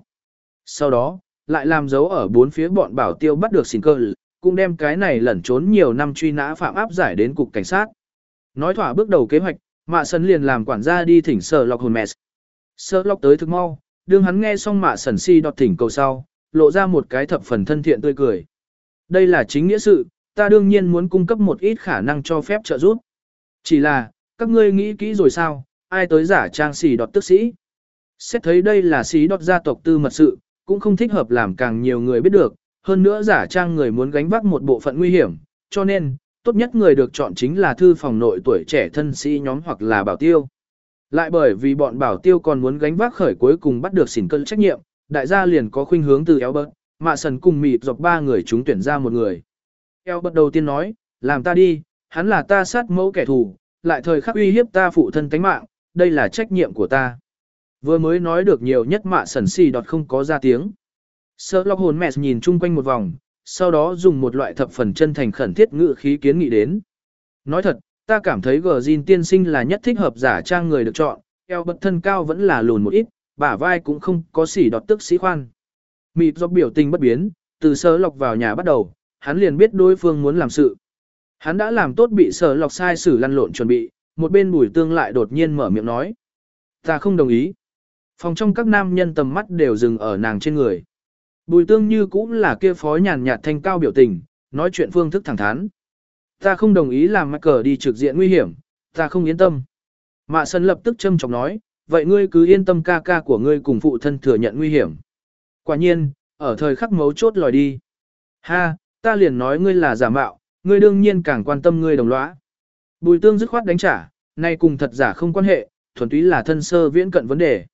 Sau đó, lại làm dấu ở bốn phía bọn bảo tiêu bắt được xỉn cơ, cũng đem cái này lẩn trốn nhiều năm truy nã phạm áp giải đến cục cảnh sát. Nói thỏa bước đầu kế hoạch, mạ sần liền làm quản gia đi thỉnh sở lọc hồn mẹ. Sở lọc tới thực mau, đương hắn nghe xong mạ sần si đọt thỉnh cầu sau, lộ ra một cái thập phần thân thiện tươi cười. Đây là chính nghĩa sự, ta đương nhiên muốn cung cấp một ít khả năng cho phép trợ giúp. Chỉ là, các ngươi nghĩ kỹ rồi sao, ai tới giả trang xì đọt tức sĩ. Xét thấy đây là xí đọt gia tộc tư mật sự, cũng không thích hợp làm càng nhiều người biết được, hơn nữa giả trang người muốn gánh vác một bộ phận nguy hiểm, cho nên, tốt nhất người được chọn chính là thư phòng nội tuổi trẻ thân sĩ nhóm hoặc là bảo tiêu. Lại bởi vì bọn bảo tiêu còn muốn gánh vác khởi cuối cùng bắt được xỉn cân trách nhiệm, đại gia liền có khuynh hướng từ bớt mạ sần cùng mịt dọc ba người chúng tuyển ra một người. Albert đầu tiên nói, làm ta đi, hắn là ta sát mẫu kẻ thù, lại thời khắc uy hiếp ta phụ thân tánh mạng, đây là trách nhiệm của ta. Vừa mới nói được nhiều nhất mạ sần xì đọt không có ra tiếng. Sơ lọc hồn mẹ nhìn chung quanh một vòng, sau đó dùng một loại thập phần chân thành khẩn thiết ngự khí kiến nghị đến. Nói thật, ta cảm thấy gờ tiên sinh là nhất thích hợp giả trang người được chọn, eo bật thân cao vẫn là lùn một ít, bả vai cũng không có xỉ đọt tức sĩ khoan. Mịp do biểu tình bất biến, từ sơ lọc vào nhà bắt đầu, hắn liền biết đối phương muốn làm sự. Hắn đã làm tốt bị sở lọc sai xử lăn lộn chuẩn bị, một bên bùi tương lại đột nhiên mở miệng nói. Ta không đồng ý. Phòng trong các nam nhân tầm mắt đều dừng ở nàng trên người. Bùi tương như cũng là kia phó nhàn nhạt thanh cao biểu tình, nói chuyện phương thức thẳng thắn. Ta không đồng ý làm mắc cờ đi trực diện nguy hiểm, ta không yên tâm. Mạ sân lập tức châm chọc nói, vậy ngươi cứ yên tâm ca ca của ngươi cùng phụ thân thừa nhận nguy hiểm. Quả nhiên, ở thời khắc mấu chốt lòi đi. Ha, ta liền nói ngươi là giả mạo, ngươi đương nhiên càng quan tâm ngươi đồng lõa. Bùi tương dứt khoát đánh trả, nay cùng thật giả không quan hệ, thuần túy là thân sơ viễn cận vấn đề.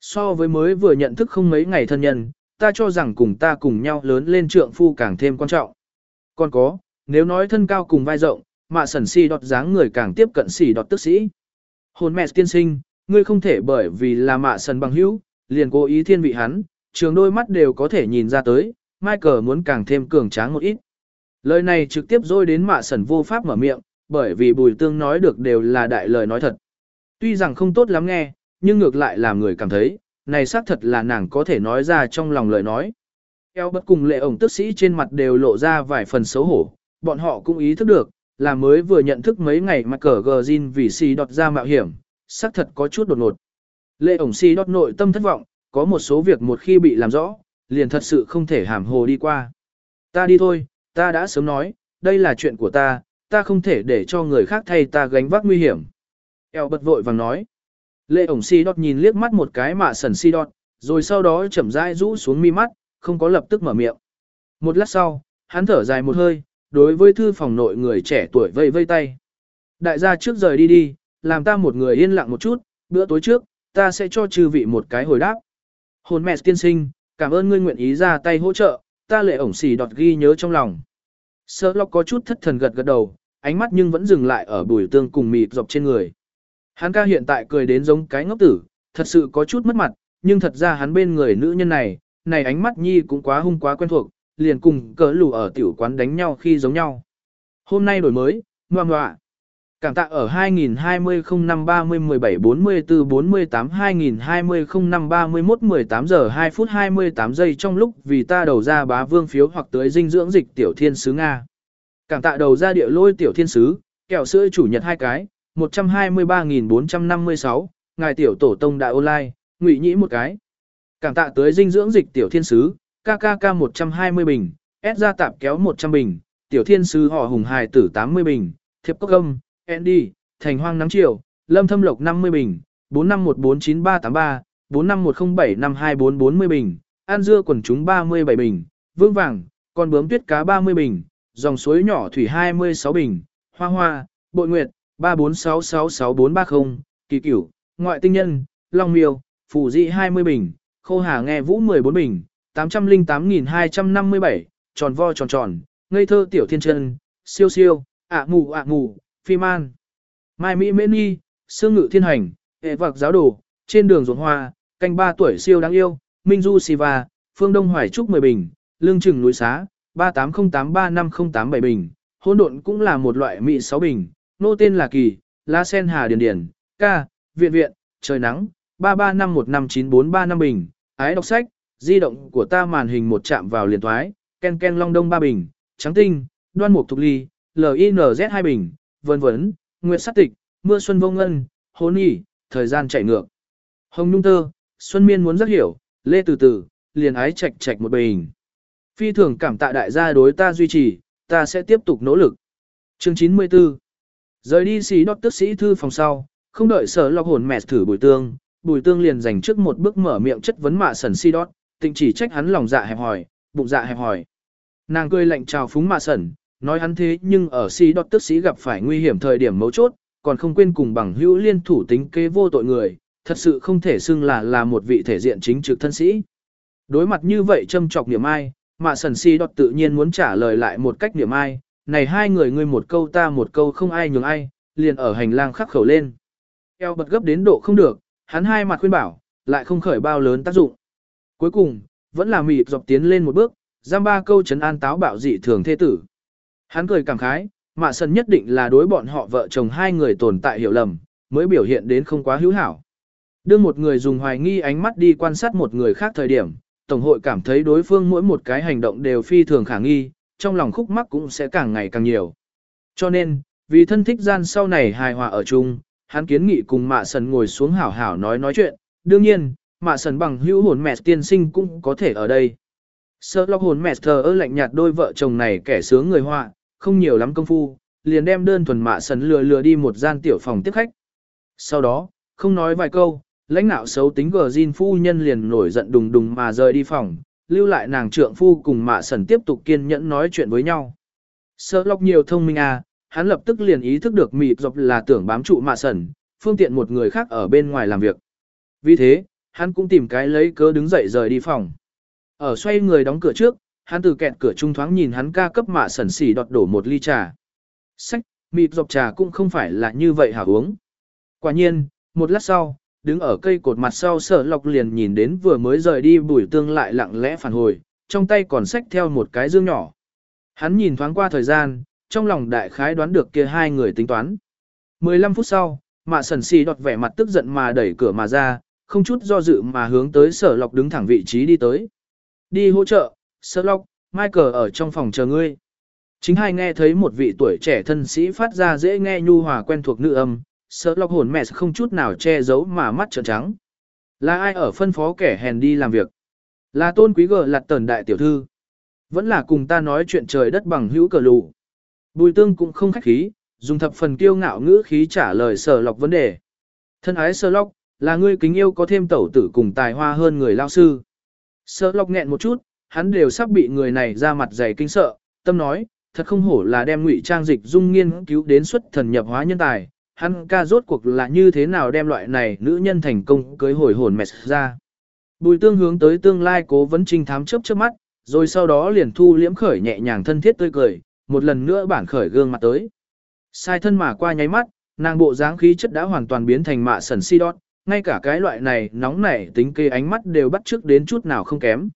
So với mới vừa nhận thức không mấy ngày thân nhân, ta cho rằng cùng ta cùng nhau lớn lên trượng phu càng thêm quan trọng. Còn có, nếu nói thân cao cùng vai rộng, mạ sẩn si đọt dáng người càng tiếp cận si đọt tức sĩ. Hồn mẹ tiên sinh, ngươi không thể bởi vì là mạ sần bằng hữu, liền cố ý thiên vị hắn, trường đôi mắt đều có thể nhìn ra tới, Michael muốn càng thêm cường tráng một ít. Lời này trực tiếp dôi đến mạ sần vô pháp mở miệng, bởi vì bùi tương nói được đều là đại lời nói thật. Tuy rằng không tốt lắm nghe, nhưng ngược lại làm người cảm thấy, này xác thật là nàng có thể nói ra trong lòng lời nói. Eo bất cùng lệ ổng tức sĩ trên mặt đều lộ ra vài phần xấu hổ, bọn họ cũng ý thức được, là mới vừa nhận thức mấy ngày mà cờ gờ vì si đọt ra mạo hiểm, xác thật có chút đột ngột. Lệ ổng si đọt nội tâm thất vọng, có một số việc một khi bị làm rõ, liền thật sự không thể hàm hồ đi qua. Ta đi thôi, ta đã sớm nói, đây là chuyện của ta, ta không thể để cho người khác thay ta gánh vác nguy hiểm. Eo bật vội vàng nói. Lệ ổng si đọt nhìn liếc mắt một cái mà sần si đọt, rồi sau đó chậm rãi rũ xuống mi mắt, không có lập tức mở miệng. Một lát sau, hắn thở dài một hơi, đối với thư phòng nội người trẻ tuổi vây vây tay. Đại gia trước rời đi đi, làm ta một người yên lặng một chút, bữa tối trước, ta sẽ cho chư vị một cái hồi đáp. Hồn mẹ tiên sinh, cảm ơn ngươi nguyện ý ra tay hỗ trợ, ta lệ ổng xì đọt ghi nhớ trong lòng. Sơ lọc có chút thất thần gật gật đầu, ánh mắt nhưng vẫn dừng lại ở bùi tương cùng mịt dọc trên người. Hắn ca hiện tại cười đến giống cái ngốc tử, thật sự có chút mất mặt, nhưng thật ra hắn bên người nữ nhân này, này ánh mắt nhi cũng quá hung quá quen thuộc, liền cùng cỡ lù ở tiểu quán đánh nhau khi giống nhau. Hôm nay đổi mới, ngoan ngoạ. Cảm tạ ở 2020 05 30 17 44 48 2020 05 31 18 giờ 2 phút 28 giây trong lúc vì ta đầu ra bá vương phiếu hoặc tới dinh dưỡng dịch tiểu thiên sứ Nga. Cảm tạ đầu ra địa lôi tiểu thiên sứ, kẹo sữa chủ nhật hai cái, 123.456, ngài tiểu tổ tông đại online, ngụy nhĩ một cái. Cảm tạ tới dinh dưỡng dịch tiểu thiên sứ, KKK 120 bình, S ra tạp kéo 100 bình, tiểu thiên sứ họ hùng hài tử 80 bình, thiệp cốc âm, Andy, thành hoang nắng chiều, lâm thâm lộc 50 bình, 45149383, 4510752440 bình, an dưa quần chúng 37 bình, vương vàng, con bướm tuyết cá 30 bình, dòng suối nhỏ thủy 26 bình, hoa hoa, bội nguyệt, 34666430, kỳ cửu, ngoại tinh nhân, long miêu, phù dị 20 bình, khô hà nghe vũ 14 bình, 808.257, tròn vo tròn tròn, ngây thơ tiểu thiên chân, siêu siêu, ạ mù ạ mù, phi man. Mai Mỹ Mễ Nhi, Sương Ngự Thiên Hành, hệ vạc giáo đồ, trên đường ruộng hoa, canh ba tuổi siêu đáng yêu, Minh Du Siva, Phương Đông Hoài Trúc 10 bình, Lương Trừng Núi Xá, 3808350887 bình, hỗn độn cũng là một loại mỹ 6 bình, nô tên là Kỳ, Lá Sen Hà Điền Điền, Ca, Viện Viện, Trời Nắng, 33515943 bình, ái đọc sách, di động của ta màn hình một chạm vào liền thoái, ken ken long đông ba bình, trắng tinh, đoan mục thục ly, LINZ hai bình, vân vấn, nguyệt sát tịch, mưa xuân vô ngân, hôn nhỉ, thời gian chạy ngược. Hồng nhung tơ, xuân miên muốn rất hiểu, lê từ từ, liền ái chạch chạch một bình. Phi thường cảm tạ đại gia đối ta duy trì, ta sẽ tiếp tục nỗ lực. Chương 94 Rời đi xí đốt tức sĩ thư phòng sau, không đợi sở lọc hồn mẹ thử bùi tương, bùi tương liền dành trước một bước mở miệng chất vấn mạ sần si đốt, tịnh chỉ trách hắn lòng dạ hẹp hỏi, bụng dạ hẹp hỏi. Nàng cười lạnh chào phúng mạ sần, nói hắn thế nhưng ở si đọt tức sĩ gặp phải nguy hiểm thời điểm mấu chốt, còn không quên cùng bằng hữu liên thủ tính kế vô tội người, thật sự không thể xưng là là một vị thể diện chính trực thân sĩ. Đối mặt như vậy châm trọc niệm ai, mà sần si đọt tự nhiên muốn trả lời lại một cách niệm ai, này hai người ngươi một câu ta một câu không ai nhường ai, liền ở hành lang khắc khẩu lên. Eo bật gấp đến độ không được, hắn hai mặt khuyên bảo, lại không khởi bao lớn tác dụng. Cuối cùng, vẫn là mịt dọc tiến lên một bước, giam ba câu chấn an táo bạo dị thường thê tử. Hắn cười cảm khái, mạ sân nhất định là đối bọn họ vợ chồng hai người tồn tại hiểu lầm, mới biểu hiện đến không quá hữu hảo. Đưa một người dùng hoài nghi ánh mắt đi quan sát một người khác thời điểm, Tổng hội cảm thấy đối phương mỗi một cái hành động đều phi thường khả nghi, trong lòng khúc mắc cũng sẽ càng ngày càng nhiều. Cho nên, vì thân thích gian sau này hài hòa ở chung, hắn kiến nghị cùng mạ sần ngồi xuống hảo hảo nói nói chuyện, đương nhiên, mạ sần bằng hữu hồn mẹ tiên sinh cũng có thể ở đây. Sơ lọc hồn mẹ thờ ơ lạnh nhạt đôi vợ chồng này kẻ sướng người họa, không nhiều lắm công phu, liền đem đơn thuần mạ sần lừa lừa đi một gian tiểu phòng tiếp khách. Sau đó, không nói vài câu, lãnh nạo xấu tính gờ Jin phu nhân liền nổi giận đùng đùng mà rời đi phòng, lưu lại nàng trượng phu cùng mạ sần tiếp tục kiên nhẫn nói chuyện với nhau. Sơ lọc nhiều thông minh à, hắn lập tức liền ý thức được mịp dọc là tưởng bám trụ mạ sần, phương tiện một người khác ở bên ngoài làm việc. Vì thế, hắn cũng tìm cái lấy cớ đứng dậy rời đi phòng. Ở xoay người đóng cửa trước, hắn từ kẹt cửa trung thoáng nhìn hắn ca cấp mạ sẩn xỉ đọt đổ một ly trà. Sách, mịt dọc trà cũng không phải là như vậy hả uống. Quả nhiên, một lát sau, đứng ở cây cột mặt sau sở lọc liền nhìn đến vừa mới rời đi bùi tương lại lặng lẽ phản hồi, trong tay còn sách theo một cái dương nhỏ. Hắn nhìn thoáng qua thời gian, trong lòng đại khái đoán được kia hai người tính toán. 15 phút sau, mạ sẩn xì đọt vẻ mặt tức giận mà đẩy cửa mà ra, không chút do dự mà hướng tới sở lọc đứng thẳng vị trí đi tới. Đi hỗ trợ, Sherlock, lọc, Michael ở trong phòng chờ ngươi. Chính hai nghe thấy một vị tuổi trẻ thân sĩ phát ra dễ nghe nhu hòa quen thuộc nữ âm, Sherlock lọc hồn mẹ không chút nào che giấu mà mắt trợn trắng. Là ai ở phân phó kẻ hèn đi làm việc? Là tôn quý gờ lặt tần đại tiểu thư. Vẫn là cùng ta nói chuyện trời đất bằng hữu cờ lụ. Bùi tương cũng không khách khí, dùng thập phần kiêu ngạo ngữ khí trả lời sở lọc vấn đề. Thân ái sơ lọc, là ngươi kính yêu có thêm tẩu tử cùng tài hoa hơn người lao sư sợ lọc nghẹn một chút, hắn đều sắp bị người này ra mặt dày kinh sợ, tâm nói, thật không hổ là đem ngụy trang dịch dung nghiên cứu đến xuất thần nhập hóa nhân tài, hắn ca rốt cuộc là như thế nào đem loại này nữ nhân thành công cưới hồi hồn mẹ ra. Bùi tương hướng tới tương lai cố vấn trinh thám chớp chớp mắt, rồi sau đó liền thu liễm khởi nhẹ nhàng thân thiết tươi cười, một lần nữa bản khởi gương mặt tới. Sai thân mà qua nháy mắt, nàng bộ dáng khí chất đã hoàn toàn biến thành mạ sần si đót, ngay cả cái loại này nóng nảy tính kê ánh mắt đều bắt trước đến chút nào không kém.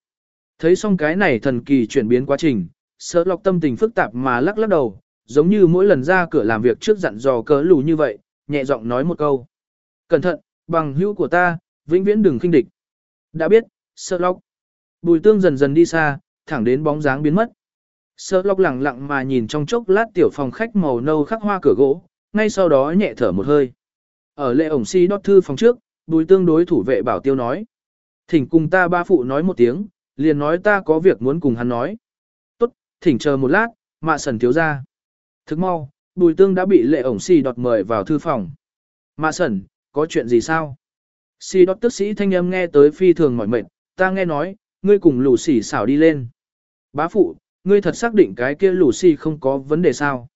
Thấy xong cái này thần kỳ chuyển biến quá trình, sợ lọc tâm tình phức tạp mà lắc lắc đầu, giống như mỗi lần ra cửa làm việc trước dặn dò cớ lù như vậy, nhẹ giọng nói một câu. Cẩn thận, bằng hữu của ta, vĩnh viễn đừng khinh địch. Đã biết, sợ lọc. Bùi tương dần dần đi xa, thẳng đến bóng dáng biến mất. Sợ lọc lặng lặng mà nhìn trong chốc lát tiểu phòng khách màu nâu khắc hoa cửa gỗ, ngay sau đó nhẹ thở một hơi. Ở lệ ổng si đót thư phòng trước, bùi tương đối thủ vệ bảo tiêu nói. Thỉnh cùng ta ba phụ nói một tiếng, liền nói ta có việc muốn cùng hắn nói. Tốt, thỉnh chờ một lát, mạ sần thiếu ra. Thức mau, bùi tương đã bị lệ ổng si đọt mời vào thư phòng. Mạ sần, có chuyện gì sao? Si đọt tức sĩ thanh âm nghe tới phi thường mỏi mệt, ta nghe nói, ngươi cùng lù xỉ xảo đi lên. Bá phụ, ngươi thật xác định cái kia lù xỉ không có vấn đề sao?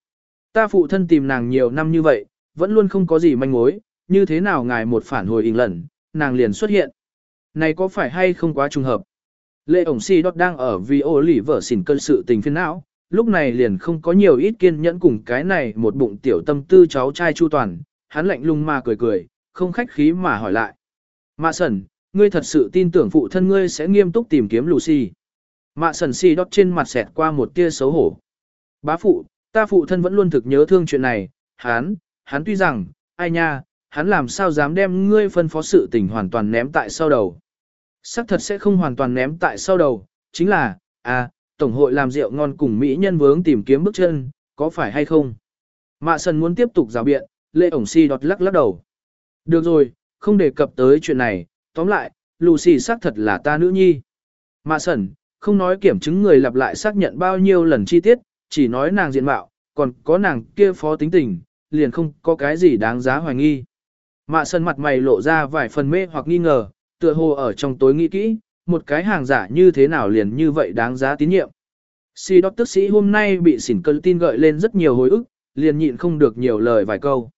Ta phụ thân tìm nàng nhiều năm như vậy, vẫn luôn không có gì manh mối, như thế nào ngài một phản hồi ình lần, nàng liền xuất hiện. Này có phải hay không quá trùng hợp? Lệ ổng si đọt đang ở vì ô lỉ vợ xỉn cơn sự tình phiên não, lúc này liền không có nhiều ít kiên nhẫn cùng cái này một bụng tiểu tâm tư cháu trai chu toàn, hắn lạnh lùng mà cười cười, không khách khí mà hỏi lại. Mạ sần, ngươi thật sự tin tưởng phụ thân ngươi sẽ nghiêm túc tìm kiếm Lucy. Mạ sần si đót trên mặt xẹt qua một tia xấu hổ. Bá phụ, ta phụ thân vẫn luôn thực nhớ thương chuyện này, hắn, hắn tuy rằng, ai nha, hắn làm sao dám đem ngươi phân phó sự tình hoàn toàn ném tại sau đầu. Sắc thật sẽ không hoàn toàn ném tại sau đầu, chính là, à, Tổng hội làm rượu ngon cùng Mỹ nhân vướng tìm kiếm bước chân, có phải hay không? Mạ sần muốn tiếp tục rào biện, lệ ổng si đọt lắc lắc đầu. Được rồi, không đề cập tới chuyện này, tóm lại, Lucy xác thật là ta nữ nhi. Mạ sần, không nói kiểm chứng người lặp lại xác nhận bao nhiêu lần chi tiết, chỉ nói nàng diện mạo, còn có nàng kia phó tính tình, liền không có cái gì đáng giá hoài nghi. Mạ sân mặt mày lộ ra vài phần mê hoặc nghi ngờ, tựa hồ ở trong tối nghĩ kỹ, một cái hàng giả như thế nào liền như vậy đáng giá tín nhiệm. Si đốc tức sĩ hôm nay bị xỉn cơn tin gợi lên rất nhiều hồi ức, liền nhịn không được nhiều lời vài câu.